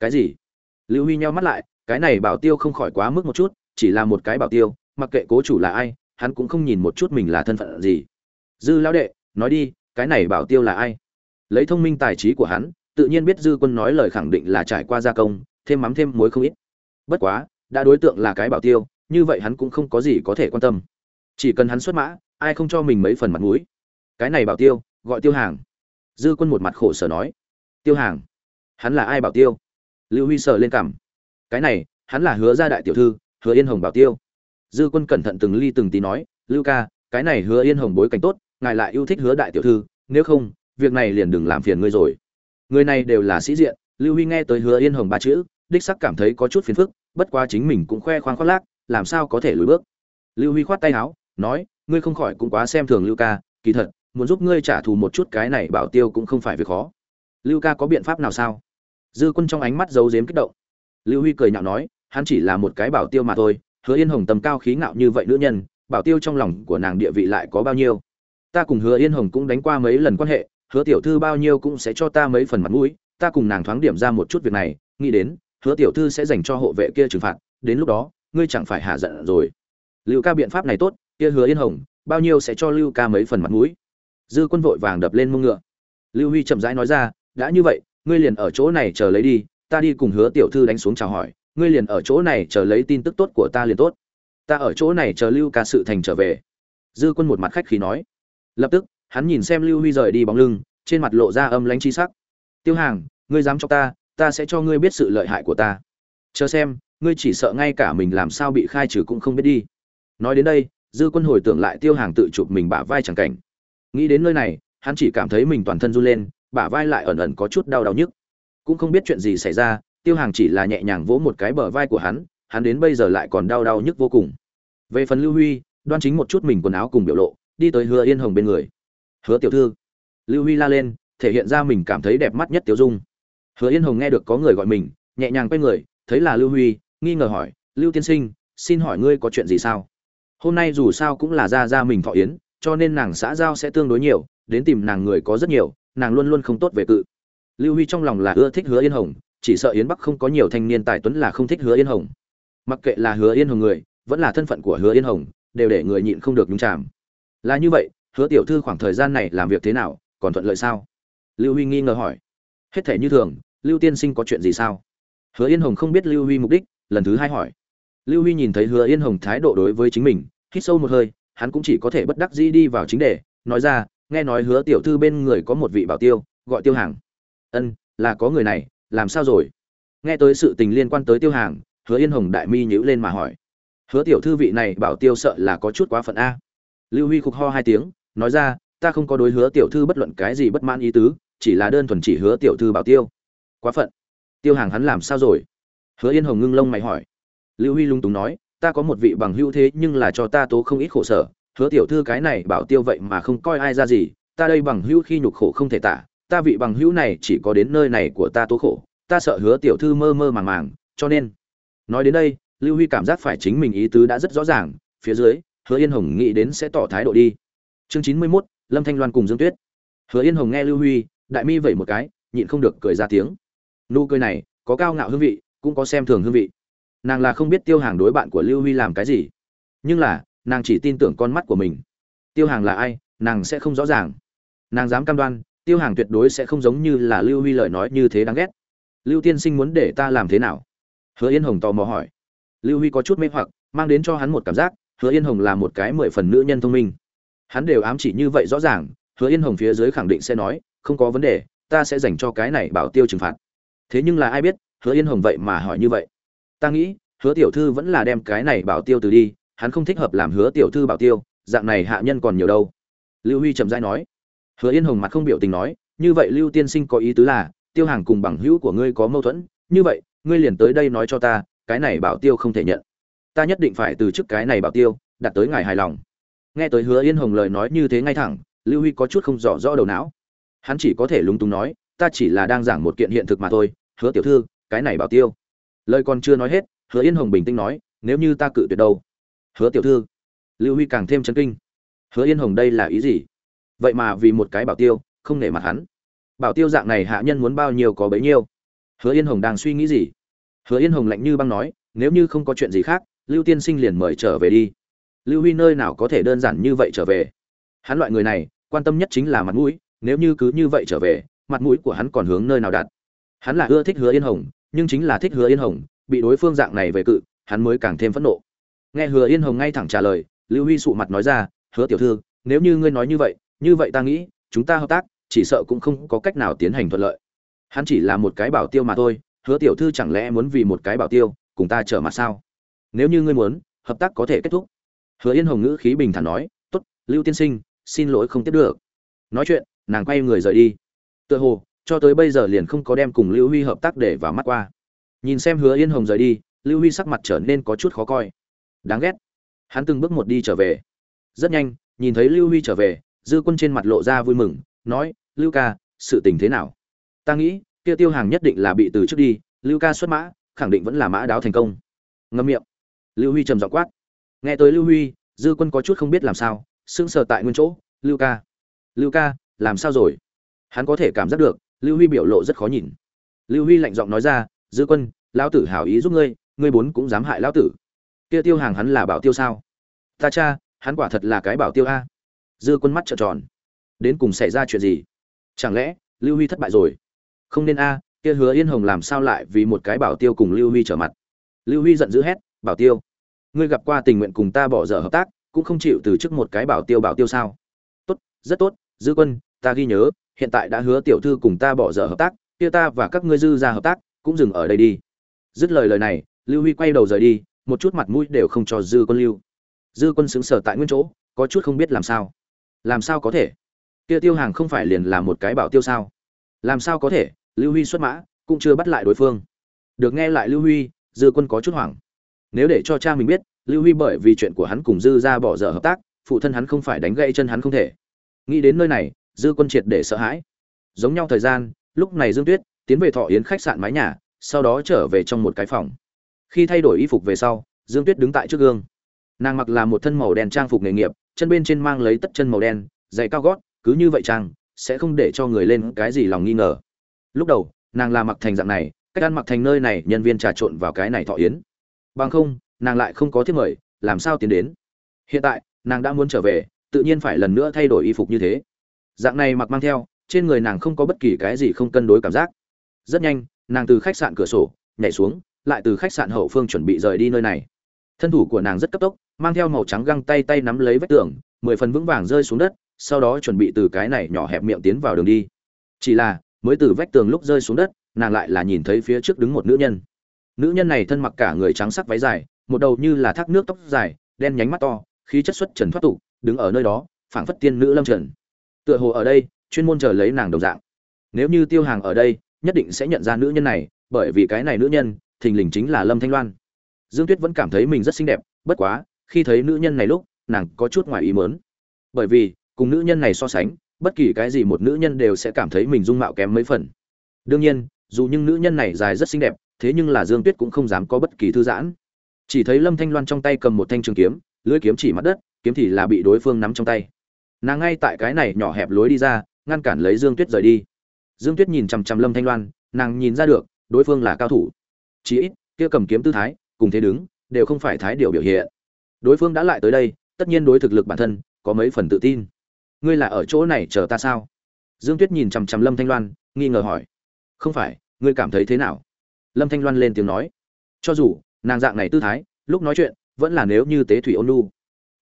Cái gì? Lưu huy nheo mắt lại, cái này bảo tiêu không khỏi quá mức một chút, chỉ là một cái bảo tiêu, mặc kệ cố chủ là ai, hắn cũng không nhìn một chút mình là thân phận gì. Dư lão đệ, nói đi, cái này bảo tiêu là ai? Lấy thông minh tài trí của hắn, tự nhiên biết dư quân nói lời khẳng định là trải qua gia công, thêm mắm thêm muối không ít. Bất quá, đã đối tượng là cái bảo tiêu, như vậy hắn cũng không có gì có thể quan tâm. Chỉ cần hắn xuất mã, ai không cho mình mấy phần mặt mũi. Cái này bảo tiêu, gọi tiêu hàng. Dư quân một mặt khổ sở nói. Tiêu hàng? Hắn là ai bảo tiêu? Lưu huy sờ lên cảm cái này, hắn là hứa gia đại tiểu thư, hứa yên hồng bảo tiêu. Dư quân cẩn thận từng ly từng tí nói. Lưu ca, cái này hứa yên hồng bối cảnh tốt, ngài lại yêu thích hứa đại tiểu thư, nếu không việc này liền đừng làm phiền ngươi rồi. Người này đều là sĩ diện, lưu huy nghe tới hứa yên hồng ba chữ, đích sắc cảm thấy có chút phiền phức, bất quá chính mình cũng khoe khoang khoác lác, làm sao có thể lùi bước. Lưu huy khoát tay áo, nói, ngươi không khỏi cũng quá xem thường lưu ca, kỳ thật, muốn giúp ngươi trả thù một chút cái này bảo tiêu cũng không phải việc khó. Lưu ca có biện pháp nào sao? Dư quân trong ánh mắt giấu giếm kích động. Lưu huy cười nhạo nói, hắn chỉ là một cái bảo tiêu mà thôi, hứa yên hồng tầm cao khí ngạo như vậy nữ nhân, bảo tiêu trong lòng của nàng địa vị lại có bao nhiêu? Ta cùng hứa yên hồng cũng đánh qua mấy lần quan hệ hứa tiểu thư bao nhiêu cũng sẽ cho ta mấy phần mặt mũi, ta cùng nàng thoáng điểm ra một chút việc này, nghĩ đến, hứa tiểu thư sẽ dành cho hộ vệ kia trừng phạt, đến lúc đó, ngươi chẳng phải hạ giận rồi. Lưu ca biện pháp này tốt, kia hứa yên hồng, bao nhiêu sẽ cho lưu ca mấy phần mặt mũi. Dư quân vội vàng đập lên mông ngựa. Lưu huy chậm rãi nói ra, đã như vậy, ngươi liền ở chỗ này chờ lấy đi, ta đi cùng hứa tiểu thư đánh xuống chào hỏi, ngươi liền ở chỗ này chờ lấy tin tức tốt của ta liền tốt. Ta ở chỗ này chờ lưu ca sự thành trở về. Dư quân một mặt khách khí nói. Lập tức hắn nhìn xem lưu huy rời đi bóng lưng, trên mặt lộ ra âm lãnh chi sắc. Tiêu hàng, ngươi dám cho ta ta sẽ cho ngươi biết sự lợi hại của ta. Chờ xem, ngươi chỉ sợ ngay cả mình làm sao bị khai trừ cũng không biết đi. Nói đến đây, dư quân hồi tưởng lại tiêu hàng tự chụp mình bả vai chẳng cảnh. Nghĩ đến nơi này, hắn chỉ cảm thấy mình toàn thân run lên, bả vai lại ẩn ẩn có chút đau đau nhức. Cũng không biết chuyện gì xảy ra, tiêu hàng chỉ là nhẹ nhàng vỗ một cái bờ vai của hắn hắn đến bây giờ lại còn đau đau nhức vô cùng. Về phần lưu huy, đoan chính một chút mình quần áo cùng biểu lộ, đi tới hứa yên hồng bên người hứa tiểu thư. Lưu huy la lên, thể hiện ra mình cảm thấy đẹp mắt nhất tiểu dung. Hứa yên hồng nghe được có người gọi mình, nhẹ nhàng quay người, thấy là lưu huy, nghi ngờ hỏi, lưu tiên sinh, xin hỏi ngươi có chuyện gì sao? Hôm nay dù sao cũng là ra ra mình thọ yến, cho nên nàng xã giao sẽ tương đối nhiều, đến tìm nàng người có rất nhiều, nàng luôn luôn không tốt về cự. Lưu huy trong lòng là ưa thích hứa yên hồng, chỉ sợ yến bắc không có nhiều thanh niên tài tuấn là không thích hứa yên hồng. Mặc kệ là hứa yên hồng người, vẫn là thân phận của hứa yên hồng, đều để người nhịn không được nhúng chàm. Là như vậy hứa tiểu thư khoảng thời gian này làm việc thế nào, còn thuận lợi sao? Lưu huy nghi ngờ hỏi. Hết thể như thường, lưu tiên sinh có chuyện gì sao? Hứa yên hồng không biết lưu huy mục đích, lần thứ hai hỏi. Lưu huy nhìn thấy hứa yên hồng thái độ đối với chính mình, hít sâu một hơi, hắn cũng chỉ có thể bất đắc dĩ đi vào chính đề, nói ra, nghe nói hứa tiểu thư bên người có một vị bảo tiêu, gọi tiêu hàng. Ân, là có người này, làm sao rồi? Nghe tới sự tình liên quan tới tiêu hàng, hứa yên hồng đại mi nhữ lên mà hỏi. Hứa tiểu thư vị này bảo tiêu sợ là có chút quá phận a. Lưu huy khục ho hai tiếng nói ra, ta không có đối hứa tiểu thư bất luận cái gì bất mãn ý tứ, chỉ là đơn thuần chỉ hứa tiểu thư bảo tiêu. Quá phận. Tiêu hàng hắn làm sao rồi? Hứa yên hồng ngưng lông mày hỏi. Lưu huy lung túng nói, ta có một vị bằng hữu thế nhưng là cho ta tố không ít khổ sở, hứa tiểu thư cái này bảo tiêu vậy mà không coi ai ra gì, ta đây bằng hữu khi nhục khổ không thể tả, ta vị bằng hữu này chỉ có đến nơi này của ta tố khổ, ta sợ hứa tiểu thư mơ mơ màng màng, cho nên. Nói đến đây, lưu huy cảm giác phải chính mình ý tứ đã rất rõ ràng, phía dưới, hứa yên hồng nghĩ đến sẽ tỏ thái độ đi chương chín mươi mốt, lâm thanh loan cùng dương tuyết. Hứa yên hồng nghe lưu huy, đại mi vẩy một cái, nhịn không được cười ra tiếng. Nụ cười này, có cao ngạo hương vị, cũng có xem thường hương vị. Nàng là không biết tiêu hàng đối bạn của lưu huy làm cái gì. Nhưng là, nàng chỉ tin tưởng con mắt của mình. Tiêu hàng là ai, nàng sẽ không rõ ràng. Nàng dám cam đoan, tiêu hàng tuyệt đối sẽ không giống như là lưu huy lời nói như thế đáng ghét. Lưu tiên sinh muốn để ta làm thế nào? Hứa yên hồng tò mò hỏi. Lưu huy có chút mê hoặc, mang đến cho hắn một cảm giác, hứa yên hồng là một cái mười phần nữ nhân thông minh hắn đều ám chỉ như vậy rõ ràng, hứa yên hồng phía dưới khẳng định sẽ nói, không có vấn đề, ta sẽ dành cho cái này bảo tiêu trừng phạt. Thế nhưng là ai biết, hứa yên hồng vậy mà hỏi như vậy. Ta nghĩ, hứa tiểu thư vẫn là đem cái này bảo tiêu từ đi, hắn không thích hợp làm hứa tiểu thư bảo tiêu, dạng này hạ nhân còn nhiều đâu. Lưu huy chậm rãi nói. Hứa yên hồng mặt không biểu tình nói, như vậy lưu tiên sinh có ý tứ là, tiêu hàng cùng bằng hữu của ngươi có mâu thuẫn, như vậy, ngươi liền tới đây nói cho ta, cái này bảo tiêu không thể nhận. Ta nhất định phải từ chức cái này bảo tiêu đặt tới ngài hài lòng nghe tới hứa yên hồng lời nói như thế ngay thẳng, lưu huy có chút không rõ rõ đầu não. Hắn chỉ có thể lúng túng nói, ta chỉ là đang giảng một kiện hiện thực mà thôi, hứa tiểu thư, cái này bảo tiêu. Lời còn chưa nói hết, hứa yên hồng bình tĩnh nói, nếu như ta cự tuyệt đâu? Hứa tiểu thư. Lưu huy càng thêm chấn kinh. Hứa yên hồng đây là ý gì? Vậy mà vì một cái bảo tiêu, không nể mặt hắn. Bảo tiêu dạng này hạ nhân muốn bao nhiêu có bấy nhiêu. Hứa yên hồng đang suy nghĩ gì? Hứa yên hồng lạnh như băng nói, nếu như không có chuyện gì khác, lưu tiên sinh liền mời trở về đi lưu huy nơi nào có thể đơn giản như vậy trở về? Hắn loại người này, quan tâm nhất chính là mặt mũi, nếu như cứ như vậy trở về, mặt mũi của hắn còn hướng nơi nào đặt hắn là ưa thích hứa yên hồng, nhưng chính là thích hứa yên hồng, bị đối phương dạng này về cự, hắn mới càng thêm phẫn nộ. Nghe hứa yên hồng ngay thẳng trả lời, lưu huy sụ mặt nói ra, hứa tiểu thư, nếu như ngươi nói như vậy như vậy ta nghĩ, chúng ta hợp tác, chỉ sợ cũng không có cách nào tiến hành thuận lợi. Hắn chỉ là một cái bảo tiêu mà thôi, hứa tiểu thư chẳng lẽ muốn vì một cái bảo tiêu, cùng ta trở mặt sao? Nếu như ngươi muốn, hợp tác có thể kết thúc hứa yên hồng ngữ khí bình thản nói, tốt, lưu tiên sinh, xin lỗi không tiếp được. Nói chuyện, nàng quay người rời đi. Tựa hồ, cho tới bây giờ liền không có đem cùng lưu huy hợp tác để vào mắt qua. Nhìn xem hứa yên hồng rời đi, lưu huy sắc mặt trở nên có chút khó coi. Đáng ghét. Hắn từng bước một đi trở về. Rất nhanh, nhìn thấy lưu huy trở về, dư quân trên mặt lộ ra vui mừng, nói, lưu ca, sự tình thế nào? Ta nghĩ, kia tiêu hàng nhất định là bị từ trước đi, lưu ca xuất mã, khẳng định vẫn là mã đáo thành công. Ngâm miệng. Lưu huy trầm giọng quát nghe tới lưu huy, dư quân có chút không biết làm sao, sững sờ tại nguyên chỗ, lưu ca lưu ca, làm sao rồi? Hắn có thể cảm giác được, lưu huy biểu lộ rất khó nhìn. Lưu huy lạnh giọng nói ra, dư quân, lão tử hảo ý giúp ngươi ngươi bốn cũng dám hại lão tử. Kia tiêu hàng hắn là bảo tiêu sao? Ta cha, hắn quả thật là cái bảo tiêu a. Dư quân mắt trợn tròn. Đến cùng xảy ra chuyện gì? Chẳng lẽ lưu huy thất bại rồi? Không nên a, kia hứa yên hồng làm sao lại vì một cái bảo tiêu cùng lưu huy trở mặt? Lưu huy giận dữ hét, bảo tiêu ngươi gặp qua tình nguyện cùng ta bỏ dở hợp tác, cũng không chịu từ chức một cái bảo tiêu bảo tiêu sao? Tốt, rất tốt, dư quân, ta ghi nhớ, hiện tại đã hứa tiểu thư cùng ta bỏ dở hợp tác, kia ta và các ngươi dư ra hợp tác, cũng dừng ở đây đi. Dứt lời lời này, lưu huy quay đầu rời đi, một chút mặt mũi đều không cho dư quân lưu. Dư quân xứng sở tại nguyên chỗ, có chút không biết làm sao. Làm sao có thể? Kia tiêu hàng không phải liền là một cái bảo tiêu sao? Làm sao có thể? Lưu huy xuất mã, cũng chưa bắt lại đối phương. Được nghe lại lưu huy, dư quân có chút hoảng nếu để cho cha mình biết, lưu huy bởi vì chuyện của hắn cùng dư ra bỏ dở hợp tác, phụ thân hắn không phải đánh gãy chân hắn không thể. Nghĩ đến nơi này, dư quân triệt để sợ hãi. Giống nhau thời gian, lúc này dương tuyết tiến về thọ yến khách sạn mái nhà, sau đó trở về trong một cái phòng. Khi thay đổi y phục về sau, dương tuyết đứng tại trước gương. Nàng mặc là một thân màu đen trang phục nghề nghiệp, chân bên trên mang lấy tất chân màu đen, giày cao gót, cứ như vậy trang sẽ không để cho người lên cái gì lòng nghi ngờ. Lúc đầu, nàng là mặc thành dạng này, cách ăn mặc thành nơi này, nhân viên trà trộn vào cái này thọ yến bằng không, nàng lại không có thiết mời, làm sao tiến đến? Hiện tại, nàng đã muốn trở về, tự nhiên phải lần nữa thay đổi y phục như thế. Dạng này mặc mang theo, trên người nàng không có bất kỳ cái gì không cân đối cảm giác. Rất nhanh, nàng từ khách sạn cửa sổ, nhảy xuống, lại từ khách sạn hậu phương chuẩn bị rời đi nơi này. Thân thủ của nàng rất cấp tốc, mang theo màu trắng găng tay tay nắm lấy vách tường, mười phần vững vàng rơi xuống đất, sau đó chuẩn bị từ cái này nhỏ hẹp miệng tiến vào đường đi. Chỉ là, mới từ vách tường lúc rơi xuống đất, nàng lại là nhìn thấy phía trước đứng một nữ nhân nữ nhân này thân mặc cả người trắng sắc váy dài, một đầu như là thác nước tóc dài, đen nhánh mắt to, khí chất xuất trần thoát tục, đứng ở nơi đó, phảng phất tiên nữ lâm trần. Tựa hồ ở đây, chuyên môn chờ lấy nàng đồng dạng. Nếu như tiêu hàng ở đây, nhất định sẽ nhận ra nữ nhân này, bởi vì cái này nữ nhân, thình lình chính là lâm thanh loan. Dương tuyết vẫn cảm thấy mình rất xinh đẹp, bất quá, khi thấy nữ nhân này lúc, nàng có chút ngoài ý mớn bởi vì, cùng nữ nhân này so sánh, bất kỳ cái gì một nữ nhân đều sẽ cảm thấy mình dung mạo kém mấy phần. Đương nhiên, dù những nữ nhân này dài rất xinh đẹp thế nhưng là dương tuyết cũng không dám có bất kỳ thư giãn. Chỉ thấy lâm thanh loan trong tay cầm một thanh trường kiếm, lưỡi kiếm chỉ mặt đất, kiếm thì là bị đối phương nắm trong tay. Nàng ngay tại cái này nhỏ hẹp lối đi ra, ngăn cản lấy dương tuyết rời đi. Dương tuyết nhìn chằm chằm lâm thanh loan, nàng nhìn ra được, đối phương là cao thủ. Chí ít, kia cầm kiếm tư thái, cùng thế đứng, đều không phải thái điều biểu hiện. Đối phương đã lại tới đây, tất nhiên đối thực lực bản thân, có mấy phần tự tin. Ngươi là ở chỗ này chờ ta sao? Dương tuyết nhìn chằm chằm lâm thanh loan, nghi ngờ hỏi. Không phải, ngươi cảm thấy thế nào? Lâm thanh loan lên tiếng nói. Cho dù, nàng dạng này tư thái, lúc nói chuyện, vẫn là nếu như tế thủy ôn lu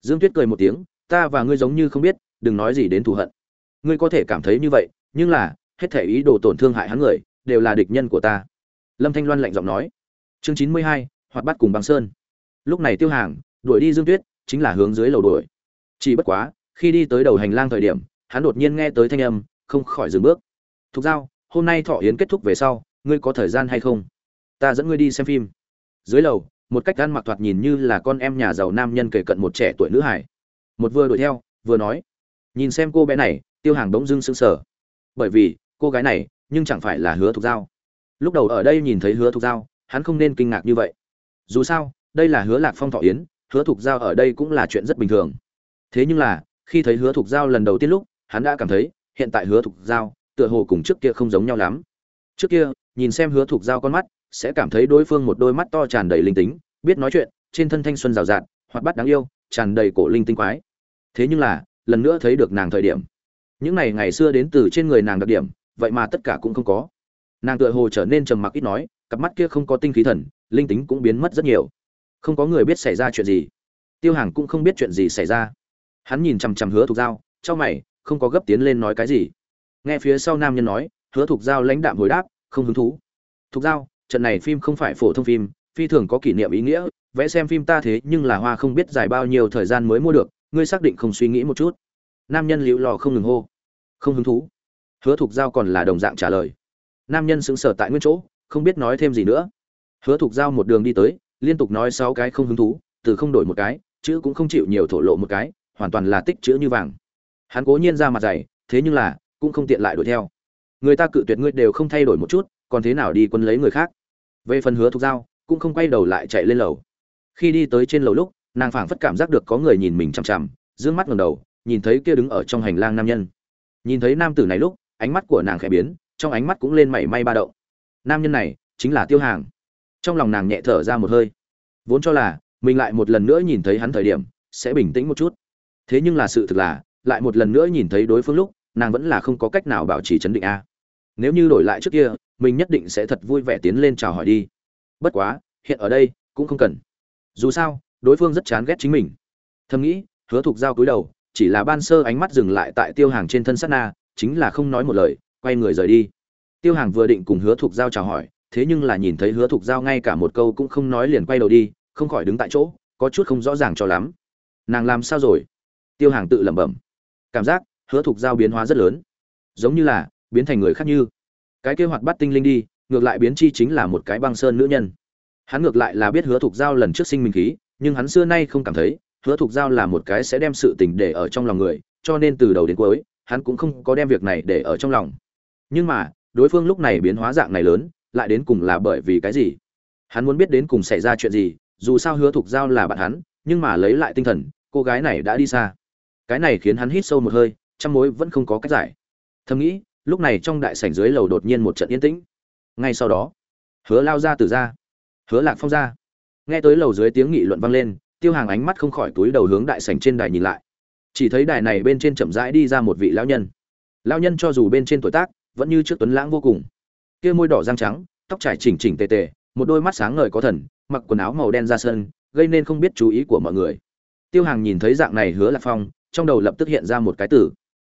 dương tuyết cười một tiếng, ta và ngươi giống như không biết, đừng nói gì đến thù hận. Ngươi có thể cảm thấy như vậy, nhưng là, hết thể ý đồ tổn thương hại hắn người, đều là địch nhân của ta. Lâm thanh loan lạnh giọng nói. Chương chín mươi hai, hoạt bắt cùng băng sơn. Lúc này tiêu hàng, đuổi đi dương tuyết, chính là hướng dưới lầu đuổi. Chỉ bất quá, khi đi tới đầu hành lang thời điểm, hắn đột nhiên nghe tới thanh âm, không khỏi dừng bước. Thục giao, hôm nay thọ yến kết thúc về sau, ngươi có thời gian hay không? Ta dẫn ngươi đi xem phim. Dưới lầu, một cách ăn mặc thoạt nhìn như là con em nhà giàu nam nhân kể cận một trẻ tuổi nữ hải. Một vừa đuổi theo, vừa nói, nhìn xem cô bé này, tiêu hàng bỗng dưng sững sờ. Bởi vì, cô gái này, nhưng chẳng phải là hứa thục giao. Lúc đầu ở đây nhìn thấy hứa thục giao, hắn không nên kinh ngạc như vậy. Dù sao, đây là hứa lạc phong thọ yến, hứa thục giao ở đây cũng là chuyện rất bình thường. Thế nhưng là, khi thấy hứa thục giao lần đầu tiên lúc, hắn đã cảm thấy, hiện tại hứa thục giao tựa hồ cùng trước kia không giống nhau lắm. Trước kia, nhìn xem hứa thục giao con mắt sẽ cảm thấy đối phương một đôi mắt to tràn đầy linh tính, biết nói chuyện, trên thân thanh xuân rào rạt, hoạt bát đáng yêu, tràn đầy cổ linh tinh quái. Thế nhưng là, lần nữa thấy được nàng thời điểm. Những ngày ngày xưa đến từ trên người nàng đặc điểm, vậy mà tất cả cũng không có. Nàng tựa hồ trở nên trầm mặc ít nói, cặp mắt kia không có tinh khí thần, linh tính cũng biến mất rất nhiều. Không có người biết xảy ra chuyện gì. Tiêu hàng cũng không biết chuyện gì xảy ra. Hắn nhìn chằm chằm hứa thục giao trong mày, không có gấp tiến lên nói cái gì. Nghe phía sau nam nhân nói, hứa thục giao lãnh đạm hồi đáp, không hứng thú. Thục giao trận này phim không phải phổ thông phim, phi thường có kỷ niệm ý nghĩa, vẽ xem phim ta thế nhưng là hoa không biết dài bao nhiêu thời gian mới mua được, ngươi xác định không suy nghĩ một chút. Nam nhân liễu lò không ngừng hô. Không hứng thú. Hứa thục giao còn là đồng dạng trả lời. Nam nhân sững sờ tại nguyên chỗ, không biết nói thêm gì nữa. Hứa thục giao một đường đi tới, liên tục nói sáu cái không hứng thú, từ không đổi một cái, chữ cũng không chịu nhiều thổ lộ một cái, hoàn toàn là tích chữ như vàng. Hắn cố nhiên ra mặt dày, thế nhưng là, cũng không tiện lại đuổi theo. Người ta cự tuyệt ngươi đều không thay đổi một chút, còn thế nào đi quân lấy người khác? Về phần hứa thục giao, cũng không quay đầu lại chạy lên lầu. Khi đi tới trên lầu lúc, nàng phảng phất cảm giác được có người nhìn mình chằm chằm d ư ơ n g mắt ngầm đầu, nhìn thấy kia đứng ở trong hành lang nam nhân. Nhìn thấy nam tử này lúc, ánh mắt của nàng khẽ biến, trong ánh mắt cũng lên mảy may ba động. Nam nhân này chính là tiêu hàng. Trong lòng nàng nhẹ thở ra một hơi. Vốn cho là, mình lại một lần nữa nhìn thấy hắn thời điểm, sẽ bình tĩnh một chút. Thế nhưng là sự thực là, lại một lần nữa nhìn thấy đối phương lúc, nàng vẫn là không có cách nào bảo trì chấn định a nếu như đổi lại trước kia, mình nhất định sẽ thật vui vẻ tiến lên chào hỏi đi. Bất quá, hiện ở đây, cũng không cần. Dù sao, đối phương rất chán ghét chính mình. Thầm nghĩ, hứa thục giao cúi đầu, chỉ là ban sơ ánh mắt dừng lại tại tiêu hàng trên thân sát na, chính là không nói một lời, quay người rời đi. Tiêu hàng vừa định cùng hứa thục giao chào hỏi, thế nhưng là nhìn thấy hứa thục giao ngay cả một câu cũng không nói liền quay đầu đi, không khỏi đứng tại chỗ, có chút không rõ ràng cho lắm. Nàng làm sao rồi? Tiêu hàng tự lẩm bẩm. Cảm giác, hứa thục giao biến hóa rất lớn. Giống như là biến thành người khác như. Cái kế hoạch bắt tinh linh đi, ngược lại biến chi chính là một cái băng sơn nữ nhân. Hắn ngược lại là biết hứa thục giao lần trước sinh mình khí, nhưng hắn xưa nay không cảm thấy, hứa thục giao là một cái sẽ đem sự tình để ở trong lòng người, cho nên từ đầu đến cuối, hắn cũng không có đem việc này để ở trong lòng. Nhưng mà, đối phương lúc này biến hóa dạng này lớn, lại đến cùng là bởi vì cái gì? Hắn muốn biết đến cùng xảy ra chuyện gì, dù sao hứa thục giao là bạn hắn, nhưng mà lấy lại tinh thần, cô gái này đã đi xa. Cái này khiến hắn hít sâu một hơi, trăm mối vẫn không có cách giải. Thầm nghĩ lúc này trong đại sảnh dưới lầu đột nhiên một trận yên tĩnh. Ngay sau đó, hứa lao ra từ ra, hứa lạc phong ra. Nghe tới lầu dưới tiếng nghị luận vang lên, tiêu hàng ánh mắt không khỏi túi đầu hướng đại sảnh trên đài nhìn lại. Chỉ thấy đài này bên trên chậm rãi đi ra một vị lão nhân. Lão nhân cho dù bên trên tuổi tác, vẫn như trước tuấn lãng vô cùng. Kia môi đỏ răng trắng, tóc trải chỉnh chỉnh tề tề, một đôi mắt sáng ngời có thần, mặc quần áo màu đen ra sân, gây nên không biết chú ý của mọi người. Tiêu hàng nhìn thấy dạng này hứa lạc phong, trong đầu lập tức hiện ra một cái từ.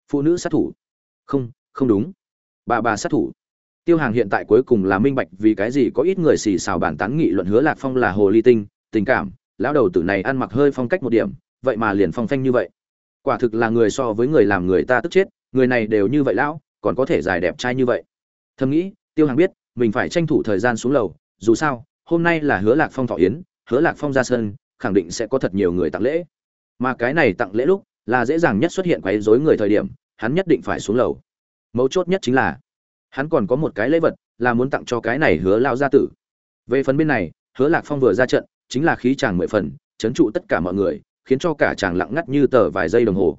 Phụ nữ sát thủ. Không không đúng. Bà bà sát thủ. Tiêu hàng hiện tại cuối cùng là minh bạch vì cái gì có ít người xì xào bản tán nghị luận hứa lạc phong là hồ ly tinh, tình cảm, lão đầu tử này ăn mặc hơi phong cách một điểm, vậy mà liền phong phanh như vậy. Quả thực là người so với người làm người ta tức chết, người này đều như vậy lão, còn có thể dài đẹp trai như vậy. Thầm nghĩ, tiêu hàng biết, mình phải tranh thủ thời gian xuống lầu, dù sao, hôm nay là hứa lạc phong thọ yến, hứa lạc phong ra sân, khẳng định sẽ có thật nhiều người tặng lễ. Mà cái này tặng lễ lúc, là dễ dàng nhất xuất hiện quấy rối người thời điểm, hắn nhất định phải xuống lầu mấu chốt nhất chính là, hắn còn có một cái lễ vật là muốn tặng cho cái này hứa lao gia tử. Về phần bên này, hứa lạc phong vừa ra trận, chính là khí chàng mười phần, chấn trụ tất cả mọi người, khiến cho cả chàng lặng ngắt như tờ vài giây đồng hồ.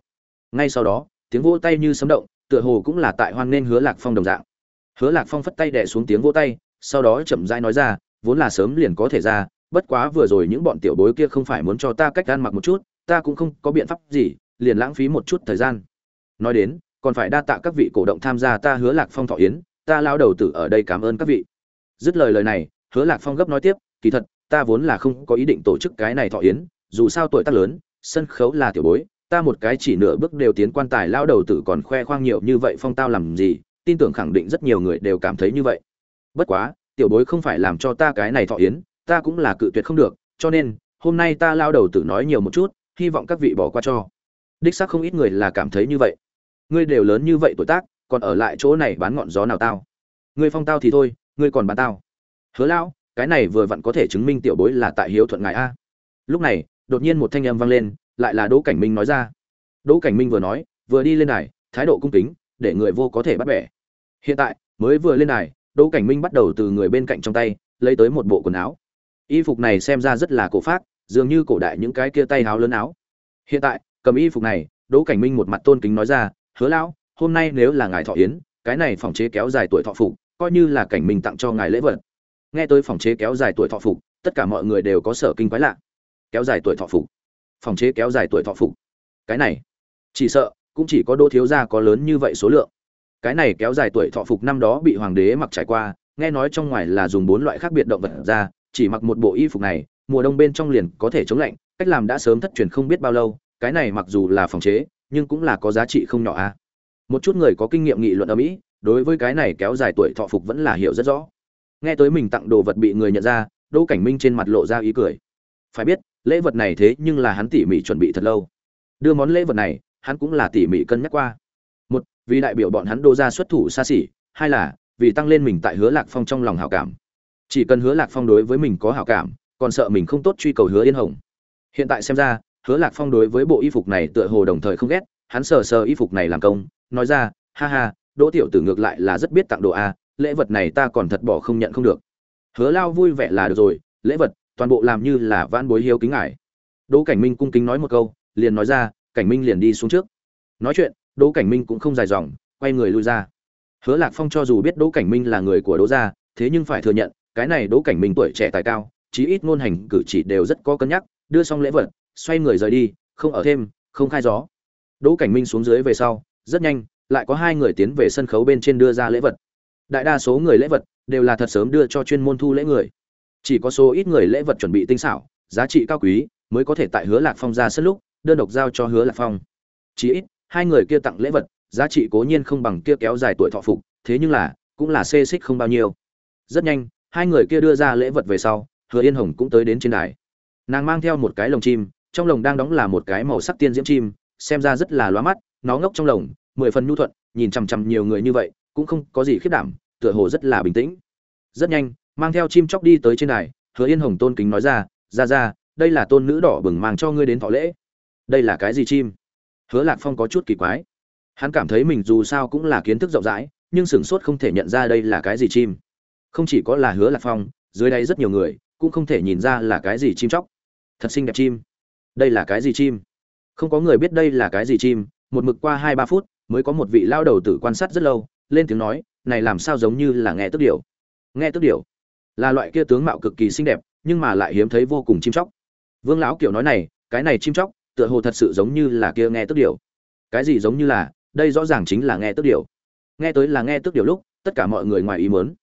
Ngay sau đó, tiếng vỗ tay như sấm động, tựa hồ cũng là tại hoan nên hứa lạc phong đồng dạng. Hứa lạc phong phất tay đẻ xuống tiếng vỗ tay, sau đó chậm rãi nói ra, vốn là sớm liền có thể ra, bất quá vừa rồi những bọn tiểu bối kia không phải muốn cho ta cách ăn mặc một chút, ta cũng không có biện pháp gì, liền lãng phí một chút thời gian. Nói đến còn phải đa tạ các vị cổ động tham gia ta hứa lạc phong thọ yến, ta lao đầu tử ở đây cảm ơn các vị. Dứt lời lời này, hứa lạc phong gấp nói tiếp, kỳ thật, ta vốn là không có ý định tổ chức cái này thọ yến, dù sao tuổi tác lớn, sân khấu là tiểu bối, ta một cái chỉ nửa bước đều tiến quan tài lao đầu tử còn khoe khoang nhiều như vậy phong tao làm gì, tin tưởng khẳng định rất nhiều người đều cảm thấy như vậy. Bất quá, tiểu bối không phải làm cho ta cái này thọ yến, ta cũng là cự tuyệt không được, cho nên, hôm nay ta lao đầu tử nói nhiều một chút, hy vọng các vị bỏ qua cho. Đích xác không ít người là cảm thấy như vậy ngươi đều lớn như vậy tuổi tác, còn ở lại chỗ này bán ngọn gió nào tao? Ngươi phong tao thì thôi, ngươi còn bán tao. Hứa lão, cái này vừa vặn có thể chứng minh tiểu bối là tại hiếu thuận ngài a. Lúc này, đột nhiên một thanh âm vang lên, lại là đỗ cảnh minh nói ra. Đỗ cảnh minh vừa nói, vừa đi lên đài, thái độ cung kính, để người vô có thể bắt bẻ. Hiện tại, mới vừa lên đài, đỗ cảnh minh bắt đầu từ người bên cạnh trong tay, lấy tới một bộ quần áo. Y phục này xem ra rất là cổ phác, dường như cổ đại những cái kia tay áo lớn áo. Hiện tại, cầm y phục này, đỗ cảnh minh một mặt tôn kính nói ra hứa lão, hôm nay nếu là ngài thọ yến, cái này phòng chế kéo dài tuổi thọ phục, coi như là cảnh mình tặng cho ngài lễ vật. Nghe tới phòng chế kéo dài tuổi thọ phục, tất cả mọi người đều có sở kinh quái lạ. Kéo dài tuổi thọ phục. Phòng chế kéo dài tuổi thọ phục. Cái này, chỉ sợ, cũng chỉ có đỗ thiếu gia có lớn như vậy số lượng. Cái này kéo dài tuổi thọ phục năm đó bị hoàng đế mặc trải qua, nghe nói trong ngoài là dùng bốn loại khác biệt động vật ra, chỉ mặc một bộ y phục này, mùa đông bên trong liền có thể chống lạnh, cách làm đã sớm thất truyền không biết bao lâu, cái này mặc dù là phòng chế nhưng cũng là có giá trị không nhỏ a một chút người có kinh nghiệm nghị luận ở mỹ, đối với cái này kéo dài tuổi thọ phục vẫn là hiểu rất rõ. Nghe tới mình tặng đồ vật bị người nhận ra, đỗ cảnh minh trên mặt lộ ra ý cười. Phải biết, lễ vật này thế nhưng là hắn tỉ mỉ chuẩn bị thật lâu. Đưa món lễ vật này, hắn cũng là tỉ mỉ cân nhắc qua. Một, vì đại biểu bọn hắn đô ra xuất thủ xa xỉ. Hai là, vì tăng lên mình tại hứa lạc phong trong lòng hảo cảm. Chỉ cần hứa lạc phong đối với mình có hảo cảm, còn sợ mình không tốt truy cầu hứa yên hồng. Hiện tại xem ra hứa lạc phong đối với bộ y phục này tựa hồ đồng thời không ghét, hắn sờ sờ y phục này làm công, nói ra, ha ha, đỗ tiểu tử ngược lại là rất biết tặng đồ a, lễ vật này ta còn thật bỏ không nhận không được. Hứa lao vui vẻ là được rồi, lễ vật, toàn bộ làm như là vãn bối hiếu kính ngài. Đỗ cảnh minh cung kính nói một câu, liền nói ra, cảnh minh liền đi xuống trước. Nói chuyện, đỗ cảnh minh cũng không dài dòng, quay người lui ra. Hứa lạc phong cho dù biết đỗ cảnh minh là người của đỗ gia, thế nhưng phải thừa nhận, cái này đỗ cảnh minh tuổi trẻ tài cao, chí ít ngôn hành cử chỉ đều rất có cân nhắc, đưa xong lễ vật xoay người rời đi, không ở thêm, không khai gió. Đỗ cảnh minh xuống dưới về sau, rất nhanh, lại có hai người tiến về sân khấu bên trên đưa ra lễ vật. Đại đa số người lễ vật đều là thật sớm đưa cho chuyên môn thu lễ người. Chỉ có số ít người lễ vật chuẩn bị tinh xảo, giá trị cao quý, mới có thể tại hứa lạc phong ra sân lúc, đơn độc giao cho hứa lạc phong. Chỉ ít, hai người kia tặng lễ vật, giá trị cố nhiên không bằng kia kéo dài tuổi thọ phục, thế nhưng là, cũng là xê xích không bao nhiêu. Rất nhanh, hai người kia đưa ra lễ vật về sau, hứa yên hồng cũng tới đến trên đài. Nàng mang theo một cái lồng chim trong lồng đang đóng là một cái màu sắc tiên diễm chim, xem ra rất là lóa mắt, nó ngốc trong lồng, mười phần nhu thuận, nhìn chằm chằm nhiều người như vậy, cũng không có gì khiết đảm, tựa hồ rất là bình tĩnh. Rất nhanh, mang theo chim chóc đi tới trên đài, hứa yên hồng tôn kính nói ra ra ra, đây là tôn nữ đỏ bừng mang cho ngươi đến thọ lễ. Đây là cái gì chim? Hứa lạc phong có chút kỳ quái. Hắn cảm thấy mình dù sao cũng là kiến thức rộng rãi, nhưng sửng sốt không thể nhận ra đây là cái gì chim. Không chỉ có là hứa lạc phong, dưới đây rất nhiều người, cũng không thể nhìn ra là cái gì chim chóc. Thật xinh đẹp chim đây là cái gì chim? Không có người biết đây là cái gì chim, một mực qua hai ba phút mới có một vị lao đầu tử quan sát rất lâu, lên tiếng nói, này làm sao giống như là nghe tức điều nghe tức điều là loại kia tướng mạo cực kỳ xinh đẹp, nhưng mà lại hiếm thấy vô cùng chim chóc. Vương lão kiểu nói này, cái này chim chóc, tựa hồ thật sự giống như là kia nghe tức điều cái gì giống như là, đây rõ ràng chính là nghe tức điều nghe tới là nghe tức điều lúc, tất cả mọi người ngoài ý muốn.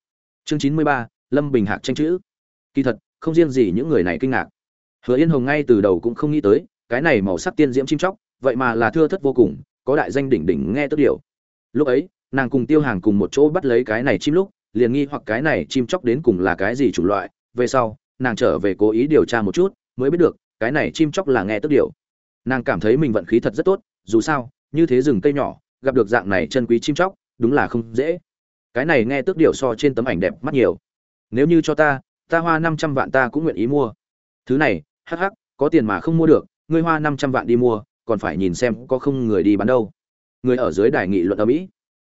Chương chín mươi ba, lâm bình hạc tranh chữ. Kỳ thật, không riêng gì những người này kinh ngạc hứa yên hồng ngay từ đầu cũng không nghĩ tới, cái này màu sắc tiên diễm chim chóc, vậy mà là thưa thất vô cùng, có đại danh đỉnh đỉnh nghe tức điệu. lúc ấy, nàng cùng tiêu hàng cùng một chỗ bắt lấy cái này chim lúc, liền nghi hoặc cái này chim chóc đến cùng là cái gì chủng loại về sau, nàng trở về cố ý điều tra một chút, mới biết được, cái này chim chóc là nghe tức điệu. nàng cảm thấy mình vận khí thật rất tốt, dù sao, như thế rừng cây nhỏ, gặp được dạng này chân quý chim chóc, đúng là không dễ cái này nghe tước điệu so trên tấm ảnh đẹp mắt nhiều nếu như cho ta ta hoa năm trăm vạn ta cũng nguyện ý mua thứ này hắc hắc, có tiền mà không mua được, ngươi hoa năm trăm vạn đi mua, còn phải nhìn xem có không người đi bán đâu. Người ở dưới đài nghị luận ở mỹ.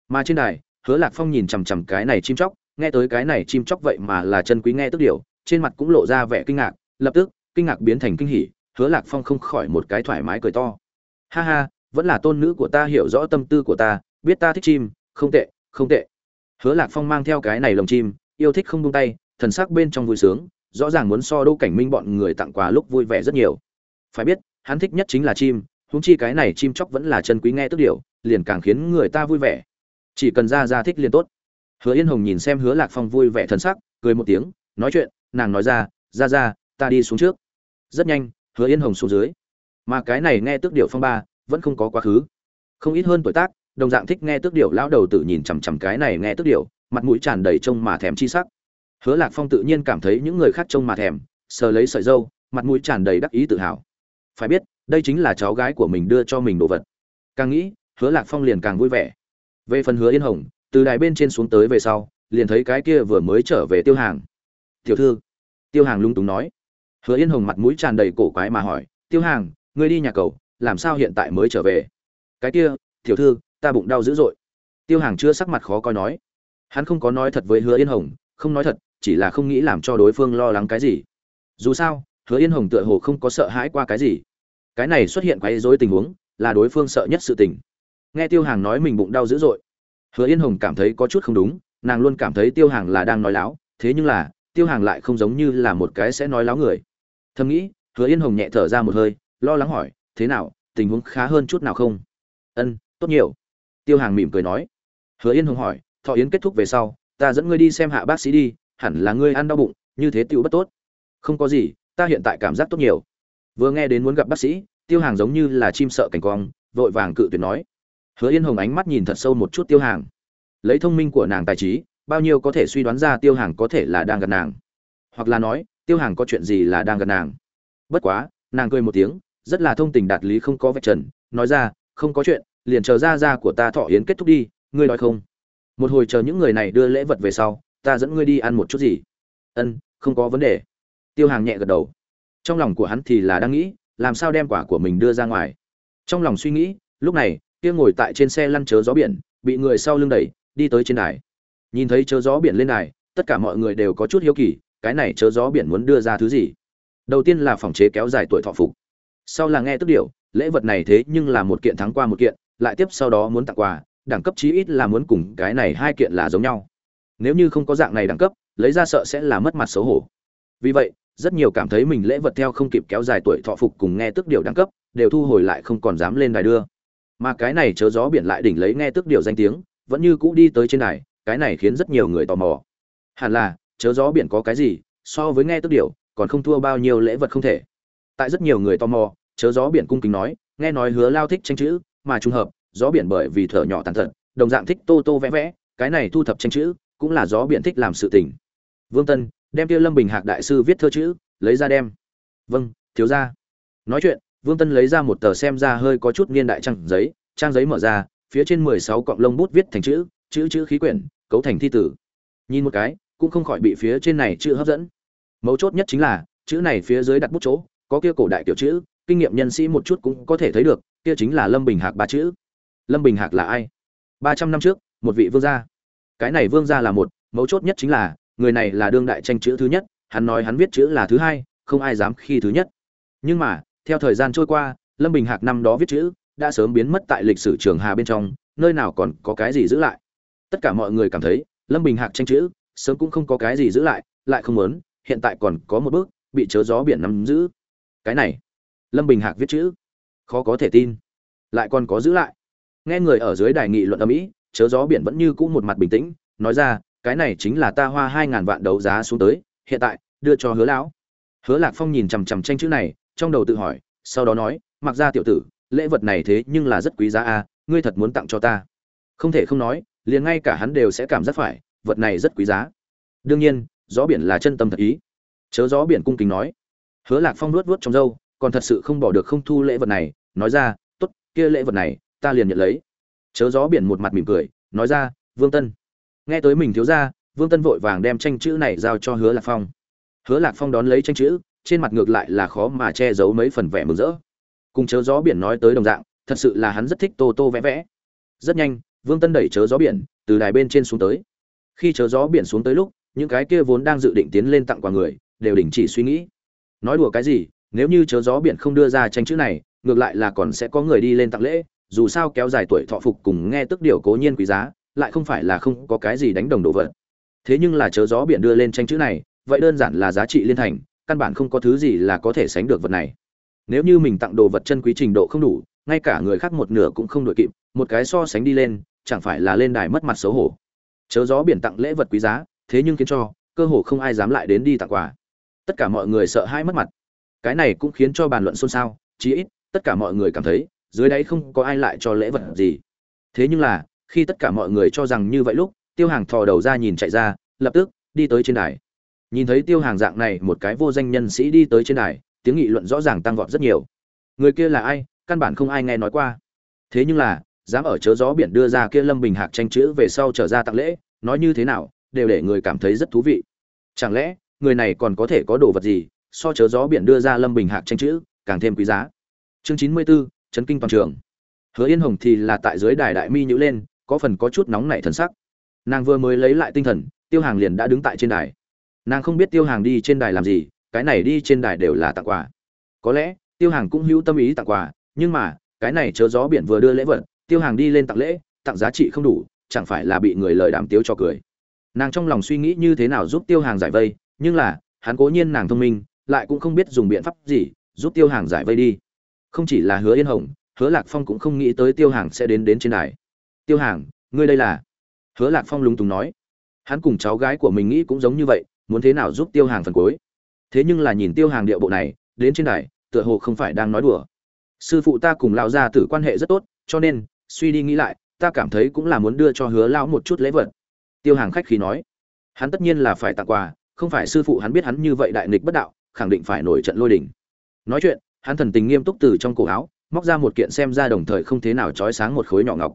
Mà trên đài, hứa lạc phong nhìn chằm chằm cái này chim chóc, nghe tới cái này chim chóc vậy mà là chân quý nghe tức điều trên mặt cũng lộ ra vẻ kinh ngạc, lập tức, kinh ngạc biến thành kinh hỉ, hứa lạc phong không khỏi một cái thoải mái cười to. Ha ha, vẫn là tôn nữ của ta hiểu rõ tâm tư của ta, biết ta thích chim, không tệ không tệ. Hứa lạc phong mang theo cái này lồng chim, yêu thích không buông tay, thần sắc bên trong vui sướng rõ ràng muốn so đô cảnh minh bọn người tặng quà lúc vui vẻ rất nhiều. Phải biết, hắn thích nhất chính là chim húng chi cái này chim chóc vẫn là chân quý nghe tức điều liền càng khiến người ta vui vẻ. Chỉ cần ra ra thích liền tốt. Hứa yên hồng nhìn xem hứa lạc phong vui vẻ thân sắc, cười một tiếng, nói chuyện, nàng nói ra ra ra, ta đi xuống trước. Rất nhanh, hứa yên hồng xuống dưới. Mà cái này nghe tước điệu phong ba, vẫn không có quá khứ. Không ít hơn tuổi tác, đồng dạng thích nghe tước điệu lão đầu tự nhìn chằm chằm cái này nghe tước điệu mặt mũi tràn đầy trông mà thèm chi sắc hứa lạc phong tự nhiên cảm thấy những người khác trông mà thèm, sờ lấy sợi dâu, mặt mũi tràn đầy đắc ý tự hào. Phải biết, đây chính là cháu gái của mình đưa cho mình đồ vật. Càng nghĩ, hứa lạc phong liền càng vui vẻ. Về phần hứa yên hồng, từ đài bên trên xuống tới về sau, liền thấy cái kia vừa mới trở về tiêu hàng. Tiểu thư. Tiêu hàng lung túng nói. Hứa yên hồng mặt mũi tràn đầy cổ quái mà hỏi, tiêu hàng, ngươi đi nhà cầu làm sao hiện tại mới trở về? Cái kia, tiểu thư, ta bụng đau dữ dội. Tiêu hàng chưa sắc mặt khó coi nói. Hắn không có nói thật với hứa yên hồng, không nói thật chỉ là không nghĩ làm cho đối phương lo lắng cái gì. Dù sao, hứa yên hồng tựa hồ không có sợ hãi qua cái gì. Cái này xuất hiện quấy rối tình huống, là đối phương sợ nhất sự tình. Nghe tiêu hàng nói mình bụng đau dữ dội. Hứa yên hồng cảm thấy có chút không đúng, nàng luôn cảm thấy tiêu hàng là đang nói láo, thế nhưng là, tiêu hàng lại không giống như là một cái sẽ nói láo người. Thầm nghĩ, hứa yên hồng nhẹ thở ra một hơi, lo lắng hỏi, thế nào, tình huống khá hơn chút nào không? Ân, tốt nhiều. Tiêu hàng mỉm cười nói. Hứa yên hồng hỏi, thọ yến kết thúc về sau, ta dẫn ngươi đi xem hạ bác sĩ đi hẳn là ngươi ăn đau bụng, như thế tựu bất tốt. Không có gì, ta hiện tại cảm giác tốt nhiều. Vừa nghe đến muốn gặp bác sĩ, tiêu hàng giống như là chim sợ cảnh cong vội vàng cự tuyệt nói. Hứa yên hồng ánh mắt nhìn thật sâu một chút tiêu hàng. Lấy thông minh của nàng tài trí, bao nhiêu có thể suy đoán ra tiêu hàng có thể là đang gần nàng. Hoặc là nói, tiêu hàng có chuyện gì là đang gần nàng. Bất quá, nàng cười một tiếng, rất là thông tình đạt lý không có vạch trần, nói ra, không có chuyện, liền chờ ra ra của ta thọ yến kết thúc đi, ngươi nói không? Một hồi chờ những người này đưa lễ vật về sau ta dẫn ngươi đi ăn một chút gì? Ân, không có vấn đề. Tiêu hàng nhẹ gật đầu. Trong lòng của hắn thì là đang nghĩ, làm sao đem quả của mình đưa ra ngoài. Trong lòng suy nghĩ, lúc này, kia ngồi tại trên xe lăn chớ gió biển, bị người sau lưng đẩy, đi tới trên đài. Nhìn thấy chớ gió biển lên đài, tất cả mọi người đều có chút hiếu kỳ, cái này chớ gió biển muốn đưa ra thứ gì? Đầu tiên là phòng chế kéo dài tuổi thọ phục. Sau là nghe tức điệu, lễ vật này thế nhưng là một kiện thắng qua một kiện, lại tiếp sau đó muốn tặng quà, đẳng cấp chí ít là muốn cùng cái này hai kiện là giống nhau nếu như không có dạng này đẳng cấp, lấy ra sợ sẽ là mất mặt xấu hổ. Vì vậy, rất nhiều cảm thấy mình lễ vật theo không kịp kéo dài tuổi thọ phục cùng nghe tức điều đẳng cấp, đều thu hồi lại không còn dám lên đài đưa. Mà cái này chớ gió biển lại đỉnh lấy nghe tức điều danh tiếng, vẫn như cũ đi tới trên đài, cái này khiến rất nhiều người tò mò. Hẳn là, chớ gió biển có cái gì, so với nghe tức điều, còn không thua bao nhiêu lễ vật không thể. Tại rất nhiều người tò mò, chớ gió biển cung kính nói, nghe nói hứa lao thích tranh chữ, mà trùng hợp, gió biển bởi vì thở nhỏ tàn thật, đồng dạng thích tô tô vẽ vẽ, cái này thu thập tranh chữ cũng là gió biển thích làm sự tình. Vương tân, đem kia lâm bình hạc đại sư viết thơ chữ, lấy ra đem. Vâng thiếu ra nói chuyện, vương tân lấy ra một tờ xem ra hơi có chút niên đại trăng giấy, trang giấy mở ra, phía trên mười sáu cọng lông bút viết thành chữ chữ chữ khí quyển, cấu thành thi tử. Nhìn một cái, cũng không khỏi bị phía trên này chữ hấp dẫn. Mấu chốt nhất chính là, chữ này phía dưới đặt bút chỗ, có kia cổ đại tiểu chữ, kinh nghiệm nhân sĩ một chút cũng có thể thấy được, kia chính là lâm bình hạc ba chữ. Lâm bình hạc là ai? Ba trăm năm trước, một vị vương gia cái này vương gia là một, mấu chốt nhất chính là, người này là đương đại tranh chữ thứ nhất, hắn nói hắn viết chữ là thứ hai, không ai dám khi thứ nhất. Nhưng mà, theo thời gian trôi qua, lâm bình hạc năm đó viết chữ, đã sớm biến mất tại lịch sử trường hà bên trong, nơi nào còn có cái gì giữ lại. Tất cả mọi người cảm thấy, lâm bình hạc tranh chữ, sớm cũng không có cái gì giữ lại lại không muốn, hiện tại còn có một bước, bị chớ gió biển nắm giữ. Cái này, lâm bình hạc viết chữ. Khó có thể tin. Lại còn có giữ lại. Nghe người ở dưới đài nghị luận âm ĩ chớ gió biển vẫn như cũ một mặt bình tĩnh, nói ra, cái này chính là ta hoa hai ngàn vạn đấu giá xuống tới, hiện tại, đưa cho hứa lão. Hứa lạc phong nhìn chằm chằm tranh chữ này, trong đầu tự hỏi, sau đó nói, mặc ra tiểu tử, lễ vật này thế nhưng là rất quý giá a ngươi thật muốn tặng cho ta. Không thể không nói, liền ngay cả hắn đều sẽ cảm giác phải, vật này rất quý giá. Đương nhiên, gió biển là chân tâm thật ý. Chớ gió biển cung kính nói. Hứa lạc phong nuốt nuốt trong râu, còn thật sự không bỏ được không thu lễ vật này, nói ra, tốt, kia lễ vật này, ta liền nhận lấy chớ gió biển một mặt mỉm cười, nói ra, vương tân. Nghe tới mình thiếu ra vương tân vội vàng đem tranh chữ này giao cho hứa lạc phong. Hứa lạc phong đón lấy tranh chữ, trên mặt ngược lại là khó mà che giấu mấy phần vẻ mừng rỡ. Cùng chớ gió biển nói tới đồng dạng, thật sự là hắn rất thích tô tô vẽ vẽ. Rất nhanh, vương tân đẩy chớ gió biển, từ đài bên trên xuống tới. Khi chớ gió biển xuống tới lúc, những cái kia vốn đang dự định tiến lên tặng quà người, đều đình chỉ suy nghĩ. Nói đùa cái gì, nếu như chớ gió biển không đưa ra tranh chữ này, ngược lại là còn sẽ có người đi lên tặng lễ dù sao kéo dài tuổi thọ phục cùng nghe tức điều cố nhiên quý giá, lại không phải là không có cái gì đánh đồng đồ vật. Thế nhưng là chớ gió biển đưa lên tranh chữ này, vậy đơn giản là giá trị liên thành, căn bản không có thứ gì là có thể sánh được vật này. Nếu như mình tặng đồ vật chân quý trình độ không đủ, ngay cả người khác một nửa cũng không đội kịp, một cái so sánh đi lên, chẳng phải là lên đài mất mặt xấu hổ. Chớ gió biển tặng lễ vật quý giá, thế nhưng khiến cho, cơ hồ không ai dám lại đến đi tặng quà. Tất cả mọi người sợ hãi mất mặt. Cái này cũng khiến cho bàn luận xôn xao, chí ít, tất cả mọi người cảm thấy dưới đáy không có ai lại cho lễ vật gì. Thế nhưng là khi tất cả mọi người cho rằng như vậy lúc tiêu hàng thò đầu ra nhìn chạy ra lập tức đi tới trên đài. Nhìn thấy tiêu hàng dạng này một cái vô danh nhân sĩ đi tới trên đài tiếng nghị luận rõ ràng tăng vọt rất nhiều. Người kia là ai? Căn bản không ai nghe nói qua. Thế nhưng là dám ở chớ gió biển đưa ra kia lâm bình hạc tranh chữ về sau trở ra tặng lễ nói như thế nào đều để người cảm thấy rất thú vị. Chẳng lẽ người này còn có thể có đồ vật gì so chớ gió biển đưa ra lâm bình hạc tranh chữ càng thêm quý giá. Chương chín mươi 94, chấn kinh toàn trường. Hứa yên hồng thì là tại dưới đài đại mi nhữ lên, có phần có chút nóng nảy thần sắc. Nàng vừa mới lấy lại tinh thần, tiêu hàng liền đã đứng tại trên đài. Nàng không biết tiêu hàng đi trên đài làm gì, cái này đi trên đài đều là tặng quà. Có lẽ, tiêu hàng cũng hữu tâm ý tặng quà, nhưng mà, cái này chớ gió biển vừa đưa lễ vật, tiêu hàng đi lên tặng lễ, tặng giá trị không đủ, chẳng phải là bị người lời đàm tiếu cho cười. Nàng trong lòng suy nghĩ như thế nào giúp tiêu hàng giải vây, nhưng là, hắn cố nhiên nàng thông minh, lại cũng không biết dùng biện pháp gì, giúp tiêu hàng giải vây đi không chỉ là hứa yên hồng, hứa lạc phong cũng không nghĩ tới tiêu hàng sẽ đến đến trên đài. Tiêu hàng, ngươi đây là? Hứa lạc phong lúng túng nói. Hắn cùng cháu gái của mình nghĩ cũng giống như vậy, muốn thế nào giúp tiêu hàng phần cuối? Thế nhưng là nhìn tiêu hàng điệu bộ này, đến trên đài, tựa hồ không phải đang nói đùa. Sư phụ ta cùng lão gia tử quan hệ rất tốt, cho nên, suy đi nghĩ lại, ta cảm thấy cũng là muốn đưa cho hứa lão một chút lễ vật. Tiêu hàng khách khí nói. Hắn tất nhiên là phải tặng quà, không phải sư phụ hắn biết hắn như vậy đại nghịch bất đạo, khẳng định phải nổi trận lôi đình. Nói chuyện hắn thần tình nghiêm túc từ trong cổ áo, móc ra một kiện xem ra đồng thời không thế nào trói sáng một khối nhỏ ngọc.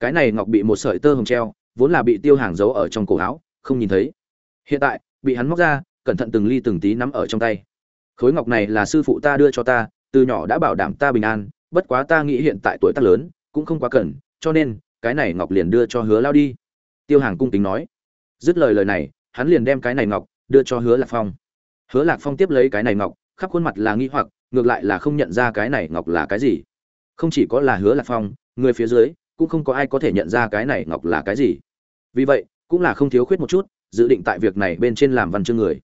Cái này ngọc bị một sợi tơ hồng treo, vốn là bị tiêu hàng giấu ở trong cổ áo, không nhìn thấy. Hiện tại, bị hắn móc ra, cẩn thận từng ly từng tí nắm ở trong tay. Khối ngọc này là sư phụ ta đưa cho ta, từ nhỏ đã bảo đảm ta bình an, bất quá ta nghĩ hiện tại tuổi tác lớn, cũng không quá cần, cho nên, cái này ngọc liền đưa cho hứa lao đi. Tiêu hàng cung tính nói. Dứt lời lời này, hắn liền đem cái này ngọc đưa cho hứa lạc phong. Hứa lạc phong tiếp lấy cái này ngọc, khắp khuôn mặt là nghi hoặc ngược lại là không nhận ra cái này ngọc là cái gì. Không chỉ có là hứa lạc phong, người phía dưới, cũng không có ai có thể nhận ra cái này ngọc là cái gì. Vì vậy, cũng là không thiếu khuyết một chút, dự định tại việc này bên trên làm văn chương người.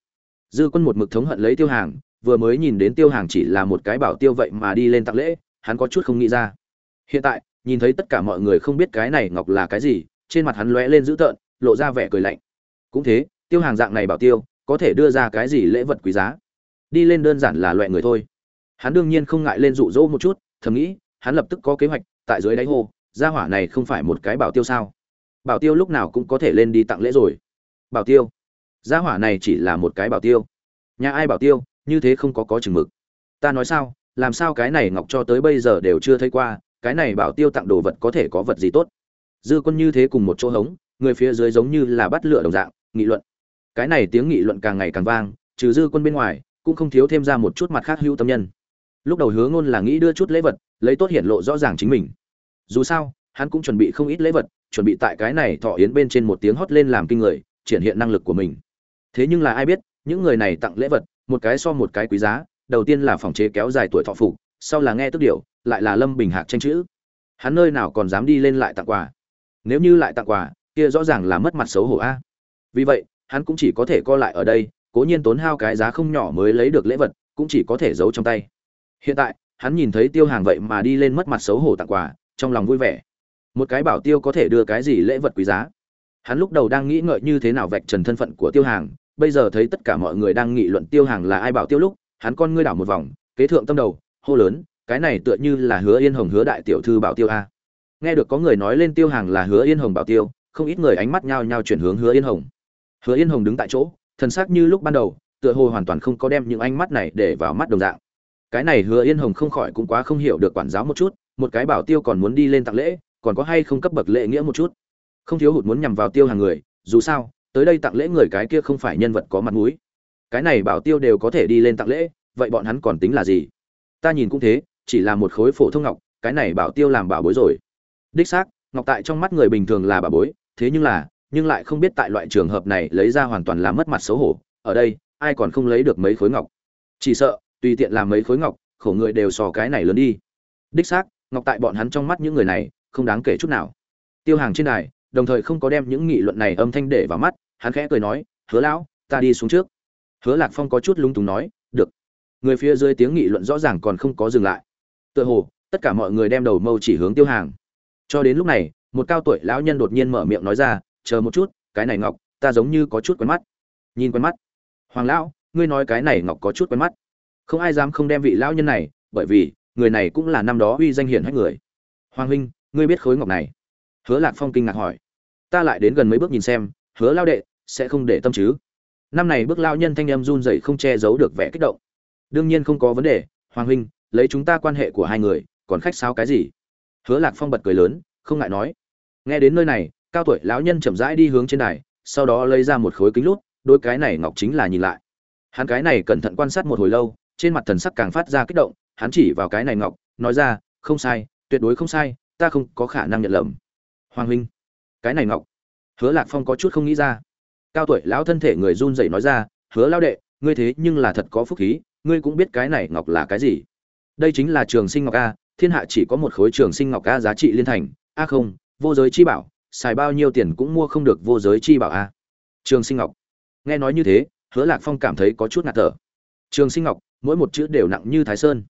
Dư quân một mực thống hận lấy tiêu hàng, vừa mới nhìn đến tiêu hàng chỉ là một cái bảo tiêu vậy mà đi lên tặng lễ, hắn có chút không nghĩ ra. Hiện tại, nhìn thấy tất cả mọi người không biết cái này ngọc là cái gì, trên mặt hắn lóe lên dữ tợn, lộ ra vẻ cười lạnh. Cũng thế, tiêu hàng dạng này bảo tiêu, có thể đưa ra cái gì lễ vật quý giá? Đi lên đơn giản là loại người thôi hắn đương nhiên không ngại lên rụ rỗ một chút, thầm nghĩ, hắn lập tức có kế hoạch, tại dưới đáy hồ, gia hỏa này không phải một cái bảo tiêu sao? Bảo tiêu lúc nào cũng có thể lên đi tặng lễ rồi. Bảo tiêu? Gia hỏa này chỉ là một cái bảo tiêu. Nhà ai bảo tiêu, như thế không có có chừng mực. Ta nói sao, làm sao cái này ngọc cho tới bây giờ đều chưa thấy qua, cái này bảo tiêu tặng đồ vật có thể có vật gì tốt? Dư quân như thế cùng một chỗ hống, người phía dưới giống như là bắt lửa đồng dạng, nghị luận. Cái này tiếng nghị luận càng ngày càng vang, trừ dư quân bên ngoài, cũng không thiếu thêm ra một chút mặt khác hữu tâm nhân lúc đầu hứa ngôn là nghĩ đưa chút lễ vật, lấy tốt hiện lộ rõ ràng chính mình. Dù sao, hắn cũng chuẩn bị không ít lễ vật, chuẩn bị tại cái này thọ yến bên trên một tiếng hót lên làm kinh người, triển hiện năng lực của mình. Thế nhưng là ai biết, những người này tặng lễ vật, một cái so một cái quý giá, đầu tiên là phòng chế kéo dài tuổi thọ phục, sau là nghe tức điệu lại là lâm bình hạc tranh chữ. Hắn nơi nào còn dám đi lên lại tặng quà? Nếu như lại tặng quà, kia rõ ràng là mất mặt xấu hổ a. Vì vậy, hắn cũng chỉ có thể co lại ở đây, cố nhiên tốn hao cái giá không nhỏ mới lấy được lễ vật, cũng chỉ có thể giấu trong tay hiện tại, hắn nhìn thấy tiêu hàng vậy mà đi lên mất mặt xấu hổ tặng quà, trong lòng vui vẻ. Một cái bảo tiêu có thể đưa cái gì lễ vật quý giá? Hắn lúc đầu đang nghĩ ngợi như thế nào vạch trần thân phận của tiêu hàng, bây giờ thấy tất cả mọi người đang nghị luận tiêu hàng là ai bảo tiêu lúc, hắn con ngươi đảo một vòng, kế thượng tâm đầu, hô lớn, cái này tựa như là hứa yên hồng hứa đại tiểu thư bảo tiêu a. Nghe được có người nói lên tiêu hàng là hứa yên hồng bảo tiêu, không ít người ánh mắt nhao nhao chuyển hướng hứa yên hồng. Hứa yên hồng đứng tại chỗ, thần sắc như lúc ban đầu, tựa hồ hoàn toàn không có đem những ánh mắt này để vào mắt đồng dạng cái này hứa yên hồng không khỏi cũng quá không hiểu được quản giáo một chút, một cái bảo tiêu còn muốn đi lên tặng lễ, còn có hay không cấp bậc lễ nghĩa một chút. Không thiếu hụt muốn nhằm vào tiêu hàng người, dù sao, tới đây tặng lễ người cái kia không phải nhân vật có mặt mũi. Cái này bảo tiêu đều có thể đi lên tặng lễ, vậy bọn hắn còn tính là gì? Ta nhìn cũng thế, chỉ là một khối phổ thông ngọc, cái này bảo tiêu làm bảo bối rồi. Đích xác, ngọc tại trong mắt người bình thường là bảo bối, thế nhưng là, nhưng lại không biết tại loại trường hợp này lấy ra hoàn toàn là mất mặt xấu hổ. Ở đây, ai còn không lấy được mấy khối ngọc? Chỉ sợ tùy tiện làm mấy khối ngọc khổ người đều sò cái này lớn đi. Đích xác ngọc tại bọn hắn trong mắt những người này không đáng kể chút nào. Tiêu hàng trên đài, đồng thời không có đem những nghị luận này âm thanh để vào mắt hắn khẽ cười nói hứa lão ta đi xuống trước. Hứa lạc phong có chút lung túng nói được. Người phía dưới tiếng nghị luận rõ ràng còn không có dừng lại. Tựa hồ tất cả mọi người đem đầu mâu chỉ hướng tiêu hàng. Cho đến lúc này một cao tuổi lão nhân đột nhiên mở miệng nói ra chờ một chút cái này ngọc ta giống như có chút quen mắt. Nhìn quen mắt. Hoàng lão ngươi nói cái này ngọc có chút quen mắt không ai dám không đem vị lão nhân này, bởi vì, người này cũng là năm đó uy danh hiển hách người. Hoàng huynh, ngươi biết khối ngọc này? Hứa lạc phong kinh ngạc hỏi. Ta lại đến gần mấy bước nhìn xem, hứa lao đệ, sẽ không để tâm chứ? Năm này bước lao nhân thanh em run dậy không che giấu được vẻ kích động. Đương nhiên không có vấn đề, hoàng huynh, lấy chúng ta quan hệ của hai người, còn khách sao cái gì? Hứa lạc phong bật cười lớn, không ngại nói. Nghe đến nơi này, cao tuổi lão nhân chậm rãi đi hướng trên đài, sau đó lấy ra một khối kính lút, đôi cái này ngọc chính là nhìn lại. Hắn cái này cẩn thận quan sát một hồi lâu trên mặt thần sắc càng phát ra kích động, hắn chỉ vào cái này ngọc, nói ra, không sai, tuyệt đối không sai, ta không có khả năng nhận lầm. Hoàng huynh. Cái này ngọc. Hứa lạc phong có chút không nghĩ ra. Cao tuổi lão thân thể người run rẩy nói ra, hứa lao đệ, ngươi thế nhưng là thật có phúc khí, ngươi cũng biết cái này ngọc là cái gì. Đây chính là trường sinh ngọc a, thiên hạ chỉ có một khối trường sinh ngọc a giá trị liên thành. A không, vô giới chi bảo, xài bao nhiêu tiền cũng mua không được vô giới chi bảo a. Trường sinh ngọc. Nghe nói như thế, hứa lạc phong cảm thấy có chút ngạt thở. Trường sinh ngọc mỗi một chữ đều nặng như thái sơn.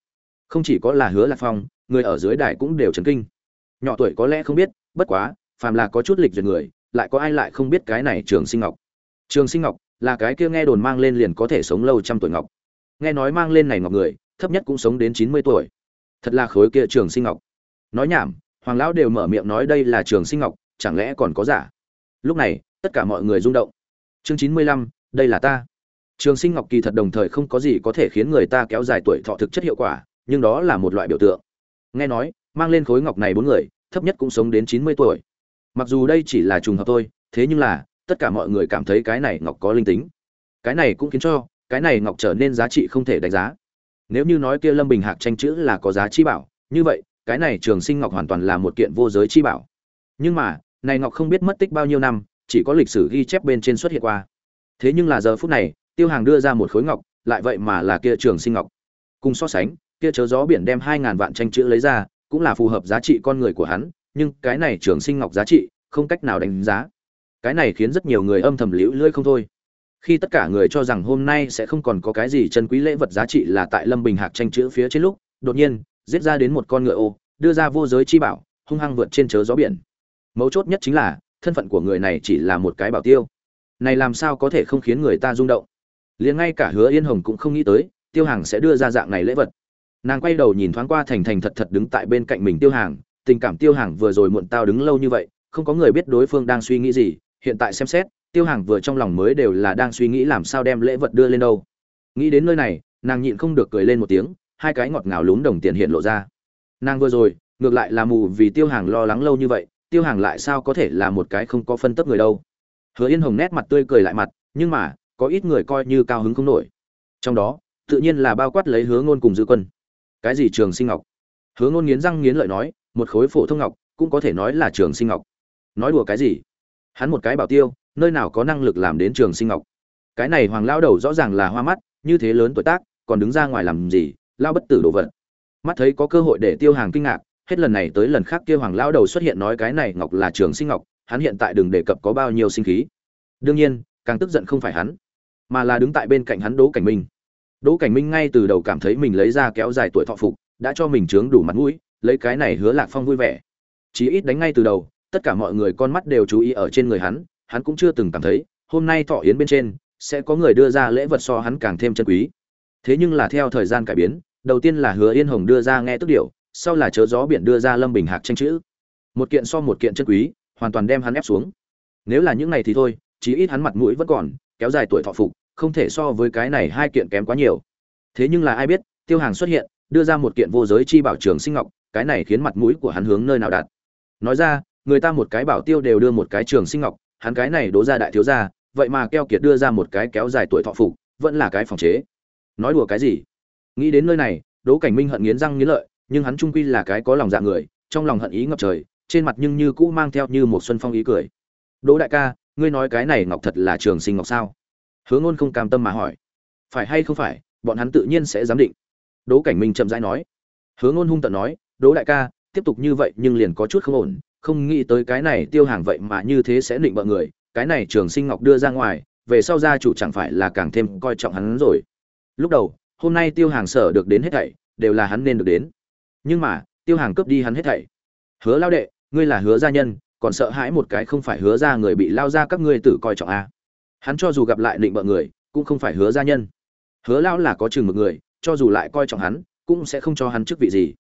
Không chỉ có là hứa lạc phong, người ở dưới đài cũng đều chấn kinh. Nhỏ tuổi có lẽ không biết, bất quá, phàm là có chút lịch duyệt người, lại có ai lại không biết cái này trường sinh ngọc. Trường sinh ngọc là cái kia nghe đồn mang lên liền có thể sống lâu trăm tuổi ngọc. Nghe nói mang lên này ngọc người, thấp nhất cũng sống đến chín mươi tuổi. Thật là khối kia trường sinh ngọc. Nói nhảm, hoàng lão đều mở miệng nói đây là trường sinh ngọc, chẳng lẽ còn có giả? Lúc này, tất cả mọi người rung động. Chương chín mươi lăm, đây là ta trường sinh ngọc kỳ thật đồng thời không có gì có thể khiến người ta kéo dài tuổi thọ thực chất hiệu quả, nhưng đó là một loại biểu tượng. Nghe nói, mang lên khối ngọc này bốn người, thấp nhất cũng sống đến chín mươi tuổi. Mặc dù đây chỉ là trùng hợp thôi, thế nhưng là, tất cả mọi người cảm thấy cái này ngọc có linh tính. Cái này cũng khiến cho, cái này ngọc trở nên giá trị không thể đánh giá. Nếu như nói kia lâm bình hạc tranh chữ là có giá chi bảo, như vậy, cái này trường sinh ngọc hoàn toàn là một kiện vô giới chi bảo. Nhưng mà, này ngọc không biết mất tích bao nhiêu năm, chỉ có lịch sử ghi chép bên trên xuất hiện qua. Thế nhưng là giờ phút này tiêu hàng đưa ra một khối ngọc, lại vậy mà là kia trường sinh ngọc. Cùng so sánh, kia chớ gió biển đem hai ngàn vạn tranh chữ lấy ra, cũng là phù hợp giá trị con người của hắn, nhưng cái này trường sinh ngọc giá trị, không cách nào đánh giá. Cái này khiến rất nhiều người âm thầm liễu lưỡi không thôi. Khi tất cả người cho rằng hôm nay sẽ không còn có cái gì chân quý lễ vật giá trị là tại lâm bình hạc tranh chữ phía trên lúc, đột nhiên, giết ra đến một con ngựa ô, đưa ra vô giới chi bảo, hung hăng vượt trên chớ gió biển. Mấu chốt nhất chính là, thân phận của người này chỉ là một cái bảo tiêu. Này làm sao có thể không khiến người ta rung động? Liền ngay cả hứa yên hồng cũng không nghĩ tới, tiêu hàng sẽ đưa ra dạng này lễ vật. Nàng quay đầu nhìn thoáng qua thành thành thật thật đứng tại bên cạnh mình tiêu hàng, tình cảm tiêu hàng vừa rồi muộn tao đứng lâu như vậy, không có người biết đối phương đang suy nghĩ gì, hiện tại xem xét, tiêu hàng vừa trong lòng mới đều là đang suy nghĩ làm sao đem lễ vật đưa lên đâu. Nghĩ đến nơi này, nàng nhịn không được cười lên một tiếng, hai cái ngọt ngào lún đồng tiền hiện lộ ra. Nàng vừa rồi, ngược lại là mù vì tiêu hàng lo lắng lâu như vậy, tiêu hàng lại sao có thể là một cái không có phân tấp người đâu. Hứa yên hồng nét mặt tươi cười lại mặt, nhưng mà có ít người coi như cao hứng không nổi. Trong đó, tự nhiên là bao quát lấy hứa ngôn cùng dư quân. Cái gì trường sinh ngọc? Hứa ngôn nghiến răng nghiến lợi nói, một khối phổ thông ngọc, cũng có thể nói là trường sinh ngọc. Nói đùa cái gì? Hắn một cái bảo tiêu, nơi nào có năng lực làm đến trường sinh ngọc? Cái này hoàng lao đầu rõ ràng là hoa mắt, như thế lớn tuổi tác, còn đứng ra ngoài làm gì, lao bất tử đồ vật. Mắt thấy có cơ hội để tiêu hàng kinh ngạc, hết lần này tới lần khác kia hoàng lao đầu xuất hiện nói cái này ngọc là trường sinh ngọc, hắn hiện tại đừng đề cập có bao nhiêu sinh khí. Đương nhiên, càng tức giận không phải hắn mà là đứng tại bên cạnh hắn đỗ cảnh minh. Đỗ cảnh minh ngay từ đầu cảm thấy mình lấy ra kéo dài tuổi thọ phục, đã cho mình chướng đủ mặt mũi, lấy cái này hứa lạc phong vui vẻ. Chí ít đánh ngay từ đầu, tất cả mọi người con mắt đều chú ý ở trên người hắn hắn cũng chưa từng cảm thấy, hôm nay thọ yến bên trên, sẽ có người đưa ra lễ vật so hắn càng thêm chân quý. Thế nhưng là theo thời gian cải biến, đầu tiên là hứa yên hồng đưa ra nghe tức điệu, sau là chớ gió biển đưa ra lâm bình hạc tranh chữ. Một kiện so một kiện chân quý, hoàn toàn đem hắn ép xuống. Nếu là những này thì thôi, chí ít hắn mặt mũi vẫn còn kéo dài tuổi thọ phục, không thể so với cái này hai kiện kém quá nhiều. Thế nhưng là ai biết, tiêu hàng xuất hiện, đưa ra một kiện vô giới chi bảo trường sinh ngọc, cái này khiến mặt mũi của hắn hướng nơi nào đạt. Nói ra, người ta một cái bảo tiêu đều đưa một cái trường sinh ngọc, hắn cái này đố ra đại thiếu gia, vậy mà keo kiệt đưa ra một cái kéo dài tuổi thọ phục, vẫn là cái phòng chế. Nói đùa cái gì? Nghĩ đến nơi này, đỗ cảnh minh hận nghiến răng nghiến lợi, nhưng hắn trung quy là cái có lòng dạ người, trong lòng hận ý ngập trời, trên mặt nhưng như cũ mang theo như một xuân phong ý cười. Đỗ đại ca ngươi nói cái này ngọc thật là trường sinh ngọc sao? Hứa ngôn không cam tâm mà hỏi. Phải hay không phải, bọn hắn tự nhiên sẽ giám định. Đỗ cảnh minh chậm rãi nói. Hứa ngôn hung tận nói, đỗ đại ca, tiếp tục như vậy nhưng liền có chút không ổn, không nghĩ tới cái này tiêu hàng vậy mà như thế sẽ định bợ người, cái này trường sinh ngọc đưa ra ngoài, về sau gia chủ chẳng phải là càng thêm coi trọng hắn rồi. Lúc đầu, hôm nay tiêu hàng sở được đến hết thảy, đều là hắn nên được đến. Nhưng mà, tiêu hàng cướp đi hắn hết thảy. Hứa lao đệ, ngươi là hứa gia nhân còn sợ hãi một cái không phải hứa ra người bị lao ra các ngươi tử coi trọng a hắn cho dù gặp lại định bợ người, cũng không phải hứa gia nhân. Hứa lao là có chừng một người, cho dù lại coi trọng hắn, cũng sẽ không cho hắn chức vị gì.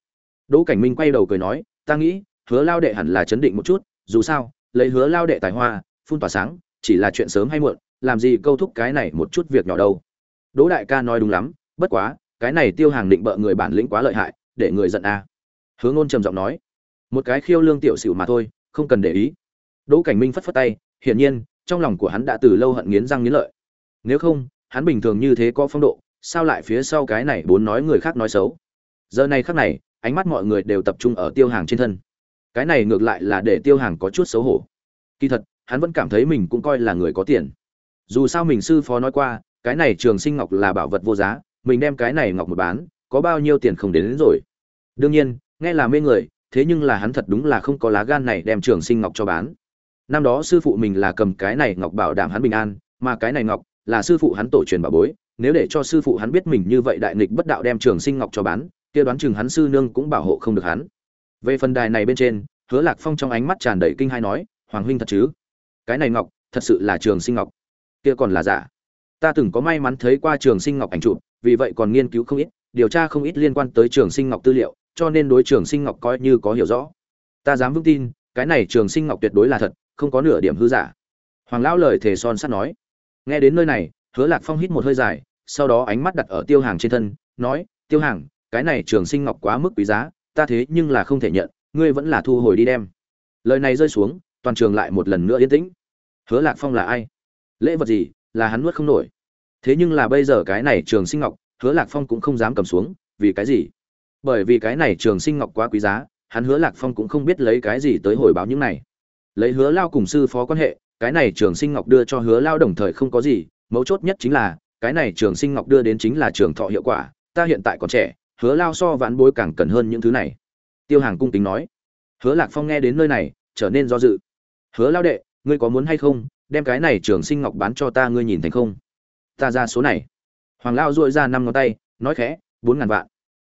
Đỗ cảnh minh quay đầu cười nói, ta nghĩ, hứa lao đệ hẳn là chấn định một chút, dù sao, lấy hứa lao đệ tài hoa, phun tỏa sáng, chỉ là chuyện sớm hay muộn, làm gì câu thúc cái này một chút việc nhỏ đâu. Đỗ đại ca nói đúng lắm, bất quá, cái này tiêu hàng định bợ người bản lĩnh quá lợi hại, để người giận a à. hứa ngôn trầm giọng nói, một cái khiêu lương tiểu xỉu mà thôi không cần để ý. Đỗ cảnh minh phất phất tay hiển nhiên trong lòng của hắn đã từ lâu hận nghiến răng nghiến lợi. Nếu không hắn bình thường như thế có phong độ sao lại phía sau cái này bốn nói người khác nói xấu? Giờ này khắc này ánh mắt mọi người đều tập trung ở tiêu hàng trên thân. Cái này ngược lại là để tiêu hàng có chút xấu hổ. Kỳ thật hắn vẫn cảm thấy mình cũng coi là người có tiền. Dù sao mình sư phó nói qua cái này trường sinh ngọc là bảo vật vô giá mình đem cái này ngọc một bán có bao nhiêu tiền không đến, đến rồi. Đương nhiên nghe là mê người thế nhưng là hắn thật đúng là không có lá gan này đem trường sinh ngọc cho bán. Năm đó sư phụ mình là cầm cái này ngọc bảo đảm hắn bình an, mà cái này ngọc là sư phụ hắn tổ truyền bảo bối. Nếu để cho sư phụ hắn biết mình như vậy đại nghịch bất đạo đem trường sinh ngọc cho bán, kia đoán chừng hắn sư nương cũng bảo hộ không được hắn. Về phần đài này bên trên, hứa lạc phong trong ánh mắt tràn đầy kinh hai nói, hoàng huynh thật chứ? Cái này ngọc thật sự là trường sinh ngọc. Kia còn là giả. Ta từng có may mắn thấy qua trường sinh ngọc ảnh chụp, vì vậy còn nghiên cứu không ít, điều tra không ít liên quan tới trường sinh ngọc tư liệu cho nên đối trường sinh ngọc coi như có hiểu rõ. Ta dám vững tin, cái này trường sinh ngọc tuyệt đối là thật, không có nửa điểm hư giả. Hoàng lão lời thề son sắt nói. Nghe đến nơi này, hứa lạc phong hít một hơi dài, sau đó ánh mắt đặt ở tiêu hàng trên thân, nói, tiêu hàng, cái này trường sinh ngọc quá mức quý giá, ta thế nhưng là không thể nhận, ngươi vẫn là thu hồi đi đem. Lời này rơi xuống, toàn trường lại một lần nữa yên tĩnh. Hứa lạc phong là ai? Lễ vật gì? Là hắn nuốt không nổi. Thế nhưng là bây giờ cái này trường sinh ngọc, hứa lạc phong cũng không dám cầm xuống, vì cái gì? Bởi vì cái này trường sinh ngọc quá quý giá, hắn hứa lạc phong cũng không biết lấy cái gì tới hồi báo những này. Lấy hứa lao cùng sư phó quan hệ, cái này trường sinh ngọc đưa cho hứa lao đồng thời không có gì, mấu chốt nhất chính là, cái này trường sinh ngọc đưa đến chính là trường thọ hiệu quả, ta hiện tại còn trẻ, hứa lao so vãn bối càng cần hơn những thứ này. Tiêu hàng cung kính nói. Hứa lạc phong nghe đến nơi này, trở nên do dự. Hứa lao đệ, ngươi có muốn hay không, đem cái này trường sinh ngọc bán cho ta ngươi nhìn thành không? Ta ra số này. Hoàng lao dội ra năm ngón tay, nói khẽ, bốn ngàn vạn.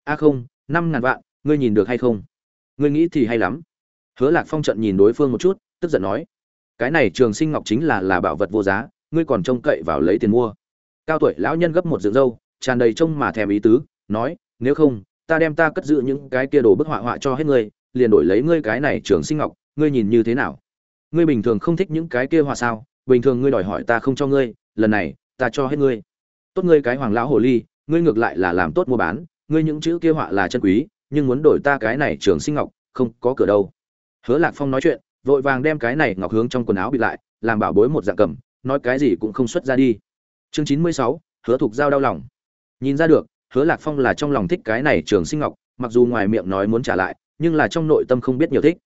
A không năm ngàn vạn, ngươi nhìn được hay không? Ngươi nghĩ thì hay lắm. Hứa lạc phong trận nhìn đối phương một chút, tức giận nói, cái này trường sinh ngọc chính là là bảo vật vô giá, ngươi còn trông cậy vào lấy tiền mua. Cao tuổi lão nhân gấp một dựng râu tràn đầy trông mà thèm ý tứ, nói, nếu không, ta đem ta cất giữ những cái kia đồ bức họa họa cho hết ngươi, liền đổi lấy ngươi cái này trường sinh ngọc, ngươi nhìn như thế nào? Ngươi bình thường không thích những cái kia họa sao? Bình thường ngươi đòi hỏi ta không cho ngươi, lần này, ta cho hết ngươi. Tốt ngươi cái hoàng lão hồ ly, ngươi ngược lại là làm tốt mua bán ngươi những chữ kia họa là chân quý, nhưng muốn đổi ta cái này trường sinh ngọc, không có cửa đâu. Hứa lạc phong nói chuyện, vội vàng đem cái này ngọc hướng trong quần áo bị lại, làm bảo bối một dạng cầm, nói cái gì cũng không xuất ra đi. Chương chín mươi sáu, hứa thục giao đau lòng. Nhìn ra được, hứa lạc phong là trong lòng thích cái này trường sinh ngọc, mặc dù ngoài miệng nói muốn trả lại, nhưng là trong nội tâm không biết nhiều thích.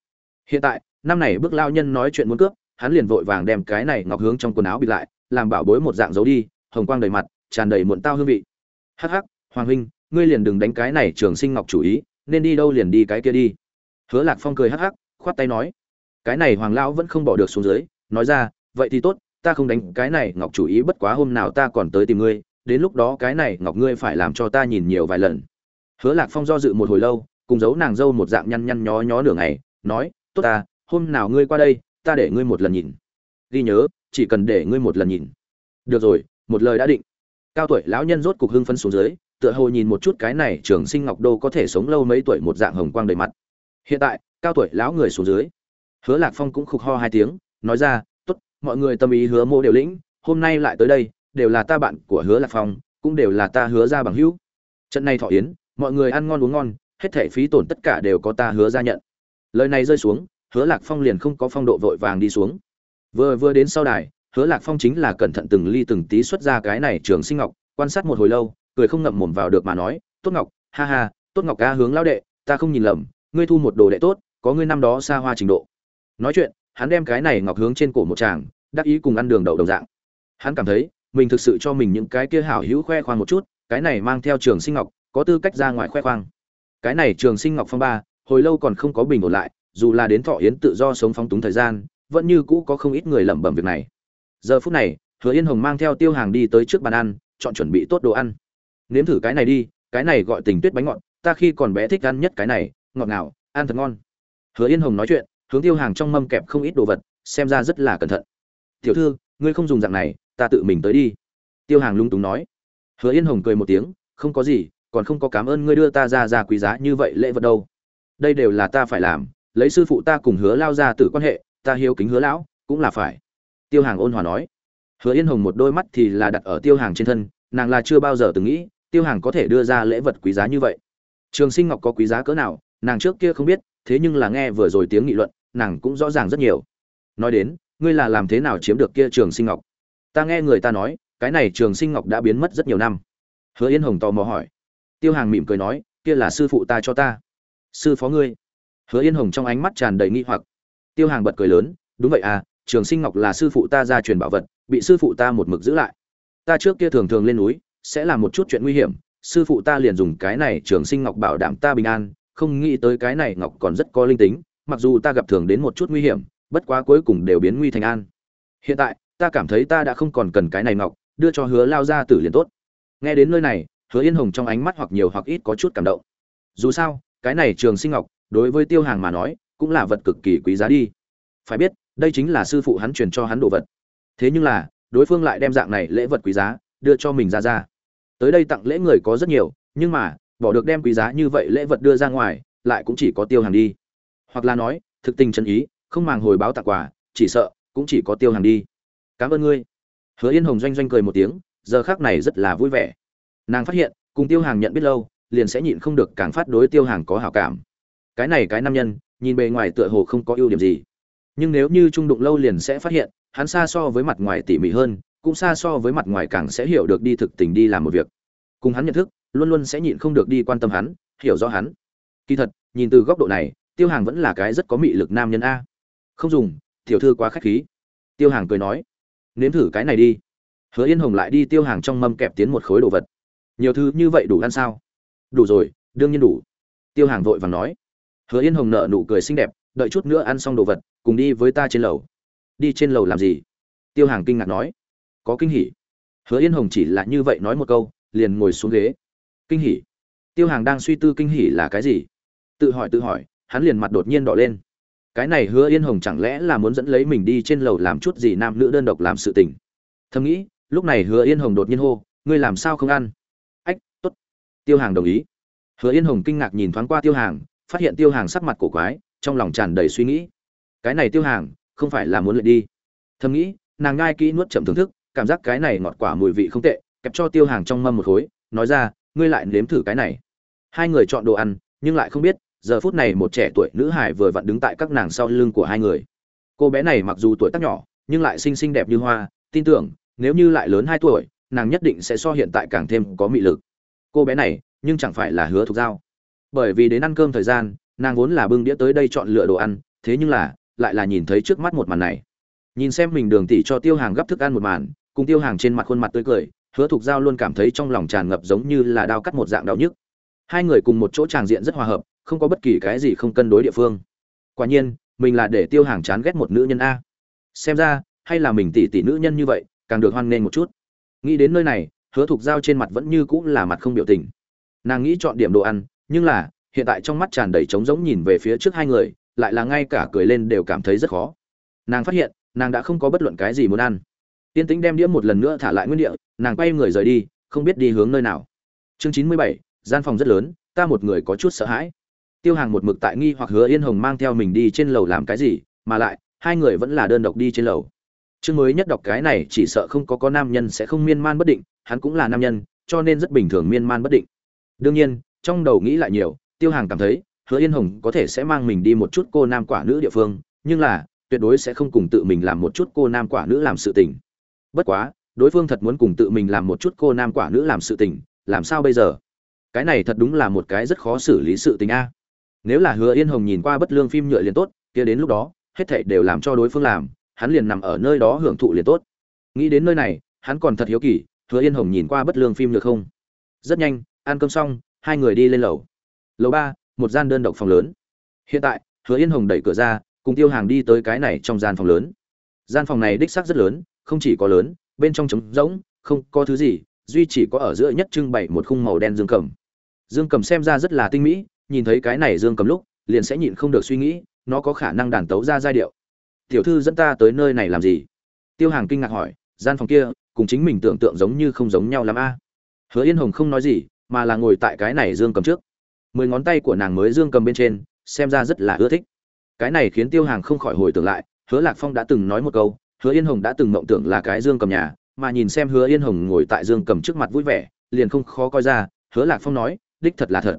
Hiện tại, năm này bước lao nhân nói chuyện muốn cướp, hắn liền vội vàng đem cái này ngọc hướng trong quần áo bị lại, làm bảo bối một dạng giấu đi, hồng quang đầy mặt, tràn đầy muộn tao hương vị. Hắc hắc, hoàng huynh ngươi liền đừng đánh cái này trường sinh ngọc chủ ý, nên đi đâu liền đi cái kia đi. Hứa lạc phong cười hắc hắc, khoát tay nói, cái này hoàng lão vẫn không bỏ được xuống dưới, nói ra, vậy thì tốt, ta không đánh cái này ngọc chủ ý bất quá hôm nào ta còn tới tìm ngươi, đến lúc đó cái này ngọc ngươi phải làm cho ta nhìn nhiều vài lần. Hứa lạc phong do dự một hồi lâu, cùng giấu nàng dâu một dạng nhăn nhăn nhó nhó nửa ngày, nói, tốt ta, hôm nào ngươi qua đây, ta để ngươi một lần nhìn. Ghi nhớ, chỉ cần để ngươi một lần nhìn. Được rồi, một lời đã định. Cao tuổi lão nhân rốt cục hưng phấn xuống dưới tựa hồ nhìn một chút cái này trường sinh ngọc đô có thể sống lâu mấy tuổi một dạng hồng quang đầy mặt. Hiện tại, cao tuổi lão người xuống dưới. Hứa lạc phong cũng khục ho hai tiếng, nói ra, tốt, mọi người tâm ý hứa mô đều lĩnh, hôm nay lại tới đây, đều là ta bạn của hứa lạc phong, cũng đều là ta hứa ra bằng hữu. Trận này thọ yến, mọi người ăn ngon uống ngon, hết thể phí tổn tất cả đều có ta hứa ra nhận. Lời này rơi xuống, hứa lạc phong liền không có phong độ vội vàng đi xuống. Vừa vừa đến sau đài, hứa lạc phong chính là cẩn thận từng ly từng tí xuất ra cái này trường sinh ngọc, quan sát một hồi lâu cười không ngậm mồm vào được mà nói, tốt ngọc, ha ha, tốt ngọc ca hướng lao đệ, ta không nhìn lầm, ngươi thu một đồ đệ tốt, có ngươi năm đó xa hoa trình độ. Nói chuyện, hắn đem cái này ngọc hướng trên cổ một chàng đắc ý cùng ăn đường đậu đồng dạng. Hắn cảm thấy, mình thực sự cho mình những cái kia hảo hữu khoe khoang một chút, cái này mang theo trường sinh ngọc, có tư cách ra ngoài khoe khoang. Cái này trường sinh ngọc phong ba, hồi lâu còn không có bình ổn lại, dù là đến thọ yến tự do sống phóng túng thời gian, vẫn như cũ có không ít người lẩm bẩm việc này. Giờ phút này, hứa yên hồng mang theo tiêu hàng đi tới trước bàn ăn, chọn chuẩn bị tốt đồ ăn nếm thử cái này đi, cái này gọi tình tuyết bánh ngọt, ta khi còn bé thích ăn nhất cái này, ngọt ngào, ăn thật ngon. Hứa yên hồng nói chuyện, hướng tiêu hàng trong mâm kẹp không ít đồ vật, xem ra rất là cẩn thận. Tiểu thư, ngươi không dùng dạng này, ta tự mình tới đi. Tiêu hàng lung túng nói. Hứa yên hồng cười một tiếng, không có gì, còn không có cảm ơn ngươi đưa ta ra ra quý giá như vậy lễ vật đâu. Đây đều là ta phải làm, lấy sư phụ ta cùng hứa lao ra tử quan hệ, ta hiếu kính hứa lão, cũng là phải. Tiêu hàng ôn hòa nói. Hứa yên hồng một đôi mắt thì là đặt ở tiêu hàng trên thân, nàng là chưa bao giờ từng nghĩ tiêu hàng có thể đưa ra lễ vật quý giá như vậy. Trường sinh ngọc có quý giá cỡ nào, nàng trước kia không biết, thế nhưng là nghe vừa rồi tiếng nghị luận, nàng cũng rõ ràng rất nhiều. Nói đến, ngươi là làm thế nào chiếm được kia trường sinh ngọc? Ta nghe người ta nói, cái này trường sinh ngọc đã biến mất rất nhiều năm. Hứa yên hồng tò mò hỏi. Tiêu hàng mỉm cười nói, kia là sư phụ ta cho ta. Sư phó ngươi. Hứa yên hồng trong ánh mắt tràn đầy nghi hoặc. Tiêu hàng bật cười lớn, đúng vậy à trường sinh ngọc là sư phụ ta ra truyền bảo vật, bị sư phụ ta một mực giữ lại. Ta trước kia thường thường lên núi sẽ là một chút chuyện nguy hiểm, sư phụ ta liền dùng cái này trường sinh ngọc bảo đảm ta bình an, không nghĩ tới cái này ngọc còn rất có linh tính, mặc dù ta gặp thường đến một chút nguy hiểm, bất quá cuối cùng đều biến nguy thành an. Hiện tại, ta cảm thấy ta đã không còn cần cái này ngọc, đưa cho hứa lao ra tử liền tốt. Nghe đến nơi này, hứa yên hồng trong ánh mắt hoặc nhiều hoặc ít có chút cảm động. Dù sao, cái này trường sinh ngọc, đối với tiêu hàng mà nói, cũng là vật cực kỳ quý giá đi. Phải biết, đây chính là sư phụ hắn truyền cho hắn đồ vật. Thế nhưng là, đối phương lại đem dạng này lễ vật quý giá, đưa cho mình ra ra tới đây tặng lễ người có rất nhiều, nhưng mà, bỏ được đem quý giá như vậy lễ vật đưa ra ngoài, lại cũng chỉ có tiêu hàng đi. Hoặc là nói, thực tình chân ý, không màng hồi báo tặng quà, chỉ sợ, cũng chỉ có tiêu hàng đi. Cảm ơn ngươi. Hứa yên hồng doanh doanh cười một tiếng, giờ khác này rất là vui vẻ. Nàng phát hiện, cùng tiêu hàng nhận biết lâu, liền sẽ nhịn không được càng phát đối tiêu hàng có hảo cảm. Cái này cái nam nhân, nhìn bề ngoài tựa hồ không có ưu điểm gì. Nhưng nếu như trung đụng lâu liền sẽ phát hiện, hắn xa so với mặt ngoài tỉ mỉ hơn cũng xa so với mặt ngoài càng sẽ hiểu được đi thực tình đi làm một việc. Cùng hắn nhận thức, luôn luôn sẽ nhịn không được đi quan tâm hắn, hiểu rõ hắn. Kỳ thật, nhìn từ góc độ này, tiêu hàng vẫn là cái rất có mị lực nam nhân a. Không dùng, tiểu thư quá khách khí. Tiêu hàng cười nói, nếm thử cái này đi. Hứa yên hồng lại đi tiêu hàng trong mâm kẹp tiến một khối đồ vật. Nhiều thứ như vậy đủ ăn sao? Đủ rồi, đương nhiên đủ. Tiêu hàng vội vàng nói. Hứa yên hồng nợ nụ cười xinh đẹp, đợi chút nữa ăn xong đồ vật, cùng đi với ta trên lầu. Đi trên lầu làm gì? Tiêu hàng kinh ngạc nói có kinh hỉ. Hứa yên hồng chỉ là như vậy nói một câu, liền ngồi xuống ghế. Kinh hỉ? Tiêu hàng đang suy tư kinh hỉ là cái gì? Tự hỏi tự hỏi, hắn liền mặt đột nhiên đỏ lên. Cái này hứa yên hồng chẳng lẽ là muốn dẫn lấy mình đi trên lầu làm chút gì nam nữ đơn độc làm sự tình? Thầm nghĩ, lúc này hứa yên hồng đột nhiên hô, ngươi làm sao không ăn? Ách t ố t tiêu hàng đồng ý. Hứa yên hồng kinh ngạc nhìn thoáng qua tiêu hàng, phát hiện tiêu hàng sắc mặt cổ quái, trong lòng tràn đầy suy nghĩ. Cái này tiêu hàng, không phải là muốn lợi đi. Thầm nghĩ, nàng ngai kỹ nuốt chậm thưởng thức cảm giác cái này ngọt quả mùi vị không tệ, kẹp cho tiêu hàng trong mâm một khối, nói ra, ngươi lại nếm thử cái này. Hai người chọn đồ ăn, nhưng lại không biết, giờ phút này một trẻ tuổi nữ hài vừa vặn đứng tại các nàng sau lưng của hai người. Cô bé này mặc dù tuổi tác nhỏ, nhưng lại xinh xinh đẹp như hoa, tin tưởng, nếu như lại lớn hai tuổi, nàng nhất định sẽ so hiện tại càng thêm có mị lực. Cô bé này, nhưng chẳng phải là hứa thục giao. Bởi vì đến ăn cơm thời gian, nàng vốn là bưng đĩa tới đây chọn lựa đồ ăn, thế nhưng là, lại là nhìn thấy trước mắt một màn này. Nhìn xem mình đường tỷ cho tiêu hàng gấp thức ăn một màn cùng tiêu hàng trên mặt khuôn mặt tươi cười, hứa thục giao luôn cảm thấy trong lòng tràn ngập giống như là đao cắt một dạng đau nhức. Hai người cùng một chỗ tràng diện rất hòa hợp, không có bất kỳ cái gì không cân đối địa phương. Quả nhiên, mình là để tiêu hàng chán ghét một nữ nhân a. Xem ra, hay là mình tỷ tỷ nữ nhân như vậy, càng được hoan nghênh một chút. Nghĩ đến nơi này, hứa thục giao trên mặt vẫn như cũng là mặt không biểu tình. Nàng nghĩ chọn điểm đồ ăn, nhưng là, hiện tại trong mắt tràn đầy trống rỗng nhìn về phía trước hai người, lại là ngay cả cười lên đều cảm thấy rất khó. Nàng phát hiện, nàng đã không có bất luận cái gì muốn ăn tiên tĩnh đem đĩa một lần nữa thả lại nguyên địa, nàng quay người rời đi, không biết đi hướng nơi nào. Chương chín mươi bảy, gian phòng rất lớn, ta một người có chút sợ hãi. Tiêu hàng một mực tại nghi hoặc hứa yên hồng mang theo mình đi trên lầu làm cái gì, mà lại, hai người vẫn là đơn độc đi trên lầu. Chương mới nhất đọc cái này chỉ sợ không có có nam nhân sẽ không miên man bất định, hắn cũng là nam nhân, cho nên rất bình thường miên man bất định. Đương nhiên, trong đầu nghĩ lại nhiều, tiêu hàng cảm thấy, hứa yên hồng có thể sẽ mang mình đi một chút cô nam quả nữ địa phương, nhưng là, tuyệt đối sẽ không cùng tự mình làm một chút cô nam quả nữ làm sự tình bất quá, đối phương thật muốn cùng tự mình làm một chút cô nam quả nữ làm sự tình, làm sao bây giờ? Cái này thật đúng là một cái rất khó xử lý sự tình a. Nếu là hứa yên hồng nhìn qua bất lương phim nhựa liền tốt, kia đến lúc đó, hết thảy đều làm cho đối phương làm, hắn liền nằm ở nơi đó hưởng thụ liền tốt. Nghĩ đến nơi này, hắn còn thật hiếu kỳ, hứa yên hồng nhìn qua bất lương phim nhựa không? Rất nhanh, ăn cơm xong, hai người đi lên lầu. Lầu ba, một gian đơn độc phòng lớn. Hiện tại, hứa yên hồng đẩy cửa ra, cùng tiêu hàng đi tới cái này trong gian phòng lớn. Gian phòng này đích xác rất lớn không chỉ có lớn, bên trong trống rỗng, không có thứ gì, duy chỉ có ở giữa nhất trưng bày một khung màu đen dương cầm. Dương cầm xem ra rất là tinh mỹ, nhìn thấy cái này dương cầm lúc, liền sẽ nhịn không được suy nghĩ, nó có khả năng đàn tấu ra giai điệu. Tiểu thư dẫn ta tới nơi này làm gì? Tiêu hàng kinh ngạc hỏi, gian phòng kia, cùng chính mình tưởng tượng giống như không giống nhau lắm a. Hứa yên hồng không nói gì, mà là ngồi tại cái này dương cầm trước. Mười ngón tay của nàng mới dương cầm bên trên, xem ra rất là ưa thích. Cái này khiến tiêu hàng không khỏi hồi tưởng lại, hứa lạc phong đã từng nói một câu hứa yên hồng đã từng mộng tưởng là cái dương cầm nhà, mà nhìn xem hứa yên hồng ngồi tại dương cầm trước mặt vui vẻ, liền không khó coi ra, hứa lạc phong nói, đích thật là thật.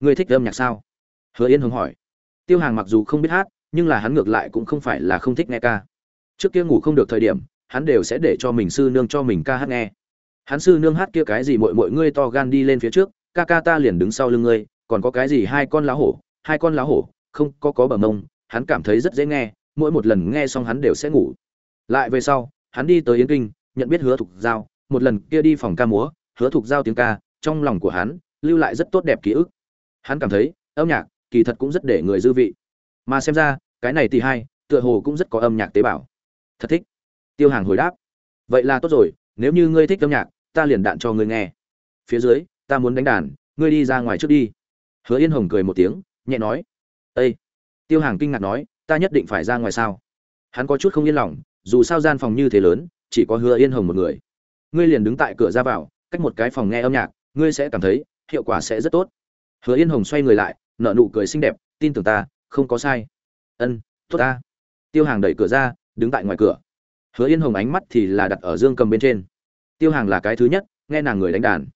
Ngươi thích âm nhạc sao? Hứa yên hồng hỏi. Tiêu hàng mặc dù không biết hát, nhưng là hắn ngược lại cũng không phải là không thích nghe ca. Trước kia ngủ không được thời điểm, hắn đều sẽ để cho mình sư nương cho mình ca hát nghe. Hắn sư nương hát kia cái gì mọi mọi ngươi to gan đi lên phía trước, ca ca ta liền đứng sau lưng ngươi, còn có cái gì hai con lá hổ, hai con lá hổ, không có có bờ mông, hắn cảm thấy rất dễ nghe, mỗi một lần nghe xong hắn đều sẽ ngủ lại về sau hắn đi tới yến kinh nhận biết hứa thục giao một lần kia đi phòng ca múa hứa thục giao tiếng ca trong lòng của hắn lưu lại rất tốt đẹp ký ức. Hắn cảm thấy âm nhạc kỳ thật cũng rất để người dư vị. Mà xem ra cái này thì hay, tựa hồ cũng rất có âm nhạc tế bào. Thật thích. Tiêu hàng hồi đáp. Vậy là tốt rồi nếu như ngươi thích âm nhạc ta liền đạn cho ngươi nghe. Phía dưới ta muốn đánh đàn ngươi đi ra ngoài trước đi. Hứa yên hồng cười một tiếng nhẹ nói. Ây tiêu hàng kinh ngạc nói ta nhất định phải ra ngoài sao? Hắn có chút không yên lòng dù sao gian phòng như thế lớn, chỉ có hứa yên hồng một người. Ngươi liền đứng tại cửa ra vào, cách một cái phòng nghe âm nhạc, ngươi sẽ cảm thấy hiệu quả sẽ rất tốt. Hứa yên hồng xoay người lại, nở nụ cười xinh đẹp, tin tưởng ta, không có sai. Ân, tốt ta. Tiêu hàng đẩy cửa ra, đứng tại ngoài cửa. Hứa yên hồng ánh mắt thì là đặt ở dương cầm bên trên. Tiêu hàng là cái thứ nhất, nghe nàng người đánh đàn.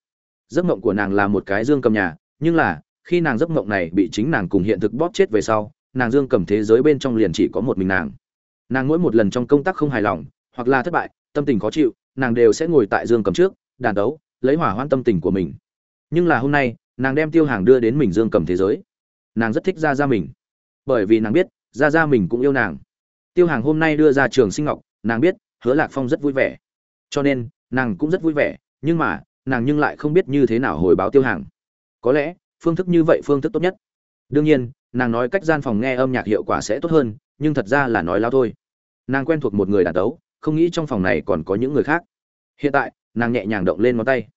Giấc mộng của nàng là một cái dương cầm nhà, nhưng là, khi nàng giấc mộng này bị chính nàng cùng hiện thực bóp chết về sau, nàng dương cầm thế giới bên trong liền chỉ có một mình nàng nàng mỗi một lần trong công tác không hài lòng, hoặc là thất bại, tâm tình khó chịu, nàng đều sẽ ngồi tại dương cầm trước, đàn đấu, lấy hỏa hoan tâm tình của mình. Nhưng là hôm nay, nàng đem tiêu hàng đưa đến mình dương cầm thế giới. Nàng rất thích ra ra mình. Bởi vì nàng biết ra ra mình cũng yêu nàng. Tiêu hàng hôm nay đưa ra trường sinh ngọc, nàng biết, hứa lạc phong rất vui vẻ. Cho nên, nàng cũng rất vui vẻ, nhưng mà, nàng nhưng lại không biết như thế nào hồi báo tiêu hàng. Có lẽ, phương thức như vậy phương thức tốt nhất. Đương nhiên, nàng nói cách gian phòng nghe âm nhạc hiệu quả sẽ tốt hơn nhưng thật ra là nói lao thôi. Nàng quen thuộc một người đàn tấu, không nghĩ trong phòng này còn có những người khác. Hiện tại, nàng nhẹ nhàng động lên ngón tay.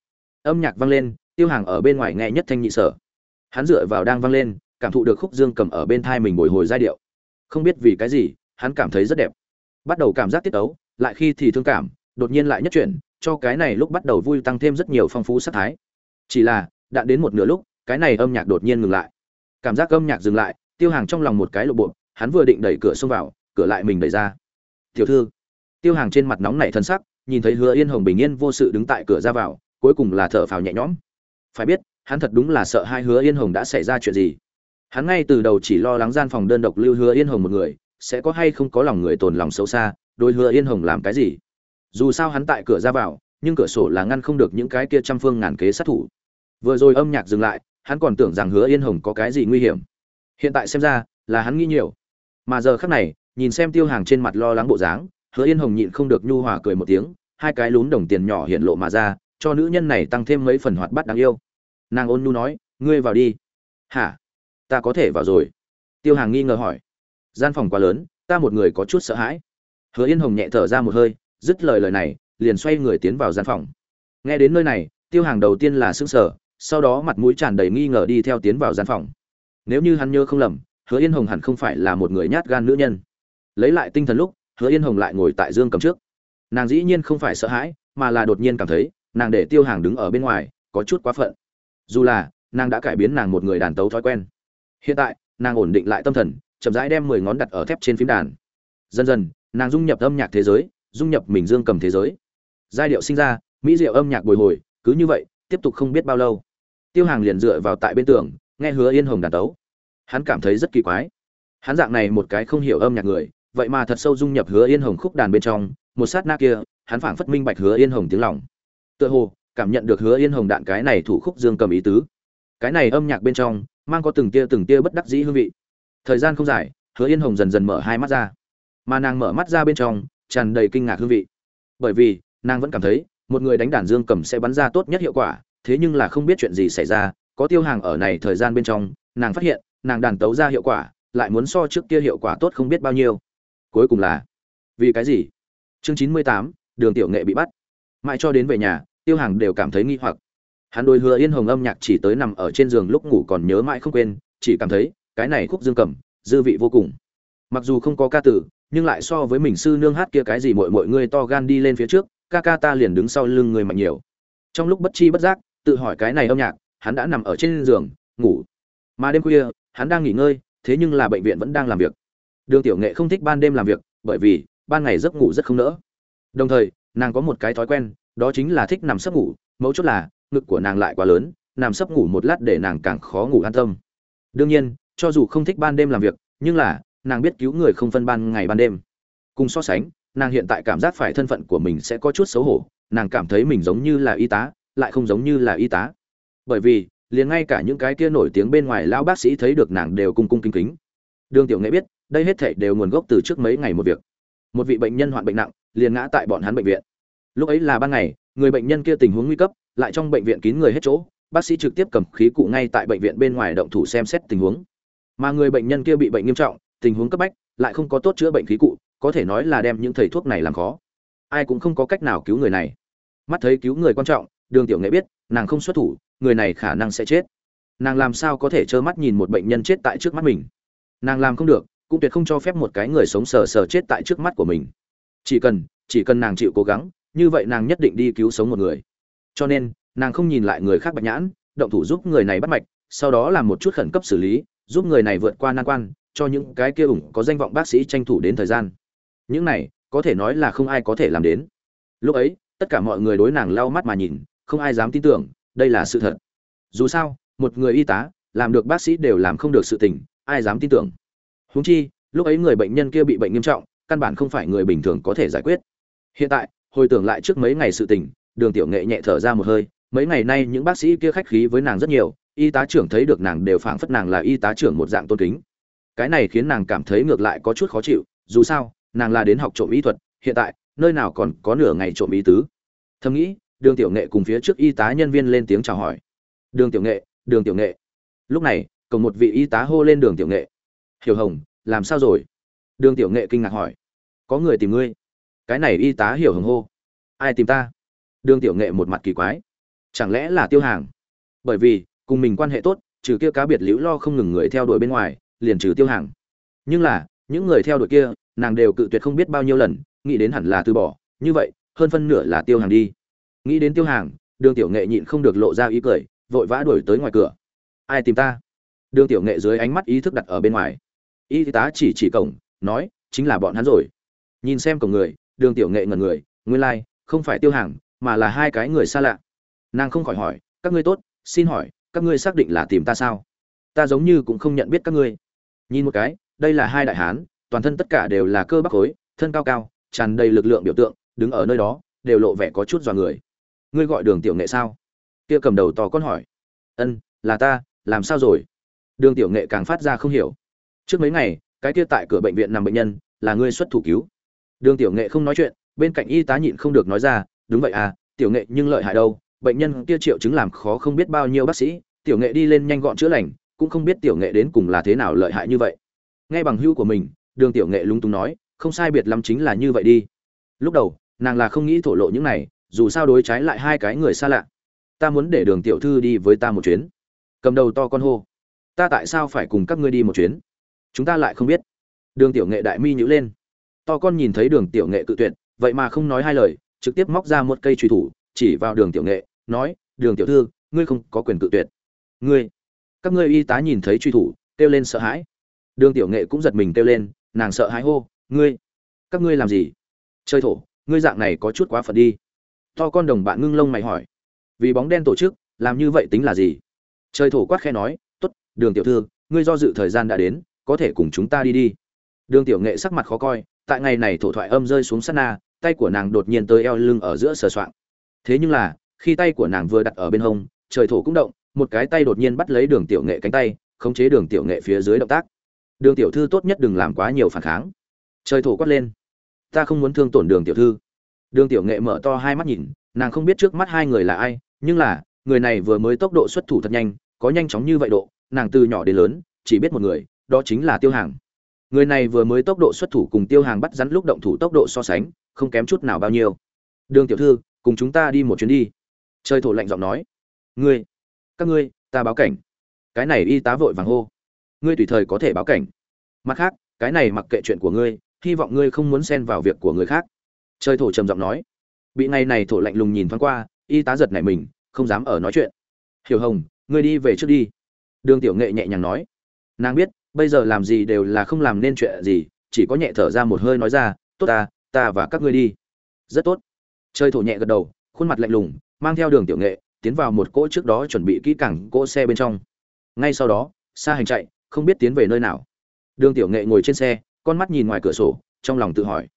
Âm nhạc vang lên, tiêu hàng ở bên ngoài nghe nhất thanh nhị sở. Hắn dựa vào đang vang lên, cảm thụ được khúc dương cầm ở bên thai mình bồi hồi giai điệu. Không biết vì cái gì, hắn cảm thấy rất đẹp. Bắt đầu cảm giác tiết ấu lại khi thì thương cảm, đột nhiên lại nhất chuyển, cho cái này lúc bắt đầu vui tăng thêm rất nhiều phong phú sắc thái. Chỉ là đã đến một nửa lúc, cái này âm nhạc đột nhiên ngừng lại. Cảm giác âm nhạc dừng lại, tiêu hàng trong lòng một cái lộ bộ hắn vừa định đẩy cửa xông vào, cửa lại mình đẩy ra. Tiểu thư. Tiêu hàng trên mặt nóng nảy thân sắc, nhìn thấy hứa yên hồng bình yên vô sự đứng tại cửa ra vào, cuối cùng là thở phào nhẹ nhõm. Phải biết, hắn thật đúng là sợ hai hứa yên hồng đã xảy ra chuyện gì. Hắn ngay từ đầu chỉ lo lắng gian phòng đơn độc lưu hứa yên hồng một người, sẽ có hay không có lòng người tồn lòng xấu xa đôi hứa yên hồng làm cái gì. Dù sao hắn tại cửa ra vào, nhưng cửa sổ là ngăn không được những cái kia trăm phương ngàn kế sát thủ. Vừa rồi âm nhạc dừng lại, hắn còn tưởng rằng hứa yên hồng có cái gì nguy hiểm. Hiện tại xem ra, là hắn nghĩ nhiều mà giờ khắc này, nhìn xem tiêu hàng trên mặt lo lắng bộ dáng, hứa yên hồng nhịn không được nhu hòa cười một tiếng, hai cái lún đồng tiền nhỏ hiện lộ mà ra, cho nữ nhân này tăng thêm mấy phần hoạt bát đáng yêu. Nàng ôn nhu nói, ngươi vào đi. Hả? Ta có thể vào rồi. Tiêu hàng nghi ngờ hỏi. Gian phòng quá lớn, ta một người có chút sợ hãi. Hứa yên hồng nhẹ thở ra một hơi, dứt lời lời này, liền xoay người tiến vào gian phòng. Nghe đến nơi này, tiêu hàng đầu tiên là s ư n g sở sau đó mặt mũi tràn đầy nghi ngờ đi theo tiến vào gian phòng. Nếu như hắn nhớ không lầm hứa yên hồng hẳn không phải là một người nhát gan nữ nhân. Lấy lại tinh thần lúc, hứa yên hồng lại ngồi tại dương cầm trước. Nàng dĩ nhiên không phải sợ hãi, mà là đột nhiên cảm thấy, nàng để tiêu hàng đứng ở bên ngoài, có chút quá phận. Dù là, nàng đã cải biến nàng một người đàn tấu thói quen. Hiện tại, nàng ổn định lại tâm thần, chậm rãi đem mười ngón đặt ở thép trên phím đàn. Dần dần, nàng dung nhập âm nhạc thế giới, dung nhập mình dương cầm thế giới. Giai điệu sinh ra, mỹ diệu âm nhạc bồi hồi, cứ như vậy, tiếp tục không biết bao lâu. Tiêu hàng liền dựa vào tại bên tường, nghe hứa yên hồng đàn tấu hắn cảm thấy rất kỳ quái. Hắn dạng này một cái không hiểu âm nhạc người, vậy mà thật sâu dung nhập hứa yên hồng khúc đàn bên trong, một sát na kia, hắn phảng phất minh bạch hứa yên hồng tiếng lòng. Tựa hồ, cảm nhận được hứa yên hồng đạn cái này thủ khúc dương cầm ý tứ. Cái này âm nhạc bên trong, mang có từng tia từng tia bất đắc dĩ hương vị. Thời gian không dài, hứa yên hồng dần dần mở hai mắt ra. Mà nàng mở mắt ra bên trong, tràn đầy kinh ngạc hương vị. Bởi vì, nàng vẫn cảm thấy, một người đánh đàn dương cầm sẽ bắn ra tốt nhất hiệu quả, thế nhưng là không biết chuyện gì xảy ra, có tiêu hàng ở này thời gian bên trong, nàng phát hiện nàng đàn tấu ra hiệu quả, lại muốn so trước kia hiệu quả tốt không biết bao nhiêu. Cuối cùng là, vì cái gì? Chương chín mươi tám, đường tiểu nghệ bị bắt. Mãi cho đến về nhà, tiêu hàng đều cảm thấy nghi hoặc. Hắn đôi hứa yên hồng âm nhạc chỉ tới nằm ở trên giường lúc ngủ còn nhớ mãi không quên, chỉ cảm thấy, cái này khúc dương cầm dư vị vô cùng. Mặc dù không có ca tử, nhưng lại so với mình sư nương hát kia cái gì mọi mọi người to gan đi lên phía trước, ca ca ta liền đứng sau lưng người mạnh nhiều. Trong lúc bất chi bất giác, tự hỏi cái này âm nhạc, hắn đã nằm ở trên giường, ngủ mà đêm khuya, hắn đang nghỉ ngơi, thế nhưng là bệnh viện vẫn đang làm việc. Đường tiểu nghệ không thích ban đêm làm việc, bởi vì ban ngày giấc ngủ rất không nỡ. Đồng thời, nàng có một cái thói quen, đó chính là thích nằm sấp ngủ, mấu chốt là, ngực của nàng lại quá lớn, nằm sấp ngủ một lát để nàng càng khó ngủ an tâm. Đương nhiên, cho dù không thích ban đêm làm việc, nhưng là, nàng biết cứu người không phân ban ngày ban đêm. Cùng so sánh, nàng hiện tại cảm giác phải thân phận của mình sẽ có chút xấu hổ, nàng cảm thấy mình giống như là y tá, lại không giống như là y tá. Bởi vì liền ngay cả những cái kia nổi tiếng bên ngoài lão bác sĩ thấy được nàng đều cung cung kính kính. Đường tiểu nghệ biết, đây hết thảy đều nguồn gốc từ trước mấy ngày một việc. Một vị bệnh nhân hoạn bệnh nặng, liền ngã tại bọn hắn bệnh viện. Lúc ấy là ban ngày, người bệnh nhân kia tình huống nguy cấp, lại trong bệnh viện kín người hết chỗ, bác sĩ trực tiếp cầm khí cụ ngay tại bệnh viện bên ngoài động thủ xem xét tình huống. Mà người bệnh nhân kia bị bệnh nghiêm trọng, tình huống cấp bách, lại không có tốt chữa bệnh khí cụ, có thể nói là đem những thầy thuốc này làm khó. Ai cũng không có cách nào cứu người này. Mắt thấy cứu người quan trọng, đường tiểu nghệ biết, nàng không xuất thủ người này khả năng sẽ chết. Nàng làm sao có thể trơ mắt nhìn một bệnh nhân chết tại trước mắt mình? Nàng làm không được, cũng tuyệt không cho phép một cái người sống sờ sờ chết tại trước mắt của mình. Chỉ cần chỉ cần nàng chịu cố gắng, như vậy nàng nhất định đi cứu sống một người. Cho nên, nàng không nhìn lại người khác bạch nhãn, động thủ giúp người này bắt mạch, sau đó làm một chút khẩn cấp xử lý, giúp người này vượt qua nan quan, cho những cái kia ủng có danh vọng bác sĩ tranh thủ đến thời gian. Những này, có thể nói là không ai có thể làm đến. Lúc ấy, tất cả mọi người đối nàng lau mắt mà nhìn, không ai dám tin tưởng đây là sự thật. Dù sao, một người y tá, làm được bác sĩ đều làm không được sự tình, ai dám tin tưởng? Huống chi, lúc ấy người bệnh nhân kia bị bệnh nghiêm trọng, căn bản không phải người bình thường có thể giải quyết. Hiện tại, hồi tưởng lại trước mấy ngày sự tình, đường tiểu nghệ nhẹ thở ra một hơi, mấy ngày nay những bác sĩ kia khách khí với nàng rất nhiều, y tá trưởng thấy được nàng đều phảng phất nàng là y tá trưởng một dạng tôn kính. Cái này khiến nàng cảm thấy ngược lại có chút khó chịu, dù sao, nàng là đến học trộm y thuật, hiện tại, nơi nào còn có nửa ngày trộm ý tứ. Thầm nghĩ đường tiểu nghệ cùng phía trước y tá nhân viên lên tiếng chào hỏi. Đường tiểu nghệ, đường tiểu nghệ. Lúc này cùng một vị y tá hô lên đường tiểu nghệ. Hiểu hồng, làm sao rồi? Đường tiểu nghệ kinh ngạc hỏi. Có người tìm ngươi? Cái này y tá hiểu hồng hô. Ai tìm ta? Đường tiểu nghệ một mặt kỳ quái. Chẳng lẽ là tiêu hàng? Bởi vì, cùng mình quan hệ tốt, trừ kia cá biệt liễu lo không ngừng người theo đuổi bên ngoài, liền trừ tiêu hàng. Nhưng là, những người theo đuổi kia, nàng đều cự tuyệt không biết bao nhiêu lần, nghĩ đến hẳn là từ bỏ. Như vậy, hơn phân nửa là tiêu hàng đi nghĩ đến tiêu hàng đường tiểu nghệ nhịn không được lộ ra ý cười vội vã đuổi tới ngoài cửa. Ai tìm ta? Đường tiểu nghệ dưới ánh mắt ý thức đặt ở bên ngoài. Y tá chỉ chỉ cổng nói chính là bọn hắn rồi. Nhìn xem cổng người đường tiểu nghệ ngẩn người nguyên lai、like, không phải tiêu hàng mà là hai cái người xa lạ. Nàng không khỏi hỏi các ngươi tốt xin hỏi các ngươi xác định là tìm ta sao? Ta giống như cũng không nhận biết các ngươi. Nhìn một cái đây là hai đại hán toàn thân tất cả đều là cơ bắp khối thân cao cao tràn đầy lực lượng biểu tượng đứng ở nơi đó đều lộ vẻ có chút dọa người ngươi gọi đường tiểu nghệ sao? Kia cầm đầu to con hỏi. Ân, là ta, làm sao rồi? Đường tiểu nghệ càng phát ra không hiểu. Trước mấy ngày, cái kia tại cửa bệnh viện nằm bệnh nhân, là ngươi xuất thủ cứu. Đường tiểu nghệ không nói chuyện, bên cạnh y tá nhịn không được nói ra, đúng vậy à tiểu nghệ nhưng lợi hại đâu, bệnh nhân kia triệu chứng làm khó không biết bao nhiêu bác sĩ, tiểu nghệ đi lên nhanh gọn chữa lành, cũng không biết tiểu nghệ đến cùng là thế nào lợi hại như vậy. Ngay bằng hữu của mình, đường tiểu nghệ lúng túng nói, không sai biệt lắm chính là như vậy đi. Lúc đầu, nàng là không nghĩ thổ lộ những này dù sao đối trái lại hai cái người xa lạ. Ta muốn để đường tiểu thư đi với ta một chuyến. Cầm đầu to con hô. Ta tại sao phải cùng các ngươi đi một chuyến? Chúng ta lại không biết. Đường tiểu nghệ đại mi nhữ lên. To con nhìn thấy đường tiểu nghệ cự tuyệt, vậy mà không nói hai lời, trực tiếp móc ra một cây truy thủ, chỉ vào đường tiểu nghệ, nói, đường tiểu thư, ngươi không có quyền cự tuyệt. Ngươi, các ngươi y tá nhìn thấy truy thủ, kêu lên sợ hãi. Đường tiểu nghệ cũng giật mình kêu lên, nàng sợ hãi hô, ngươi, các ngươi làm gì? Chơi thổ, ngươi dạng này có chút quá phận đi to con đồng bạn ngưng lông mày hỏi. Vì bóng đen tổ chức, làm như vậy tính là gì? Trời thổ quát khe nói t ố t đường tiểu thư, ngươi do dự thời gian đã đến, có thể cùng chúng ta đi đi. Đường tiểu nghệ sắc mặt khó coi, tại ngày này thổ thoại âm rơi xuống sát na, tay của nàng đột nhiên tới eo lưng ở giữa sờ soạng. Thế nhưng là, khi tay của nàng vừa đặt ở bên hông, trời thổ cũng động, một cái tay đột nhiên bắt lấy đường tiểu nghệ cánh tay, khống chế đường tiểu nghệ phía dưới động tác. Đường tiểu thư tốt nhất đừng làm quá nhiều phản kháng. Trời thổ quát lên. Ta không muốn thương tổn đường tiểu thư đường tiểu nghệ mở to hai mắt nhìn, nàng không biết trước mắt hai người là ai, nhưng là, người này vừa mới tốc độ xuất thủ thật nhanh, có nhanh chóng như vậy độ, nàng từ nhỏ đến lớn, chỉ biết một người, đó chính là tiêu hàng. Người này vừa mới tốc độ xuất thủ cùng tiêu hàng bắt rắn lúc động thủ tốc độ so sánh, không kém chút nào bao nhiêu. Đường tiểu thư, cùng chúng ta đi một chuyến đi. Trời thổ lạnh giọng nói. Ngươi, các ngươi, ta báo cảnh. Cái này y tá vội vàng hô. Ngươi tùy thời có thể báo cảnh. Mặt khác, cái này mặc kệ chuyện của ngươi, hy vọng ngươi không muốn xen vào việc của người khác chơi thổ trầm giọng nói. Bị ngày này thổ lạnh lùng nhìn thoáng qua, y tá giật nảy mình, không dám ở nói chuyện. Hiểu hồng, ngươi đi về trước đi. Đường tiểu nghệ nhẹ nhàng nói. Nàng biết, bây giờ làm gì đều là không làm nên chuyện gì, chỉ có nhẹ thở ra một hơi nói ra, tốt ta ta và các ngươi đi. Rất tốt. Chơi thổ nhẹ gật đầu, khuôn mặt lạnh lùng, mang theo đường tiểu nghệ, tiến vào một cỗ trước đó chuẩn bị kỹ càng cỗ xe bên trong. Ngay sau đó, xa hành chạy, không biết tiến về nơi nào. Đường tiểu nghệ ngồi trên xe, con mắt nhìn ngoài cửa sổ, trong lòng tự hỏi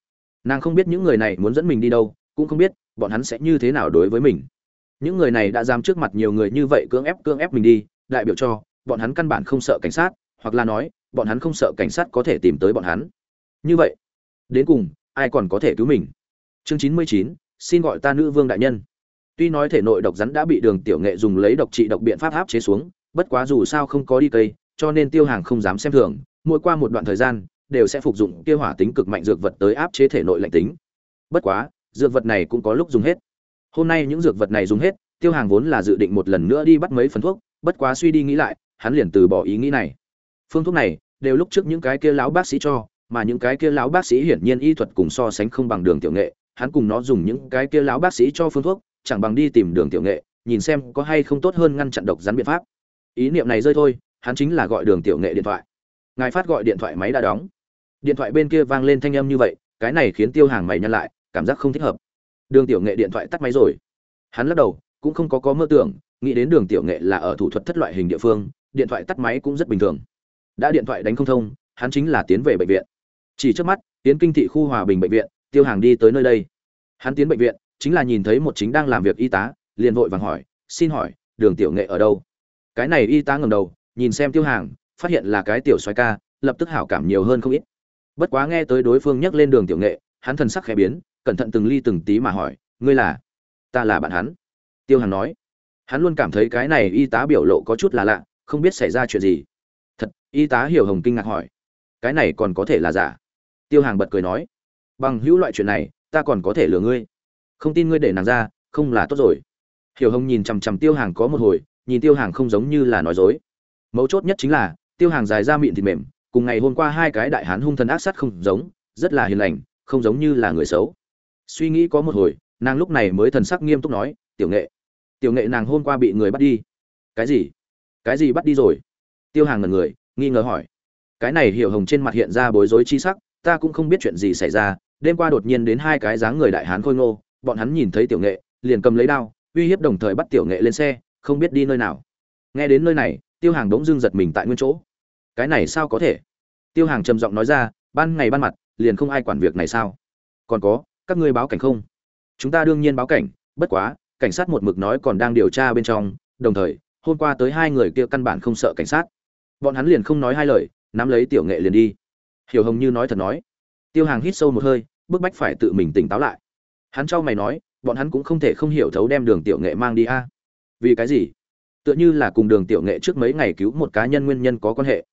nàng không biết những người này muốn dẫn mình đi đâu, cũng không biết bọn hắn sẽ như thế nào đối với mình. Những người này đã dám trước mặt nhiều người như vậy cưỡng ép cưỡng ép mình đi, đại biểu cho bọn hắn căn bản không sợ cảnh sát, hoặc là nói, bọn hắn không sợ cảnh sát có thể tìm tới bọn hắn. Như vậy, đến cùng, ai còn có thể cứu mình? Chương chín mươi chín, xin gọi ta nữ vương đại nhân. Tuy nói thể nội độc rắn đã bị đường tiểu nghệ dùng lấy độc trị độc biện pháp áp chế xuống, bất quá dù sao không có đi cây, cho nên tiêu hàng không dám xem thường. Mỗi qua một đoạn thời gian đều sẽ phục dụng kia hỏa tính cực mạnh dược vật tới áp chế thể nội lạnh tính. Bất quá, dược vật này cũng có lúc dùng hết. Hôm nay những dược vật này dùng hết, tiêu hàng vốn là dự định một lần nữa đi bắt mấy phần thuốc, bất quá suy đi nghĩ lại, hắn liền từ bỏ ý nghĩ này. Phương thuốc này, đều lúc trước những cái kia lão bác sĩ cho, mà những cái kia lão bác sĩ hiển nhiên y thuật cùng so sánh không bằng đường tiểu nghệ, hắn cùng nó dùng những cái kia lão bác sĩ cho phương thuốc, chẳng bằng đi tìm đường tiểu nghệ, nhìn xem có hay không tốt hơn ngăn chặn độc rắn biện pháp. Ý niệm này rơi thôi, hắn chính là gọi đường tiểu nghệ điện thoại ngài phát gọi điện thoại máy đã đóng. Điện thoại bên kia vang lên thanh âm như vậy, cái này khiến tiêu hàng mày nhăn lại, cảm giác không thích hợp. Đường tiểu nghệ điện thoại tắt máy rồi. Hắn lắc đầu, cũng không có có mơ tưởng, nghĩ đến đường tiểu nghệ là ở thủ thuật thất loại hình địa phương, điện thoại tắt máy cũng rất bình thường. Đã điện thoại đánh không thông, hắn chính là tiến về bệnh viện. Chỉ trước mắt, tiến kinh thị khu hòa bình bệnh viện, tiêu hàng đi tới nơi đây. Hắn tiến bệnh viện, chính là nhìn thấy một chính đang làm việc y tá, liền vội vàng hỏi, xin hỏi, đường tiểu nghệ ở đâu? Cái này y tá ngầm đầu, nhìn xem tiêu hàng phát hiện là cái tiểu xoay ca, lập tức hảo cảm nhiều hơn không ít. Bất quá nghe tới đối phương nhắc lên đường tiểu nghệ, hắn thần sắc khẽ biến, cẩn thận từng ly từng tí mà hỏi, ngươi là? Ta là bạn hắn. Tiêu hàng nói. Hắn luôn cảm thấy cái này y tá biểu lộ có chút là lạ, không biết xảy ra chuyện gì. Thật, y tá hiểu hồng kinh ngạc hỏi. Cái này còn có thể là giả? Tiêu hàng bật cười nói. Bằng hữu loại chuyện này, ta còn có thể lừa ngươi. Không tin ngươi để nàng ra, không là tốt rồi. Hiểu hồng nhìn chằm chằm tiêu hàng có một hồi, nhìn tiêu hàng không giống như là nói dối. Mấu chốt nhất chính là tiêu hàng dài ra miệng thịt mềm, cùng ngày hôm qua hai cái đại hán hung thần ác sát không giống, rất là hiền lành, không giống như là người xấu. Suy nghĩ có một hồi, nàng lúc này mới thần sắc nghiêm túc nói, tiểu nghệ tiểu nghệ nàng hôm qua bị người bắt đi. Cái gì? Cái gì bắt đi rồi? Tiêu hàng ngần người, nghi ngờ hỏi. Cái này hiểu hồng trên mặt hiện ra bối rối chi sắc, ta cũng không biết chuyện gì xảy ra, đêm qua đột nhiên đến hai cái dáng người đại hán khôi ngô, bọn hắn nhìn thấy tiểu nghệ, liền cầm lấy đao, uy hiếp đồng thời bắt tiểu nghệ lên xe, không biết đi nơi nào. Nghe đến nơi này tiêu hàng đống dưng giật mình tại nguyên chỗ. Cái này sao có thể? Tiêu hàng trầm giọng nói ra, ban ngày ban mặt, liền không ai quản việc này sao? Còn có, các ngươi báo cảnh không? Chúng ta đương nhiên báo cảnh, bất quá, cảnh sát một mực nói còn đang điều tra bên trong, đồng thời, hôm qua tới hai người kia căn bản không sợ cảnh sát. Bọn hắn liền không nói hai lời, nắm lấy tiểu nghệ liền đi. Hiểu hồng như nói thật nói. Tiêu hàng hít sâu một hơi, bức bách phải tự mình tỉnh táo lại. Hắn cho mày nói, bọn hắn cũng không thể không hiểu thấu đem đường tiểu nghệ mang đi a. Vì cái gì? Tựa như là cùng đường tiểu nghệ trước mấy ngày cứu một cá nhân nguyên nhân có quan hệ.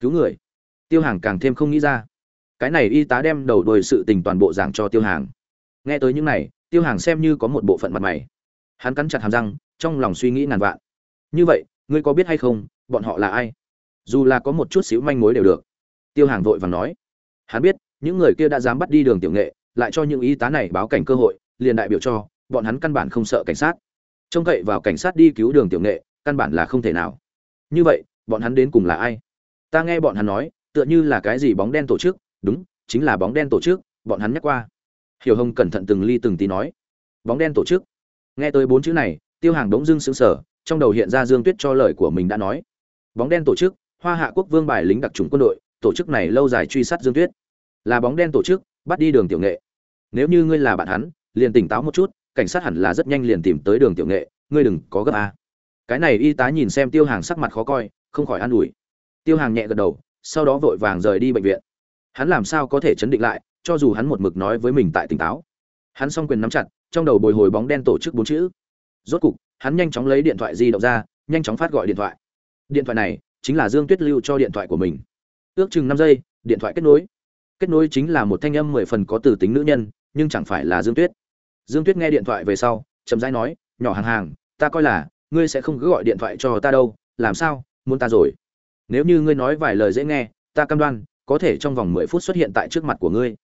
Cứu người. Tiêu hàng càng thêm không nghĩ ra. Cái này y tá đem đầu đuôi sự tình toàn bộ giảng cho tiêu hàng. Nghe tới những này, tiêu hàng xem như có một bộ phận mặt mày. Hắn cắn chặt hàm răng, trong lòng suy nghĩ ngàn vạn. Như vậy, ngươi có biết hay không, bọn họ là ai? Dù là có một chút xíu manh mối đều được. Tiêu hàng vội vàng nói. Hắn biết, những người kia đã dám bắt đi đường tiểu nghệ, lại cho những y tá này báo cảnh cơ hội, liền đại biểu cho, bọn hắn căn bản không sợ cảnh sát. Trông cậy vào cảnh sát đi cứu đường tiểu nghệ căn bản là không thể nào. Như vậy, bọn hắn đến cùng là ai? Ta nghe bọn hắn nói, tựa như là cái gì bóng đen tổ chức. Đúng, chính là bóng đen tổ chức, bọn hắn nhắc qua. Hiểu hồng cẩn thận từng ly từng tí nói. Bóng đen tổ chức. Nghe tới bốn chữ này, tiêu hàng đống dưng sững sờ, trong đầu hiện ra dương tuyết cho lời của mình đã nói. Bóng đen tổ chức, hoa hạ quốc vương bài lính đặc trùng quân đội, tổ chức này lâu dài truy sát dương tuyết. Là bóng đen tổ chức, bắt đi đường tiểu nghệ. Nếu như ngươi là bạn hắn, liền tỉnh táo một chút, cảnh sát hẳn là rất nhanh liền tìm tới đường tiểu nghệ, ngươi đừng có gấp a cái này y tá nhìn xem tiêu hàng sắc mặt khó coi, không khỏi an ủi. Tiêu hàng nhẹ gật đầu, sau đó vội vàng rời đi bệnh viện. Hắn làm sao có thể chấn định lại, cho dù hắn một mực nói với mình tại tỉnh táo. Hắn s o n g quyền nắm chặt, trong đầu bồi hồi bóng đen tổ chức bốn chữ. Rốt cục, hắn nhanh chóng lấy điện thoại di động ra, nhanh chóng phát gọi điện thoại. Điện thoại này, chính là dương tuyết lưu cho điện thoại của mình. Ước chừng năm giây, điện thoại kết nối. Kết nối chính là một thanh âm mười phần có từ tính nữ nhân, nhưng chẳng phải là dương tuyết. Dương tuyết nghe điện thoại về sau, chậm rãi nói, nhỏ hàng hàng, ta coi là ngươi sẽ không cứ gọi điện thoại cho ta đâu, làm sao, muốn ta rồi? Nếu như ngươi nói vài lời dễ nghe, ta cam đoan, có thể trong vòng mười phút xuất hiện tại trước mặt của ngươi.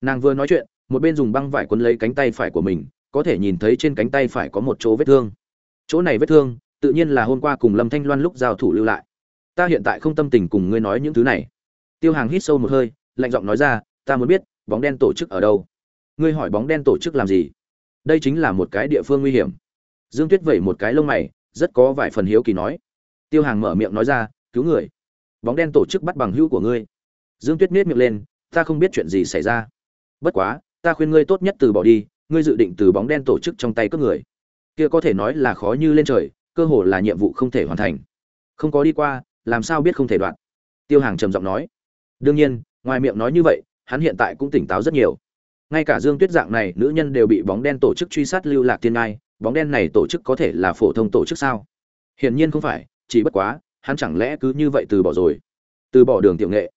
Nàng vừa nói chuyện, một bên dùng băng vải quấn lấy cánh tay phải của mình, có thể nhìn thấy trên cánh tay phải có một chỗ vết thương. Chỗ này vết thương, tự nhiên là hôm qua cùng lâm thanh loan lúc giao thủ lưu lại. Ta hiện tại không tâm tình cùng ngươi nói những thứ này. Tiêu hàng hít sâu một hơi, lạnh giọng nói ra, ta muốn biết, bóng đen tổ chức ở đâu? Ngươi hỏi bóng đen tổ chức làm gì? Đây chính là một cái địa phương nguy hiểm dương tuyết vẩy một cái lông mày, rất có vài phần hiếu kỳ nói. Tiêu hàng mở miệng nói ra, cứu người. Bóng đen tổ chức bắt bằng hữu của ngươi. Dương tuyết miết miệng lên, ta không biết chuyện gì xảy ra. Bất quá, ta khuyên ngươi tốt nhất từ bỏ đi, ngươi dự định từ bóng đen tổ chức trong tay cướp người. Kia có thể nói là khó như lên trời, cơ hồ là nhiệm vụ không thể hoàn thành. Không có đi qua, làm sao biết không thể đoạn? Tiêu hàng trầm giọng nói. Đương nhiên, ngoài miệng nói như vậy, hắn hiện tại cũng tỉnh táo rất nhiều. Ngay cả dương tuyết dạng này, nữ nhân đều bị bóng đen tổ chức truy sát lưu lạc tiên ngai bóng đen này tổ chức có thể là phổ thông tổ chức sao? Hiển nhiên không phải, chỉ bất quá, hắn chẳng lẽ cứ như vậy từ bỏ rồi? Từ bỏ đường tiểu nghệ.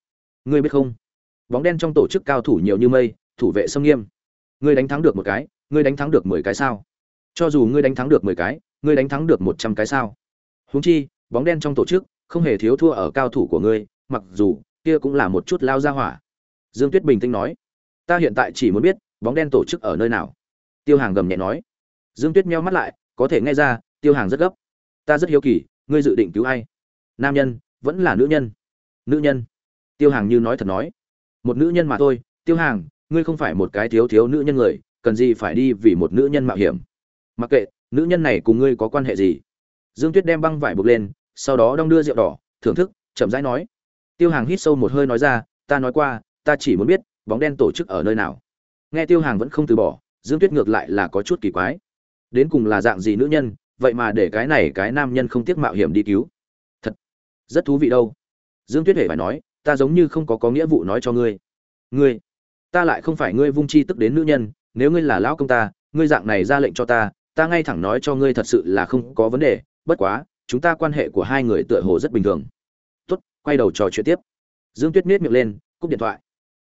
Ngươi biết không? Bóng đen trong tổ chức cao thủ nhiều như mây, thủ vệ sông nghiêm. Ngươi đánh thắng được một cái, ngươi đánh thắng được mười cái sao? Cho dù ngươi đánh thắng được mười cái, ngươi đánh thắng được một trăm cái sao? Huống chi, bóng đen trong tổ chức, không hề thiếu thua ở cao thủ của ngươi, mặc dù, kia cũng là một chút lao ra hỏa. Dương tuyết bình tĩnh nói, ta hiện tại chỉ muốn biết, bóng đen tổ chức ở nơi nào? Tiêu hàng gầm nhẹ nói dương tuyết meo mắt lại, có thể nghe ra, tiêu hàng rất gấp. Ta rất hiếu kỳ, ngươi dự định cứu ai? Nam nhân, vẫn là nữ nhân? Nữ nhân. Tiêu hàng như nói thật nói. Một nữ nhân mà thôi, tiêu hàng, ngươi không phải một cái thiếu thiếu nữ nhân người, cần gì phải đi vì một nữ nhân mạo hiểm? Mặc kệ, nữ nhân này cùng ngươi có quan hệ gì? Dương tuyết đem băng vải buộc lên, sau đó đong đưa rượu đỏ, thưởng thức, chậm rãi nói. Tiêu hàng hít sâu một hơi nói ra, ta nói qua, ta chỉ muốn biết, bóng đen tổ chức ở nơi nào. Nghe tiêu hàng vẫn không từ bỏ, dương tuyết ngược lại là có chút kỳ quái đến cùng là dạng gì nữ nhân, vậy mà để cái này cái nam nhân không tiếc mạo hiểm đi cứu. Thật, rất thú vị đâu. Dương tuyết hề phải nói, ta giống như không có có nghĩa vụ nói cho ngươi. Ngươi, ta lại không phải ngươi vung chi tức đến nữ nhân, nếu ngươi là lão công ta, ngươi dạng này ra lệnh cho ta ta ngay thẳng nói cho ngươi thật sự là không có vấn đề, bất quá, chúng ta quan hệ của hai người tựa hồ rất bình thường. Tốt, quay đầu trò chuyện tiếp. Dương tuyết miết miệng lên, cúp điện thoại.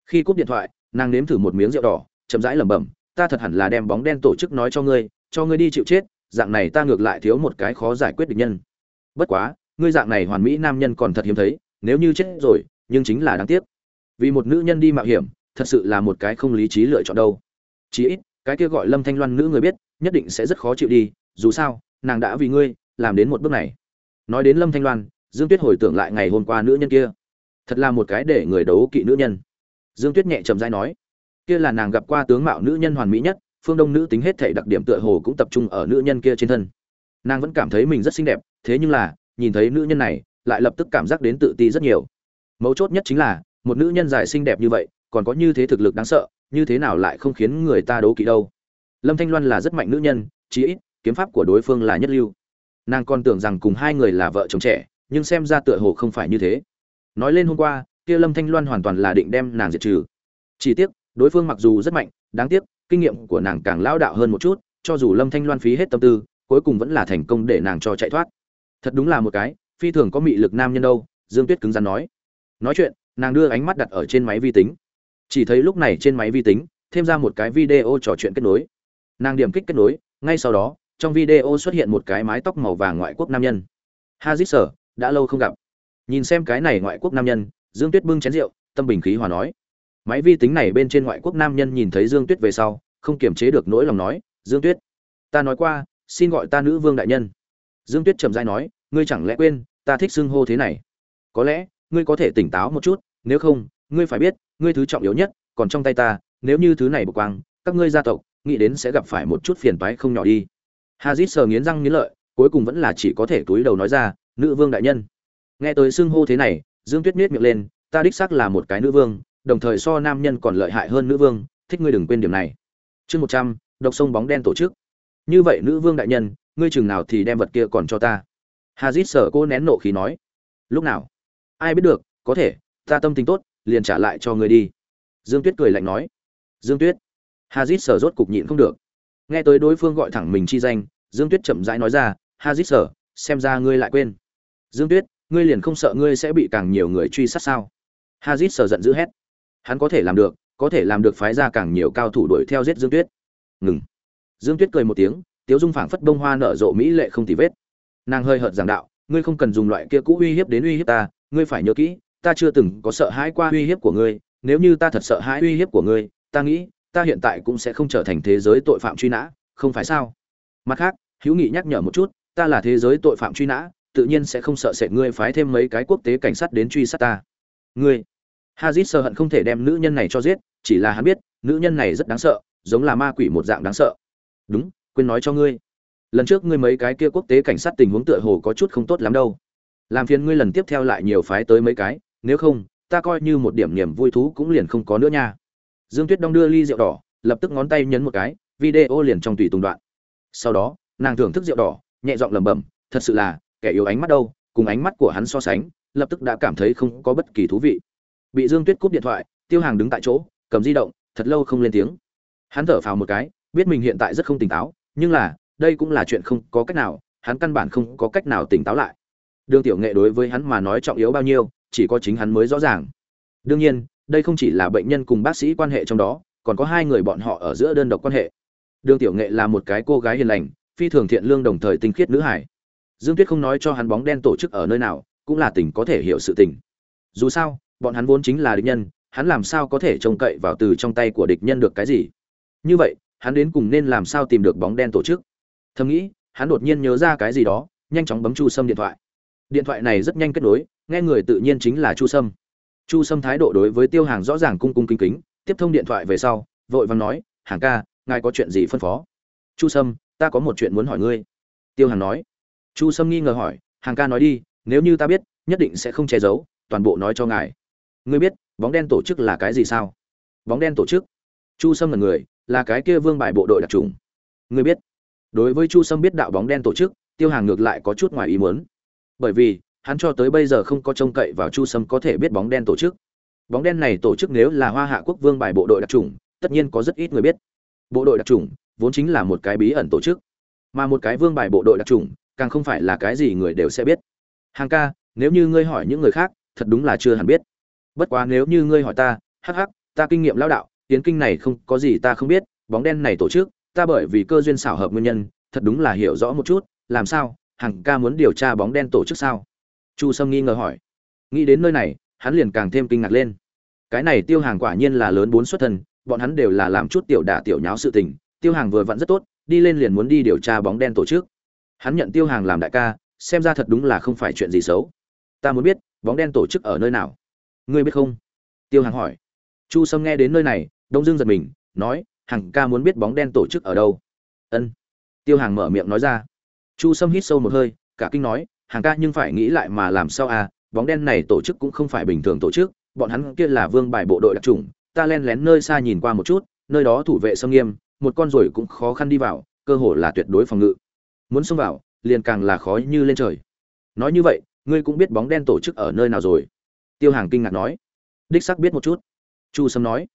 Khi cúp điện thoại, nàng nếm thử một miếng rượu đỏ, chậm rãi lẩm bẩm, ta thật hẳn là đem bóng đen tổ chức nói cho ngươi cho ngươi đi chịu chết, dạng này ta ngược lại thiếu một cái khó giải quyết được nhân. Bất quá, ngươi dạng này hoàn mỹ nam nhân còn thật hiếm thấy, nếu như chết rồi, nhưng chính là đáng tiếc. Vì một nữ nhân đi mạo hiểm, thật sự là một cái không lý trí lựa chọn đâu. Chí ít, cái kia gọi lâm thanh loan nữ người biết, nhất định sẽ rất khó chịu đi, dù sao, nàng đã vì ngươi, làm đến một bước này. Nói đến lâm thanh loan, dương tuyết hồi tưởng lại ngày hôm qua nữ nhân kia. Thật là một cái để người đấu kỵ nữ nhân. Dương tuyết nhẹ trầm dai nói, kia là nàng gặp qua tướng mạo nữ nhân hoàn mỹ nhất phương đông nữ tính hết thể đặc điểm tựa hồ cũng tập trung ở nữ nhân kia trên thân. Nàng vẫn cảm thấy mình rất xinh đẹp, thế nhưng là, nhìn thấy nữ nhân này, lại lập tức cảm giác đến tự ti rất nhiều. Mấu chốt nhất chính là, một nữ nhân dài xinh đẹp như vậy, còn có như thế thực lực đáng sợ, như thế nào lại không khiến người ta đố kỵ đâu? Lâm thanh loan là rất mạnh nữ nhân, chí ít, kiếm pháp của đối phương là nhất lưu. Nàng còn tưởng rằng cùng hai người là vợ chồng trẻ, nhưng xem ra tựa hồ không phải như thế. Nói lên hôm qua, kia lâm thanh loan hoàn toàn là định đem nàng diệt trừ. Chỉ tiếc, đối phương mặc dù rất mạnh, đáng tiếc kinh nghiệm của nàng càng lão đạo hơn một chút, cho dù lâm thanh loan phí hết tâm tư, cuối cùng vẫn là thành công để nàng cho chạy thoát. Thật đúng là một cái, phi thường có mị lực nam nhân đâu, dương tuyết cứng rắn nói. Nói chuyện, nàng đưa ánh mắt đặt ở trên máy vi tính. Chỉ thấy lúc này trên máy vi tính, thêm ra một cái video trò chuyện kết nối. Nàng điểm kích kết nối, ngay sau đó, trong video xuất hiện một cái mái tóc màu vàng ngoại quốc nam nhân. Hazit sở đã lâu không gặp. Nhìn xem cái này ngoại quốc nam nhân, dương tuyết bưng chén rượu, tâm bình khí hòa nói máy vi tính này bên trên ngoại quốc nam nhân nhìn thấy dương tuyết về sau, không kiềm chế được nỗi lòng nói, dương tuyết, ta nói qua, xin gọi ta nữ vương đại nhân. Dương tuyết trầm dai nói, ngươi chẳng lẽ quên, ta thích xưng hô thế này? Có lẽ, ngươi có thể tỉnh táo một chút, nếu không, ngươi phải biết, ngươi thứ trọng yếu nhất, còn trong tay ta, nếu như thứ này bực quang, các ngươi gia tộc, nghĩ đến sẽ gặp phải một chút phiền toái không nhỏ đi. Hazit sờ nghiến răng nghiến lợi, cuối cùng vẫn là chỉ có thể túi đầu nói ra, nữ vương đại nhân. Nghe tới xưng hô thế này, dương tuyết miết miệng lên, ta đích xác là một cái nữ vương đồng thời so nam nhân còn lợi hại hơn nữ vương, thích ngươi đừng quên điểm này. Chương một trăm, độc sông bóng đen tổ chức. Như vậy nữ vương đại nhân, ngươi chừng nào thì đem vật kia còn cho ta? Hazit sở cô nén nộ khí nói. Lúc nào? Ai biết được, có thể, ta tâm tình tốt, liền trả lại cho ngươi đi. Dương tuyết cười lạnh nói. Dương tuyết. Hazit sở rốt cục nhịn không được. Nghe tới đối phương gọi thẳng mình chi danh, dương tuyết chậm rãi nói ra, hazit sở, xem ra ngươi lại quên. Dương tuyết, ngươi liền không sợ ngươi sẽ bị càng nhiều người truy sát sao? Hazit sở giận dữ hét hắn có thể làm được, có thể làm được phái ra càng nhiều cao thủ đuổi theo giết dương tuyết. Ngừng. Dương tuyết cười một tiếng, tiếu dung phảng phất bông hoa nở rộ mỹ lệ không tì vết. Nàng hơi hợt giảng đạo, ngươi không cần dùng loại kia cũ uy hiếp đến uy hiếp ta, ngươi phải nhớ kỹ, ta chưa từng có sợ hãi qua uy hiếp của ngươi, nếu như ta thật sợ hãi uy hiếp của ngươi, ta nghĩ, ta hiện tại cũng sẽ không trở thành thế giới tội phạm truy nã, không phải sao? Mặt khác hữu nghị nhắc nhở một chút, ta là thế giới tội phạm truy nã, tự nhiên sẽ không sợ sệt ngươi phái thêm mấy cái quốc tế cảnh sát đến truy sát ta. Ngươi hazit sợ hận không thể đem nữ nhân này cho giết, chỉ là hắn biết, nữ nhân này rất đáng sợ, giống là ma quỷ một dạng đáng sợ. Đúng, quên nói cho ngươi. Lần trước ngươi mấy cái kia quốc tế cảnh sát tình huống tựa hồ có chút không tốt lắm đâu. Làm phiền ngươi lần tiếp theo lại nhiều phái tới mấy cái, nếu không, ta coi như một điểm niềm vui thú cũng liền không có nữa nha. Dương tuyết đong đưa ly rượu đỏ, lập tức ngón tay nhấn một cái, video liền trong tùy tùng đoạn. Sau đó, nàng thưởng thức rượu đỏ, nhẹ giọng lẩm bẩm, thật sự là, kẻ yếu ánh mắt đâu, cùng ánh mắt của hắn so sánh, lập tức đã cảm thấy không có bất kỳ thú vị bị dương tuyết cúp điện thoại, tiêu hàng đứng tại chỗ, cầm di động, thật lâu không lên tiếng. Hắn thở phào một cái, biết mình hiện tại rất không tỉnh táo, nhưng là, đây cũng là chuyện không có cách nào, hắn căn bản không có cách nào tỉnh táo lại. Đường tiểu nghệ đối với hắn mà nói trọng yếu bao nhiêu, chỉ có chính hắn mới rõ ràng. Đương nhiên, đây không chỉ là bệnh nhân cùng bác sĩ quan hệ trong đó, còn có hai người bọn họ ở giữa đơn độc quan hệ. Đường tiểu nghệ là một cái cô gái hiền lành, phi thường thiện lương đồng thời tinh khiết nữ hải dương tuyết không nói cho hắn bóng đen tổ chức ở nơi nào, cũng là tỉnh có thể hiểu sự tình. Dù sao bọn hắn vốn chính là địch nhân, hắn làm sao có thể trông cậy vào từ trong tay của địch nhân được cái gì? Như vậy, hắn đến cùng nên làm sao tìm được bóng đen tổ chức? Thầm nghĩ, hắn đột nhiên nhớ ra cái gì đó, nhanh chóng bấm chu sâm điện thoại. Điện thoại này rất nhanh kết nối, nghe người tự nhiên chính là chu sâm. Chu sâm thái độ đối với tiêu hàng rõ ràng cung cung kính kính, tiếp thông điện thoại về sau, vội vàng nói, hàng ca, ngài có chuyện gì phân phó? Chu sâm, ta có một chuyện muốn hỏi ngươi. Tiêu hàng nói. Chu sâm nghi ngờ hỏi, hàng ca nói đi, nếu như ta biết, nhất định sẽ không che giấu, toàn bộ nói cho ngài ngươi biết, bóng đen tổ chức là cái gì sao? Bóng đen tổ chức? Chu sâm là người, là cái kia vương bài bộ đội đặc trùng. Ngươi biết. Đối với chu sâm biết đạo bóng đen tổ chức, tiêu hàng ngược lại có chút ngoài ý muốn. Bởi vì, hắn cho tới bây giờ không có trông cậy vào chu sâm có thể biết bóng đen tổ chức. Bóng đen này tổ chức nếu là hoa hạ quốc vương bài bộ đội đặc trùng, tất nhiên có rất ít người biết. Bộ đội đặc trùng vốn chính là một cái bí ẩn tổ chức. Mà một cái vương bài bộ đội đặc trùng, càng không phải là cái gì người đều sẽ biết. Hàng ca, nếu như ngươi hỏi những người khác, thật đúng là chưa hẳn biết bất quá nếu như ngươi hỏi ta, hắc hắc, ta kinh nghiệm lao đạo, tiến kinh này không, có gì ta không biết, bóng đen này tổ chức, ta bởi vì cơ duyên xảo hợp nguyên nhân, thật đúng là hiểu rõ một chút, làm sao, hằng ca muốn điều tra bóng đen tổ chức sao? Chu sâm nghi ngờ hỏi. Nghĩ đến nơi này, hắn liền càng thêm kinh ngạc lên. Cái này tiêu hàng quả nhiên là lớn bốn xuất thân bọn hắn đều là làm chút tiểu đả tiểu nháo sự tình, tiêu hàng vừa vặn rất tốt, đi lên liền muốn đi điều tra bóng đen tổ chức. Hắn nhận tiêu hàng làm đại ca, xem ra thật đúng là không phải chuyện gì xấu. Ta muốn biết, bóng đen tổ chức ở nơi nào? Ngươi biết không? Tiêu hàng hỏi. Chu sâm nghe đến nơi này, đông dương giật mình, nói, Hằng ca muốn biết bóng đen tổ chức ở đâu? Ân. Tiêu hàng mở miệng nói ra. Chu sâm hít sâu một hơi, cả kinh nói hàng ca nhưng phải nghĩ lại mà làm sao à bóng đen này tổ chức cũng không phải bình thường tổ chức, bọn hắn kia là vương bài bộ đội đặc trùng ta len lén nơi xa nhìn qua một chút, nơi đó thủ vệ sâm nghiêm, một con rồi cũng khó khăn đi vào, cơ hồ là tuyệt đối phòng ngự. Muốn xông vào, liền càng là khó như lên trời. Nói như vậy, ngươi cũng biết bóng đen tổ chức ở nơi nào rồi? Tiêu hàng kinh ngạc nói. Đích sắc biết một chút. Chu sâm nói.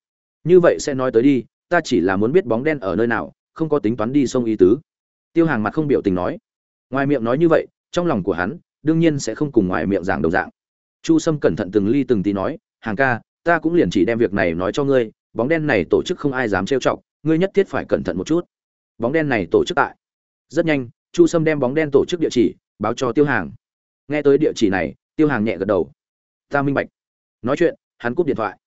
Như vậy sẽ nói tới đi, ta chỉ là muốn biết bóng đen ở nơi nào, không có tính toán đi sông ý tứ. Tiêu hàng mặt không biểu tình nói. Ngoài miệng nói như vậy, trong lòng của hắn, đương nhiên sẽ không cùng ngoài miệng giảng đồng dạng. Chu sâm cẩn thận từng ly từng tí nói, hàng ca, ta cũng liền chỉ đem việc này nói cho ngươi, bóng đen này tổ chức không ai dám trêu chọc, ngươi nhất thiết phải cẩn thận một chút. Bóng đen này tổ chức tại? Rất nhanh, chu sâm đem bóng đen tổ chức địa chỉ báo cho tiêu hàng. Nghe tới địa chỉ này, tiêu hàng nhẹ gật đầu ta minh bạch. Nói chuyện, hắn cúp điện thoại.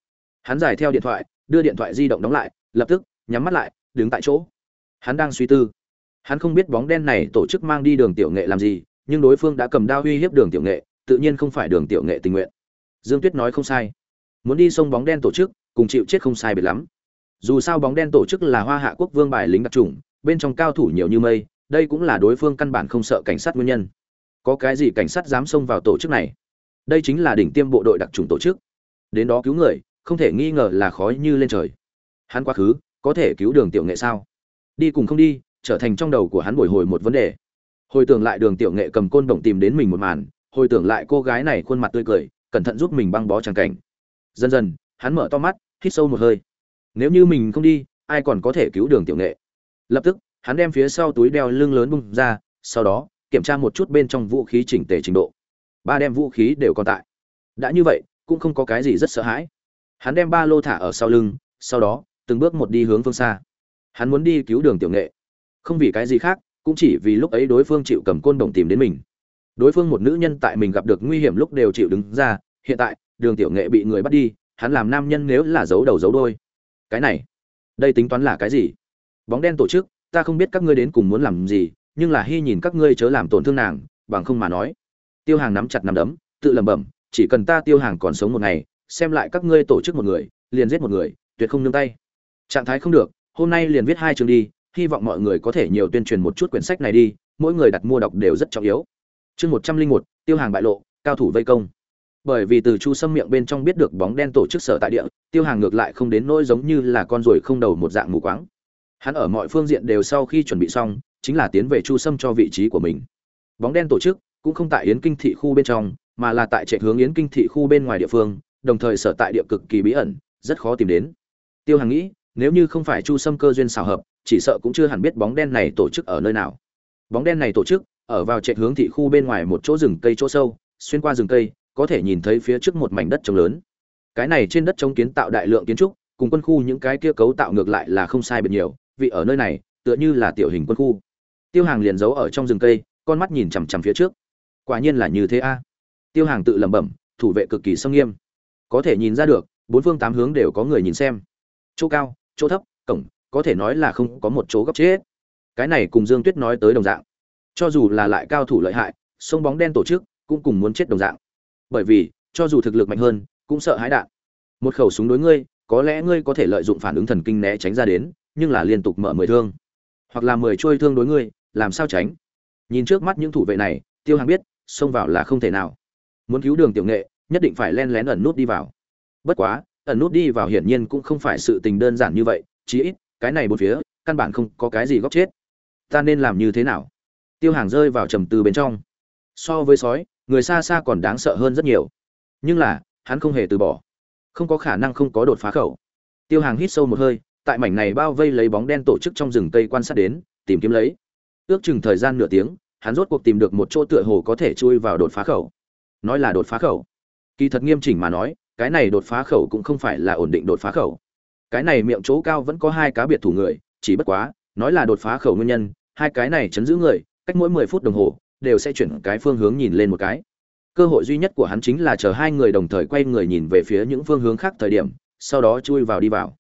Hắn giải theo điện thoại, đưa điện thoại di động đóng lại, lập tức, nhắm mắt lại, đứng tại chỗ. Hắn đang suy tư. Hắn không biết bóng đen này tổ chức mang đi đường tiểu nghệ làm gì, nhưng đối phương đã cầm đao uy hiếp đường tiểu nghệ, tự nhiên không phải đường tiểu nghệ tình nguyện. Dương tuyết nói không sai. Muốn đi sông bóng đen tổ chức, cùng chịu chết không sai biệt lắm. Dù sao bóng đen tổ chức là hoa hạ quốc vương bài lính đặc trùng bên trong cao thủ nhiều như mây, đây cũng là đối phương căn bản không sợ cảnh sát nguyên nhân. Có cái gì cảnh sát dám xông vào tổ chức này? Đây chính là đỉnh tiêm bộ đội đặc trùng tổ chức. Đến đó cứu người, không thể nghi ngờ là khó như lên trời. Hắn quá khứ, có thể cứu đường tiểu nghệ sao? Đi cùng không đi, trở thành trong đầu của hắn bồi hồi một vấn đề. Hồi tưởng lại đường tiểu nghệ cầm côn đồng tìm đến mình một màn, hồi tưởng lại cô gái này khuôn mặt tươi cười, cẩn thận giúp mình băng bó tràng cảnh. Dần dần, hắn mở to mắt, hít sâu một hơi. Nếu như mình không đi, ai còn có thể cứu đường tiểu nghệ? Lập tức, hắn đem phía sau túi đeo lưng lớn bung ra, sau đó, kiểm tra một chút bên trong vũ khí chỉnh tề trình độ ba đem vũ khí đều còn tại. Đã như vậy, cũng không có cái gì rất sợ hãi. Hắn đem ba lô thả ở sau lưng, sau đó, từng bước một đi hướng phương xa. Hắn muốn đi cứu đường tiểu nghệ. Không vì cái gì khác, cũng chỉ vì lúc ấy đối phương chịu cầm côn đồng tìm đến mình. Đối phương một nữ nhân tại mình gặp được nguy hiểm lúc đều chịu đứng ra, hiện tại, đường tiểu nghệ bị người bắt đi, hắn làm nam nhân nếu là giấu đầu giấu đôi cái này, đây tính toán là cái gì? Bóng đen tổ chức, ta không biết các ngươi đến cùng muốn làm gì, nhưng là hy nhìn các ngươi chớ làm tổn thương nàng, bằng không mà nói tiêu hàng nắm chặt nắm đấm, tự lẩm bẩm, chỉ cần ta tiêu hàng còn sống một ngày, xem lại các ngươi tổ chức một người, liền giết một người, tuyệt không nương tay. Trạng thái không được, hôm nay liền viết hai chương đi, hy vọng mọi người có thể nhiều tuyên truyền một chút quyển sách này đi, mỗi người đặt mua đọc đều rất trọng yếu. Chương một trăm linh một, tiêu hàng bại lộ, cao thủ vây công. Bởi vì từ chu sâm miệng bên trong biết được bóng đen tổ chức sở tại địa, tiêu hàng ngược lại không đến nỗi giống như là con ruồi không đầu một dạng mù quáng. Hắn ở mọi phương diện đều sau khi chuẩn bị xong, chính là tiến về chu sâm cho vị trí của mình. Bóng đen tổ chức cũng không tại yến kinh thị khu bên trong, mà là tại trệ hướng yến kinh thị khu bên ngoài địa phương, đồng thời sở tại địa cực kỳ bí ẩn, rất khó tìm đến. Tiêu Hằng nghĩ, nếu như không phải chu sâm cơ duyên xào hợp, chỉ sợ cũng chưa hẳn biết bóng đen này tổ chức ở nơi nào. Bóng đen này tổ chức, ở vào trệ hướng thị khu bên ngoài một chỗ rừng cây chỗ sâu, xuyên qua rừng cây, có thể nhìn thấy phía trước một mảnh đất trống lớn. Cái này trên đất trống kiến tạo đại lượng kiến trúc, cùng quân khu những cái kia cấu tạo ngược lại là không sai biệt nhiều, vì ở nơi này, tựa như là tiểu hình quân khu. Tiêu hàng liền giấu ở trong rừng cây, con mắt nhìn chằm chằm phía trước quả nhiên là như thế a. Tiêu hàng tự lẩm bẩm, thủ vệ cực kỳ sông nghiêm. Có thể nhìn ra được, bốn phương tám hướng đều có người nhìn xem. Chỗ cao, chỗ thấp, cổng, có thể nói là không có một chỗ gấp chết. Cái này cùng dương tuyết nói tới đồng dạng. Cho dù là lại cao thủ lợi hại, sông bóng đen tổ chức cũng cùng muốn chết đồng dạng. Bởi vì, cho dù thực lực mạnh hơn, cũng sợ hãi đạn. Một khẩu súng đối ngươi, có lẽ ngươi có thể lợi dụng phản ứng thần kinh né tránh ra đến, nhưng là liên tục mở mười thương. Hoặc là mười trôi thương đối ngươi, làm sao tránh? Nhìn trước mắt những thủ vệ này, tiêu hàng biết xông vào là không thể nào. Muốn cứu đường tiểu nghệ, nhất định phải len lén ẩn nút đi vào. Bất quá, ẩn nút đi vào hiển nhiên cũng không phải sự tình đơn giản như vậy, chí ít, cái này một phía, căn bản không có cái gì góc chết. Ta nên làm như thế nào? Tiêu hàng rơi vào trầm tư bên trong. So với sói, người xa xa còn đáng sợ hơn rất nhiều. Nhưng là, hắn không hề từ bỏ. Không có khả năng không có đột phá khẩu. Tiêu hàng hít sâu một hơi, tại mảnh này bao vây lấy bóng đen tổ chức trong rừng cây quan sát đến, tìm kiếm lấy. Ước chừng thời gian nửa tiếng hắn rốt cuộc tìm được một chỗ tựa hồ có thể chui vào đột phá khẩu. Nói là đột phá khẩu. Kỳ thật nghiêm chỉnh mà nói, cái này đột phá khẩu cũng không phải là ổn định đột phá khẩu. Cái này miệng chỗ cao vẫn có hai cá biệt thủ người, chỉ bất quá, nói là đột phá khẩu nguyên nhân, hai cái này chấn giữ người, cách mỗi mười phút đồng hồ, đều sẽ chuyển cái phương hướng nhìn lên một cái. Cơ hội duy nhất của hắn chính là chờ hai người đồng thời quay người nhìn về phía những phương hướng khác thời điểm, sau đó chui vào đi vào.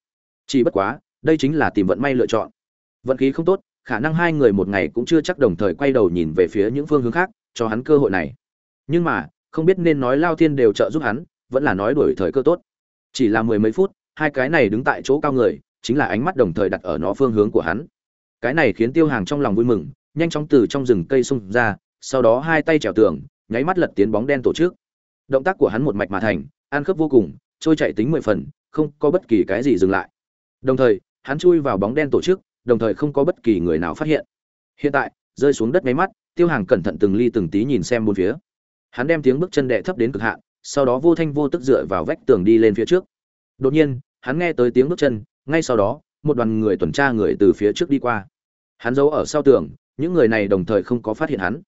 Chỉ bất quá, đây chính là tìm vận may lựa chọn. Vận khí không tốt khả năng hai người một ngày cũng chưa chắc đồng thời quay đầu nhìn về phía những phương hướng khác, cho hắn cơ hội này. Nhưng mà, không biết nên nói lao thiên đều trợ giúp hắn, vẫn là nói đuổi thời cơ tốt. Chỉ là mười mấy phút, hai cái này đứng tại chỗ cao người, chính là ánh mắt đồng thời đặt ở nó phương hướng của hắn. Cái này khiến tiêu hàng trong lòng vui mừng, nhanh chóng từ trong rừng cây xung ra, sau đó hai tay trèo tường, nháy mắt lật tiến bóng đen tổ chức. Động tác của hắn một mạch mà thành, ăn khớp vô cùng, trôi chạy tính mười phần, không có bất kỳ cái gì dừng lại. Đồng thời, hắn chui vào bóng đen tổ chức đồng thời không có bất kỳ người nào phát hiện. Hiện tại, rơi xuống đất máy mắt, tiêu hàng cẩn thận từng ly từng tí nhìn xem bốn phía. Hắn đem tiếng bước chân đệ thấp đến cực hạn, sau đó vô thanh vô tức dựa vào vách tường đi lên phía trước. Đột nhiên, hắn nghe tới tiếng bước chân, ngay sau đó, một đoàn người tuần tra người từ phía trước đi qua. Hắn giấu ở sau tường, những người này đồng thời không có phát hiện hắn.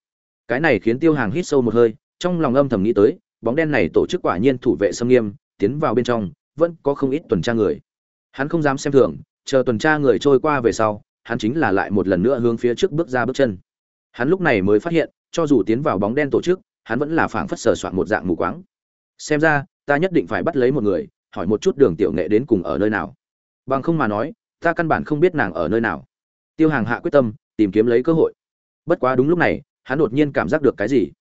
Cái này khiến tiêu hàng hít sâu một hơi, trong lòng âm thầm nghĩ tới, bóng đen này tổ chức quả nhiên thủ vệ xâm nghiêm, tiến vào bên trong, vẫn có không ít tuần tra người. Hắn không dám xem thường chờ tuần tra người trôi qua về sau, hắn chính là lại một lần nữa hướng phía trước bước ra bước chân. Hắn lúc này mới phát hiện, cho dù tiến vào bóng đen tổ chức, hắn vẫn là phảng phất sờ soạn một dạng mù quáng. Xem ra, ta nhất định phải bắt lấy một người, hỏi một chút đường tiểu nghệ đến cùng ở nơi nào. Bằng không mà nói, ta căn bản không biết nàng ở nơi nào. Tiêu hàng hạ quyết tâm, tìm kiếm lấy cơ hội. Bất quá đúng lúc này, hắn đột nhiên cảm giác được cái gì.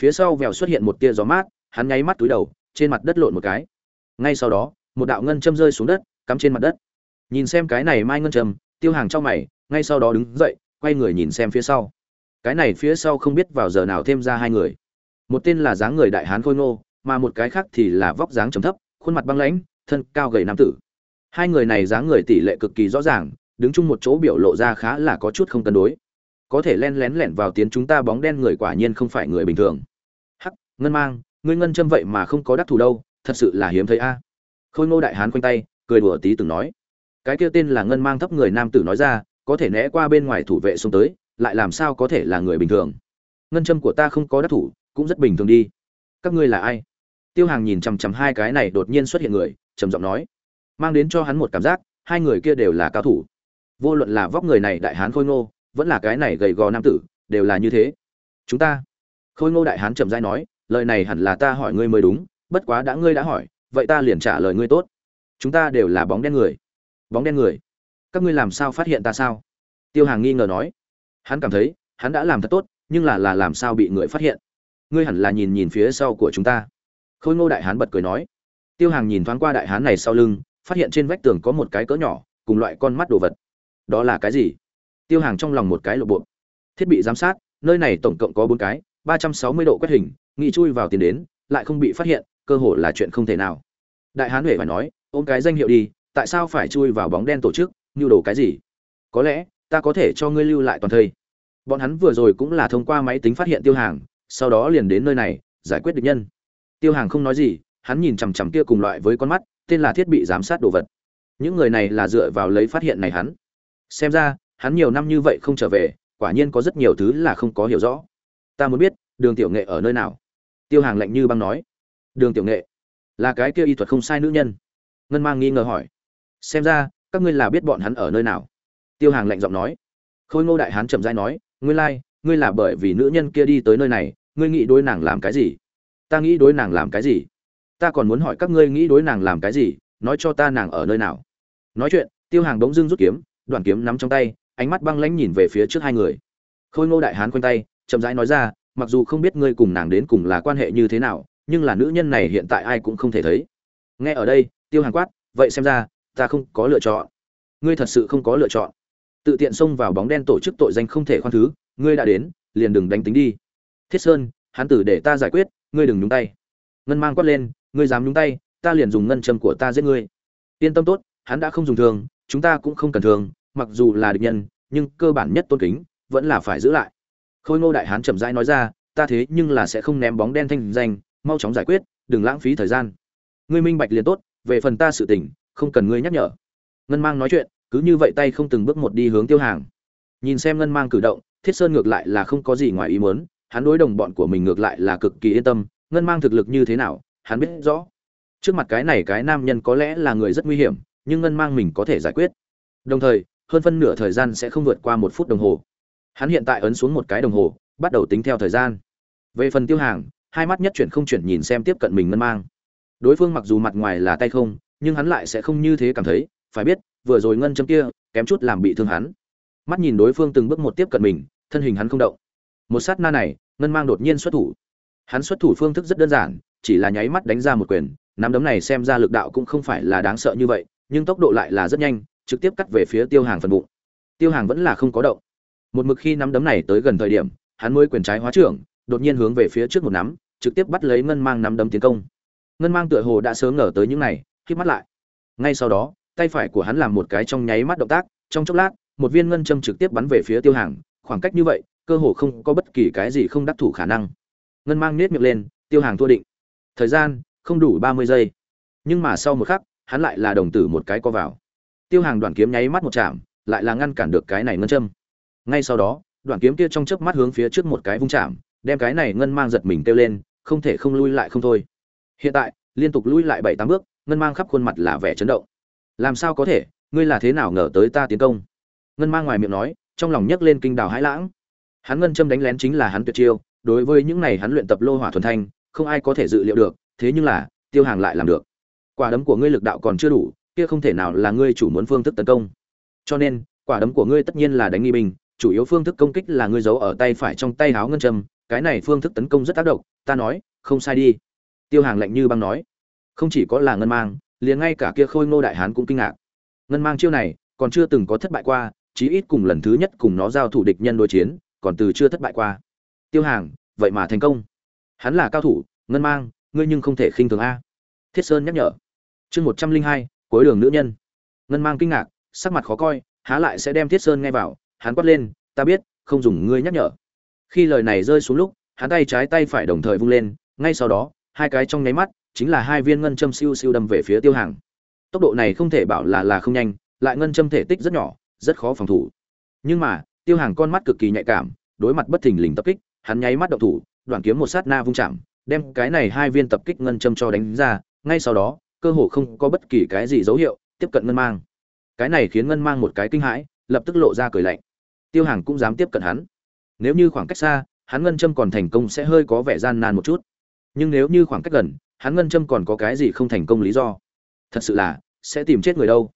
Phía sau vèo xuất hiện một tia gió mát, hắn nháy mắt túi đầu, trên mặt đất lộn một cái. Ngay sau đó, một đạo ngân châm rơi xuống đất, cắm trên mặt đất nhìn xem cái này mai ngân trầm, tiêu hàng trong mày, ngay sau đó đứng dậy, quay người nhìn xem phía sau. Cái này phía sau không biết vào giờ nào thêm ra hai người. Một tên là dáng người đại hán khôi ngô, mà một cái khác thì là vóc dáng trầm thấp, khuôn mặt băng lãnh, thân cao gầy nam tử. Hai người này dáng người tỷ lệ cực kỳ rõ ràng, đứng chung một chỗ biểu lộ ra khá là có chút không cân đối. Có thể len lén lẻn vào tiến chúng ta bóng đen người quả nhiên không phải người bình thường. Hắc, ngân mang, ngươi ngân châm vậy mà không có đắc thủ đâu, thật sự là hiếm thấy a. Khôi ngô đại hán quanh tay, cười đùa tí từng nói cái kia tên là ngân mang thấp người nam tử nói ra, có thể né qua bên ngoài thủ vệ xuống tới, lại làm sao có thể là người bình thường? Ngân châm của ta không có đắc thủ, cũng rất bình thường đi. Các ngươi là ai? Tiêu hàng nhìn chằm chằm hai cái này đột nhiên xuất hiện người, trầm giọng nói. Mang đến cho hắn một cảm giác, hai người kia đều là cao thủ. Vô luận là vóc người này đại hán khôi ngô, vẫn là cái này gầy gò nam tử, đều là như thế. Chúng ta. Khôi ngô đại hán trầm dai nói, lời này hẳn là ta hỏi ngươi mới đúng, bất quá đã ngươi đã hỏi, vậy ta liền trả lời ngươi tốt. Chúng ta đều là bóng đen người bóng đen người. Các ngươi làm sao phát hiện ta sao? Tiêu hàng nghi ngờ nói. Hắn cảm thấy, hắn đã làm thật tốt, nhưng là là làm sao bị người phát hiện? Ngươi hẳn là nhìn nhìn phía sau của chúng ta. Khôi ngô đại hán bật cười nói. Tiêu hàng nhìn thoáng qua đại hán này sau lưng, phát hiện trên vách tường có một cái cỡ nhỏ, cùng loại con mắt đồ vật. Đó là cái gì? Tiêu hàng trong lòng một cái lộ buộc thiết bị giám sát, nơi này tổng cộng có bốn cái, ba trăm sáu mươi độ quét hình nghị chui vào tiền đến, lại không bị phát hiện, cơ hội là chuyện không thể nào. Đại hán huệ phải nói, ôm cái danh hiệu đi tại sao phải chui vào bóng đen tổ chức nhu đồ cái gì? Có lẽ, ta có thể cho ngươi lưu lại toàn thây. Bọn hắn vừa rồi cũng là thông qua máy tính phát hiện tiêu hàng, sau đó liền đến nơi này, giải quyết địch nhân. Tiêu hàng không nói gì, hắn nhìn chằm chằm kia cùng loại với con mắt, tên là thiết bị giám sát đồ vật. Những người này là dựa vào lấy phát hiện này hắn. Xem ra, hắn nhiều năm như vậy không trở về, quả nhiên có rất nhiều thứ là không có hiểu rõ. Ta muốn biết, đường tiểu nghệ ở nơi nào? Tiêu hàng lạnh như băng nói. Đường tiểu nghệ? Là cái kia y thuật không sai nữ nhân. Ngân mang nghi ngờ hỏi xem ra các ngươi là biết bọn hắn ở nơi nào. Tiêu hàng lạnh giọng nói. Khôi ngô đại hán chậm rãi nói ngươi lai、like, ngươi là bởi vì nữ nhân kia đi tới nơi này ngươi nghĩ đối nàng làm cái gì? Ta nghĩ đối nàng làm cái gì? Ta còn muốn hỏi các ngươi nghĩ đối nàng làm cái gì nói cho ta nàng ở nơi nào. Nói chuyện tiêu hàng bỗng dưng rút kiếm đoàn kiếm nắm trong tay ánh mắt băng lãnh nhìn về phía trước hai người. Khôi ngô đại hán quanh tay chậm rãi nói ra mặc dù không biết ngươi cùng nàng đến cùng là quan hệ như thế nào nhưng là nữ nhân này hiện tại ai cũng không thể thấy. Nghe ở đây tiêu hàng quát vậy xem ra ta không có lựa chọn. Ngươi thật sự không có lựa chọn. Tự tiện xông vào bóng đen tổ chức tội danh không thể khoan thứ, ngươi đã đến, liền đừng đánh tính đi. Thiết sơn, hắn tử để ta giải quyết, ngươi đừng nhúng tay. Ngân mang quát lên, ngươi dám nhúng tay, ta liền dùng ngân châm của ta giết ngươi. Yên tâm tốt, hắn đã không dùng thường, chúng ta cũng không cần thường, mặc dù là địch nhân, nhưng cơ bản nhất tôn kính, vẫn là phải giữ lại. Khôi ngô đại hán chậm rãi nói ra, ta thế nhưng là sẽ không ném bóng đen thanh danh, mau chóng giải quyết, đừng lãng phí thời gian. Ngươi minh bạch liền tốt, về phần ta sự tình không cần ngươi nhắc nhở. Ngân mang nói chuyện, cứ như vậy tay không từng bước một đi hướng tiêu hàng. Nhìn xem ngân mang cử động, thiết sơn ngược lại là không có gì ngoài ý muốn, hắn đối đồng bọn của mình ngược lại là cực kỳ yên tâm, ngân mang thực lực như thế nào, hắn biết rõ. Trước mặt cái này cái nam nhân có lẽ là người rất nguy hiểm, nhưng ngân mang mình có thể giải quyết. Đồng thời, hơn phân nửa thời gian sẽ không vượt qua một phút đồng hồ. Hắn hiện tại ấn xuống một cái đồng hồ, bắt đầu tính theo thời gian. Về phần tiêu hàng, hai mắt nhất chuyển không chuyển nhìn xem tiếp cận mình ngân mang. Đối phương mặc dù mặt ngoài là tay không nhưng hắn lại sẽ không như thế cảm thấy, phải biết, vừa rồi ngân châm kia, kém chút làm bị thương hắn. Mắt nhìn đối phương từng bước một tiếp cận mình, thân hình hắn không động. Một sát na này, ngân mang đột nhiên xuất thủ. Hắn xuất thủ phương thức rất đơn giản, chỉ là nháy mắt đánh ra một quyền, nắm đấm này xem ra lực đạo cũng không phải là đáng sợ như vậy, nhưng tốc độ lại là rất nhanh, trực tiếp cắt về phía tiêu hàng phần bụng. Tiêu hàng vẫn là không có động. Một mực khi nắm đấm này tới gần thời điểm, hắn mới quyền trái hóa trưởng, đột nhiên hướng về phía trước một nắm, trực tiếp bắt lấy ngân mang nắm đấm tiến công. Ngân mang tựa hồ đã sớm ngờ tới những này khi mắt lại. Ngay sau đó, tay phải của hắn làm một cái trong nháy mắt động tác, trong chốc lát, một viên ngân châm trực tiếp bắn về phía tiêu hàng, khoảng cách như vậy, cơ hồ không có bất kỳ cái gì không đắc thủ khả năng. Ngân mang nết miệng lên, tiêu hàng thua định. Thời gian, không đủ ba mươi giây. Nhưng mà sau một khắc, hắn lại là đồng tử một cái co vào. Tiêu hàng đoạn kiếm nháy mắt một chạm, lại là ngăn cản được cái này ngân châm. Ngay sau đó, đoạn kiếm kia trong chớp mắt hướng phía trước một cái vung chạm, đem cái này ngân mang giật mình kêu lên, không thể không lui lại không thôi. Hiện tại, liên tục lui lại bảy tám bước ngân mang khắp khuôn mặt là vẻ chấn động. Làm sao có thể? Ngươi là thế nào ngờ tới ta tiến công? Ngân mang ngoài miệng nói, trong lòng nhấc lên kinh đào hãi lãng. Hắn ngân châm đánh lén chính là hắn tuyệt chiêu, đối với những này hắn luyện tập lô hỏa thuần thanh, không ai có thể dự liệu được, thế nhưng là, tiêu hàng lại làm được. Quả đấm của ngươi lực đạo còn chưa đủ, kia không thể nào là ngươi chủ muốn phương thức tấn công. Cho nên, quả đấm của ngươi tất nhiên là đánh nghi binh, chủ yếu phương thức công kích là ngươi giấu ở tay phải trong tay háo ngân châm, cái này phương thức tấn công rất tác động, ta nói, không sai đi. Tiêu hàng lạnh như băng nói không chỉ có là ngân mang, liền ngay cả kia khôi ngô đại hán cũng kinh ngạc. Ngân mang chiêu này, còn chưa từng có thất bại qua, chí ít cùng lần thứ nhất cùng nó giao thủ địch nhân đối chiến, còn từ chưa thất bại qua. Tiêu hàng, vậy mà thành công. Hắn là cao thủ, ngân mang, ngươi nhưng không thể khinh thường a. Thiết sơn nhắc nhở. Chương một trăm linh hai, cuối đường nữ nhân. Ngân mang kinh ngạc, sắc mặt khó coi, há lại sẽ đem thiết sơn nghe vào, hắn quát lên, ta biết, không dùng ngươi nhắc nhở. Khi lời này rơi xuống lúc, hắn tay trái tay phải đồng thời vung lên, ngay sau đó, hai cái trong nháy mắt chính là hai viên ngân châm siêu siêu đâm về phía tiêu hàng. Tốc độ này không thể bảo là là không nhanh, lại ngân châm thể tích rất nhỏ, rất khó phòng thủ. Nhưng mà, tiêu hàng con mắt cực kỳ nhạy cảm, đối mặt bất thình lình tập kích, hắn nháy mắt động thủ, đoạn kiếm một sát na vung chạm, đem cái này hai viên tập kích ngân châm cho đánh ra, ngay sau đó, cơ hồ không có bất kỳ cái gì dấu hiệu tiếp cận ngân mang. Cái này khiến ngân mang một cái kinh hãi, lập tức lộ ra cười lạnh. Tiêu hàng cũng dám tiếp cận hắn. Nếu như khoảng cách xa, hắn ngân châm còn thành công sẽ hơi có vẻ gian nan một chút. Nhưng nếu như khoảng cách gần hắn ngân châm còn có cái gì không thành công lý do? Thật sự là, sẽ tìm chết người đâu?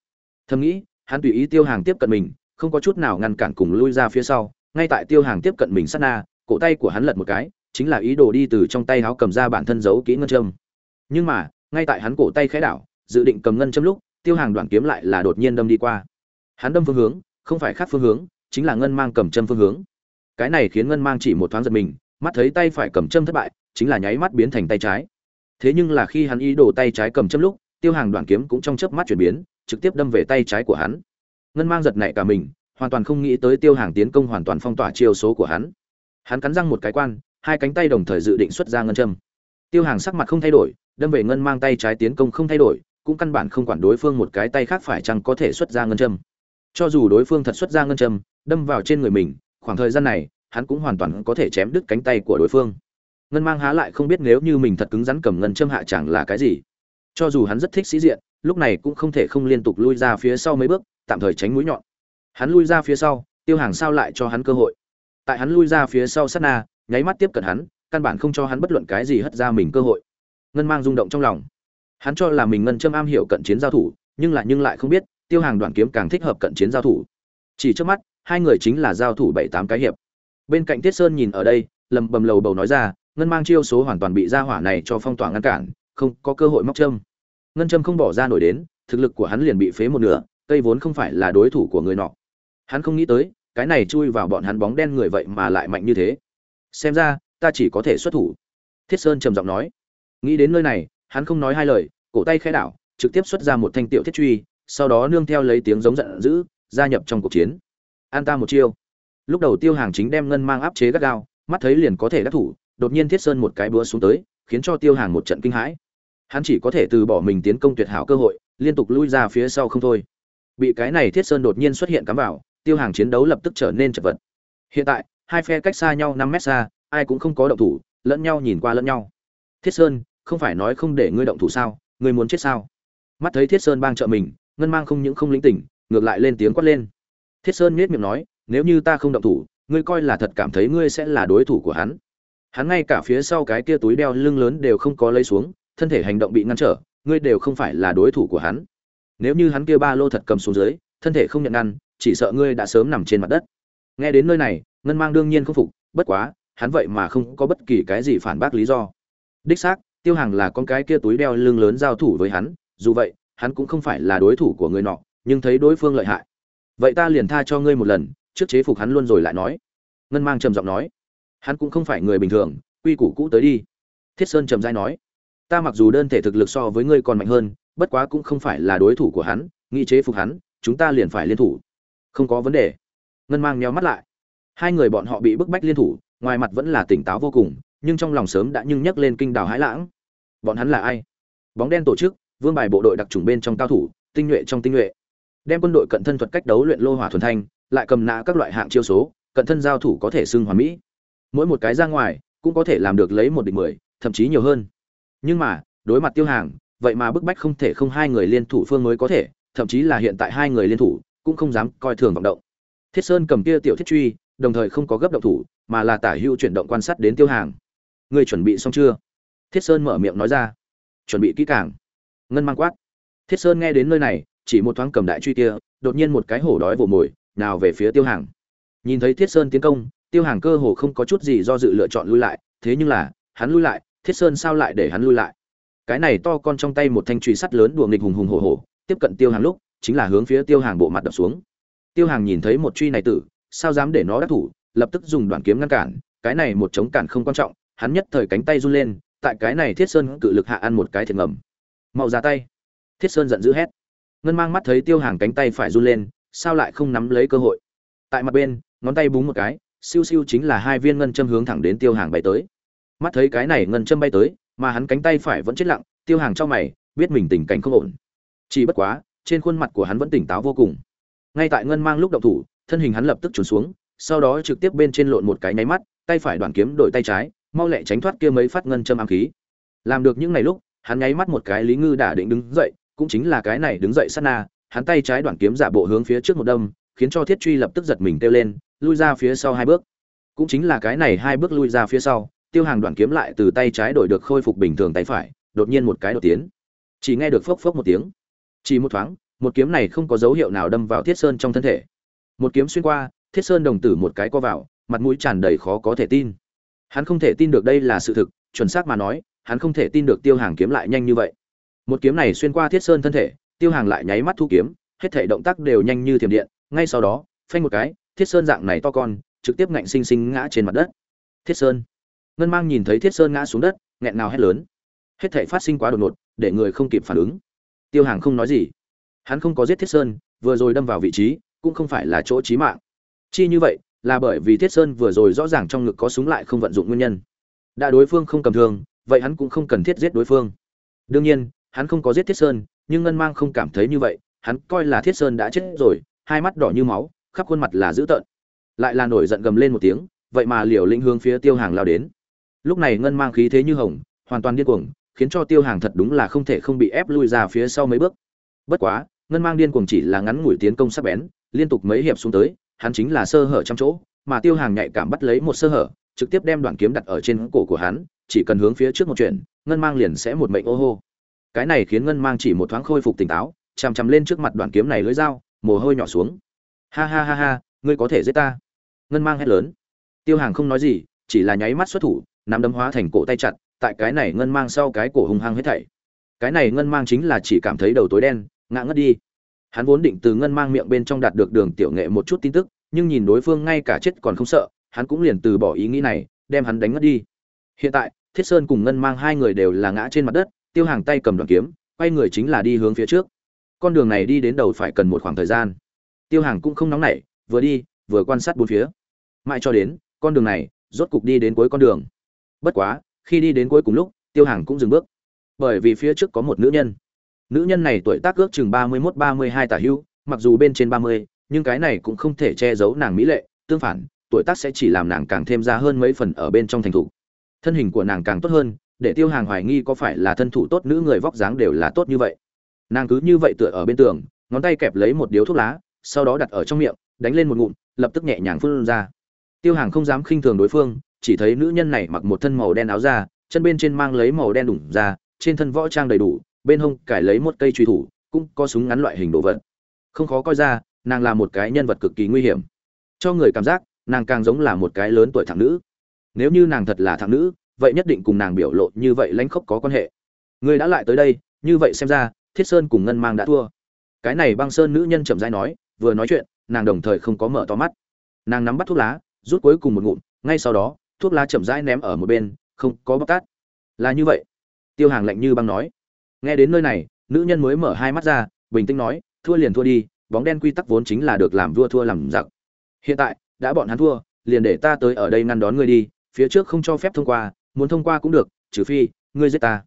Thầm nghĩ, hắn tùy ý tiêu hàng tiếp cận mình, không có chút nào ngăn cản cùng lui ra phía sau. Ngay tại tiêu hàng tiếp cận mình sát na, cổ tay của hắn lật một cái, chính là ý đồ đi từ trong tay áo cầm ra bản thân giấu kỹ ngân châm. Nhưng mà, ngay tại hắn cổ tay khẽ đảo, dự định cầm ngân châm lúc, tiêu hàng đoạn kiếm lại là đột nhiên đâm đi qua. Hắn đâm phương hướng, không phải khác phương hướng, chính là ngân mang cầm châm phương hướng. Cái này khiến ngân mang chỉ một thoáng giật mình, mắt thấy tay phải cầm châm thất bại, chính là nháy mắt biến thành tay trái thế nhưng là khi hắn ý đồ tay trái cầm châm lúc, tiêu hàng đoạn kiếm cũng trong chớp mắt chuyển biến, trực tiếp đâm về tay trái của hắn. Ngân mang giật nảy cả mình, hoàn toàn không nghĩ tới tiêu hàng tiến công hoàn toàn phong tỏa chiêu số của hắn. Hắn cắn răng một cái quan, hai cánh tay đồng thời dự định xuất ra ngân châm. Tiêu hàng sắc mặt không thay đổi, đâm về ngân mang tay trái tiến công không thay đổi, cũng căn bản không quản đối phương một cái tay khác phải chăng có thể xuất ra ngân châm. Cho dù đối phương thật xuất ra ngân châm, đâm vào trên người mình, khoảng thời gian này, hắn cũng hoàn toàn có thể chém đứt cánh tay của đối phương ngân mang há lại không biết nếu như mình thật cứng rắn cầm ngân châm hạ chẳng là cái gì. Cho dù hắn rất thích sĩ diện, lúc này cũng không thể không liên tục lui ra phía sau mấy bước, tạm thời tránh mũi nhọn. Hắn lui ra phía sau, tiêu hàng sao lại cho hắn cơ hội. Tại hắn lui ra phía sau sát na, nháy mắt tiếp cận hắn, căn bản không cho hắn bất luận cái gì hất ra mình cơ hội. Ngân mang rung động trong lòng. Hắn cho là mình ngân châm am hiểu cận chiến giao thủ, nhưng lại nhưng lại không biết, tiêu hàng đoàn kiếm càng thích hợp cận chiến giao thủ. Chỉ trước mắt, hai người chính là giao thủ bảy tám cái hiệp. Bên cạnh tiết sơn nhìn ở đây, lầm bầm lầu bầu nói ra ngân mang chiêu số hoàn toàn bị gia hỏa này cho phong tỏa ngăn cản, không có cơ hội móc châm. Ngân châm không bỏ ra nổi đến, thực lực của hắn liền bị phế một nửa, cây vốn không phải là đối thủ của người nọ. Hắn không nghĩ tới, cái này chui vào bọn hắn bóng đen người vậy mà lại mạnh như thế. Xem ra, ta chỉ có thể xuất thủ. Thiết sơn trầm giọng nói. Nghĩ đến nơi này, hắn không nói hai lời, cổ tay khẽ đảo, trực tiếp xuất ra một thanh tiểu thiết truy, sau đó nương theo lấy tiếng giống giận dữ, gia nhập trong cuộc chiến. An ta một chiêu. Lúc đầu tiêu hàng chính đem ngân mang áp chế gắt gao, mắt thấy liền có thể đắc thủ đột nhiên thiết sơn một cái búa xuống tới, khiến cho tiêu hàng một trận kinh hãi. Hắn chỉ có thể từ bỏ mình tiến công tuyệt hảo cơ hội, liên tục lui ra phía sau không thôi. Bị cái này thiết sơn đột nhiên xuất hiện cắm vào, tiêu hàng chiến đấu lập tức trở nên chật vật. Hiện tại, hai phe cách xa nhau năm mét xa, ai cũng không có động thủ, lẫn nhau nhìn qua lẫn nhau. Thiết sơn, không phải nói không để ngươi động thủ sao, ngươi muốn chết sao? Mắt thấy thiết sơn bang trợ mình, ngân mang không những không lĩnh tỉnh, ngược lại lên tiếng quát lên. Thiết sơn nhếch miệng nói, nếu như ta không động thủ, ngươi coi là thật cảm thấy ngươi sẽ là đối thủ của hắn hắn ngay cả phía sau cái kia túi đeo lưng lớn đều không có lấy xuống, thân thể hành động bị ngăn trở, ngươi đều không phải là đối thủ của hắn. Nếu như hắn kia ba lô thật cầm xuống dưới, thân thể không nhận ngăn chỉ sợ ngươi đã sớm nằm trên mặt đất. Nghe đến nơi này, ngân mang đương nhiên không phục, bất quá, hắn vậy mà không có bất kỳ cái gì phản bác lý do. Đích xác, tiêu hàng là con cái kia túi đeo lưng lớn giao thủ với hắn, dù vậy, hắn cũng không phải là đối thủ của người nọ, nhưng thấy đối phương lợi hại. Vậy ta liền tha cho ngươi một lần, trước chế phục hắn luôn rồi lại nói. Ngân mang trầm giọng nói hắn cũng không phải người bình thường, quy củ cũ tới đi. Thiết sơn trầm dai nói, ta mặc dù đơn thể thực lực so với ngươi còn mạnh hơn, bất quá cũng không phải là đối thủ của hắn, nghĩ chế phục hắn, chúng ta liền phải liên thủ. Không có vấn đề. Ngân mang nheo mắt lại. Hai người bọn họ bị bức bách liên thủ, ngoài mặt vẫn là tỉnh táo vô cùng, nhưng trong lòng sớm đã nhưng nhắc lên kinh đảo hãi lãng. Bọn hắn là ai? Bóng đen tổ chức, vương bài bộ đội đặc trùng bên trong cao thủ, tinh nhuệ trong tinh nhuệ. Đem quân đội cận thân thuật cách đấu luyện lô hỏa thuần thanh, lại cầm nã các loại hạng chiêu số, cận thân giao thủ có thể xưng hòa mỹ mỗi một cái ra ngoài cũng có thể làm được lấy một địch mười, thậm chí nhiều hơn. Nhưng mà, đối mặt tiêu hàng, vậy mà bức bách không thể không hai người liên thủ phương mới có thể, thậm chí là hiện tại hai người liên thủ cũng không dám coi thường vọng động. Thiết sơn cầm kia tiểu thiết truy, đồng thời không có gấp động thủ, mà là tả hưu chuyển động quan sát đến tiêu hàng. Người chuẩn bị xong chưa? Thiết sơn mở miệng nói ra. Chuẩn bị kỹ càng. Ngân mang quát. Thiết sơn nghe đến nơi này, chỉ một thoáng cầm đại truy kia, đột nhiên một cái hổ đói vồ mồi, nào về phía tiêu hàng. Nhìn thấy thiết sơn tiến công tiêu hàng cơ hồ không có chút gì do dự lựa chọn lui lại, thế nhưng là, hắn lui lại, thiết sơn sao lại để hắn lui lại? Cái này to con trong tay một thanh truy sắt lớn đùa nghịch hùng hùng hổ hổ, tiếp cận tiêu hàng lúc, chính là hướng phía tiêu hàng bộ mặt đập xuống. Tiêu hàng nhìn thấy một truy này tử, sao dám để nó đắc thủ, lập tức dùng đoạn kiếm ngăn cản, cái này một chống cản không quan trọng, hắn nhất thời cánh tay run lên, tại cái này thiết sơn cự lực hạ ăn một cái thiệt ngầm. Mau ra tay. Thiết sơn giận dữ hét. Ngân mang mắt thấy tiêu hàng cánh tay phải run lên, sao lại không nắm lấy cơ hội? Tại mặt bên, ngón tay búng một cái siêu siêu chính là hai viên ngân châm hướng thẳng đến tiêu hàng bay tới. Mắt thấy cái này ngân châm bay tới, mà hắn cánh tay phải vẫn chết lặng, tiêu hàng trong mày, biết mình tình cảnh không ổn. Chỉ bất quá, trên khuôn mặt của hắn vẫn tỉnh táo vô cùng. Ngay tại ngân mang lúc động thủ, thân hình hắn lập tức trốn xuống, sau đó trực tiếp bên trên lộn một cái nháy mắt, tay phải đoàn kiếm đổi tay trái, mau lẹ tránh thoát kia mấy phát ngân châm ám khí. Làm được những ngày lúc, hắn nháy mắt một cái lý ngư đã định đứng dậy, cũng chính là cái này đứng dậy sát na, hắn tay trái đoàn kiếm giả bộ hướng phía trước một đâm, khiến cho thiết truy lập tức giật mình kêu lên lui ra phía sau hai bước. Cũng chính là cái này hai bước lui ra phía sau, tiêu hàng đoạn kiếm lại từ tay trái đổi được khôi phục bình thường tay phải, đột nhiên một cái đột tiến. Chỉ nghe được phốc phốc một tiếng. Chỉ một thoáng, một kiếm này không có dấu hiệu nào đâm vào thiết sơn trong thân thể. Một kiếm xuyên qua, thiết sơn đồng tử một cái co vào, mặt mũi tràn đầy khó có thể tin. Hắn không thể tin được đây là sự thực, chuẩn xác mà nói, hắn không thể tin được tiêu hàng kiếm lại nhanh như vậy. Một kiếm này xuyên qua thiết sơn thân thể, tiêu hàng lại nháy mắt thu kiếm, hết thể động tác đều nhanh như thiểm điện, ngay sau đó, phanh một cái thiết sơn dạng này to con, trực tiếp ngạnh xinh xinh ngã trên mặt đất. Thiết sơn. Ngân mang nhìn thấy thiết sơn ngã xuống đất, nghẹn nào hét lớn. Hết thể phát sinh quá đột ngột, để người không kịp phản ứng. Tiêu hàng không nói gì. Hắn không có giết thiết sơn, vừa rồi đâm vào vị trí, cũng không phải là chỗ chí mạng. Chi như vậy, là bởi vì thiết sơn vừa rồi rõ ràng trong ngực có súng lại không vận dụng nguyên nhân. Đã đối phương không cầm thương vậy hắn cũng không cần thiết giết đối phương. Đương nhiên, hắn không có giết thiết sơn, nhưng ngân mang không cảm thấy như vậy, hắn coi là thiết sơn đã chết rồi, hai mắt đỏ như máu khắp khuôn mặt là dữ tợn. Lại là nổi giận gầm lên một tiếng, vậy mà liều lĩnh hướng phía tiêu hàng lao đến. Lúc này ngân mang khí thế như hồng, hoàn toàn điên cuồng, khiến cho tiêu hàng thật đúng là không thể không bị ép lui ra phía sau mấy bước. Bất quá, ngân mang điên cuồng chỉ là ngắn ngủi tiến công sắc bén, liên tục mấy hiệp xuống tới, hắn chính là sơ hở trong chỗ, mà tiêu hàng nhạy cảm bắt lấy một sơ hở, trực tiếp đem đoạn kiếm đặt ở trên cổ của hắn, chỉ cần hướng phía trước một chuyện ngân mang liền sẽ một mệnh ô hô. Cái này khiến ngân mang chỉ một thoáng khôi phục tỉnh táo, chằm chằm lên trước mặt đoạn kiếm này lưỡi dao, mồ hôi nhỏ xuống ha ha ha ha, ngươi có thể giết ta. Ngân mang hét lớn. Tiêu hàng không nói gì, chỉ là nháy mắt xuất thủ, nắm đấm hóa thành cổ tay chặt, tại cái này ngân mang sau cái cổ hung hăng hết thảy. Cái này ngân mang chính là chỉ cảm thấy đầu tối đen, ngã ngất đi. Hắn vốn định từ ngân mang miệng bên trong đạt được đường tiểu nghệ một chút tin tức, nhưng nhìn đối phương ngay cả chết còn không sợ, hắn cũng liền từ bỏ ý nghĩ này, đem hắn đánh ngất đi. Hiện tại, thiết sơn cùng ngân mang hai người đều là ngã trên mặt đất, tiêu hàng tay cầm đoàn kiếm, quay người chính là đi hướng phía trước. Con đường này đi đến đầu phải cần một khoảng thời gian tiêu hàng cũng không nóng nảy vừa đi vừa quan sát bốn phía. Mãi cho đến con đường này rốt cục đi đến cuối con đường. Bất quá khi đi đến cuối cùng lúc tiêu hàng cũng dừng bước. Bởi vì phía trước có một nữ nhân. Nữ nhân này tuổi tác ước chừng ba mươi mốt ba mươi hai tả hưu, mặc dù bên trên ba mươi nhưng cái này cũng không thể che giấu nàng mỹ lệ tương phản tuổi tác sẽ chỉ làm nàng càng thêm ra hơn mấy phần ở bên trong thành thủ. Thân hình của nàng càng tốt hơn để tiêu hàng hoài nghi có phải là thân thủ tốt nữ người vóc dáng đều là tốt như vậy. Nàng cứ như vậy tựa ở bên tường ngón tay kẹp lấy một điếu thuốc lá sau đó đặt ở trong miệng, đánh lên một ngụm, lập tức nhẹ nhàng phun ra. Tiêu hàng không dám khinh thường đối phương, chỉ thấy nữ nhân này mặc một thân màu đen áo da, chân bên trên mang lấy màu đen đủng ra, trên thân võ trang đầy đủ, bên hông cải lấy một cây truy thủ, cũng có súng ngắn loại hình đồ vật. Không khó coi ra, nàng là một cái nhân vật cực kỳ nguy hiểm. Cho người cảm giác, nàng càng giống là một cái lớn tuổi thằng nữ. Nếu như nàng thật là thằng nữ, vậy nhất định cùng nàng biểu lộ như vậy lãnh khốc có quan hệ. Người đã lại tới đây, như vậy xem ra, thiết sơn cùng ngân mang đã thua. Cái này băng sơn nữ nhân chậm rãi nói vừa nói chuyện, nàng đồng thời không có mở to mắt. Nàng nắm bắt thuốc lá, rút cuối cùng một ngụm, ngay sau đó, thuốc lá chậm rãi ném ở một bên, không có bóc tát. Là như vậy. Tiêu hàng lạnh như băng nói. Nghe đến nơi này, nữ nhân mới mở hai mắt ra, bình tĩnh nói, thua liền thua đi, bóng đen quy tắc vốn chính là được làm vua thua làm giặc. Hiện tại, đã bọn hắn thua, liền để ta tới ở đây ngăn đón ngươi đi, phía trước không cho phép thông qua, muốn thông qua cũng được, trừ phi, ngươi giết ta.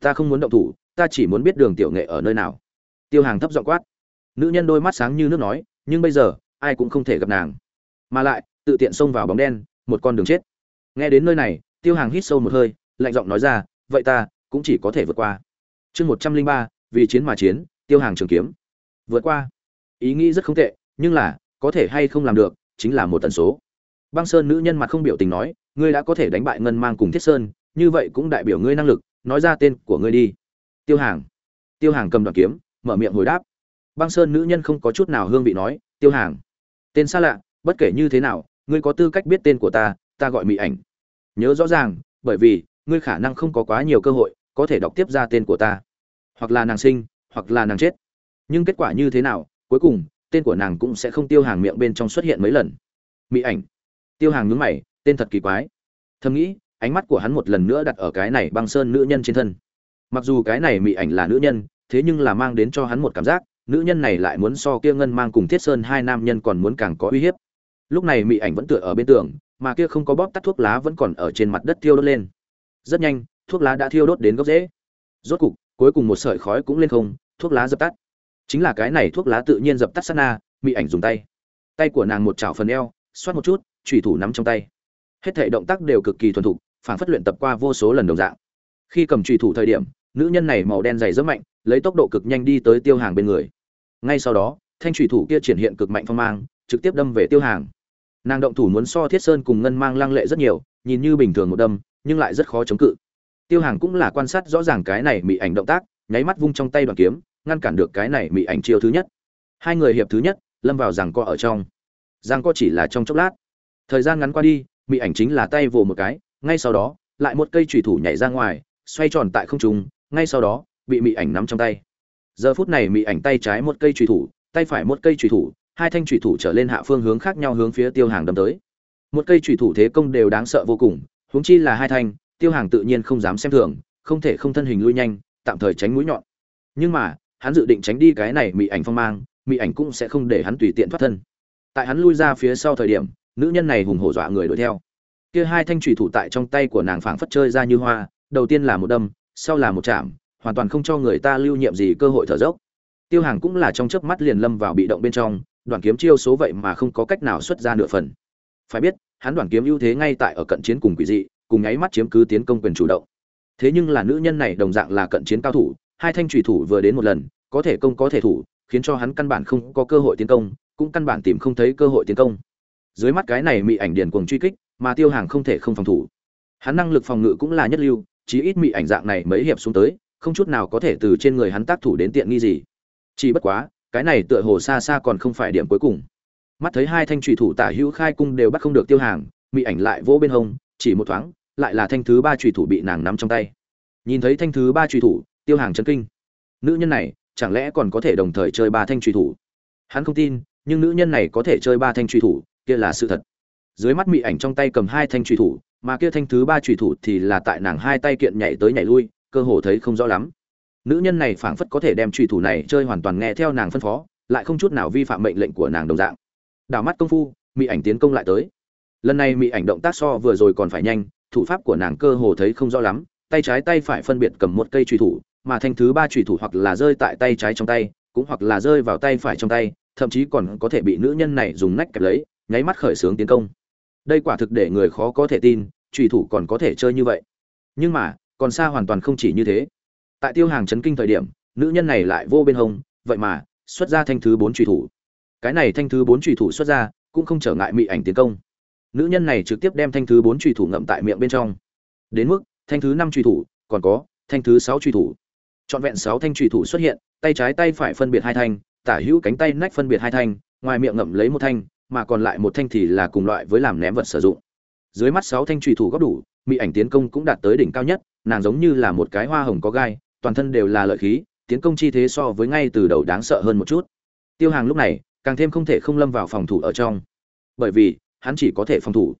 Ta không muốn động thủ, ta chỉ muốn biết đường tiểu nghệ ở nơi nào. Tiêu hàng thấp giọng quát nữ nhân đôi mắt sáng như nước nói, nhưng bây giờ, ai cũng không thể gặp nàng. Mà lại, tự tiện xông vào bóng đen, một con đường chết. Nghe đến nơi này, tiêu hàng hít sâu một hơi, lạnh giọng nói ra, vậy ta cũng chỉ có thể vượt qua. Chương một trăm linh ba, vì chiến mà chiến, tiêu hàng trường kiếm. Vượt qua. Ý nghĩ rất không tệ, nhưng là, có thể hay không làm được, chính là một tần số. Băng sơn nữ nhân mặt không biểu tình nói, ngươi đã có thể đánh bại ngân mang cùng thiết sơn, như vậy cũng đại biểu ngươi năng lực, nói ra tên của ngươi đi. Tiêu hàng. Tiêu hàng cầm đoạn kiếm, mở miệng hồi đáp băng sơn nữ nhân không có chút nào hương vị nói, tiêu hàng, tên xa lạ, bất kể như thế nào, ngươi có tư cách biết tên của ta ta gọi mỹ ảnh. Nhớ rõ ràng, bởi vì, ngươi khả năng không có quá nhiều cơ hội, có thể đọc tiếp ra tên của ta. Hoặc là nàng sinh, hoặc là nàng chết. Nhưng kết quả như thế nào, cuối cùng, tên của nàng cũng sẽ không tiêu hàng miệng bên trong xuất hiện mấy lần. Mỹ ảnh. Tiêu hàng nhướng mày, tên thật kỳ quái. Thầm nghĩ, ánh mắt của hắn một lần nữa đặt ở cái này băng sơn nữ nhân trên thân. Mặc dù cái này mỹ ảnh là nữ nhân, thế nhưng là mang đến cho hắn một cảm giác nữ nhân này lại muốn so kia ngân mang cùng thiết sơn hai nam nhân còn muốn càng có uy hiếp. Lúc này mỹ ảnh vẫn tựa ở bên tường, mà kia không có bóp tắt thuốc lá vẫn còn ở trên mặt đất thiêu đốt lên. Rất nhanh, thuốc lá đã thiêu đốt đến gốc rễ. Rốt cục, cuối cùng một sợi khói cũng lên không, thuốc lá dập tắt. Chính là cái này thuốc lá tự nhiên dập tắt sát na mỹ ảnh dùng tay. Tay của nàng một chảo phần eo, xoát một chút trùy thủ nắm trong tay. Hết thể động tác đều cực kỳ thuần thục phản phất luyện tập qua vô số lần đồng dạng. Khi cầm trùy thủ thời điểm, nữ nhân này màu đen dày rất mạnh, lấy tốc độ cực nhanh đi tới tiêu hàng bên người ngay sau đó, thanh thủy thủ kia triển hiện cực mạnh phong mang, trực tiếp đâm về tiêu hàng. Nàng động thủ muốn so thiết sơn cùng ngân mang lăng lệ rất nhiều, nhìn như bình thường một đâm, nhưng lại rất khó chống cự. Tiêu hàng cũng là quan sát rõ ràng cái này bị ảnh động tác, nháy mắt vung trong tay đoàn kiếm, ngăn cản được cái này bị ảnh chiêu thứ nhất. Hai người hiệp thứ nhất, lâm vào rằng co ở trong. Rằng co chỉ là trong chốc lát. Thời gian ngắn qua đi bị ảnh chính là tay vồ một cái, ngay sau đó, lại một cây trùy thủ nhảy ra ngoài, xoay tròn tại không trung, ngay sau đó, bị mị ảnh nắm trong tay giờ phút này mị ảnh tay trái một cây trùy thủ, tay phải một cây trùy thủ, hai thanh trùy thủ trở lên hạ phương hướng khác nhau hướng phía tiêu hàng đâm tới. Một cây trùy thủ thế công đều đáng sợ vô cùng, huống chi là hai thanh, tiêu hàng tự nhiên không dám xem thường, không thể không thân hình lui nhanh, tạm thời tránh mũi nhọn. Nhưng mà, hắn dự định tránh đi cái này mị ảnh phong mang, mị ảnh cũng sẽ không để hắn tùy tiện thoát thân. Tại hắn lui ra phía sau thời điểm, nữ nhân này hùng hổ dọa người đuổi theo. Kia hai thanh trùy thủ tại trong tay của nàng phảng phất chơi ra như hoa, đầu tiên là một đâm, sau là một chạm hoàn toàn không cho người ta lưu nhiệm gì cơ hội thở dốc. Tiêu hàng cũng là trong chớp mắt liền lâm vào bị động bên trong, đoàn kiếm chiêu số vậy mà không có cách nào xuất ra nửa phần. Phải biết, hắn đoàn kiếm ưu thế ngay tại ở cận chiến cùng quỷ dị, cùng nháy mắt chiếm cứ tiến công quyền chủ động. Thế nhưng là nữ nhân này đồng dạng là cận chiến cao thủ, hai thanh trùy thủ vừa đến một lần, có thể công có thể thủ, khiến cho hắn căn bản không có cơ hội tiến công, cũng căn bản tìm không thấy cơ hội tiến công. Dưới mắt cái này mị ảnh điền cuồng truy kích, mà tiêu hàng không thể không phòng thủ. Hắn năng lực phòng ngự cũng là nhất lưu, chí ít mị ảnh dạng này mấy hiệp xuống tới không chút nào có thể từ trên người hắn tác thủ đến tiện nghi gì. Chỉ bất quá, cái này tựa hồ xa xa còn không phải điểm cuối cùng. Mắt thấy hai thanh trùy thủ tả hữu khai cung đều bắt không được tiêu hàng, mị ảnh lại vỗ bên hông, chỉ một thoáng, lại là thanh thứ ba trùy thủ bị nàng nắm trong tay. Nhìn thấy thanh thứ ba trùy thủ, tiêu hàng chấn kinh. Nữ nhân này, chẳng lẽ còn có thể đồng thời chơi ba thanh trùy thủ? Hắn không tin, nhưng nữ nhân này có thể chơi ba thanh trùy thủ, kia là sự thật. Dưới mắt mị ảnh trong tay cầm hai thanh trùy thủ, mà kia thanh thứ ba trùy thủ thì là tại nàng hai tay kiện nhảy tới nhảy lui cơ hồ thấy không rõ lắm. Nữ nhân này phảng phất có thể đem truy thủ này chơi hoàn toàn nghe theo nàng phân phó, lại không chút nào vi phạm mệnh lệnh của nàng đồng dạng. Đảo mắt công phu mị ảnh tiến công lại tới. Lần này mị ảnh động tác so vừa rồi còn phải nhanh, thủ pháp của nàng cơ hồ thấy không rõ lắm, tay trái tay phải phân biệt cầm một cây truy thủ, mà thanh thứ ba truy thủ hoặc là rơi tại tay trái trong tay, cũng hoặc là rơi vào tay phải trong tay, thậm chí còn có thể bị nữ nhân này dùng nách kẹp lấy, nháy mắt khởi xướng tiến công. Đây quả thực để người khó có thể tin truy thủ còn có thể chơi như vậy. Nhưng mà còn xa hoàn toàn không chỉ như thế. Tại tiêu hàng chấn kinh thời điểm, nữ nhân này lại vô bên hông, vậy mà, xuất ra thanh thứ bốn trùy thủ. Cái này thanh thứ bốn trùy thủ xuất ra, cũng không trở ngại mị ảnh tiến công. Nữ nhân này trực tiếp đem thanh thứ bốn trùy thủ ngậm tại miệng bên trong. Đến mức, thanh thứ năm trùy thủ, còn có, thanh thứ sáu trùy thủ. Trọn vẹn sáu thanh trùy thủ xuất hiện, tay trái tay phải phân biệt hai thanh, tả hữu cánh tay nách phân biệt hai thanh, ngoài miệng ngậm lấy một thanh, mà còn lại một thanh thì là cùng loại với làm ném vật sử dụng. Dưới mắt sáu thanh trùy thủ góp đủ mỹ ảnh tiến công cũng đạt tới đỉnh cao nhất nàng giống như là một cái hoa hồng có gai, toàn thân đều là lợi khí, tiến công chi thế so với ngay từ đầu đáng sợ hơn một chút. Tiêu hàng lúc này, càng thêm không thể không lâm vào phòng thủ ở trong. Bởi vì, hắn chỉ có thể phòng thủ.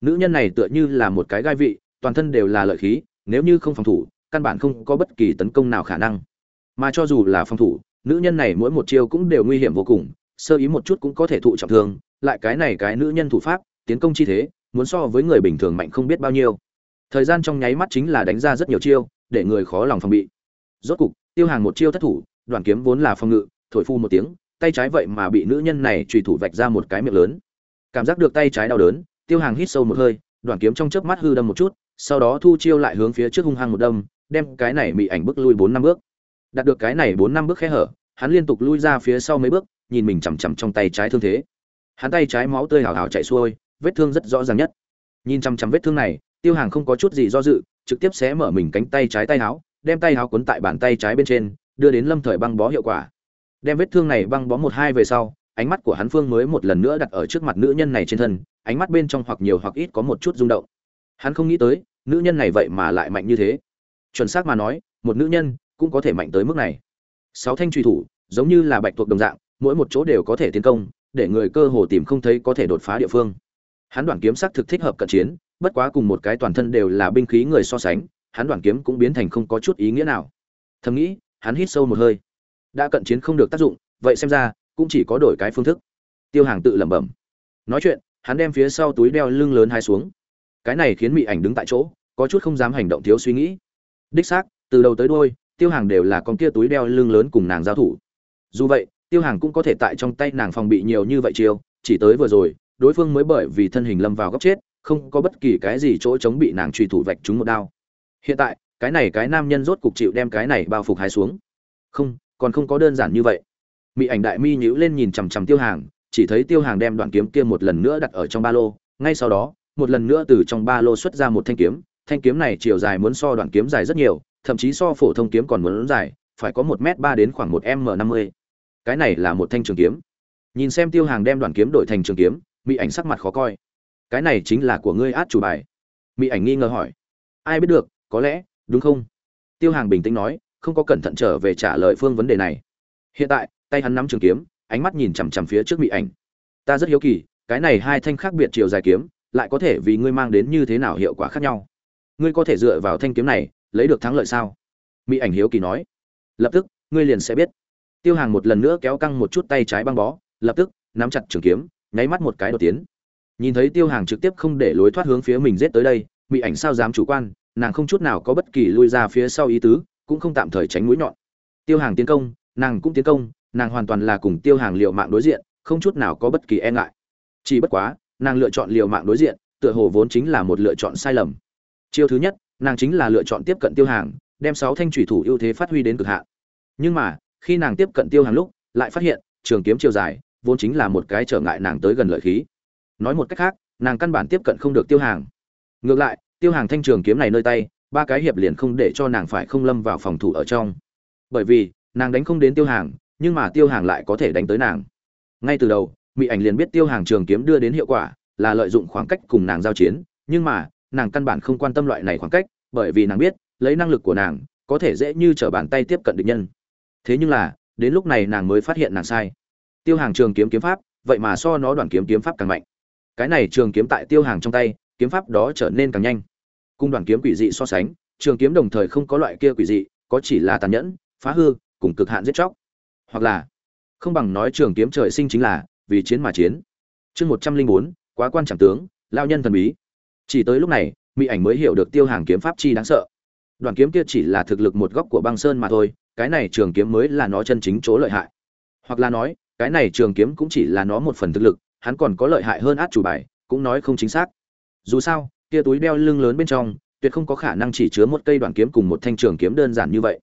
Nữ nhân này tựa như là một cái gai vị, toàn thân đều là lợi khí, nếu như không phòng thủ, căn bản không có bất kỳ tấn công nào khả năng. Mà cho dù là phòng thủ, nữ nhân này mỗi một chiêu cũng đều nguy hiểm vô cùng, sơ ý một chút cũng có thể thụ trọng thương, lại cái này cái nữ nhân thủ pháp, tiến công chi thế, muốn so với người bình thường mạnh không biết bao nhiêu thời gian trong nháy mắt chính là đánh ra rất nhiều chiêu, để người khó lòng phòng bị. Rốt cục, tiêu hàng một chiêu thất thủ đoàn kiếm vốn là phòng ngự, thổi phu một tiếng, tay trái vậy mà bị nữ nhân này trùy thủ vạch ra một cái miệng lớn. Cảm giác được tay trái đau đớn, tiêu hàng hít sâu một hơi đoàn kiếm trong chớp mắt hư đâm một chút, sau đó thu chiêu lại hướng phía trước hung hăng một đâm, đem cái này bị ảnh bước lui bốn năm bước. Đạt được cái này bốn năm bước khe hở, hắn liên tục lui ra phía sau mấy bước, nhìn mình chằm chằm trong tay trái thương thế. Hắn tay trái máu tươi hào hào chạy xuôi, vết thương rất rõ ràng nhất. Nhìn chằm chằm vết thương này tiêu hàng không có chút gì do dự, trực tiếp xé mở mình cánh tay trái tay áo, đem tay áo cuốn tại bàn tay trái bên trên, đưa đến lâm thời băng bó hiệu quả. Đem vết thương này băng bó một hai về sau, ánh mắt của hắn phương mới một lần nữa đặt ở trước mặt nữ nhân này trên thân, ánh mắt bên trong hoặc nhiều hoặc ít có một chút rung động. Hắn không nghĩ tới, nữ nhân này vậy mà lại mạnh như thế. Chuẩn xác mà nói, một nữ nhân cũng có thể mạnh tới mức này. Sáu thanh truy thủ, giống như là bạch thuộc đồng dạng, mỗi một chỗ đều có thể tiến công, để người cơ hồ tìm không thấy có thể đột phá địa phương. Hắn đoàn kiếm sắc thực thích hợp cận chiến bất quá cùng một cái toàn thân đều là binh khí người so sánh hắn đoàn kiếm cũng biến thành không có chút ý nghĩa nào. Thầm nghĩ hắn hít sâu một hơi. Đã cận chiến không được tác dụng vậy xem ra cũng chỉ có đổi cái phương thức. Tiêu hàng tự lẩm bẩm. Nói chuyện hắn đem phía sau túi đeo lưng lớn hai xuống. Cái này khiến mị ảnh đứng tại chỗ có chút không dám hành động thiếu suy nghĩ. Đích xác từ đầu tới đôi tiêu hàng đều là con kia túi đeo lưng lớn cùng nàng giao thủ. Dù vậy tiêu hàng cũng có thể tại trong tay nàng phòng bị nhiều như vậy chiều, chỉ tới vừa rồi đối phương mới bởi vì thân hình lâm vào góc chết không có bất kỳ cái gì chỗ chống bị nàng truy thủ vạch trúng một đao. Hiện tại, cái này cái nam nhân rốt cục chịu đem cái này bao phục hai xuống. Không, còn không có đơn giản như vậy. Mỹ ảnh đại mi nhíu lên nhìn chằm chằm tiêu hàng, chỉ thấy tiêu hàng đem đoạn kiếm kia một lần nữa đặt ở trong ba lô. Ngay sau đó, một lần nữa từ trong ba lô xuất ra một thanh kiếm. Thanh kiếm này chiều dài muốn so đoạn kiếm dài rất nhiều, thậm chí so phổ thông kiếm còn muốn dài, phải có một m ba đến khoảng một m năm mươi. Cái này là một thanh trường kiếm. Nhìn xem tiêu hàng đem đoạn kiếm đổi thành trường kiếm mỹ ảnh sắc mặt khó coi cái này chính là của ngươi át chủ bài. Mỹ ảnh nghi ngờ hỏi. Ai biết được, có lẽ, đúng không? Tiêu hàng bình tĩnh nói, không có cẩn thận trở về trả lời phương vấn đề này. Hiện tại, tay hắn nắm trường kiếm, ánh mắt nhìn chằm chằm phía trước mỹ ảnh. Ta rất hiếu kỳ, cái này hai thanh khác biệt chiều dài kiếm, lại có thể vì ngươi mang đến như thế nào hiệu quả khác nhau? Ngươi có thể dựa vào thanh kiếm này, lấy được thắng lợi sao? Mỹ ảnh hiếu kỳ nói. Lập tức, ngươi liền sẽ biết. Tiêu hàng một lần nữa kéo căng một chút tay trái băng bó, lập tức, nắm chặt trường kiếm, nháy mắt một cái đột tiến nhìn thấy tiêu hàng trực tiếp không để lối thoát hướng phía mình rết tới đây mỹ ảnh sao dám chủ quan, nàng không chút nào có bất kỳ lui ra phía sau ý tứ, cũng không tạm thời tránh mũi nhọn. Tiêu hàng tiến công, nàng cũng tiến công, nàng hoàn toàn là cùng tiêu hàng liều mạng đối diện, không chút nào có bất kỳ e ngại. Chỉ bất quá, nàng lựa chọn liều mạng đối diện, tựa hồ vốn chính là một lựa chọn sai lầm. Chiêu thứ nhất, nàng chính là lựa chọn tiếp cận tiêu hàng, đem sáu thanh thủy thủ ưu thế phát huy đến cực hạn. Nhưng mà, khi nàng tiếp cận tiêu hàng lúc, lại phát hiện, trường kiếm chiều dài, vốn chính là một cái trở ngại nàng tới gần lợi khí nói một cách khác, nàng căn bản tiếp cận không được tiêu hàng. Ngược lại, tiêu hàng thanh trường kiếm này nơi tay, ba cái hiệp liền không để cho nàng phải không lâm vào phòng thủ ở trong. Bởi vì, nàng đánh không đến tiêu hàng, nhưng mà tiêu hàng lại có thể đánh tới nàng. Ngay từ đầu mỹ ảnh liền biết tiêu hàng trường kiếm đưa đến hiệu quả là lợi dụng khoảng cách cùng nàng giao chiến, nhưng mà, nàng căn bản không quan tâm loại này khoảng cách, bởi vì nàng biết, lấy năng lực của nàng, có thể dễ như t r ở bàn tay tiếp cận địch nhân. Thế nhưng là, đến lúc này nàng mới phát hiện nàng sai. Tiêu hàng trường kiếm kiếm pháp, vậy mà so nó đoàn kiếm kiếm pháp càng mạnh cái này trường kiếm tại tiêu hàng trong tay, kiếm pháp đó trở nên càng nhanh. Cung đoàn kiếm quỷ dị so sánh, trường kiếm đồng thời không có loại kia quỷ dị, có chỉ là tàn nhẫn, phá hư, cùng cực hạn giết chóc. Hoặc là, không bằng nói trường kiếm trời sinh chính là, vì chiến mà chiến. Chương một trăm linh bốn, quá quan trọng tướng, lao nhân thần bí. Chỉ tới lúc này, mỹ ảnh mới hiểu được tiêu hàng kiếm pháp chi đáng sợ. Đoàn kiếm kia chỉ là thực lực một góc của băng sơn mà thôi, cái này trường kiếm mới là nó chân chính chỗ lợi hại. Hoặc là nói, cái này trường kiếm cũng chỉ là nó một phần thực lực hắn còn có lợi hại hơn át chủ bài, cũng nói không chính xác. Dù sao, kia túi đeo lưng lớn bên trong, tuyệt không có khả năng chỉ chứa một cây đoàn kiếm cùng một thanh trường kiếm đơn giản như vậy.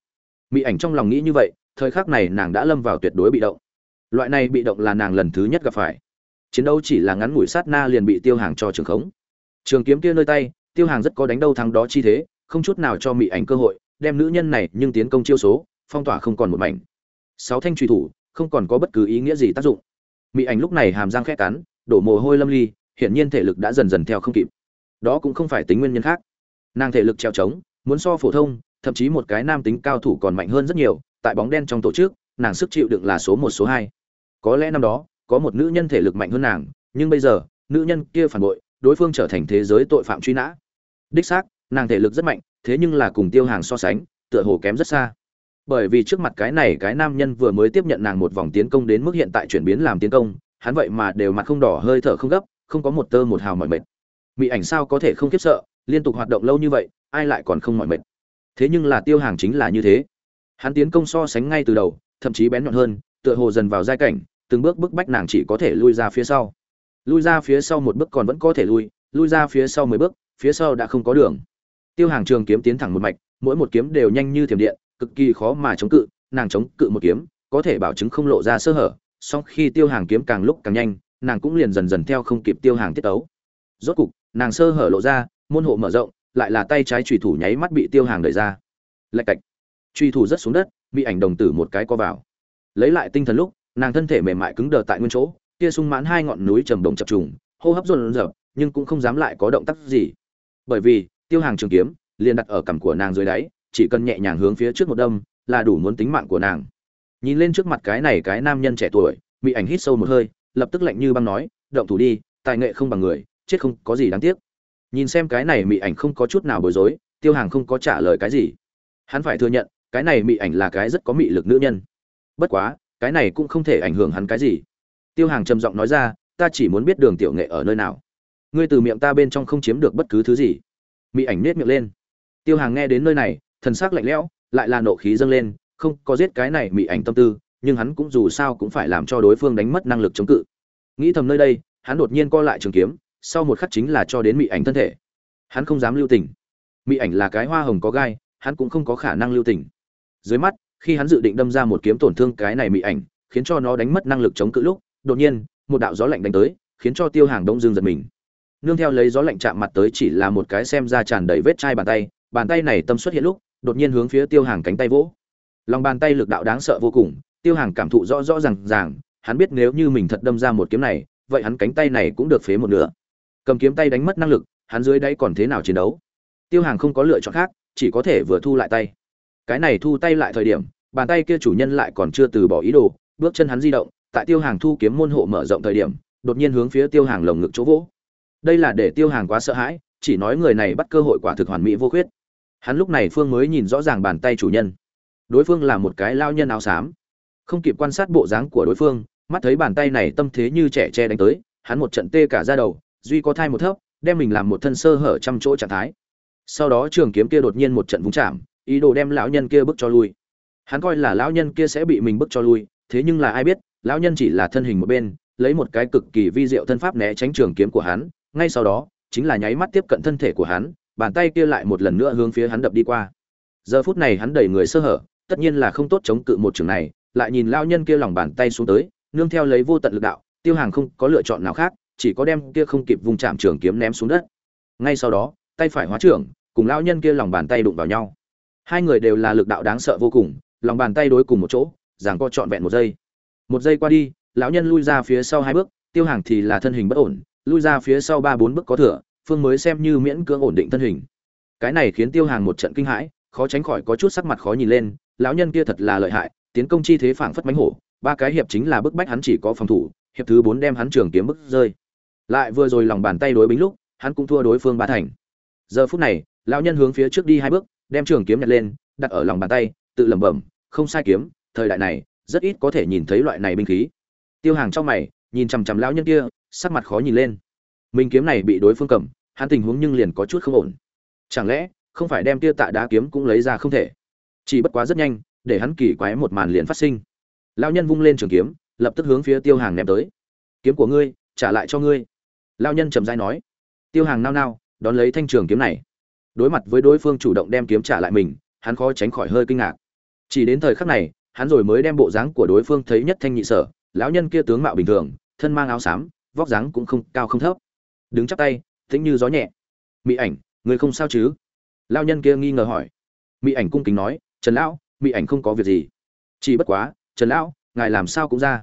Mỹ ảnh trong lòng nghĩ như vậy, thời khắc này nàng đã lâm vào tuyệt đối bị động. Loại này bị động là nàng lần thứ nhất gặp phải. Chiến đấu chỉ là ngắn ngủi sát na liền bị tiêu hàng cho trường khống. Trường kiếm kia nơi tay, tiêu hàng rất có đánh đâu thắng đó chi thế, không chút nào cho mỹ ảnh cơ hội, đem nữ nhân này nhưng tiến công chiêu số, phong tỏa không còn một mảnh. Sáu thanh truy thủ, không còn có bất cứ ý nghĩa gì tác dụng mỹ ảnh lúc này hàm răng khét cắn, đổ mồ hôi lâm ly, hiển nhiên thể lực đã dần dần theo không kịp. Đó cũng không phải tính nguyên nhân khác. Nàng thể lực treo trống, muốn so phổ thông, thậm chí một cái nam tính cao thủ còn mạnh hơn rất nhiều, tại bóng đen trong tổ chức, nàng sức chịu đựng là số một, số hai. Có lẽ năm đó, có một nữ nhân thể lực mạnh hơn nàng, nhưng bây giờ, nữ nhân kia phản bội, đối phương trở thành thế giới tội phạm truy nã. Đích xác, nàng thể lực rất mạnh, thế nhưng là cùng tiêu hàng so sánh, tựa hồ kém rất xa bởi vì trước mặt cái này cái nam nhân vừa mới tiếp nhận nàng một vòng tiến công đến mức hiện tại chuyển biến làm tiến công, hắn vậy mà đều mặt không đỏ, hơi thở không gấp, không có một tơ một hào mỏi mệt. Mỹ ảnh sao có thể không khiếp sợ, liên tục hoạt động lâu như vậy, ai lại còn không mỏi mệt? Thế nhưng là tiêu hàng chính là như thế. Hắn tiến công so sánh ngay từ đầu, thậm chí bén nhọn hơn, tựa hồ dần vào giai cảnh, từng bước bức bách nàng chỉ có thể lui ra phía sau. Lui ra phía sau một bước còn vẫn có thể lui lui ra phía sau mười bước, phía sau đã không có đường. Tiêu hàng trường kiếm tiến thẳng một mạch, mỗi một kiếm đều nhanh như thiểm điện cực kỳ khó mà chống cự, nàng chống cự một kiếm, có thể bảo chứng không lộ ra sơ hở, song khi tiêu hàng kiếm càng lúc càng nhanh, nàng cũng liền dần dần theo không kịp tiêu hàng tiết tấu. Rốt cục, nàng sơ hở lộ ra, môn hộ mở rộng, lại là tay trái chủy thủ nháy mắt bị tiêu hàng đẩy ra. Lạch cạch. Truy thủ rất xuống đất, bị ảnh đồng tử một cái co vào. Lấy lại tinh thần lúc, nàng thân thể mềm mại cứng đờ tại nguyên chỗ, kia sung mãn hai ngọn núi trầm động chập trùng, hô hấp run rợn, nhưng cũng không dám lại có động tác gì. Bởi vì, tiêu hàng trường kiếm, liền đặt ở cằm của nàng dưới đáy chỉ cần nhẹ nhàng hướng phía trước một đâm, là đủ muốn tính mạng của nàng. Nhìn lên trước mặt cái này cái nam nhân trẻ tuổi bị ảnh hít sâu một hơi, lập tức lạnh như băng nói, động thủ đi, tài nghệ không bằng người, chết không có gì đáng tiếc. Nhìn xem cái này mị ảnh không có chút nào bối rối, tiêu hàng không có trả lời cái gì. Hắn phải thừa nhận, cái này mị ảnh là cái rất có mị lực nữ nhân. Bất quá, cái này cũng không thể ảnh hưởng hắn cái gì. Tiêu hàng trầm giọng nói ra, ta chỉ muốn biết đường tiểu nghệ ở nơi nào. Ngươi từ miệng ta bên trong không chiếm được bất cứ thứ gì. Mị ảnh nết miệng lên. Tiêu hàng nghe đến nơi này thần sắc lạnh lẽo, lại là nộ khí dâng lên, không có giết cái này mị ảnh tâm tư, nhưng hắn cũng dù sao cũng phải làm cho đối phương đánh mất năng lực chống cự. Nghĩ thầm nơi đây, hắn đột nhiên co lại trường kiếm, sau một khắc chính là cho đến mị ảnh thân thể. Hắn không dám lưu tình. Mị ảnh là cái hoa hồng có gai, hắn cũng không có khả năng lưu tình. Dưới mắt, khi hắn dự định đâm ra một kiếm tổn thương cái này mị ảnh, khiến cho nó đánh mất năng lực chống cự lúc, đột nhiên, một đạo gió lạnh đánh tới, khiến cho tiêu hàng đông dương giật mình. Nương theo lấy gió lạnh chạm mặt tới chỉ là một cái xem ra tràn đầy vết chai bàn tay bàn tay này tâm xuất hiện lúc đột nhiên hướng phía tiêu hàng cánh tay vỗ. Lòng bàn tay lực đạo đáng sợ vô cùng, tiêu hàng cảm thụ rõ rõ r à n g ràng, hắn biết nếu như mình thật đâm ra một kiếm này, vậy hắn cánh tay này cũng được phế một nửa. Cầm kiếm tay đánh mất năng lực, hắn dưới đáy còn thế nào chiến đấu? Tiêu hàng không có lựa chọn khác, chỉ có thể vừa thu lại tay. Cái này thu tay lại thời điểm, bàn tay kia chủ nhân lại còn chưa từ bỏ ý đồ, bước chân hắn di động, tại tiêu hàng thu kiếm môn hộ mở rộng thời điểm, đột nhiên hướng phía tiêu hàng lồng ngực chỗ vỗ. Đây là để tiêu hàng quá sợ hãi, chỉ nói người này bắt cơ hội quả thực hoàn mỹ vô khuyết hắn lúc này phương mới nhìn rõ ràng bàn tay chủ nhân. Đối phương là một cái lao nhân áo xám. Không kịp quan sát bộ dáng của đối phương, mắt thấy bàn tay này tâm thế như trẻ tre đánh tới, hắn một trận tê cả ra đầu, duy có thai một thấp, đem mình làm một thân sơ hở trăm chỗ trạng thái. Sau đó trường kiếm kia đột nhiên một trận vúng chạm, ý đồ đem lão nhân kia bước cho lui. Hắn coi là lão nhân kia sẽ bị mình bước cho lui, thế nhưng là ai biết, lão nhân chỉ là thân hình một bên, lấy một cái cực kỳ vi diệu thân pháp né tránh trường kiếm của hắn, ngay sau đó, chính là nháy mắt tiếp cận thân thể của hắn bàn tay kia lại một lần nữa hướng phía hắn đập đi qua. Giờ phút này hắn đẩy người sơ hở, tất nhiên là không tốt chống cự một trường này, lại nhìn lão nhân kia lòng bàn tay xuống tới, nương theo lấy vô tận lực đạo, tiêu hàng không có lựa chọn nào khác, chỉ có đem kia không kịp vùng chạm trường kiếm ném xuống đất. Ngay sau đó, tay phải hóa trưởng, cùng lão nhân kia lòng bàn tay đụng vào nhau. Hai người đều là lực đạo đáng sợ vô cùng, lòng bàn tay đối cùng một chỗ giằng co trọn vẹn một giây. Một giây qua đi, lão nhân lui ra phía sau hai bước, tiêu hàng thì là thân hình bất ổn, lui ra phía sau ba bốn bước có thừa phương mới xem như miễn cưỡng ổn định thân hình. Cái này khiến tiêu hàng một trận kinh hãi, khó tránh khỏi có chút sắc mặt khó nhìn lên, lão nhân kia thật là lợi hại, tiến công chi thế phảng phất mánh hổ, ba cái hiệp chính là bức bách hắn chỉ có phòng thủ, hiệp thứ bốn đem hắn trường kiếm bức rơi. Lại vừa rồi lòng bàn tay đối bính lúc, hắn cũng thua đối phương ba thành. Giờ phút này, lão nhân hướng phía trước đi hai bước, đem trường kiếm nhặt lên, đặt ở lòng bàn tay, tự lẩm bẩm, không sai kiếm, thời đại này, rất ít có thể nhìn thấy loại này binh khí. Tiêu hàng trong mày, nhìn chằm chằm lão nhân kia, sắc mặt khó nhìn lên. Mình kiếm này bị đối phương cầm hắn tình huống nhưng liền có chút không ổn. Chẳng lẽ, không phải đem tia tạ đá kiếm cũng lấy ra không thể? Chỉ bất quá rất nhanh, để hắn kỳ quái một màn liền phát sinh. Lão nhân vung lên trường kiếm, lập tức hướng phía tiêu hàng ném tới. Kiếm của ngươi, trả lại cho ngươi. Lão nhân trầm dai nói. Tiêu hàng nao nao, đón lấy thanh trường kiếm này. Đối mặt với đối phương chủ động đem kiếm trả lại mình, hắn khó tránh khỏi hơi kinh ngạc. Chỉ đến thời khắc này, hắn rồi mới đem bộ dáng của đối phương thấy nhất thanh nhị sở, lão nhân kia tướng mạo bình thường, thân mang áo xám, vóc dáng cũng không, cao không thấp. Đứng chắp tay tĩnh như gió nhẹ. Mỹ ảnh người không sao chứ? Lao nhân kia nghi ngờ hỏi. Mỹ ảnh cung kính nói, trần lão mỹ ảnh không có việc gì. Chỉ bất quá, trần lão, ngài làm sao cũng ra.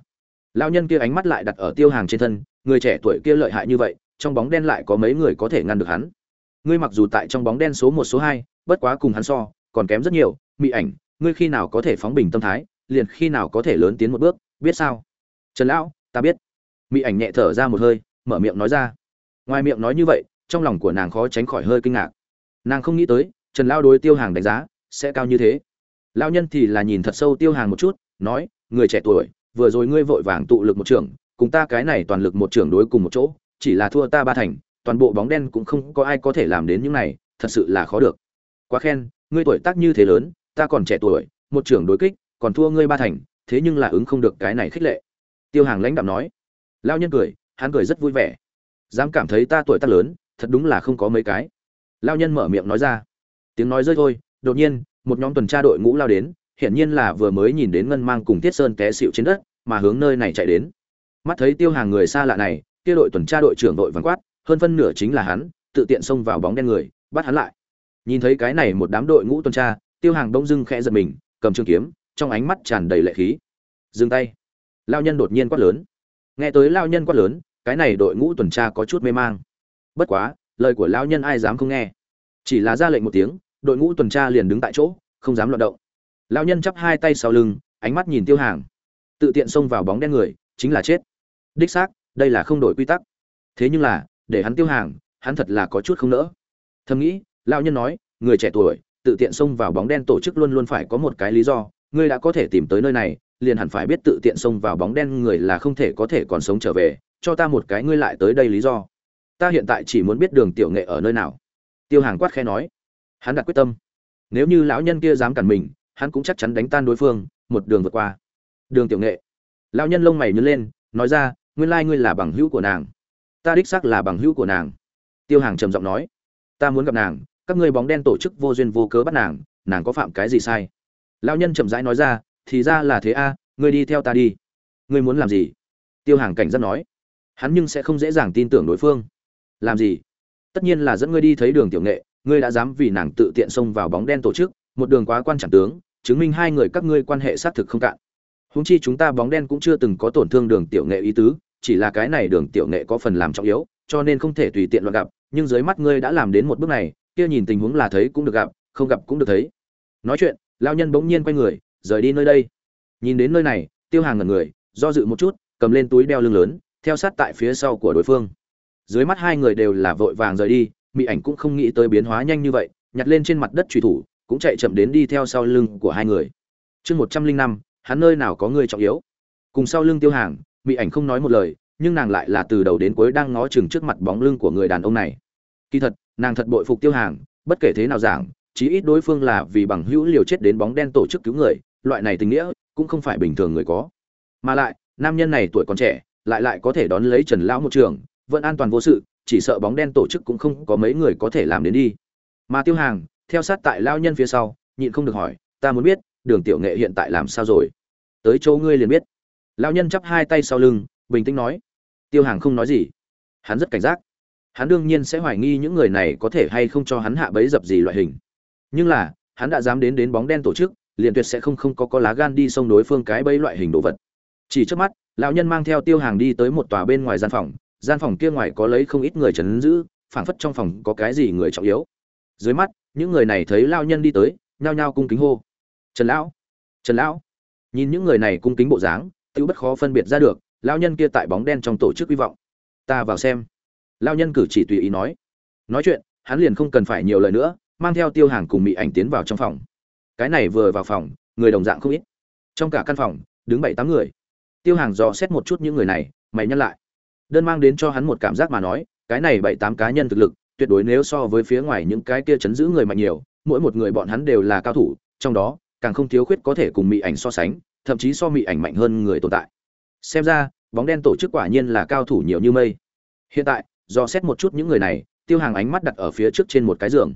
Lao nhân kia ánh mắt lại đặt ở tiêu hàng trên thân, người trẻ tuổi kia lợi hại như vậy, trong bóng đen lại có mấy người có thể ngăn được hắn. Ngươi mặc dù tại trong bóng đen số một, số hai, bất quá cùng hắn so, còn kém rất nhiều. Mỹ ảnh, ngươi khi nào có thể phóng bình tâm thái, liền khi nào có thể lớn tiến một bước, biết sao? Trần lão, ta biết. Mỹ ảnh nhẹ thở ra một hơi, mở miệng nói ra ngoài miệng nói như vậy, trong lòng của nàng khó tránh khỏi hơi kinh ngạc. Nàng không nghĩ tới, trần lao đối tiêu hàng đánh giá sẽ cao như thế. Lao nhân thì là nhìn thật sâu tiêu hàng một chút, nói, người trẻ tuổi, vừa rồi ngươi vội vàng tụ lực một trưởng cùng ta cái này toàn lực một trưởng đối cùng một chỗ, chỉ là thua ta ba thành, toàn bộ bóng đen cũng không có ai có thể làm đến những này, thật sự là khó được. Quá khen, ngươi tuổi tác như thế lớn, ta còn trẻ tuổi, một trưởng đối kích, còn thua ngươi ba thành, thế nhưng là ứng không được cái này khích lệ. Tiêu hàng lãnh đạm nói. Lao nhân cười, hắn cười rất vui vẻ dám cảm thấy ta tuổi tác lớn, thật đúng là không có mấy cái. Lao nhân mở miệng nói ra. Tiếng nói rơi thôi, đột nhiên, một nhóm tuần tra đội ngũ lao đến, hiển nhiên là vừa mới nhìn đến ngân mang cùng tiết sơn té xịu trên đất, mà hướng nơi này chạy đến. Mắt thấy tiêu hàng người xa lạ này, kia đội tuần tra đội trưởng đội vắng quát, hơn phân nửa chính là hắn, tự tiện xông vào bóng đen người, bắt hắn lại. Nhìn thấy cái này một đám đội ngũ tuần tra, tiêu hàng đông dưng khẽ giật mình, cầm trường kiếm, trong ánh mắt tràn đầy lệ khí. Dừng tay. Lao nhân đột nhiên quát lớn. Nghe tới lao nhân quát lớn cái này đội ngũ tuần tra có chút mê mang. Bất quá, lời của lão nhân ai dám không nghe. Chỉ là ra lệnh một tiếng, đội ngũ tuần tra liền đứng tại chỗ, không dám loạt động. Lão nhân chắp hai tay sau lưng, ánh mắt nhìn tiêu hàng. Tự tiện xông vào bóng đen người, chính là chết. Đích xác, đây là không đổi quy tắc. Thế nhưng là, để hắn tiêu hàng, hắn thật là có chút không nỡ. Thầm nghĩ, lão nhân nói, người trẻ tuổi, tự tiện xông vào bóng đen tổ chức luôn luôn phải có một cái lý do, ngươi đã có thể tìm tới nơi này, liền hẳn phải biết tự tiện xông vào bóng đen người là không thể có thể còn sống trở về cho ta một cái ngươi lại tới đây lý do. Ta hiện tại chỉ muốn biết đường tiểu nghệ ở nơi nào. Tiêu hàng quát khẽ nói. Hắn đặt quyết tâm. Nếu như lão nhân kia dám cản mình, hắn cũng chắc chắn đánh tan đối phương, một đường vượt qua. Đường tiểu nghệ. Lão nhân lông mày nhớ lên, nói ra, nguyên lai ngươi là bằng hữu của nàng. Ta đích xác là bằng hữu của nàng. Tiêu hàng trầm giọng nói. Ta muốn gặp nàng, các ngươi bóng đen tổ chức vô duyên vô cớ bắt nàng nàng có phạm cái gì sai? Lão nhân chậm rãi nói ra, thì ra là thế a, ngươi đi theo ta đi. Ngươi muốn làm gì? Tiêu hàng cảnh giác nói hắn nhưng sẽ không dễ dàng tin tưởng đối phương. Làm gì? Tất nhiên là dẫn ngươi đi thấy đường tiểu nghệ, ngươi đã dám vì nàng tự tiện xông vào bóng đen tổ chức, một đường quá quan trọng tướng, chứng minh hai người các ngươi quan hệ xác thực không cạn. Húng chi chúng ta bóng đen cũng chưa từng có tổn thương đường tiểu nghệ ý tứ, chỉ là cái này đường tiểu nghệ có phần làm trọng yếu, cho nên không thể tùy tiện loạn gặp, nhưng dưới mắt ngươi đã làm đến một bước này, kia nhìn tình huống là thấy cũng được gặp, không gặp cũng được thấy. Nói chuyện lao nhân bỗng nhiên quay người, rời đi nơi đây. Nhìn đến nơi này, tiêu hàng ngẩn người, do dự một chút, cầm lên túi đeo lưng lớn theo sát tại phía sau của đối phương. Dưới mắt hai người đều là vội vàng rời đi mỹ ảnh cũng không nghĩ tới biến hóa nhanh như vậy, nhặt lên trên mặt đất truy thủ, cũng chạy chậm đến đi theo sau lưng của hai người. Chương một trăm linh năm, hắn nơi nào có người trọng yếu? Cùng sau lưng tiêu hàng mỹ ảnh không nói một lời, nhưng nàng lại là từ đầu đến cuối đang ngó chừng trước mặt bóng lưng của người đàn ông này. Kỳ thật, nàng thật bội phục tiêu hàng, bất kể thế nào giảng, chí ít đối phương là vì bằng hữu liều chết đến bóng đen tổ chức cứu người, loại này tình nghĩa cũng không phải bình thường người có. Mà lại, nam nhân này tuổi còn trẻ lại lại có thể đón lấy trần lão một trường, vẫn an toàn vô sự, chỉ sợ bóng đen tổ chức cũng không có mấy người có thể làm đến đi. Mà tiêu hàng, theo sát tại lao nhân phía sau, nhịn không được hỏi, ta muốn biết, đường tiểu nghệ hiện tại làm sao rồi? Tới chỗ ngươi liền biết. Lao nhân chắp hai tay sau lưng, bình tĩnh nói. Tiêu hàng không nói gì. Hắn rất cảnh giác. Hắn đương nhiên sẽ hoài nghi những người này có thể hay không cho hắn hạ bẫy dập gì loại hình. Nhưng là, hắn đã dám đến đến bóng đen tổ chức, liền tuyệt sẽ không không có có lá gan đi xông đối phương cái bẫy loại hình đồ vật. Chỉ trước mắt lão nhân mang theo tiêu hàng đi tới một tòa bên ngoài gian phòng gian phòng kia ngoài có lấy không ít người chấn giữ, phảng phất trong phòng có cái gì người trọng yếu. Dưới mắt, những người này thấy lao nhân đi tới, nhao nhao cung kính hô. Trần lão trần lão. Nhìn những người này cung kính bộ dáng tự bất khó phân biệt ra được lao nhân kia tại bóng đen trong tổ chức hy vọng. Ta vào xem. Lao nhân cử chỉ tùy ý nói. Nói chuyện, hắn liền không cần phải nhiều lời nữa, mang theo tiêu hàng cùng mỹ ảnh tiến vào trong phòng. Cái này vừa vào phòng, người đồng dạng không ít. Trong cả căn phòng, đứng bảy tám người tiêu hàng dò xét một chút những người này, mày nhắc lại. Đơn mang đến cho hắn một cảm giác mà nói, cái này bảy tám cá nhân thực lực, tuyệt đối nếu so với phía ngoài những cái kia chấn giữ người mạnh nhiều, mỗi một người bọn hắn đều là cao thủ, trong đó, càng không thiếu khuyết có thể cùng mỹ ảnh so sánh, thậm chí so mỹ ảnh mạnh hơn người tồn tại. Xem ra, bóng đen tổ chức quả nhiên là cao thủ nhiều như mây. Hiện tại do xét một chút những người này, tiêu hàng ánh mắt đặt ở phía trước trên một cái giường.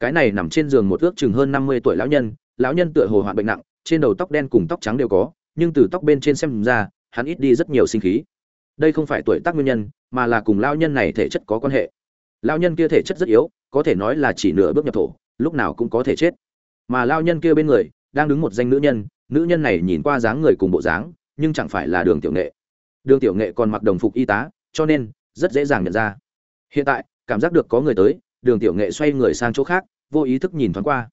Cái này nằm trên giường một ước chừng hơn năm mươi tuổi lão nhân lão nhân tựa hồ hoạn bệnh nặng, trên đầu tóc đen cùng tóc trắng đều có nhưng từ tóc bên trên xem ra, hắn ít đi rất nhiều sinh khí. Đây không phải tuổi tác nguyên nhân, mà là cùng lão nhân này thể chất có quan hệ. Lão nhân kia thể chất rất yếu, có thể nói là chỉ nửa bước nhập thổ, lúc nào cũng có thể chết. Mà lão nhân kia bên người, đang đứng một danh nữ nhân nữ nhân này nhìn qua dáng người cùng bộ dáng, nhưng chẳng phải là đường tiểu nghệ. Đường tiểu nghệ còn mặc đồng phục y tá, cho nên, rất dễ dàng nhận ra. Hiện tại, cảm giác được có người tới, đường tiểu nghệ xoay người sang chỗ khác, vô ý thức nhìn thoáng qua.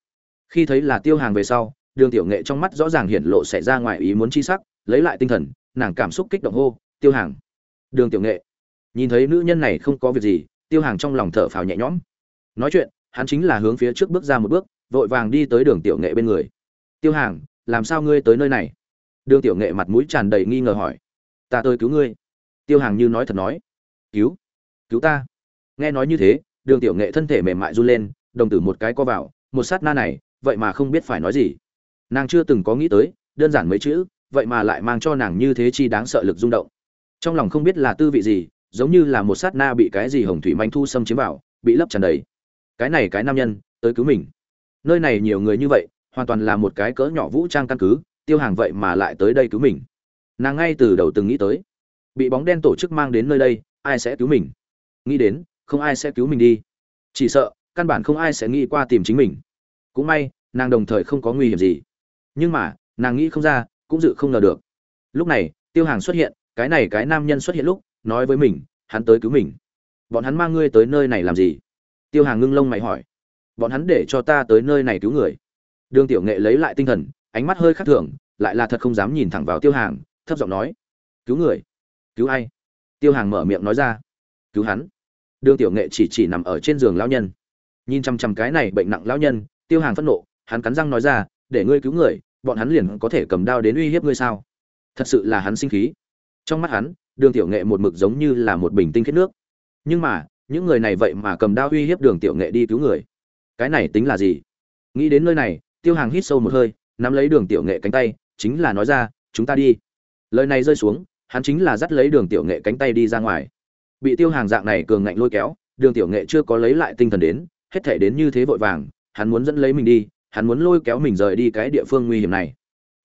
Khi thấy là tiêu hàng về sau đường tiểu nghệ trong mắt rõ ràng hiện lộ xảy ra ngoài ý muốn chi sắc, lấy lại tinh thần, nàng cảm xúc kích động hô, tiêu hàng! Đường tiểu nghệ, nhìn thấy nữ nhân này không có việc gì, tiêu hàng trong lòng thở phào nhẹ nhõm. Nói chuyện, hắn chính là hướng phía trước bước ra một bước, vội vàng đi tới đường tiểu nghệ bên người. Tiêu hàng, làm sao ngươi tới nơi này? Đường tiểu nghệ mặt mũi tràn đầy nghi ngờ hỏi. Ta tới cứu ngươi. Tiêu hàng như nói thật nói. Cứu? Cứu ta? Nghe nói như thế, đường tiểu nghệ thân thể mềm mại run lên, đồng tử một cái co vào, một sát na này, vậy mà không biết phải nói gì nàng chưa từng có nghĩ tới, đơn giản mấy chữ, vậy mà lại mang cho nàng như thế chi đáng sợ lực rung động. Trong lòng không biết là tư vị gì, giống như là một sát na bị cái gì hồng thủy manh thu xâm chiếm vào, bị lấp tràn đầy. Cái này cái nam nhân, tới cứu mình. Nơi này nhiều người như vậy, hoàn toàn là một cái cỡ nhỏ vũ trang căn cứ, tiêu hàng vậy mà lại tới đây cứu mình. Nàng ngay từ đầu từng nghĩ tới, bị bóng đen tổ chức mang đến nơi đây, ai sẽ cứu mình? Nghĩ đến, không ai sẽ cứu mình đi. Chỉ sợ, căn bản không ai sẽ nghĩ qua tìm chính mình. Cũng may, nàng đồng thời không có nguy hiểm gì nhưng mà, nàng nghĩ không ra, cũng dự không ngờ được. Lúc này, tiêu hàng xuất hiện, cái này cái nam nhân xuất hiện lúc, nói với mình, hắn tới cứu mình. Bọn hắn mang ngươi tới nơi này làm gì? Tiêu hàng ngưng lông mày hỏi. Bọn hắn để cho ta tới nơi này cứu người. Đường tiểu nghệ lấy lại tinh thần, ánh mắt hơi khác thường, lại là thật không dám nhìn thẳng vào tiêu hàng, thấp giọng nói. Cứu người? Cứu ai? Tiêu hàng mở miệng nói ra. Cứu hắn. Đường tiểu nghệ chỉ chỉ nằm ở trên giường lão nhân. Nhìn chăm chăm cái này bệnh nặng lão nhân, tiêu hàng phẫn nộ, hắn cắn răng nói ra để ngươi cứu người, bọn hắn liền có thể cầm đao đến uy hiếp ngươi sao? Thật sự là hắn sinh khí. Trong mắt hắn, đường tiểu nghệ một mực giống như là một bình tinh khiết nước. Nhưng mà, những người này vậy mà cầm đao uy hiếp đường tiểu nghệ đi cứu người. Cái này tính là gì? Nghĩ đến nơi này, tiêu hàng hít sâu một hơi, nắm lấy đường tiểu nghệ cánh tay, chính là nói ra, chúng ta đi. Lời này rơi xuống, hắn chính là dắt lấy đường tiểu nghệ cánh tay đi ra ngoài. Bị tiêu hàng dạng này cường ngạnh lôi kéo, đường tiểu nghệ chưa có lấy lại tinh thần đến, hết thể đến như thế vội vàng, hắn muốn dẫn lấy mình đi hắn muốn lôi kéo mình rời đi cái địa phương nguy hiểm này.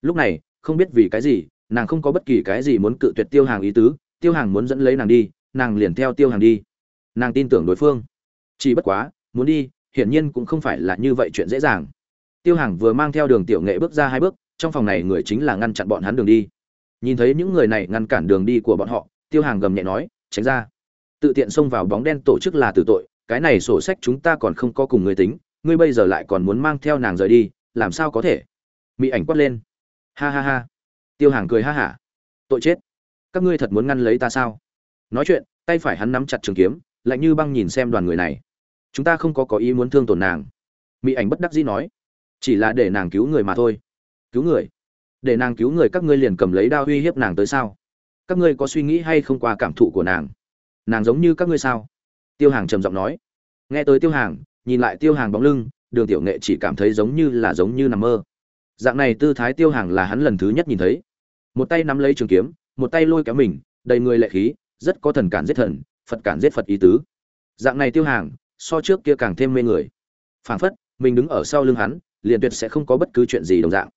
Lúc này, không biết vì cái gì, nàng không có bất kỳ cái gì muốn cự tuyệt tiêu hàng ý tứ, tiêu hàng muốn dẫn lấy nàng đi, nàng liền theo tiêu hàng đi. Nàng tin tưởng đối phương. Chỉ bất quá, muốn đi, hiển nhiên cũng không phải là như vậy chuyện dễ dàng. Tiêu hàng vừa mang theo đường tiểu nghệ bước ra hai bước, trong phòng này người chính là ngăn chặn bọn hắn đường đi. Nhìn thấy những người này ngăn cản đường đi của bọn họ, tiêu hàng gầm nhẹ nói, tránh ra. Tự tiện xông vào bóng đen tổ chức là tử tội, cái này sổ sách chúng ta còn không có cùng người tính ngươi bây giờ lại còn muốn mang theo nàng rời đi, làm sao có thể? Mỹ ảnh quát lên. Ha ha ha. Tiêu hàng cười ha hả. Tội chết. Các ngươi thật muốn ngăn lấy ta sao? Nói chuyện, tay phải hắn nắm chặt trường kiếm, lạnh như băng nhìn xem đoàn người này. Chúng ta không có có ý muốn thương tổn nàng. Mỹ ảnh bất đắc dĩ nói. Chỉ là để nàng cứu người mà thôi. Cứu người? Để nàng cứu người các ngươi liền cầm lấy đao uy hiếp nàng tới sao? Các ngươi có suy nghĩ hay không qua cảm thụ của nàng? Nàng giống như các ngươi sao? Tiêu hàng trầm giọng nói. Nghe tới tiêu hàng nhìn lại tiêu hàng bóng lưng, đường tiểu nghệ chỉ cảm thấy giống như là giống như nằm mơ. Dạng này tư thái tiêu hàng là hắn lần thứ nhất nhìn thấy. Một tay nắm lấy trường kiếm, một tay lôi kéo mình, đầy người lệ khí, rất có thần cản giết thần, phật cản giết phật ý tứ. Dạng này tiêu hàng, so trước kia càng thêm mê người. Phảng phất, mình đứng ở sau lưng hắn, liền tuyệt sẽ không có bất cứ chuyện gì đồng dạng.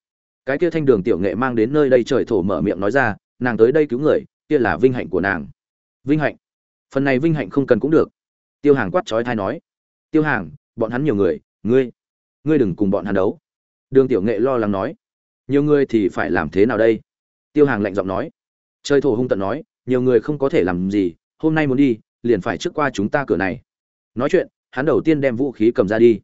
Cái kia thanh đường tiểu nghệ mang đến nơi đây trời thổ mở miệng nói ra, nàng tới đây cứu người, kia là vinh hạnh của nàng. Vinh hạnh. Phần này vinh hạnh không cần cũng được. Tiêu hàng quát trói thai nói tiêu hàng, bọn hắn nhiều người, ngươi ngươi đừng cùng bọn hắn đấu. Đường tiểu nghệ lo lắng nói. Nhiều người thì phải làm thế nào đây? Tiêu hàng lạnh giọng nói. Chơi thổ hung tận nói, nhiều người không có thể làm gì, hôm nay muốn đi, liền phải trước qua chúng ta cửa này. Nói chuyện, hắn đầu tiên đem vũ khí cầm ra đi.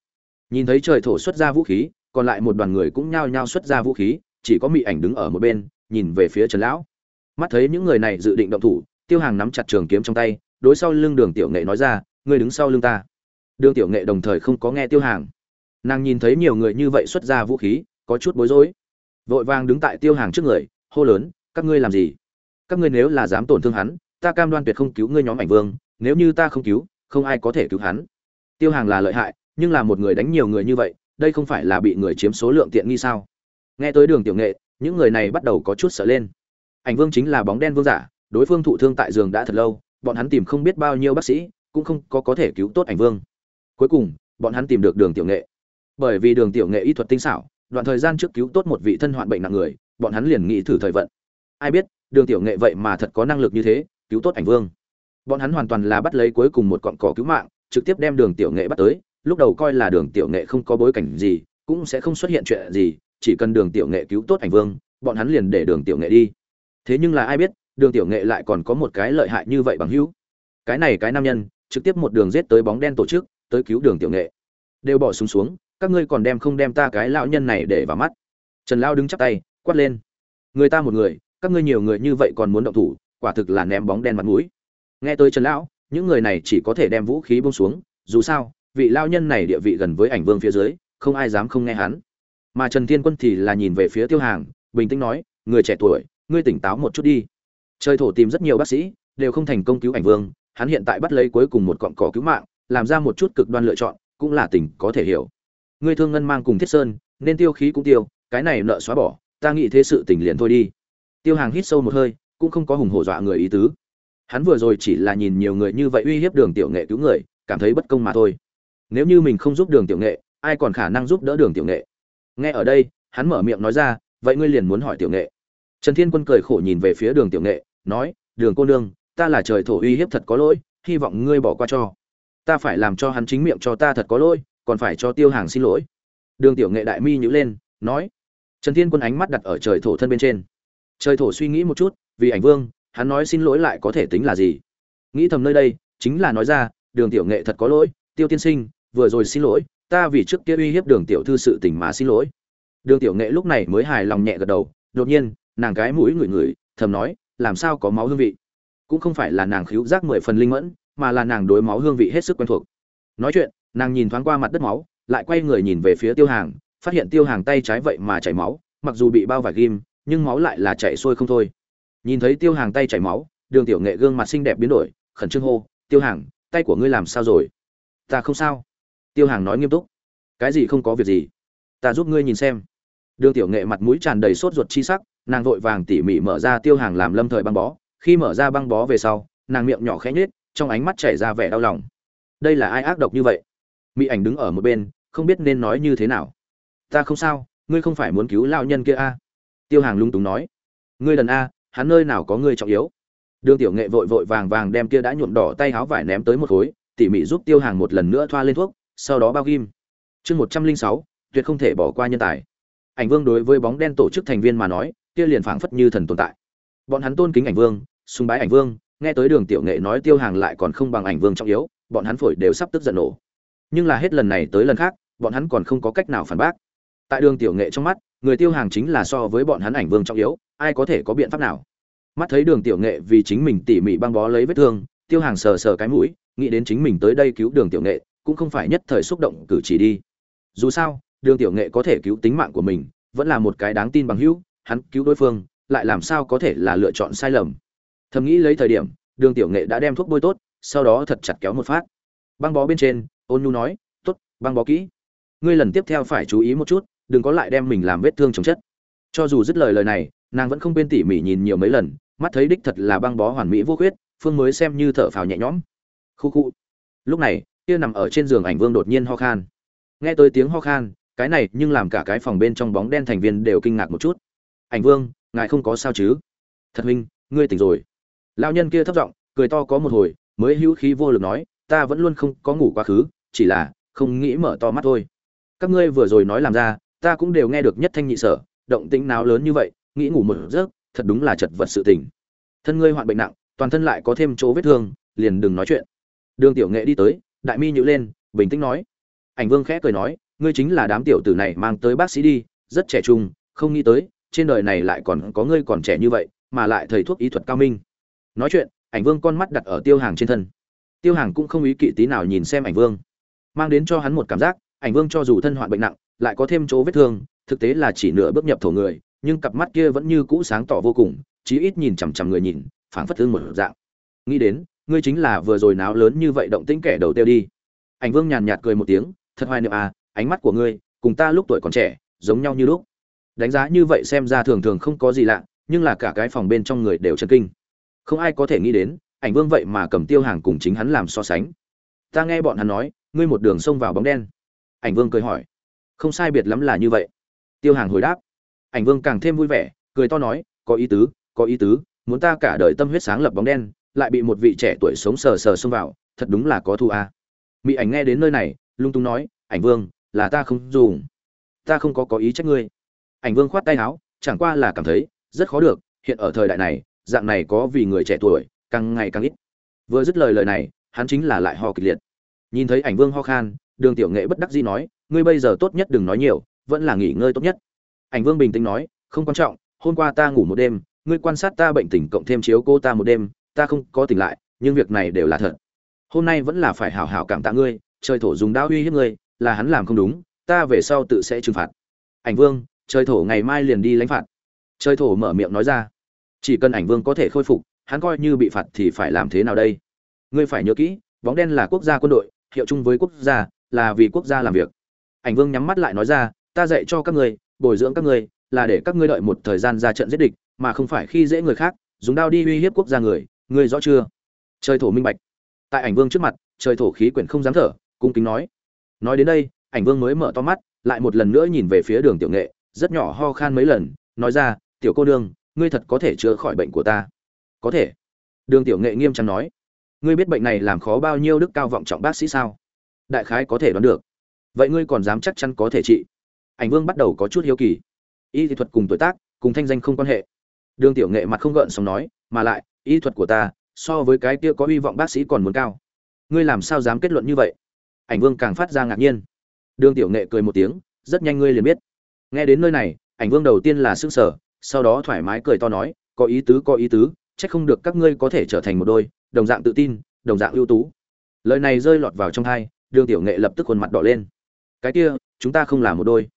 Nhìn thấy trời thổ xuất ra vũ khí, còn lại một đoàn người cũng nhao nhao xuất ra vũ khí, chỉ có mị ảnh đứng ở một bên, nhìn về phía trần lão. Mắt thấy những người này dự định động thủ, tiêu hàng nắm chặt trường kiếm trong tay, đối sau lưng đường tiểu nghệ nói ra, ngươi đứng sau lưng ta đường tiểu nghệ đồng thời không có nghe tiêu hàng. Nàng nhìn thấy nhiều người như vậy xuất ra vũ khí, có chút bối rối. Vội vàng đứng tại tiêu hàng trước người, hô lớn, các ngươi làm gì? Các ngươi nếu là dám tổn thương hắn, ta cam đoan tuyệt không cứu ngươi nhóm ảnh vương, nếu như ta không cứu, không ai có thể cứu hắn. Tiêu hàng là lợi hại, nhưng là một người đánh nhiều người như vậy, đây không phải là bị người chiếm số lượng tiện nghi sao? Nghe tới đường tiểu nghệ, những người này bắt đầu có chút sợ lên. Ảnh vương chính là bóng đen vương giả, đối phương thụ thương tại giường đã thật lâu, bọn hắn tìm không biết bao nhiêu bác sĩ, cũng không có có thể cứu tốt ảnh vương cuối cùng, bọn hắn tìm được đường tiểu nghệ. Bởi vì đường tiểu nghệ y thuật tinh xảo, đoạn thời gian trước cứu tốt một vị thân hoạn bệnh nặng người, bọn hắn liền nghĩ thử thời vận. Ai biết, đường tiểu nghệ vậy mà thật có năng lực như thế, cứu tốt ảnh vương. Bọn hắn hoàn toàn là bắt lấy cuối cùng một cọn cỏ cứu mạng, trực tiếp đem đường tiểu nghệ bắt tới, lúc đầu coi là đường tiểu nghệ không có bối cảnh gì, cũng sẽ không xuất hiện chuyện gì, chỉ cần đường tiểu nghệ cứu tốt ảnh vương, bọn hắn liền để đường tiểu nghệ đi. Thế nhưng là ai biết, đường tiểu nghệ lại còn có một cái lợi hại như vậy bằng hữu. Cái này cái nam nhân, trực tiếp một đường giết tới bóng đen tổ chức tới cứu đường tiểu nghệ. Đều bỏ súng xuống, xuống các ngươi còn đem không đem ta cái lão nhân này để vào mắt. Trần lao đứng chắp tay quát lên. Người ta một người các ngươi nhiều người như vậy còn muốn động thủ quả thực là ném bóng đen mặt mũi. Nghe tới trần lão những người này chỉ có thể đem vũ khí bông xuống dù sao vị lao nhân này địa vị gần với ảnh vương phía dưới không ai dám không nghe hắn. Mà trần thiên quân thì là nhìn về phía tiêu hàng bình tĩnh nói người trẻ tuổi ngươi tỉnh táo một chút đi. Trời thổ tìm rất nhiều bác sĩ đều không thành công cứu ảnh vương hắn hiện tại bắt lấy cuối cùng một cọng cỏ cứu mạng làm ra một chút cực đoan lựa chọn, cũng là tình có thể hiểu. Ngươi thương ngân mang cùng thiết sơn, nên tiêu khí cũng tiêu, cái này nợ xóa bỏ, ta nghĩ thế sự tình liền thôi đi. Tiêu hàng hít sâu một hơi, cũng không có hùng hổ dọa người ý tứ. Hắn vừa rồi chỉ là nhìn nhiều người như vậy uy hiếp đường tiểu nghệ cứu người, cảm thấy bất công mà thôi. Nếu như mình không giúp đường tiểu nghệ, ai còn khả năng giúp đỡ đường tiểu nghệ? Nghe ở đây, hắn mở miệng nói ra, vậy ngươi liền muốn hỏi tiểu nghệ? Trần thiên quân cười khổ nhìn về phía đường tiểu nghệ, nói, đường cô nương, ta là trời thổ uy hiếp thật có lỗi, hy vọng ngươi bỏ qua cho ta phải làm cho hắn chính miệng cho ta thật có lỗi, còn phải cho tiêu hàng xin lỗi. Đường tiểu nghệ đại mi nhữ lên, nói. Trần thiên quân ánh mắt đặt ở trời thổ thân bên trên. Trời thổ suy nghĩ một chút, vì ảnh vương, hắn nói xin lỗi lại có thể tính là gì? Nghĩ thầm nơi đây, chính là nói ra, đường tiểu nghệ thật có lỗi, tiêu tiên sinh, vừa rồi xin lỗi, ta vì trước kia uy hiếp đường tiểu thư sự tình mà xin lỗi. Đường tiểu nghệ lúc này mới hài lòng nhẹ gật đầu, đột nhiên, nàng cái mũi ngửi ngửi, thầm nói, làm sao có máu hương vị? Cũng không phải là nàng khíu giác mười phần linh mẫn mà là nàng đối máu hương vị hết sức quen thuộc. Nói chuyện, nàng nhìn thoáng qua mặt đất máu, lại quay người nhìn về phía tiêu hàng, phát hiện tiêu hàng tay trái vậy mà chảy máu, mặc dù bị bao vải ghim, nhưng máu lại là chảy xuôi không thôi. Nhìn thấy tiêu hàng tay chảy máu, đường tiểu nghệ gương mặt xinh đẹp biến đổi, khẩn trương hô, tiêu hàng, tay của ngươi làm sao rồi? Ta không sao. Tiêu hàng nói nghiêm túc. Cái gì không có việc gì? Ta giúp ngươi nhìn xem. Đường tiểu nghệ mặt mũi tràn đầy sốt ruột chi sắc, nàng vội vàng tỉ mỉ mở ra tiêu hàng làm lâm thời băng bó. Khi mở ra băng bó về sau, nàng miệng nhỏ khẽ nhếch trong ánh mắt chảy ra vẻ đau lòng. Đây là ai ác độc như vậy? Mỹ ảnh đứng ở một bên, không biết nên nói như thế nào. Ta không sao, ngươi không phải muốn cứu lao nhân kia a tiêu hàng lung túng nói. Ngươi đần a, hắn nơi nào có ngươi trọng yếu? Đường tiểu nghệ vội vội vàng vàng đem kia đã nhuộm đỏ tay áo vải ném tới một khối, tỉ mỉ giúp tiêu hàng một lần nữa thoa lên thuốc, sau đó bao ghim. Chương một trăm linh sáu, tuyệt không thể bỏ qua nhân tài. Ảnh vương đối với bóng đen tổ chức thành viên mà nói, kia liền phảng phất như thần tồn tại. Bọn hắn tôn kính ảnh vương, sùng bái ảnh vương nghe tới đường tiểu nghệ nói tiêu hàng lại còn không bằng ảnh vương trọng yếu, bọn hắn phổi đều sắp tức giận nổ. Nhưng là hết lần này tới lần khác, bọn hắn còn không có cách nào phản bác. Tại đường tiểu nghệ trong mắt, người tiêu hàng chính là so với bọn hắn ảnh vương trọng yếu, ai có thể có biện pháp nào? Mắt thấy đường tiểu nghệ vì chính mình tỉ mỉ băng bó lấy vết thương, tiêu hàng sờ sờ cái mũi, nghĩ đến chính mình tới đây cứu đường tiểu nghệ, cũng không phải nhất thời xúc động cử chỉ đi. Dù sao, đường tiểu nghệ có thể cứu tính mạng của mình, vẫn là một cái đáng tin bằng hữu, hắn cứu đối phương, lại làm sao có thể là lựa chọn sai lầm? Thầm nghĩ lấy thời điểm, đường tiểu nghệ đã đem thuốc bôi tốt, sau đó thật chặt kéo một phát. Băng bó bên trên, ôn nhu nói, tốt, băng bó kỹ. Ngươi lần tiếp theo phải chú ý một chút, đừng có lại đem mình làm vết thương chồng chất. Cho dù dứt lời lời này, nàng vẫn không quên tỉ mỉ nhìn nhiều mấy lần, mắt thấy đích thật là băng bó hoàn mỹ vô khuyết, phương mới xem như thở phào nhẹ nhõm. Khu khu. Lúc này, kia nằm ở trên giường ảnh vương đột nhiên ho khan. Nghe tới tiếng ho khan, cái này nhưng làm cả cái phòng bên trong bóng đen thành viên đều kinh ngạc một chút. Ảnh vương, ngài không có sao chứ? Thật huynh, ngươi tỉnh rồi lao nhân kia thấp giọng, cười to có một hồi, mới hữu khí vô lực nói, ta vẫn luôn không có ngủ quá khứ, chỉ là không nghĩ mở to mắt thôi. Các ngươi vừa rồi nói làm ra, ta cũng đều nghe được nhất thanh nhị sở, động tĩnh nào lớn như vậy, nghĩ ngủ một giấc, thật đúng là chật vật sự tình. Thân ngươi hoạn bệnh nặng, toàn thân lại có thêm chỗ vết thương, liền đừng nói chuyện. Đường tiểu nghệ đi tới, đại mi nhữ lên, bình tĩnh nói. Ảnh vương khẽ cười nói, ngươi chính là đám tiểu tử này mang tới bác sĩ đi, rất trẻ trung, không nghĩ tới, trên đời này lại còn có ngươi còn trẻ như vậy, mà lại thầy thuốc y thuật cao minh nói chuyện, ảnh vương con mắt đặt ở tiêu hàng trên thân. Tiêu hàng cũng không ý kỵ tí nào nhìn xem ảnh vương. Mang đến cho hắn một cảm giác, ảnh vương cho dù thân hoạn bệnh nặng, lại có thêm chỗ vết thương, thực tế là chỉ nửa bước nhập thổ người, nhưng cặp mắt kia vẫn như cũ sáng tỏ vô cùng, chí ít nhìn chằm chằm người nhìn, phảng phất thương một dạng. Nghĩ đến, ngươi chính là vừa rồi náo lớn như vậy động tĩnh kẻ đầu tiêu đi. Ảnh vương nhàn nhạt cười một tiếng, thật hoài niệm à ánh mắt của ngươi, cùng ta lúc tuổi còn trẻ, giống nhau như lúc. Đánh giá như vậy xem ra thường thường không có gì lạ, nhưng là cả cái phòng bên trong người đều chấn kinh không ai có thể nghĩ đến, ảnh vương vậy mà cầm tiêu hàng cùng chính hắn làm so sánh. Ta nghe bọn hắn nói, ngươi một đường xông vào bóng đen. Ảnh vương cười hỏi. Không sai biệt lắm là như vậy. Tiêu hàng hồi đáp. Ảnh vương càng thêm vui vẻ, cười to nói, có ý tứ, có ý tứ, muốn ta cả đời tâm huyết sáng lập bóng đen, lại bị một vị trẻ tuổi sống sờ sờ xông vào, thật đúng là có thu a. À. mỹ ảnh nghe đến nơi này, lung tung nói, ảnh vương, là ta không dùng. Ta không có có ý trách ngươi. Ảnh vương khoát tay áo, chẳng qua là cảm thấy, rất khó được, hiện ở thời đại này dạng này có vì người trẻ tuổi, càng ngày càng ít. Vừa dứt lời lời này, hắn chính là lại ho kịch liệt. Nhìn thấy ảnh vương ho khan, đường tiểu nghệ bất đắc dĩ nói, ngươi bây giờ tốt nhất đừng nói nhiều, vẫn là nghỉ ngơi tốt nhất. Ảnh vương bình tĩnh nói, không quan trọng, hôm qua ta ngủ một đêm, ngươi quan sát ta bệnh tình cộng thêm chiếu cô ta một đêm, ta không có tỉnh lại, nhưng việc này đều là thật. Hôm nay vẫn là phải hảo hảo cảm tạ ngươi, trời thổ dùng đao uy hiếp ngươi, là hắn làm không đúng, ta về sau tự sẽ trừng phạt. Ảnh vương, trời thổ ngày mai liền đi lãnh phạt. Trời thổ mở miệng nói ra chỉ cần ảnh vương có thể khôi phục, hắn coi như bị phạt thì phải làm thế nào đây? Ngươi phải nhớ kỹ, bóng đen là quốc gia quân đội, hiệu chung với quốc gia là vì quốc gia làm việc. Ảnh vương nhắm mắt lại nói ra, ta dạy cho các ngươi, bồi dưỡng các ngươi, là để các ngươi đợi một thời gian ra trận giết địch, mà không phải khi dễ người khác, dùng đao đi uy hiếp quốc gia người, ngươi rõ chưa? Trời thổ minh bạch. Tại ảnh vương trước mặt, trời thổ khí quyển không dám thở, cung kính nói. Nói đến đây, ảnh vương mới mở to mắt, lại một lần nữa nhìn về phía đường tiểu nghệ, rất nhỏ ho khan mấy lần, nói ra, tiểu cô đương ngươi thật có thể chữa khỏi bệnh của ta. Có thể. Đường tiểu nghệ nghiêm trang nói. Ngươi biết bệnh này làm khó bao nhiêu đức cao vọng trọng bác sĩ sao? Đại khái có thể đoán được. Vậy ngươi còn dám chắc chắn có thể trị? Ảnh vương bắt đầu có chút hiếu kỳ. Y thuật cùng tuổi tác, cùng thanh danh không quan hệ. Đường tiểu nghệ mặt không gợn xong nói, mà lại, y thuật của ta, so với cái kia có hy vọng bác sĩ còn muốn cao. Ngươi làm sao dám kết luận như vậy? Ảnh vương càng phát ra ngạc nhiên. Đường tiểu nghệ cười một tiếng, rất nhanh ngươi liền biết. Nghe đến nơi này, ảnh vương đầu tiên là s ư n g sở sau đó thoải mái cười to nói, có ý tứ, có ý tứ, chắc không được các ngươi có thể trở thành một đôi, đồng dạng tự tin, đồng dạng ưu tú. Lời này rơi lọt vào trong hai đường tiểu nghệ lập tức khuôn mặt đỏ lên. Cái kia, chúng ta không là một đôi.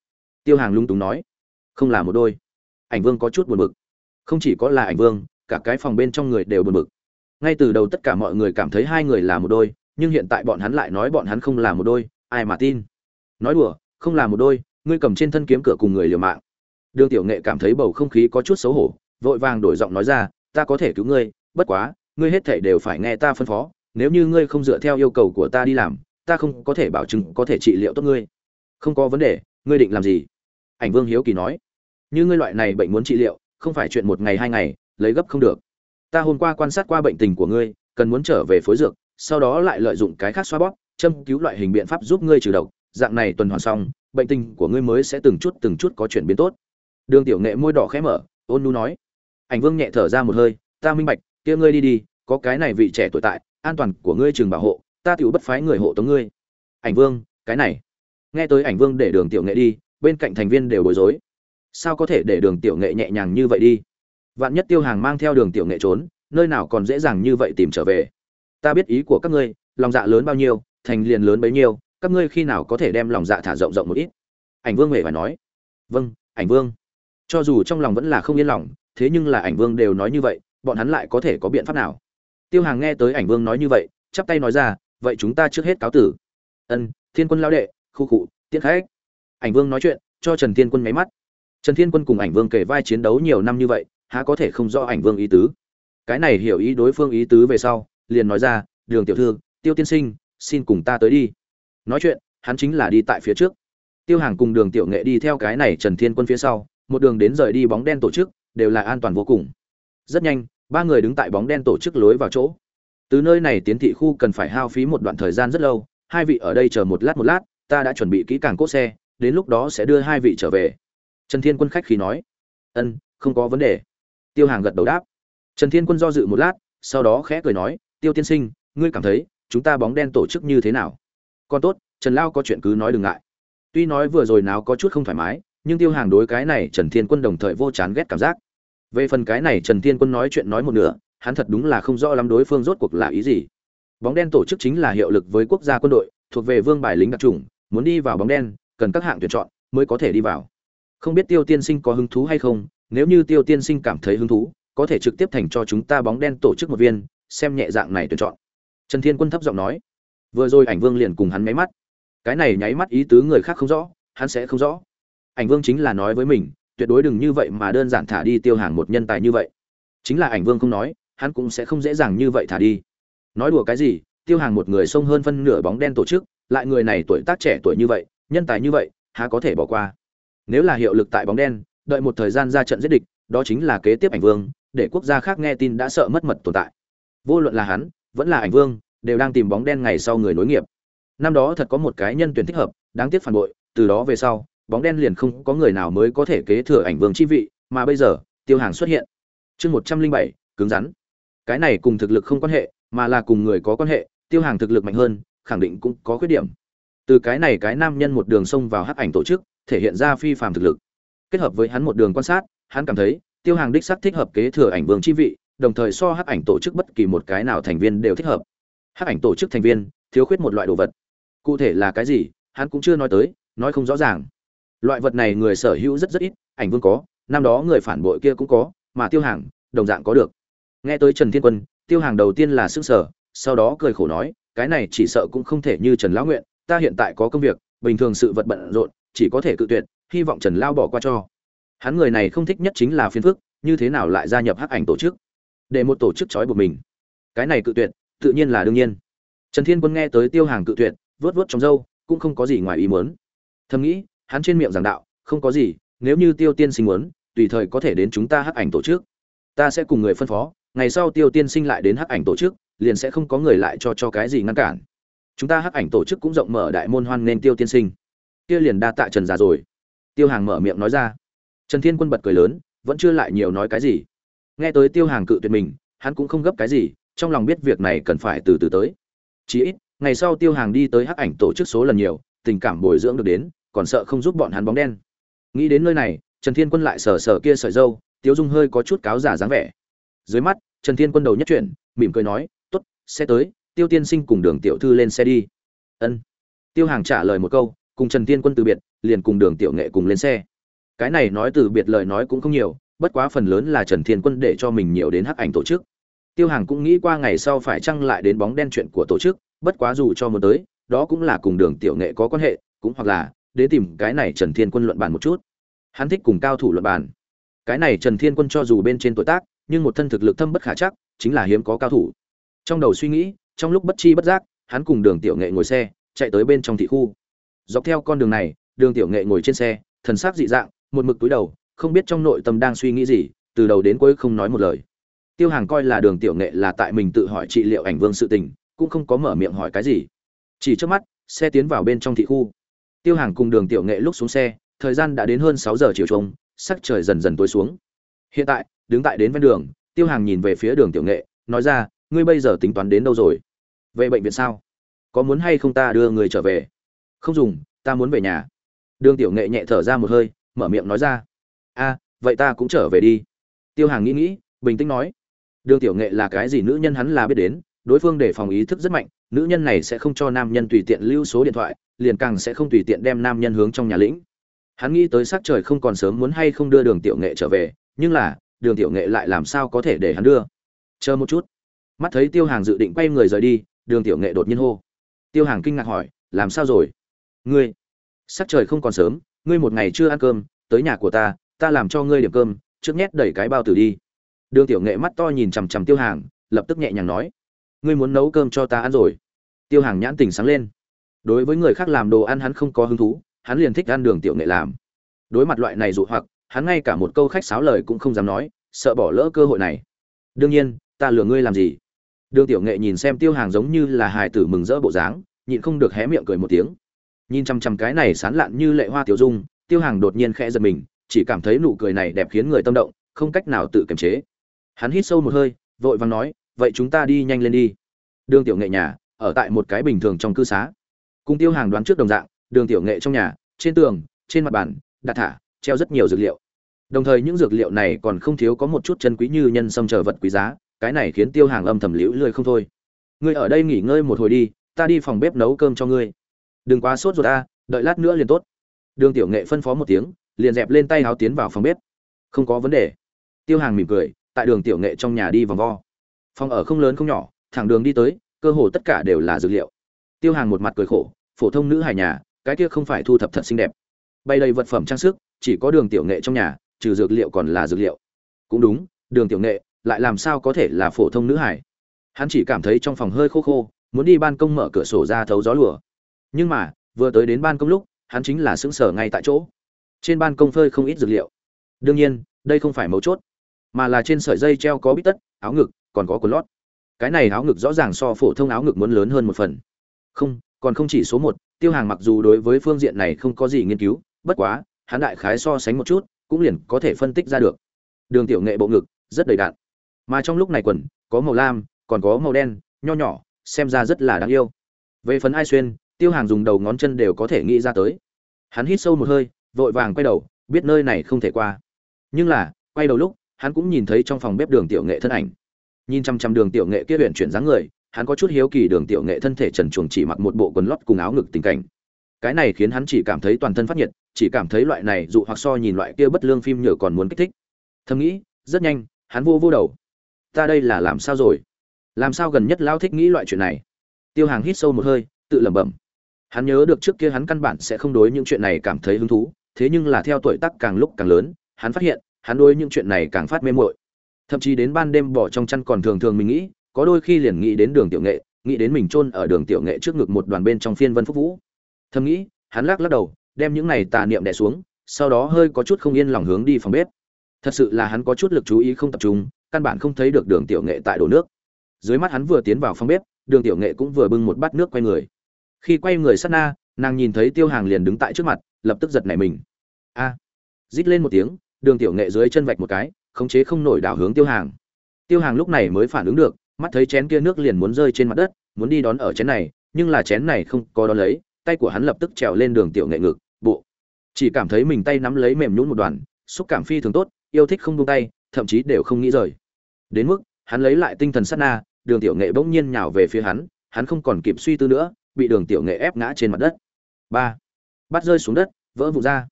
Tiêu hàng lung túng nói. Không là một đôi. Ảnh vương có chút buồn bực. Không chỉ có là ảnh vương, cả cái phòng bên trong người đều buồn bực. Ngay từ đầu tất cả mọi người cảm thấy hai người là một đôi, nhưng hiện tại bọn hắn lại nói bọn hắn không là một đôi, ai mà tin? Nói đùa, không là một đôi, ngươi cầm trên thân kiếm cửa cùng người liều mạng đường tiểu nghệ cảm thấy bầu không khí có chút xấu hổ, vội vàng đổi giọng nói ra, ta có thể cứu ngươi, bất quá, ngươi hết thể đều phải nghe ta phân phó, nếu như ngươi không dựa theo yêu cầu của ta đi làm, ta không có thể bảo chứng có thể trị liệu tốt ngươi. Không có vấn đề, ngươi định làm gì? Ảnh vương hiếu kỳ nói. Như ngươi loại này bệnh muốn trị liệu, không phải chuyện một ngày hai ngày, lấy gấp không được. Ta hôm qua quan sát qua bệnh tình của ngươi, cần muốn trở về phối dược, sau đó lại lợi dụng cái khác xoa bóp, châm cứu loại hình biện pháp giúp ngươi trừ độc. Dạng này tuần hoàn xong, bệnh tình của ngươi mới sẽ từng chút từng chút có chuyển biến tốt đường tiểu nghệ môi đỏ khẽ mở, ôn nu nói. Ảnh vương nhẹ thở ra một hơi, ta minh bạch, kia ngươi đi đi, có cái này vị trẻ tuổi tại, an toàn của ngươi trường bảo hộ, ta tiểu bất phái người hộ tống ngươi. Ảnh vương, cái này. Nghe tới ảnh vương để đường tiểu nghệ đi, bên cạnh thành viên đều bối rối. Sao có thể để đường tiểu nghệ nhẹ nhàng như vậy đi? Vạn nhất tiêu hàng mang theo đường tiểu nghệ trốn, nơi nào còn dễ dàng như vậy tìm trở về? Ta biết ý của các ngươi, lòng dạ lớn bao nhiêu, thành liền lớn bấy nhiêu, các ngươi khi nào có thể đem lòng dạ thả rộng rộng một ít? Ảnh vương huệ và nói. Vâng ảnh vương cho dù trong lòng vẫn là không yên lòng, thế nhưng là ảnh vương đều nói như vậy, bọn hắn lại có thể có biện pháp nào? Tiêu hàng nghe tới ảnh vương nói như vậy, chắp tay nói ra, vậy chúng ta trước hết cáo tử. Ân, thiên quân lao đệ, khu cụ tiễn khách. Ảnh vương nói chuyện, cho trần thiên quân nháy mắt. Trần thiên quân cùng ảnh vương kể vai chiến đấu nhiều năm như vậy, há có thể không rõ ảnh vương ý tứ? Cái này hiểu ý đối phương ý tứ về sau, liền nói ra, đường tiểu thư, tiêu tiên sinh, xin cùng ta tới đi. Nói chuyện, hắn chính là đi tại phía trước. Tiêu hàng cùng đường tiểu nghệ đi theo cái này trần thiên quân phía sau một đường đến rời đi bóng đen tổ chức, đều là an toàn vô cùng. Rất nhanh, ba người đứng tại bóng đen tổ chức lối vào chỗ. Từ nơi này tiến thị khu cần phải hao phí một đoạn thời gian rất lâu, hai vị ở đây chờ một lát một lát, ta đã chuẩn bị kỹ càng cốt xe, đến lúc đó sẽ đưa hai vị trở về. Trần thiên quân khách khí nói. Ân, không có vấn đề. Tiêu hàng gật đầu đáp. Trần thiên quân do dự một lát, sau đó khẽ cười nói, tiêu tiên sinh, ngươi cảm thấy chúng ta bóng đen tổ chức như thế nào? Còn tốt, trần lao có chuyện cứ nói đừng ngại. Tuy nói vừa rồi nào có chút không thoải mái nhưng tiêu hàng đối cái này trần thiên quân đồng thời vô chán ghét cảm giác. Về phần cái này trần thiên quân nói chuyện nói một nửa, hắn thật đúng là không rõ lắm đối phương rốt cuộc là ý gì. Bóng đen tổ chức chính là hiệu lực với quốc gia quân đội, thuộc về vương bài lính đặc trùng muốn đi vào bóng đen, cần các hạng tuyển chọn mới có thể đi vào. Không biết tiêu tiên sinh có hứng thú hay không, nếu như tiêu tiên sinh cảm thấy hứng thú, có thể trực tiếp thành cho chúng ta bóng đen tổ chức một viên, xem nhẹ dạng này tuyển chọn. Trần thiên quân thấp giọng nói. Vừa rồi ảnh vương liền cùng hắn nháy mắt. Cái này nháy mắt ý tứ người khác không rõ, hắn sẽ không rõ ảnh vương chính là nói với mình, tuyệt đối đừng như vậy mà đơn giản thả đi tiêu hàng một nhân tài như vậy. Chính là ảnh vương không nói, hắn cũng sẽ không dễ dàng như vậy thả đi. Nói đùa cái gì, tiêu hàng một người xông hơn phân nửa bóng đen tổ chức, lại người này tuổi tác trẻ tuổi như vậy, nhân tài như vậy, há có thể bỏ qua. Nếu là hiệu lực tại bóng đen, đợi một thời gian ra trận giết địch, đó chính là kế tiếp ảnh vương, để quốc gia khác nghe tin đã sợ mất mật tồn tại. Vô luận là hắn, vẫn là ảnh vương, đều đang tìm bóng đen ngày sau người nối nghiệp. Năm đó thật có một cái nhân tuyển thích hợp, đáng tiếc phản bội, từ đó về sau bóng đen liền không có người nào mới có thể kế thừa ảnh vương chi vị, mà bây giờ, tiêu hàng xuất hiện. Chương một trăm linh bảy, cứng rắn. Cái này cùng thực lực không quan hệ, mà là cùng người có quan hệ, tiêu hàng thực lực mạnh hơn, khẳng định cũng có khuyết điểm. Từ cái này cái nam nhân một đường xông vào hắc ảnh tổ chức, thể hiện ra phi phàm thực lực. Kết hợp với hắn một đường quan sát, hắn cảm thấy, tiêu hàng đích xác thích hợp kế thừa ảnh vương chi vị, đồng thời so hắc ảnh tổ chức bất kỳ một cái nào thành viên đều thích hợp. Hắc ảnh tổ chức thành viên, thiếu khuyết một loại đồ vật. Cụ thể là cái gì, hắn cũng chưa nói tới, nói không rõ ràng loại vật này người sở hữu rất rất ít, ảnh vương có, năm đó người phản bội kia cũng có, mà tiêu hàng, đồng dạng có được. Nghe tới trần thiên quân, tiêu hàng đầu tiên là sức sở sau đó cười khổ nói, cái này chỉ sợ cũng không thể như trần lão nguyện, ta hiện tại có công việc, bình thường sự vật bận rộn, chỉ có thể cự tuyệt, hy vọng trần lao bỏ qua cho. Hắn người này không thích nhất chính là phiền phức, như thế nào lại gia nhập hắc ảnh tổ chức? Để một tổ chức trói buộc mình. Cái này cự tuyệt, tự nhiên là đương nhiên. Trần thiên quân nghe tới tiêu hàng cự tuyệt vớt vớt trong râu, cũng không có gì ngoài ý muốn. Thầm nghĩ hắn trên miệng giảng đạo, không có gì, nếu như tiêu tiên sinh muốn, tùy thời có thể đến chúng ta hắc ảnh tổ chức. Ta sẽ cùng người phân phó, ngày sau tiêu tiên sinh lại đến hắc ảnh tổ chức, liền sẽ không có người lại cho cho cái gì ngăn cản. Chúng ta hắc ảnh tổ chức cũng rộng mở đại môn hoan nên tiêu tiên sinh. Kia liền đa tạ trần già rồi. Tiêu hàng mở miệng nói ra. Trần thiên quân bật cười lớn, vẫn chưa lại nhiều nói cái gì. Nghe tới tiêu hàng cự tuyệt mình, hắn cũng không gấp cái gì, trong lòng biết việc này cần phải từ từ tới. Chỉ ít, ngày sau tiêu hàng đi tới hắc ảnh tổ chức số lần nhiều, tình cảm bồi dưỡng được đến còn sợ không giúp bọn hắn bóng đen. Nghĩ đến nơi này, trần thiên quân lại sờ sờ kia sợi dâu tiêu dung hơi có chút cáo giả dáng vẻ. Dưới mắt, trần thiên quân đầu nhất chuyển, mỉm cười nói t ố t xe tới, tiêu tiên sinh cùng đường tiểu thư lên xe đi. Ân. Tiêu hàng trả lời một câu, cùng trần thiên quân từ biệt, liền cùng đường tiểu nghệ cùng lên xe. Cái này nói từ biệt lời nói cũng không nhiều, bất quá phần lớn là trần thiên quân để cho mình nhiều đến hắc ảnh tổ chức. Tiêu hàng cũng nghĩ qua ngày sau phải chăng lại đến bóng đen chuyện của tổ chức, bất quá dù cho một tới, đó cũng là cùng đường tiểu nghệ có quan hệ, cũng hoặc là để tìm cái này trần thiên quân luận bàn một chút. Hắn thích cùng cao thủ luận bàn. Cái này trần thiên quân cho dù bên trên tuổi tác, nhưng một thân thực lực thâm bất khả chắc, chính là hiếm có cao thủ. Trong đầu suy nghĩ, trong lúc bất chi bất giác, hắn cùng đường tiểu nghệ ngồi xe, chạy tới bên trong thị khu. Dọc theo con đường này, đường tiểu nghệ ngồi trên xe, thần sắc dị dạng, một mực túi đầu, không biết trong nội tâm đang suy nghĩ gì, từ đầu đến cuối không nói một lời. Tiêu hàng coi là đường tiểu nghệ là tại mình tự hỏi trị liệu ảnh vương sự tình, cũng không có mở miệng hỏi cái gì. Chỉ trước mắt, xe tiến vào bên trong thị khu tiêu hàng cùng đường tiểu nghệ lúc xuống xe thời gian đã đến hơn sáu giờ chiều trung, sắc trời dần dần tối xuống. Hiện tại đứng tại đến ven đường tiêu hàng nhìn về phía đường tiểu nghệ nói ra ngươi bây giờ tính toán đến đâu rồi? Về bệnh viện sao? Có muốn hay không ta đưa người trở về? Không dùng ta muốn về nhà. Đường tiểu nghệ nhẹ thở ra một hơi mở miệng nói ra a vậy ta cũng trở về đi. Tiêu hàng nghĩ nghĩ bình tĩnh nói đường tiểu nghệ là cái gì nữ nhân hắn là biết đến đối phương để phòng ý thức rất mạnh nữ nhân này sẽ không cho nam nhân tùy tiện lưu số điện thoại liền càng sẽ không tùy tiện đem nam nhân hướng trong nhà lĩnh. Hắn nghĩ tới sắc trời không còn sớm muốn hay không đưa đường tiểu nghệ trở về, nhưng là, đường tiểu nghệ lại làm sao có thể để hắn đưa? Chờ một chút. Mắt thấy tiêu hàng dự định quay người rời đi, đường tiểu nghệ đột nhiên hô. Tiêu hàng kinh ngạc hỏi, làm sao rồi? Ngươi, sắc trời không còn sớm, ngươi một ngày chưa ăn cơm, tới nhà của ta ta làm cho ngươi điểm cơm, trước nhét đẩy cái bao tử đi. Đường tiểu nghệ mắt to nhìn chằm chằm tiêu hàng, lập tức nhẹ nhàng nói, ngươi muốn nấu cơm cho ta ăn rồi. Tiêu hàng nhãn tỉnh sáng lên đối với người khác làm đồ ăn hắn không có hứng thú, hắn liền thích ăn đường tiểu nghệ làm. Đối mặt loại này dụ hoặc, hắn ngay cả một câu khách sáo lời cũng không dám nói, sợ bỏ lỡ cơ hội này. Đương nhiên, ta lừa ngươi làm gì? Đường tiểu nghệ nhìn xem tiêu hàng giống như là hài tử mừng rỡ bộ dáng, nhịn không được hé miệng cười một tiếng. Nhìn chằm chằm cái này sán lạn như lệ hoa tiểu dung, tiêu hàng đột nhiên khẽ giật mình, chỉ cảm thấy nụ cười này đẹp khiến người tâm động, không cách nào tự kiềm chế. Hắn hít sâu một hơi, vội vàng nói, vậy chúng ta đi nhanh lên đi. Đường tiểu nghệ nhà, ở tại một cái bình thường trong cư xá cùng tiêu hàng đoán trước đồng dạng, đường tiểu nghệ trong nhà, trên tường, trên mặt bàn, đặt thả, treo rất nhiều dược liệu. Đồng thời những dược liệu này còn không thiếu có một chút chân quý như nhân sâm chờ vật quý giá, cái này khiến tiêu hàng âm thầm liễu lười không thôi. Ngươi ở đây nghỉ ngơi một hồi đi, ta đi phòng bếp nấu cơm cho ngươi. Đừng quá sốt ruột ta đợi lát nữa liền tốt. Đường tiểu nghệ phân phó một tiếng, liền dẹp lên tay háo tiến vào phòng bếp. Không có vấn đề. Tiêu hàng mỉm cười, tại đường tiểu nghệ trong nhà đi vòng vo. Phòng ở không lớn không nhỏ, thẳng đường đi tới, cơ hồ tất cả đều là dược liệu. Tiêu hàng một mặt cười khổ phổ thông nữ hài nhà, cái kia không phải thu thập thật xinh đẹp. Bay đầy vật phẩm trang sức, chỉ có đường tiểu nghệ trong nhà, trừ dược liệu còn là dược liệu. Cũng đúng, đường tiểu nghệ, lại làm sao có thể là phổ thông nữ hải hắn chỉ cảm thấy trong phòng hơi khô khô, muốn đi ban công mở cửa sổ ra thấu gió lùa. Nhưng mà, vừa tới đến ban công lúc, hắn chính là sững sờ ngay tại chỗ. Trên ban công phơi không ít dược liệu. Đương nhiên, đây không phải mấu chốt, mà là trên sợi dây treo có bít tất, áo ngực, còn có quần lót. Cái này áo ngực rõ ràng so phổ thông áo ngực muốn lớn hơn một phần. Không còn không chỉ số một, tiêu hàng mặc dù đối với phương diện này không có gì nghiên cứu, bất quá, hắn đại khái so sánh một chút, cũng liền có thể phân tích ra được. Đường tiểu nghệ bộ ngực, rất đầy đạn. Mà trong lúc này quần, có màu lam, còn có màu đen, nho nhỏ, xem ra rất là đáng yêu. Về phần ai xuyên, tiêu hàng dùng đầu ngón chân đều có thể nghĩ ra tới. Hắn hít sâu một hơi, vội vàng quay đầu, biết nơi này không thể qua. Nhưng là, quay đầu lúc, hắn cũng nhìn thấy trong phòng bếp đường tiểu nghệ thân ảnh. Nhìn chăm chăm đường tiểu nghệ kia huyện chuyển dáng người hắn có chút hiếu kỳ đường tiểu nghệ thân thể trần chuồng chỉ mặc một bộ quần lót cùng áo ngực tình cảnh. Cái này khiến hắn chỉ cảm thấy toàn thân phát nhiệt, chỉ cảm thấy loại này dụ hoặc so nhìn loại kia bất lương phim nhờ còn muốn kích thích. Thầm nghĩ, rất nhanh, hắn vô vô đầu. Ta đây là làm sao rồi? Làm sao gần nhất lao thích nghĩ loại chuyện này? Tiêu hàng hít sâu một hơi, tự lẩm bẩm. Hắn nhớ được trước kia hắn căn bản sẽ không đối những chuyện này cảm thấy hứng thú, thế nhưng là theo tuổi tác càng lúc càng lớn, hắn phát hiện, hắn đối những chuyện này càng phát mê muội. Thậm chí đến ban đêm bỏ trong chăn còn thường thường mình nghĩ có đôi khi liền nghĩ đến đường tiểu nghệ, nghĩ đến mình chôn ở đường tiểu nghệ trước ngực một đoàn bên trong phiên vân phúc vũ. Thầm nghĩ, hắn lắc lắc đầu, đem những này tà niệm đè xuống, sau đó hơi có chút không yên lòng hướng đi phòng bếp. Thật sự là hắn có chút lực chú ý không tập trung, căn bản không thấy được đường tiểu nghệ tại đổ nước. Dưới mắt hắn vừa tiến vào phòng bếp, đường tiểu nghệ cũng vừa bưng một bát nước quay người. Khi quay người sát na, nàng nhìn thấy tiêu hàng liền đứng tại trước mặt, lập tức giật nảy mình. A! Rít lên một tiếng, đường tiểu nghệ dưới chân vạch một cái, khống chế không nổi đảo hướng tiêu hàng. Tiêu hàng lúc này mới phản ứng được mắt thấy chén kia nước liền muốn rơi trên mặt đất, muốn đi đón ở chén này, nhưng là chén này không có đón lấy, tay của hắn lập tức trèo lên đường tiểu nghệ ngực, bộ. Chỉ cảm thấy mình tay nắm lấy mềm nhũn một đoàn, xúc cảm phi thường tốt, yêu thích không buông tay, thậm chí đều không nghĩ rời. Đến mức, hắn lấy lại tinh thần sát na, đường tiểu nghệ bỗng nhiên nhào về phía hắn hắn không còn kịp suy tư nữa, bị đường tiểu nghệ ép ngã trên mặt đất. Ba. Bắt rơi xuống đất, vỡ vụn ra.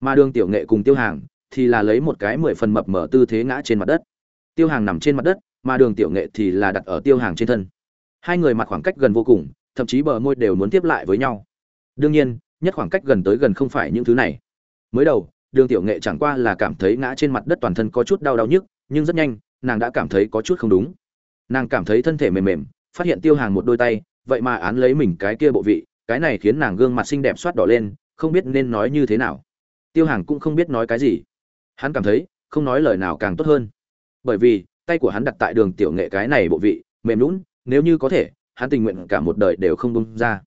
Mà đường tiểu nghệ cùng tiêu hàng, thì là lấy một cái mười phần mập mở tư thế ngã trên mặt đất. Tiêu hàng nằm trên mặt đất mà đường tiểu nghệ thì là đặt ở tiêu hàng trên thân. Hai người mặt khoảng cách gần vô cùng, thậm chí bờ môi đều muốn tiếp lại với nhau. Đương nhiên, nhất khoảng cách gần tới gần không phải những thứ này. Mới đầu, đường tiểu nghệ chẳng qua là cảm thấy ngã trên mặt đất toàn thân có chút đau đau nhức, nhưng rất nhanh, nàng đã cảm thấy có chút không đúng. Nàng cảm thấy thân thể mềm mềm, phát hiện tiêu hàng một đôi tay, vậy mà án lấy mình cái kia bộ vị, cái này khiến nàng gương mặt xinh đẹp soát đỏ lên, không biết nên nói như thế nào. Tiêu hàng cũng không biết nói cái gì. Hắn cảm thấy, không nói lời nào càng tốt hơn. Bởi vì tay của hắn đặt tại đường tiểu nghệ cái này bộ vị, mềm lún nếu như có thể, hắn tình nguyện cả một đời đều không bông ra.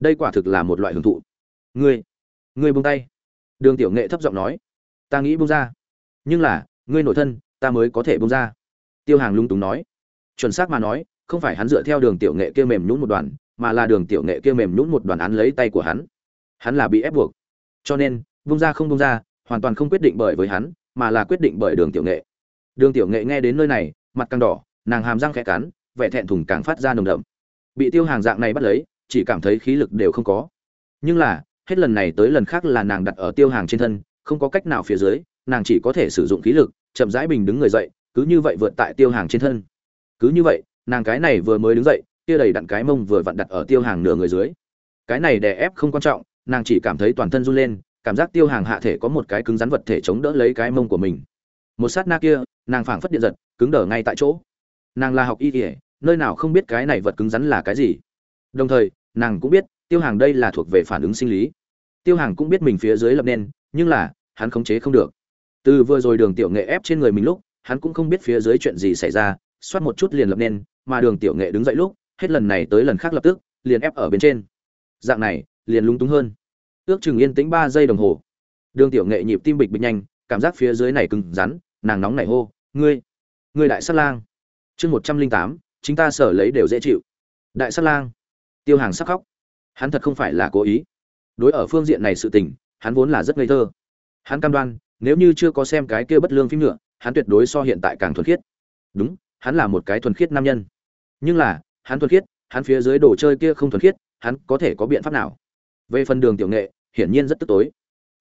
Đây quả thực là một loại hưởng thụ. Ngươi ngươi buông tay. Đường tiểu nghệ thấp giọng nói. Ta nghĩ buông ra. Nhưng là, ngươi nổi thân, ta mới có thể buông ra. Tiêu hàng lung túng nói. Chuẩn xác mà nói, không phải hắn dựa theo đường tiểu nghệ kia mềm nhũn một đoàn, mà là đường tiểu nghệ kia mềm nhũn một đoàn án lấy tay của hắn. Hắn là bị ép buộc. Cho nên, buông ra không buông ra, hoàn toàn không quyết định bởi với hắn, mà là quyết định bởi đường tiểu nghệ đường tiểu nghệ nghe đến nơi này, mặt càng đỏ, nàng hàm răng khẽ cắn, vẻ thẹn thùng càng phát ra nồng đậm. Bị tiêu hàng dạng này bắt lấy, chỉ cảm thấy khí lực đều không có. Nhưng là, hết lần này tới lần khác là nàng đặt ở tiêu hàng trên thân, không có cách nào phía dưới, nàng chỉ có thể sử dụng khí lực, chậm rãi bình đứng người dậy, cứ như vậy vượt tại tiêu hàng trên thân. Cứ như vậy, nàng cái này vừa mới đứng dậy, kia đầy đặn cái mông vừa vặn đặt ở tiêu hàng nửa người dưới. Cái này đè ép không quan trọng, nàng chỉ cảm thấy toàn thân run lên, cảm giác tiêu hàng hạ thể có một cái cứng rắn vật thể chống đỡ lấy cái mông của mình một sát na kia, nàng phảng phất điện giật, cứng đờ ngay tại chỗ. Nàng là học y kỉa nơi nào không biết cái này vật cứng rắn là cái gì. Đồng thời, nàng cũng biết, tiêu hàng đây là thuộc về phản ứng sinh lý. Tiêu hàng cũng biết mình phía dưới lập nên, nhưng là, hắn khống chế không được. Từ vừa rồi đường tiểu nghệ ép trên người mình lúc, hắn cũng không biết phía dưới chuyện gì xảy ra, xoát một chút liền lập nên, mà đường tiểu nghệ đứng dậy lúc, hết lần này tới lần khác lập tức, liền ép ở bên trên. Dạng này, liền lung túng hơn. Ước chừng yên tĩnh ba giây đồng hồ. Đường tiểu nghệ nhịp tim bịch bịch nhanh, cảm giác phía dưới này cứng rắn nàng nóng nảy hô, ngươi ngươi đại sát lang. Chương một trăm linh tám, chính ta sở lấy đều dễ chịu. Đại sát lang. Tiêu hàng sắc khóc. Hắn thật không phải là cố ý. Đối ở phương diện này sự tình, hắn vốn là rất ngây thơ. Hắn cam đoan, nếu như chưa có xem cái kia bất lương phim nữa, hắn tuyệt đối so hiện tại càng thuần khiết. Đúng, hắn là một cái thuần khiết nam nhân. Nhưng là, hắn thuần khiết, hắn phía dưới đồ chơi kia không thuần khiết, hắn có thể có biện pháp nào? Về phần đường tiểu nghệ, hiển nhiên rất tức tối.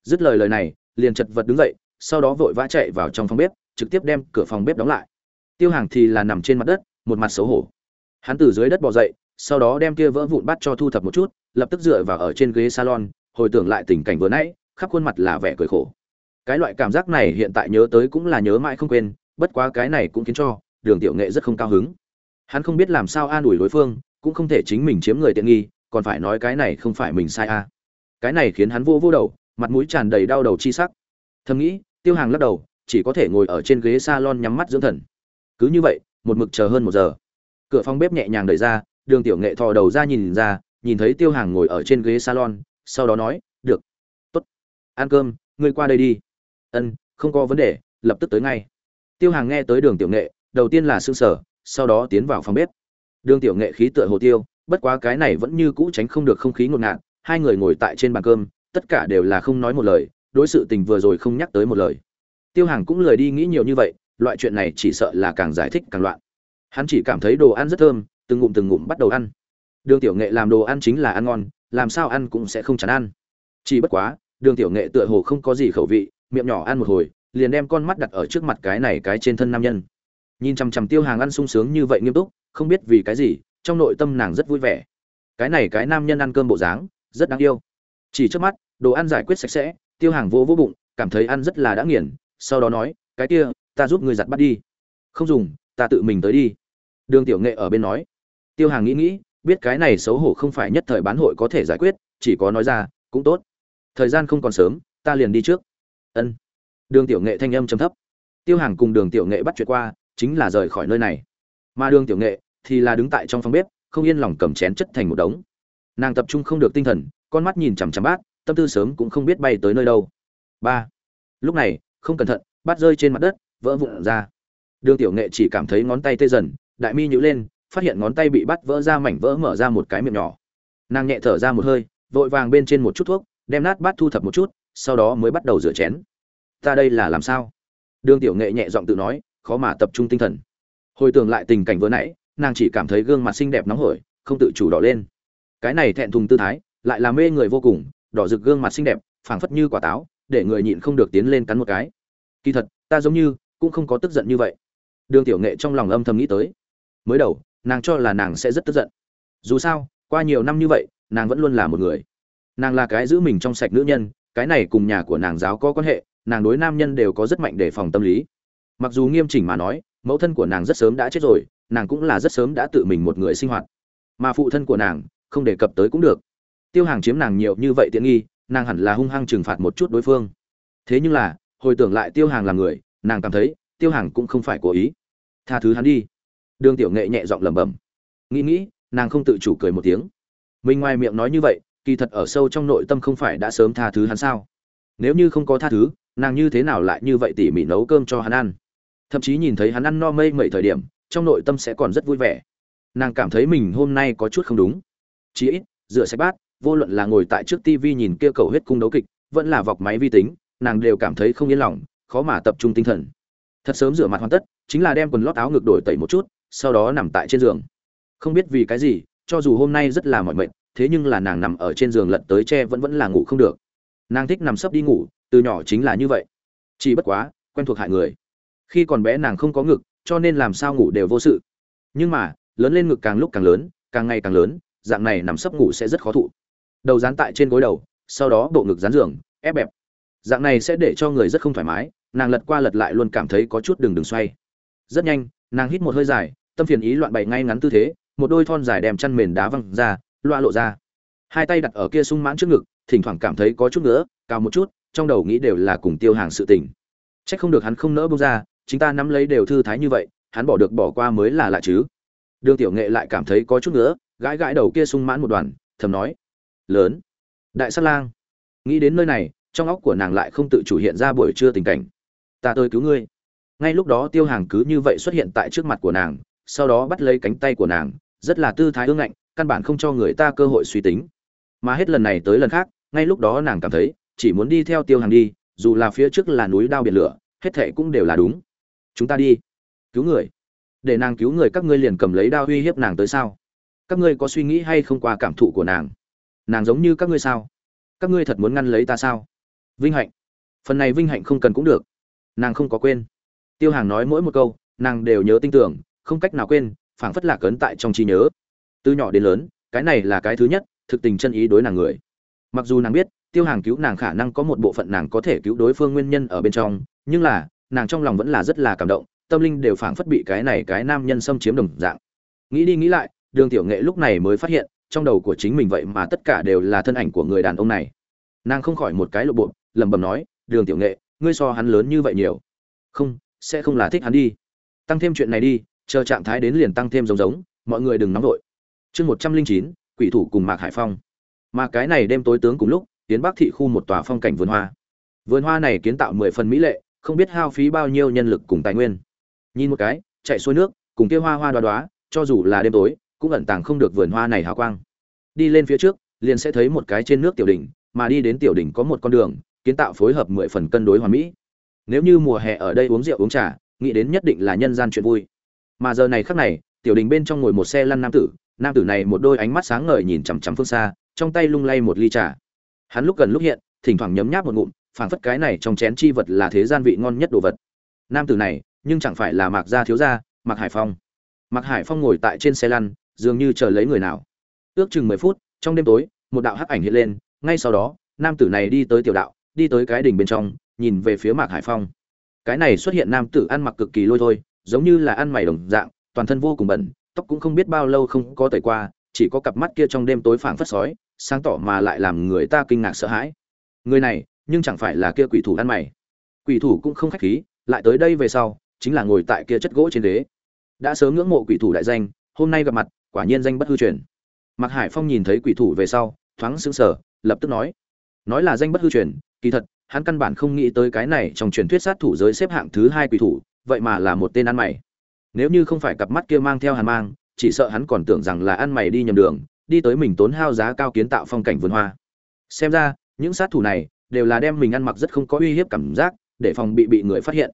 Dứt lời lời này, liền chật vật đứng dậy sau đó vội vã chạy vào trong phòng bếp, trực tiếp đem cửa phòng bếp đóng lại. Tiêu hàng thì là nằm trên mặt đất, một mặt xấu hổ. Hắn từ dưới đất bò dậy, sau đó đem kia vỡ vụn bắt cho thu thập một chút, lập tức dựa vào ở trên ghế salon, hồi tưởng lại tình cảnh vừa nãy, khắp khuôn mặt là vẻ cười khổ. Cái loại cảm giác này hiện tại nhớ tới cũng là nhớ mãi không quên, bất quá cái này cũng khiến cho đường tiểu nghệ rất không cao hứng. Hắn không biết làm sao an ủi đối phương, cũng không thể chính mình chiếm người tiện nghi, còn phải nói cái này không phải mình sai a à. cái này khiến hắn vô vô đầu, mặt mũi tràn đầy đau đầu chi sắc. Thầm nghĩ tiêu hàng lắc đầu, chỉ có thể ngồi ở trên ghế salon nhắm mắt dưỡng thần. Cứ như vậy, một mực chờ hơn một giờ. Cửa phòng bếp nhẹ nhàng đẩy ra, đường tiểu nghệ thò đầu ra nhìn ra, nhìn thấy tiêu hàng ngồi ở trên ghế salon, sau đó nói, được, tốt. Ăn cơm, ngươi qua đây đi. Ân, không có vấn đề, lập tức tới ngay. Tiêu hàng nghe tới đường tiểu nghệ, đầu tiên là sương sở sau đó tiến vào phòng bếp. Đường tiểu nghệ khí tựa hồ tiêu, bất quá cái này vẫn như cũ tránh không được không khí ngột ngạt, hai người ngồi tại trên bàn cơm, tất cả đều là không nói một lời đối sự tình vừa rồi không nhắc tới một lời. Tiêu hàng cũng lười đi nghĩ nhiều như vậy, loại chuyện này chỉ sợ là càng giải thích càng loạn. Hắn chỉ cảm thấy đồ ăn rất thơm, từng ngụm từng ngụm bắt đầu ăn. Đường tiểu nghệ làm đồ ăn chính là ăn ngon, làm sao ăn cũng sẽ không chán ăn. Chỉ bất quá, đường tiểu nghệ tựa hồ không có gì khẩu vị, miệng nhỏ ăn một hồi, liền đem con mắt đặt ở trước mặt cái này cái trên thân nam nhân. Nhìn chằm chằm tiêu hàng ăn sung sướng như vậy nghiêm túc, không biết vì cái gì, trong nội tâm nàng rất vui vẻ. Cái này cái nam nhân ăn cơm bộ dáng, rất đáng yêu. Chỉ trước mắt đồ ăn giải quyết sạch sẽ, tiêu hàng vô vô bụng, cảm thấy ăn rất là đã nghiền, sau đó nói, cái kia, ta giúp người giặt bắt đi. Không dùng, ta tự mình tới đi. Đường tiểu nghệ ở bên nói. Tiêu hàng nghĩ nghĩ, biết cái này xấu hổ không phải nhất thời bán hội có thể giải quyết, chỉ có nói ra, cũng tốt. Thời gian không còn sớm, ta liền đi trước. Ân. Đường tiểu nghệ thanh âm trầm thấp. Tiêu hàng cùng đường tiểu nghệ bắt chuyện qua, chính là rời khỏi nơi này. Mà đường tiểu nghệ thì là đứng tại trong phòng bếp, không yên lòng cầm chén chất thành một đống. Nàng tập trung không được tinh thần, con mắt nhìn chằm chằm bát tâm tư sớm cũng không biết bay tới nơi đâu. Ba. Lúc này, không cẩn thận bát rơi trên mặt đất, vỡ vụn ra. Đường tiểu nghệ chỉ cảm thấy ngón tay tê dần, đại mi nhíu lên, phát hiện ngón tay bị bắt vỡ ra mảnh vỡ mở ra một cái miệng nhỏ. Nàng nhẹ thở ra một hơi, vội vàng bên trên một chút thuốc, đem nát bát thu thập một chút, sau đó mới bắt đầu rửa chén. Ta đây là làm sao? Đường tiểu nghệ nhẹ giọng tự nói, khó mà tập trung tinh thần. Hồi tưởng lại tình cảnh vừa nãy, nàng chỉ cảm thấy gương mặt xinh đẹp nóng hổi, không tự chủ đỏ lên. Cái này thẹn thùng tư thái, lại là mê người vô cùng đỏ rực gương mặt xinh đẹp, phảng phất như quả táo, để người nhịn không được tiến lên cắn một cái. Kỳ thật, ta giống như cũng không có tức giận như vậy. Đường tiểu nghệ trong lòng âm thầm nghĩ tới. Mới đầu, nàng cho là nàng sẽ rất tức giận. Dù sao, qua nhiều năm như vậy, nàng vẫn luôn là một người. Nàng là cái giữ mình trong sạch nữ nhân, cái này cùng nhà của nàng giáo có quan hệ, nàng đối nam nhân đều có rất mạnh đề phòng tâm lý. Mặc dù nghiêm chỉnh mà nói, mẫu thân của nàng rất sớm đã chết rồi, nàng cũng là rất sớm đã tự mình một người sinh hoạt. Mà phụ thân của nàng, không đề cập tới cũng được tiêu hàng chiếm nàng nhiều như vậy tiện nghi, nàng hẳn là hung hăng trừng phạt một chút đối phương. Thế nhưng là, hồi tưởng lại tiêu hàng là người, nàng cảm thấy, tiêu hàng cũng không phải cố ý. Tha thứ hắn đi. Đường tiểu nghệ nhẹ giọng lẩm bẩm. Nghĩ nghĩ, nàng không tự chủ cười một tiếng. Mình ngoài miệng nói như vậy, kỳ thật ở sâu trong nội tâm không phải đã sớm tha thứ hắn sao? Nếu như không có tha thứ, nàng như thế nào lại như vậy tỉ mỉ nấu cơm cho hắn ăn? Thậm chí nhìn thấy hắn ăn no mây mẩy thời điểm, trong nội tâm sẽ còn rất vui vẻ. Nàng cảm thấy mình hôm nay có chút không đúng. Chí ít, rửa sạch bát vô luận là ngồi tại trước tivi nhìn kia cầu huyết cung đấu kịch, vẫn là vọc máy vi tính, nàng đều cảm thấy không yên lòng, khó mà tập trung tinh thần. Thật sớm rửa mặt hoàn tất, chính là đem quần lót áo ngực đổi tẩy một chút, sau đó nằm tại trên giường. Không biết vì cái gì, cho dù hôm nay rất là mỏi mệt, thế nhưng là nàng nằm ở trên giường lật tới che vẫn vẫn là ngủ không được. Nàng thích nằm sấp đi ngủ, từ nhỏ chính là như vậy. Chỉ bất quá, quen thuộc hại người. Khi còn bé nàng không có ngực, cho nên làm sao ngủ đều vô sự. Nhưng mà, lớn lên ngực càng lúc càng lớn, càng ngày càng lớn, dạng này nằm sấp ngủ sẽ rất khó thụ đầu dán tại trên gối đầu, sau đó bộ ngực dán giường, ép bẹp. Dạng này sẽ để cho người rất không thoải mái, nàng lật qua lật lại luôn cảm thấy có chút đường đường xoay. Rất nhanh, nàng hít một hơi dài, tâm phiền ý loạn bày ngay ngắn tư thế, một đôi thon dài đem chăn mền đá văng ra, loa lộ ra. Hai tay đặt ở kia sung mãn trước ngực, thỉnh thoảng cảm thấy có chút nữa cao một chút, trong đầu nghĩ đều là cùng tiêu hàng sự tình. Trách không được hắn không nỡ bông ra, chính ta nắm lấy đều thư thái như vậy, hắn bỏ được bỏ qua mới là lạ chứ. Đường tiểu nghệ lại cảm thấy có chút nữa gãi gãi đầu kia sung mãn một đoàn, thầm nói lớn. Đại sát lang, nghĩ đến nơi này, trong óc của nàng lại không tự chủ hiện ra buổi trưa tình cảnh. Ta tới cứu ngươi. Ngay lúc đó tiêu hàng cứ như vậy xuất hiện tại trước mặt của nàng, sau đó bắt lấy cánh tay của nàng, rất là tư thái ương ngạnh, căn bản không cho người ta cơ hội suy tính. Mà hết lần này tới lần khác, ngay lúc đó nàng cảm thấy, chỉ muốn đi theo tiêu hàng đi, dù là phía trước là núi đao biển lửa, hết thệ cũng đều là đúng. Chúng ta đi. Cứu người. Để nàng cứu người các ngươi liền cầm lấy đao uy hiếp nàng tới sao? Các ngươi có suy nghĩ hay không qua cảm thụ của nàng? Nàng giống như các ngươi sao? Các ngươi thật muốn ngăn lấy ta sao? Vinh hạnh. Phần này vinh hạnh không cần cũng được. Nàng không có quên. Tiêu hàng nói mỗi một câu, nàng đều nhớ tin tưởng, không cách nào quên, phảng phất lạc ấn tại trong trí nhớ. Từ nhỏ đến lớn, cái này là cái thứ nhất, thực tình chân ý đối nàng người. Mặc dù nàng biết, tiêu hàng cứu nàng khả năng có một bộ phận nàng có thể cứu đối phương nguyên nhân ở bên trong, nhưng là, nàng trong lòng vẫn là rất là cảm động, tâm linh đều phảng phất bị cái này cái nam nhân xâm chiếm đồng dạng. Nghĩ đi nghĩ lại, đường tiểu nghệ lúc này mới phát hiện trong đầu của chính mình vậy mà tất cả đều là thân ảnh của người đàn ông này. Nàng không khỏi một cái lộ bộ, lẩm bẩm nói, đường tiểu nghệ, ngươi so hắn lớn như vậy nhiều. Không, sẽ không là thích hắn đi. Tăng thêm chuyện này đi, chờ trạng thái đến liền tăng thêm giống giống, mọi người đừng nóng vội. Chương một trăm linh chín, quỷ thủ cùng mạc hải phong. Mà cái này đêm tối tướng cùng lúc, tiến bắc thị khu một tòa phong cảnh vườn hoa. Vườn hoa này kiến tạo mười phần mỹ lệ, không biết hao phí bao nhiêu nhân lực cùng tài nguyên. Nhìn một cái, chạy xuôi nước, cùng kia hoa hoa đoá đoá, cho dù là đêm tối cũng ẩn tàng không được vườn hoa này hào quang. Đi lên phía trước, liền sẽ thấy một cái trên nước tiểu đỉnh, mà đi đến tiểu đỉnh có một con đường, kiến tạo phối hợp mười phần cân đối hoàn mỹ. Nếu như mùa hè ở đây uống rượu uống trà, nghĩ đến nhất định là nhân gian chuyện vui. Mà giờ này khắc này, tiểu đình bên trong ngồi một xe lăn nam tử nam tử này một đôi ánh mắt sáng ngời nhìn chằm chằm phương xa, trong tay lung lay một ly trà. Hắn lúc gần lúc hiện, thỉnh thoảng nhấm nháp một ngụm, phảng phất cái này trong chén chi vật là thế gian vị ngon nhất đồ vật. Nam tử này, nhưng chẳng phải là mạc gia thiếu gia, mạc hải phong. Mạc hải phong ngồi tại trên xe lăn dường như chờ lấy người nào. Ước chừng mười phút, trong đêm tối, một đạo hắc ảnh hiện lên, ngay sau đó, nam tử này đi tới tiểu đạo, đi tới cái đỉnh bên trong, nhìn về phía mạc hải phong. Cái này xuất hiện nam tử ăn mặc cực kỳ lôi thôi, giống như là ăn mày đồng dạng, toàn thân vô cùng bẩn, tóc cũng không biết bao lâu không có tẩy qua, chỉ có cặp mắt kia trong đêm tối phảng phất sói, sáng tỏ mà lại làm người ta kinh ngạc sợ hãi. Người này, nhưng chẳng phải là kia quỷ thủ ăn mày. Quỷ thủ cũng không khách khí, lại tới đây về sau, chính là ngồi tại kia chất gỗ trên đế. Đã sớm ngưỡng mộ quỷ thủ đại danh, hôm nay gặp mặt quả nhiên danh bất hư truyền. Mạc hải phong nhìn thấy quỷ thủ về sau, thoáng sững sờ, lập tức nói nói là danh bất hư truyền, kỳ thật, hắn căn bản không nghĩ tới cái này trong truyền thuyết sát thủ giới xếp hạng thứ hai quỷ thủ, vậy mà là một tên ăn mày. Nếu như không phải cặp mắt kia mang theo hàn mang, chỉ sợ hắn còn tưởng rằng là ăn mày đi nhầm đường, đi tới mình tốn hao giá cao kiến tạo phong cảnh vườn hoa. Xem ra, những sát thủ này đều là đem mình ăn mặc rất không có uy hiếp cảm giác, để phòng bị bị người phát hiện.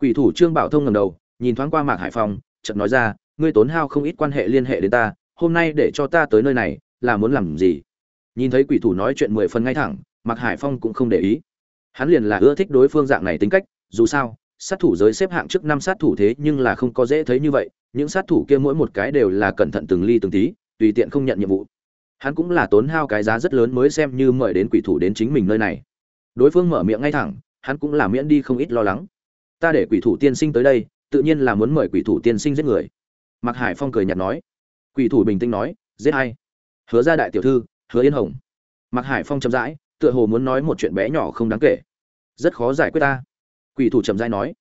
Quỷ thủ trương bảo thông ngầm đầu, nhìn thoáng qua mạc hải phong, chợt nói ra ngươi tốn hao không ít quan hệ liên hệ đến ta, hôm nay để cho ta tới nơi này, là muốn làm gì? Nhìn thấy quỷ thủ nói chuyện mười phần ngay thẳng, mạc hải phong cũng không để ý. Hắn liền là ưa thích đối phương dạng này tính cách, dù sao, sát thủ giới xếp hạng trước năm sát thủ thế nhưng là không có dễ thấy như vậy, những sát thủ kia mỗi một cái đều là cẩn thận từng ly từng tí, tùy tiện không nhận nhiệm vụ. Hắn cũng là tốn hao cái giá rất lớn mới xem như mời đến quỷ thủ đến chính mình nơi này. Đối phương mở miệng ngay thẳng, hắn cũng là miễn đi không ít lo lắng. Ta để quỷ thủ tiên sinh tới đây, tự nhiên là muốn mời quỷ thủ tiên sinh giết người mạc hải phong cười nhạt nói. Quỷ thủ bình tĩnh nói, giết hay hứa ra đại tiểu thư, hứa yên hồng. Mạc hải phong chậm rãi, tựa hồ muốn nói một chuyện bé nhỏ không đáng kể. Rất khó giải quyết ta. Quỷ thủ chậm rãi nói.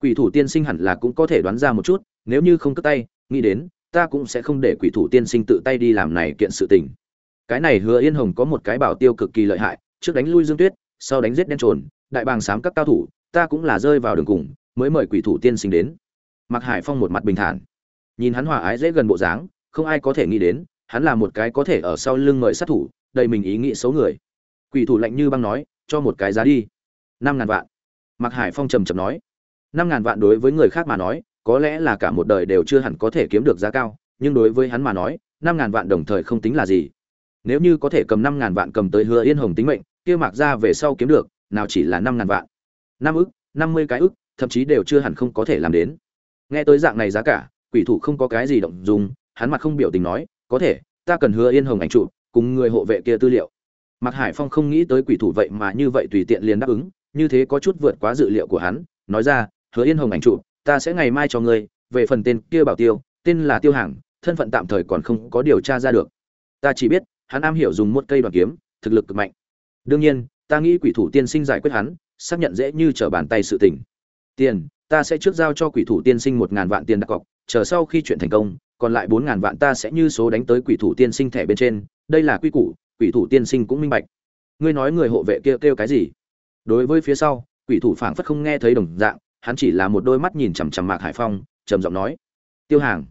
Quỷ thủ tiên sinh hẳn là cũng có thể đoán ra một chút, nếu như không cất tay, nghĩ đến, ta cũng sẽ không để quỷ thủ tiên sinh tự tay đi làm này kiện sự tình. Cái này hứa yên hồng có một cái bảo tiêu cực kỳ lợi hại, trước đánh lui dương tuyết, sau đánh giết đen trồn, đại bàng sám các cao thủ, ta cũng là rơi vào đường cùng, mới mời quỷ thủ tiên sinh đến. Mặc hải phong một mặt bình thản nhìn hắn hòa ái dễ gần bộ dáng, không ai có thể nghĩ đến, hắn là một cái có thể ở sau lưng mời sát thủ, đầy mình ý nghĩ xấu người. Quỷ thủ lạnh như băng nói, cho một cái giá đi. Năm ngàn vạn. Mặc hải phong trầm trầm nói. Năm ngàn vạn đối với người khác mà nói, có lẽ là cả một đời đều chưa hẳn có thể kiếm được giá cao, nhưng đối với hắn mà nói, năm ngàn vạn đồng thời không tính là gì. Nếu như có thể cầm năm ngàn vạn cầm tới hứa yên hồng tính mệnh, kia mặc ra về sau kiếm được, nào chỉ là năm ngàn vạn. Năm ức, năm mươi cái ức, thậm chí đều chưa hẳn không có thể làm đến. Nghe tới dạng này giá cả quỷ thủ không có cái gì động dùng, hắn mặt không biểu tình nói, có thể, ta cần hứa yên hồng ảnh trụ cùng người hộ vệ kia tư liệu. Mạc hải phong không nghĩ tới quỷ thủ vậy mà như vậy tùy tiện liền đáp ứng, như thế có chút vượt quá dự liệu của hắn, nói ra, hứa yên hồng ảnh trụ ta sẽ ngày mai cho ngươi, về phần tên kia bảo tiêu, tên là tiêu hàng thân phận tạm thời còn không có điều tra ra được. Ta chỉ biết, hắn am hiểu dùng một cây đoàn kiếm, thực lực cực mạnh. Đương nhiên, ta nghĩ quỷ thủ tiên sinh giải quyết hắn, xác nhận dễ như trở bàn tay sự tình. Tiền, ta sẽ trước giao cho quỷ thủ tiên sinh một ngàn vạn tiền đặt cọc chờ sau khi chuyện thành công còn lại bốn ngàn vạn ta sẽ như số đánh tới quỷ thủ tiên sinh thẻ bên trên đây là quy củ quỷ thủ tiên sinh cũng minh bạch. Ngươi nói người hộ vệ kia kêu, kêu cái gì? Đối với phía sau quỷ thủ phảng phất không nghe thấy đồng dạng hắn chỉ là một đôi mắt nhìn chằm chằm mạc hải phong trầm giọng nói tiêu hàng.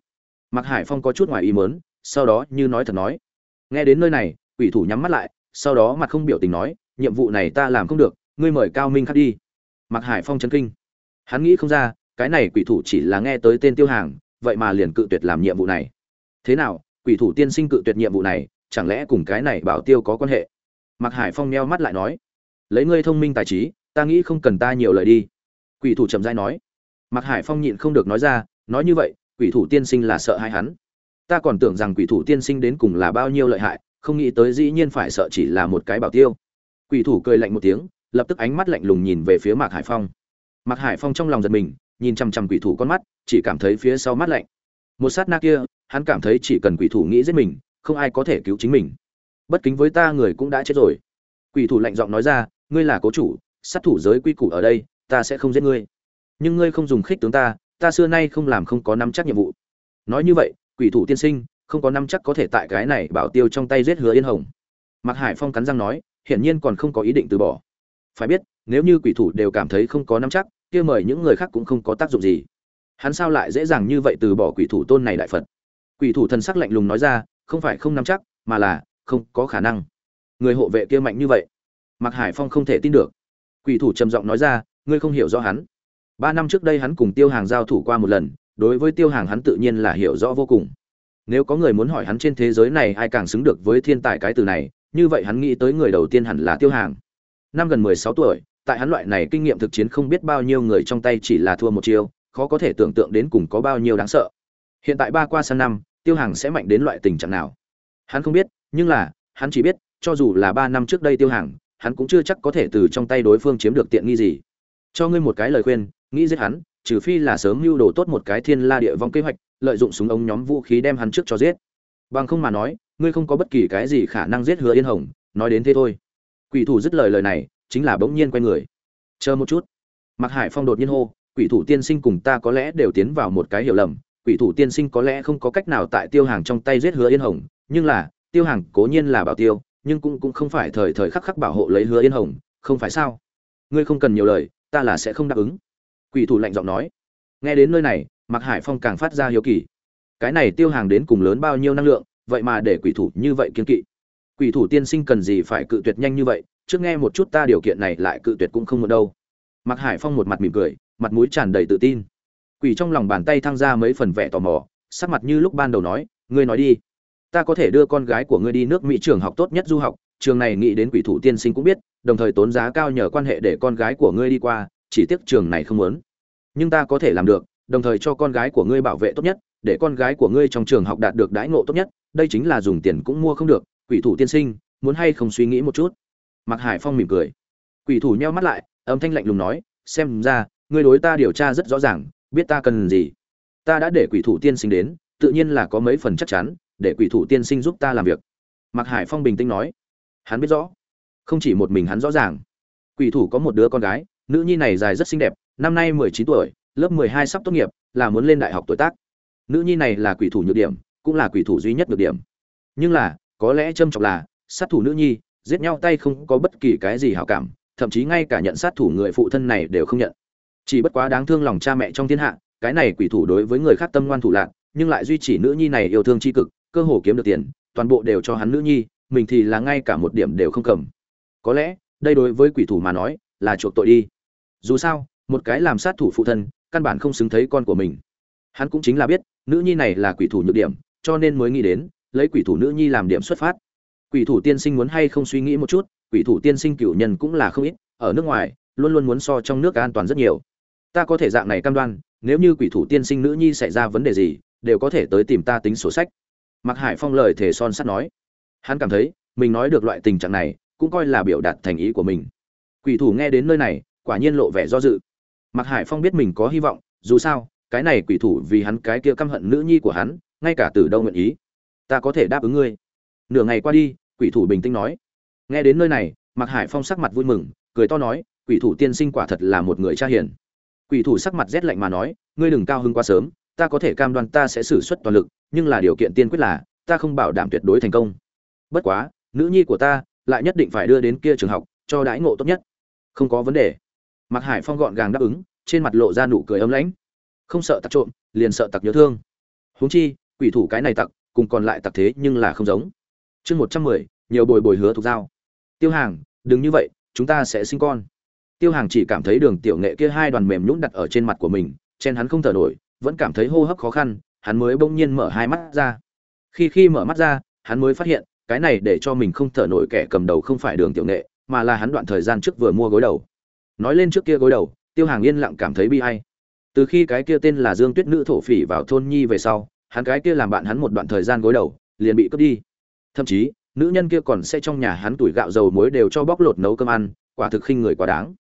Mạc hải phong có chút ngoài ý mớn sau đó như nói thật nói nghe đến nơi này quỷ thủ nhắm mắt lại sau đó mặt không biểu tình nói nhiệm vụ này ta làm không được ngươi mời cao minh khắc đi. Mạc hải phong chấn kinh. Hắn nghĩ không ra cái này quỷ thủ chỉ là nghe tới tên tiêu hàng vậy mà liền cự tuyệt làm nhiệm vụ này. Thế nào, quỷ thủ tiên sinh cự tuyệt nhiệm vụ này, chẳng lẽ cùng cái này bảo tiêu có quan hệ? Mạc hải phong neo mắt lại nói, lấy ngươi thông minh tài trí, ta nghĩ không cần ta nhiều lời đi. Quỷ thủ trầm dai nói. Mạc hải phong nhịn không được nói ra, nói như vậy, quỷ thủ tiên sinh là sợ hai hắn. Ta còn tưởng rằng quỷ thủ tiên sinh đến cùng là bao nhiêu lợi hại, không nghĩ tới dĩ nhiên phải sợ chỉ là một cái bảo tiêu. Quỷ thủ cười lạnh một tiếng, lập tức ánh mắt lạnh lùng nhìn về phía mạc hải phong. Mạc hải phong trong lòng giật mình nhìn chằm chằm quỷ thủ con mắt, chỉ cảm thấy phía sau mắt lạnh. Một sát na kia, hắn cảm thấy chỉ cần quỷ thủ nghĩ giết mình, không ai có thể cứu chính mình. Bất kính với ta, người cũng đã chết rồi. Quỷ thủ lạnh giọng nói ra, ngươi là cố chủ, sát thủ giới quy củ ở đây, ta sẽ không giết ngươi. Nhưng ngươi không dùng khích tướng ta ta xưa nay không làm không có nắm chắc nhiệm vụ. Nói như vậy, quỷ thủ tiên sinh, không có nắm chắc có thể tại cái này bảo tiêu trong tay giết hứa yên hồng. Mạc hải phong cắn răng nói, hiển nhiên còn không có ý định từ bỏ. Phải biết, nếu như quỷ thủ đều cảm thấy không có nắm chắc kia mời những người khác cũng không có tác dụng gì. Hắn sao lại dễ dàng như vậy từ bỏ quỷ thủ tôn này đại phật? Quỷ thủ thần sắc lạnh lùng nói ra, không phải không nắm chắc, mà là, không có khả năng. Người hộ vệ kia mạnh như vậy, mạc hải phong không thể tin được. Quỷ thủ trầm giọng nói ra, ngươi không hiểu rõ hắn. Ba năm trước đây hắn cùng tiêu hàng giao thủ qua một lần, đối với tiêu hàng hắn tự nhiên là hiểu rõ vô cùng. Nếu có người muốn hỏi hắn trên thế giới này ai càng xứng được với thiên tài cái từ này, như vậy hắn nghĩ tới người đầu tiên hẳn là tiêu hàng. Năm gần mười sáu tuổi tại hắn loại này kinh nghiệm thực chiến không biết bao nhiêu người trong tay chỉ là thua một chiêu, khó có thể tưởng tượng đến cùng có bao nhiêu đáng sợ. Hiện tại ba qua sang năm, tiêu hàng sẽ mạnh đến loại tình trạng nào? Hắn không biết, nhưng là, hắn chỉ biết, cho dù là ba năm trước đây tiêu hàng, hắn cũng chưa chắc có thể từ trong tay đối phương chiếm được tiện nghi gì. Cho ngươi một cái lời khuyên, nghĩ giết hắn, trừ phi là sớm mưu đồ tốt một cái thiên la địa vong kế hoạch, lợi dụng súng ống nhóm vũ khí đem hắn trước cho giết. Bằng không mà nói, ngươi không có bất kỳ cái gì khả năng giết hứa yên hồng, nói đến thế thôi. Quỷ thủ dứt lời lời này chính là bỗng nhiên quay người. Chờ một chút. Mặc hải phong đột nhiên hô, quỷ thủ tiên sinh cùng ta có lẽ đều tiến vào một cái hiểu lầm, quỷ thủ tiên sinh có lẽ không có cách nào tại tiêu hàng trong tay giết hứa yên hồng, nhưng là, tiêu hàng cố nhiên là bảo tiêu, nhưng cũng cũng không phải thời thời khắc khắc bảo hộ lấy hứa yên hồng, không phải sao? Ngươi không cần nhiều lời, ta là sẽ không đáp ứng. Quỷ thủ lạnh giọng nói. Nghe đến nơi này mặc hải phong càng phát ra hiếu kỳ. Cái này tiêu hàng đến cùng lớn bao nhiêu năng lượng, vậy mà để quỷ thủ như vậy kiên kỵ. Quỷ thủ tiên sinh cần gì phải cự tuyệt nhanh như vậy trước nghe một chút ta điều kiện này lại cự tuyệt cũng không muốn đâu. Mặc hải phong một mặt mỉm cười, mặt mũi tràn đầy tự tin. Quỷ trong lòng bàn tay thăng ra mấy phần vẻ tò mò, sắc mặt như lúc ban đầu nói, ngươi nói đi. Ta có thể đưa con gái của ngươi đi nước mỹ trường học tốt nhất du học, trường này nghĩ đến quỷ thủ tiên sinh cũng biết, đồng thời tốn giá cao nhờ quan hệ để con gái của ngươi đi qua, chỉ tiếc trường này không muốn. Nhưng ta có thể làm được, đồng thời cho con gái của ngươi bảo vệ tốt nhất, để con gái của ngươi trong trường học đạt được đãi ngộ tốt nhất, đây chính là dùng tiền cũng mua không được, quỷ thủ tiên sinh, muốn hay không suy nghĩ một chút? Mạc hải phong mỉm cười. Quỷ thủ nheo mắt lại, âm thanh lạnh lùng nói, xem ra, ngươi đối ta điều tra rất rõ ràng, biết ta cần gì. Ta đã để quỷ thủ tiên sinh đến, tự nhiên là có mấy phần chắc chắn, để quỷ thủ tiên sinh giúp ta làm việc. Mạc hải phong bình tĩnh nói, hắn biết rõ. Không chỉ một mình hắn rõ ràng. Quỷ thủ có một đứa con gái, nữ nhi này dài rất xinh đẹp, năm nay mười chín tuổi, lớp mười hai sắp tốt nghiệp, là muốn lên đại học tuổi tác. Nữ nhi này là quỷ thủ nhược điểm, cũng là quỷ thủ duy nhất nhược điểm. Nhưng là, có lẽ trâm trọng là, sát thủ nữ nhi giết nhau tay không có bất kỳ cái gì hảo cảm, thậm chí ngay cả nhận sát thủ người phụ thân này đều không nhận. Chỉ bất quá đáng thương lòng cha mẹ trong thiên hạ, cái này quỷ thủ đối với người khác tâm ngoan thủ lạc nhưng lại duy trì nữ nhi này yêu thương tri cực, cơ hồ kiếm được tiền, toàn bộ đều cho hắn nữ nhi, mình thì là ngay cả một điểm đều không cầm. Có lẽ, đây đối với quỷ thủ mà nói, là chuộc tội đi. Dù sao, một cái làm sát thủ phụ thân, căn bản không xứng thấy con của mình. Hắn cũng chính là biết, nữ nhi này là quỷ thủ nhược điểm, cho nên mới nghĩ đến, lấy quỷ thủ nữ nhi làm điểm xuất phát quỷ thủ tiên sinh muốn hay không suy nghĩ một chút, quỷ thủ tiên sinh cửu nhân cũng là không ít, ở nước ngoài, luôn luôn muốn so trong nước an toàn rất nhiều. Ta có thể dạng này cam đoan, nếu như quỷ thủ tiên sinh nữ nhi xảy ra vấn đề gì, đều có thể tới tìm ta tính sổ sách. Mặc hải phong lời thể son sắt nói. Hắn cảm thấy, mình nói được loại tình trạng này, cũng coi là biểu đạt thành ý của mình. Quỷ thủ nghe đến nơi này, quả nhiên lộ vẻ do dự. Mặc hải phong biết mình có hy vọng, dù sao, cái này quỷ thủ vì hắn cái kia căm hận nữ nhi của hắn, ngay cả từ đâu nguyện ý. Ta có thể đáp ứng ngươi nửa ngày qua đi, quỷ thủ bình tĩnh nói. Nghe đến nơi này mặc hải phong sắc mặt vui mừng, cười to nói, quỷ thủ tiên sinh quả thật là một người cha hiền. Quỷ thủ sắc mặt rét lạnh mà nói, ngươi đừng cao hứng quá sớm, ta có thể cam đoan ta sẽ xử suất toàn lực, nhưng là điều kiện tiên quyết là, ta không bảo đảm tuyệt đối thành công. Bất quá, nữ nhi của ta lại nhất định phải đưa đến kia trường học, cho đãi ngộ tốt nhất. Không có vấn đề. Mặc hải phong gọn gàng đáp ứng, trên mặt lộ ra nụ cười ấm lãnh. Không sợ tặc trộm, liền sợ tặc nhớ thương. Huống chi, quỷ thủ cái này tặc, cùng còn lại tặc thế nhưng là không giống chương một trăm mười, nhiều bồi bồi hứa thuộc dao tiêu hàng, đừng như vậy, chúng ta sẽ sinh con. Tiêu hàng chỉ cảm thấy đường tiểu nghệ kia hai đoàn mềm nhũn đặt ở trên mặt của mình, chen hắn không thở nổi, vẫn cảm thấy hô hấp khó khăn, hắn mới bỗng nhiên mở hai mắt ra. Khi khi mở mắt ra, hắn mới phát hiện, cái này để cho mình không thở nổi kẻ cầm đầu không phải đường tiểu nghệ, mà là hắn đoạn thời gian trước vừa mua gối đầu. Nói lên trước kia gối đầu, tiêu hàng yên lặng cảm thấy bi hay từ khi cái kia tên là dương tuyết nữ thổ phỉ vào thôn nhi về sau, hắn cái kia làm bạn hắn một đoạn thời gian gối đầu, liền bị cướp đi thậm chí, nữ nhân kia còn sẽ trong nhà hắn tuổi gạo dầu muối đều cho bóc lột nấu cơm ăn, quả thực khinh người quá đáng.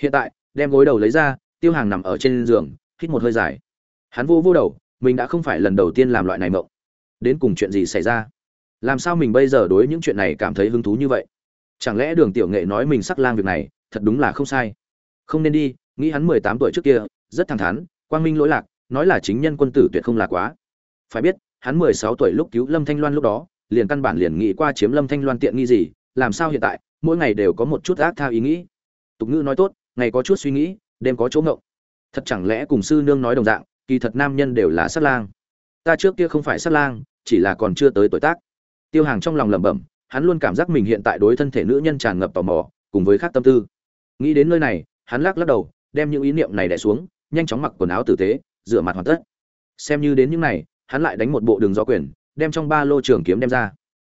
Hiện tại, đem gối đầu lấy ra, tiêu hàng nằm ở trên giường, hít một hơi dài. Hắn vô vô đầu, mình đã không phải lần đầu tiên làm loại này mộng. Đến cùng chuyện gì xảy ra? Làm sao mình bây giờ đối những chuyện này cảm thấy hứng thú như vậy? Chẳng lẽ đường tiểu nghệ nói mình sắc lang việc này, thật đúng là không sai. Không nên đi, nghĩ hắn mười tám tuổi trước kia, rất thẳng thắn, quang minh lỗi lạc, nói là chính nhân quân tử tuyệt không là quá. Phải biết, hắn mười sáu tuổi lúc cứu lâm thanh loan lúc đó liền căn bản liền nghĩ qua chiếm lâm thanh loan tiện nghi gì, làm sao hiện tại, mỗi ngày đều có một chút ác thao ý nghĩ. Tục ngữ nói tốt, ngày có chút suy nghĩ, đêm có chỗ ngộng. Thật chẳng lẽ cùng sư nương nói đồng dạng, kỳ thật nam nhân đều là sát lang. Ta trước kia không phải sát lang, chỉ là còn chưa tới tuổi tác. Tiêu hàng trong lòng lẩm bẩm, hắn luôn cảm giác mình hiện tại đối thân thể nữ nhân tràn ngập tò mò, cùng với khác tâm tư. Nghĩ đến nơi này, hắn lắc lắc đầu, đem những ý niệm này đẻ xuống, nhanh chóng mặc quần áo tử tế, rửa mặt hoàn tất. Xem như đến những này, hắn lại đánh một bộ đường gió quyền đem trong ba lô trường kiếm đem ra.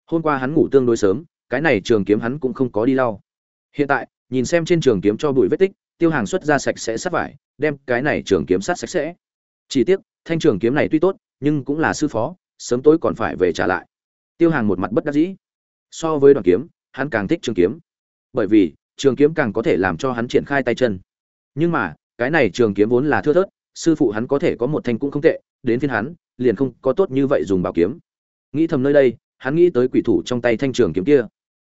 Hôm qua hắn ngủ tương đối sớm, cái này trường kiếm hắn cũng không có đi lau. Hiện tại, nhìn xem trên trường kiếm cho bụi vết tích, tiêu hàng xuất ra sạch sẽ sát vải, đem cái này trường kiếm sát sạch sẽ. Chỉ tiếc, thanh trường kiếm này tuy tốt, nhưng cũng là sư phó, sớm tối còn phải về trả lại. Tiêu hàng một mặt bất đắc dĩ. So với đoàn kiếm, hắn càng thích trường kiếm. Bởi vì, trường kiếm càng có thể làm cho hắn triển khai tay chân. Nhưng mà, cái này trường kiếm vốn là thưa thớt, sư phụ hắn có thể có một thanh cũng không tệ, đến phiên hắn, liền không có tốt như vậy dùng bảo kiếm nghĩ thầm nơi đây, hắn nghĩ tới quỷ thủ trong tay thanh trường kiếm kia.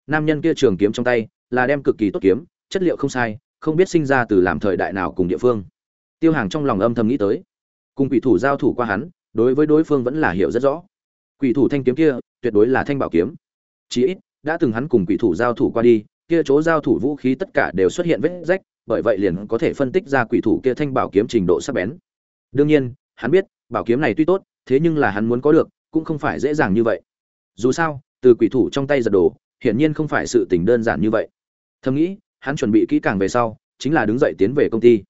Nam nhân kia trường kiếm trong tay là đem cực kỳ tốt kiếm, chất liệu không sai, không biết sinh ra từ làm thời đại nào cùng địa phương. Tiêu hàng trong lòng âm thầm nghĩ tới. Cùng quỷ thủ giao thủ qua hắn, đối với đối phương vẫn là hiểu rất rõ. Quỷ thủ thanh kiếm kia tuyệt đối là thanh bảo kiếm. Chí ít, đã từng hắn cùng quỷ thủ giao thủ qua đi, kia chỗ giao thủ vũ khí tất cả đều xuất hiện vết rách, bởi vậy liền có thể phân tích ra quỷ thủ kia thanh bảo kiếm trình độ sắc bén. Đương nhiên, hắn biết, bảo kiếm này tuy tốt, thế nhưng là hắn muốn có được cũng không phải dễ dàng như vậy. Dù sao, từ quỷ thủ trong tay giật đồ, hiển nhiên không phải sự tình đơn giản như vậy. Thầm nghĩ, hắn chuẩn bị kỹ càng về sau, chính là đứng dậy tiến về công ty.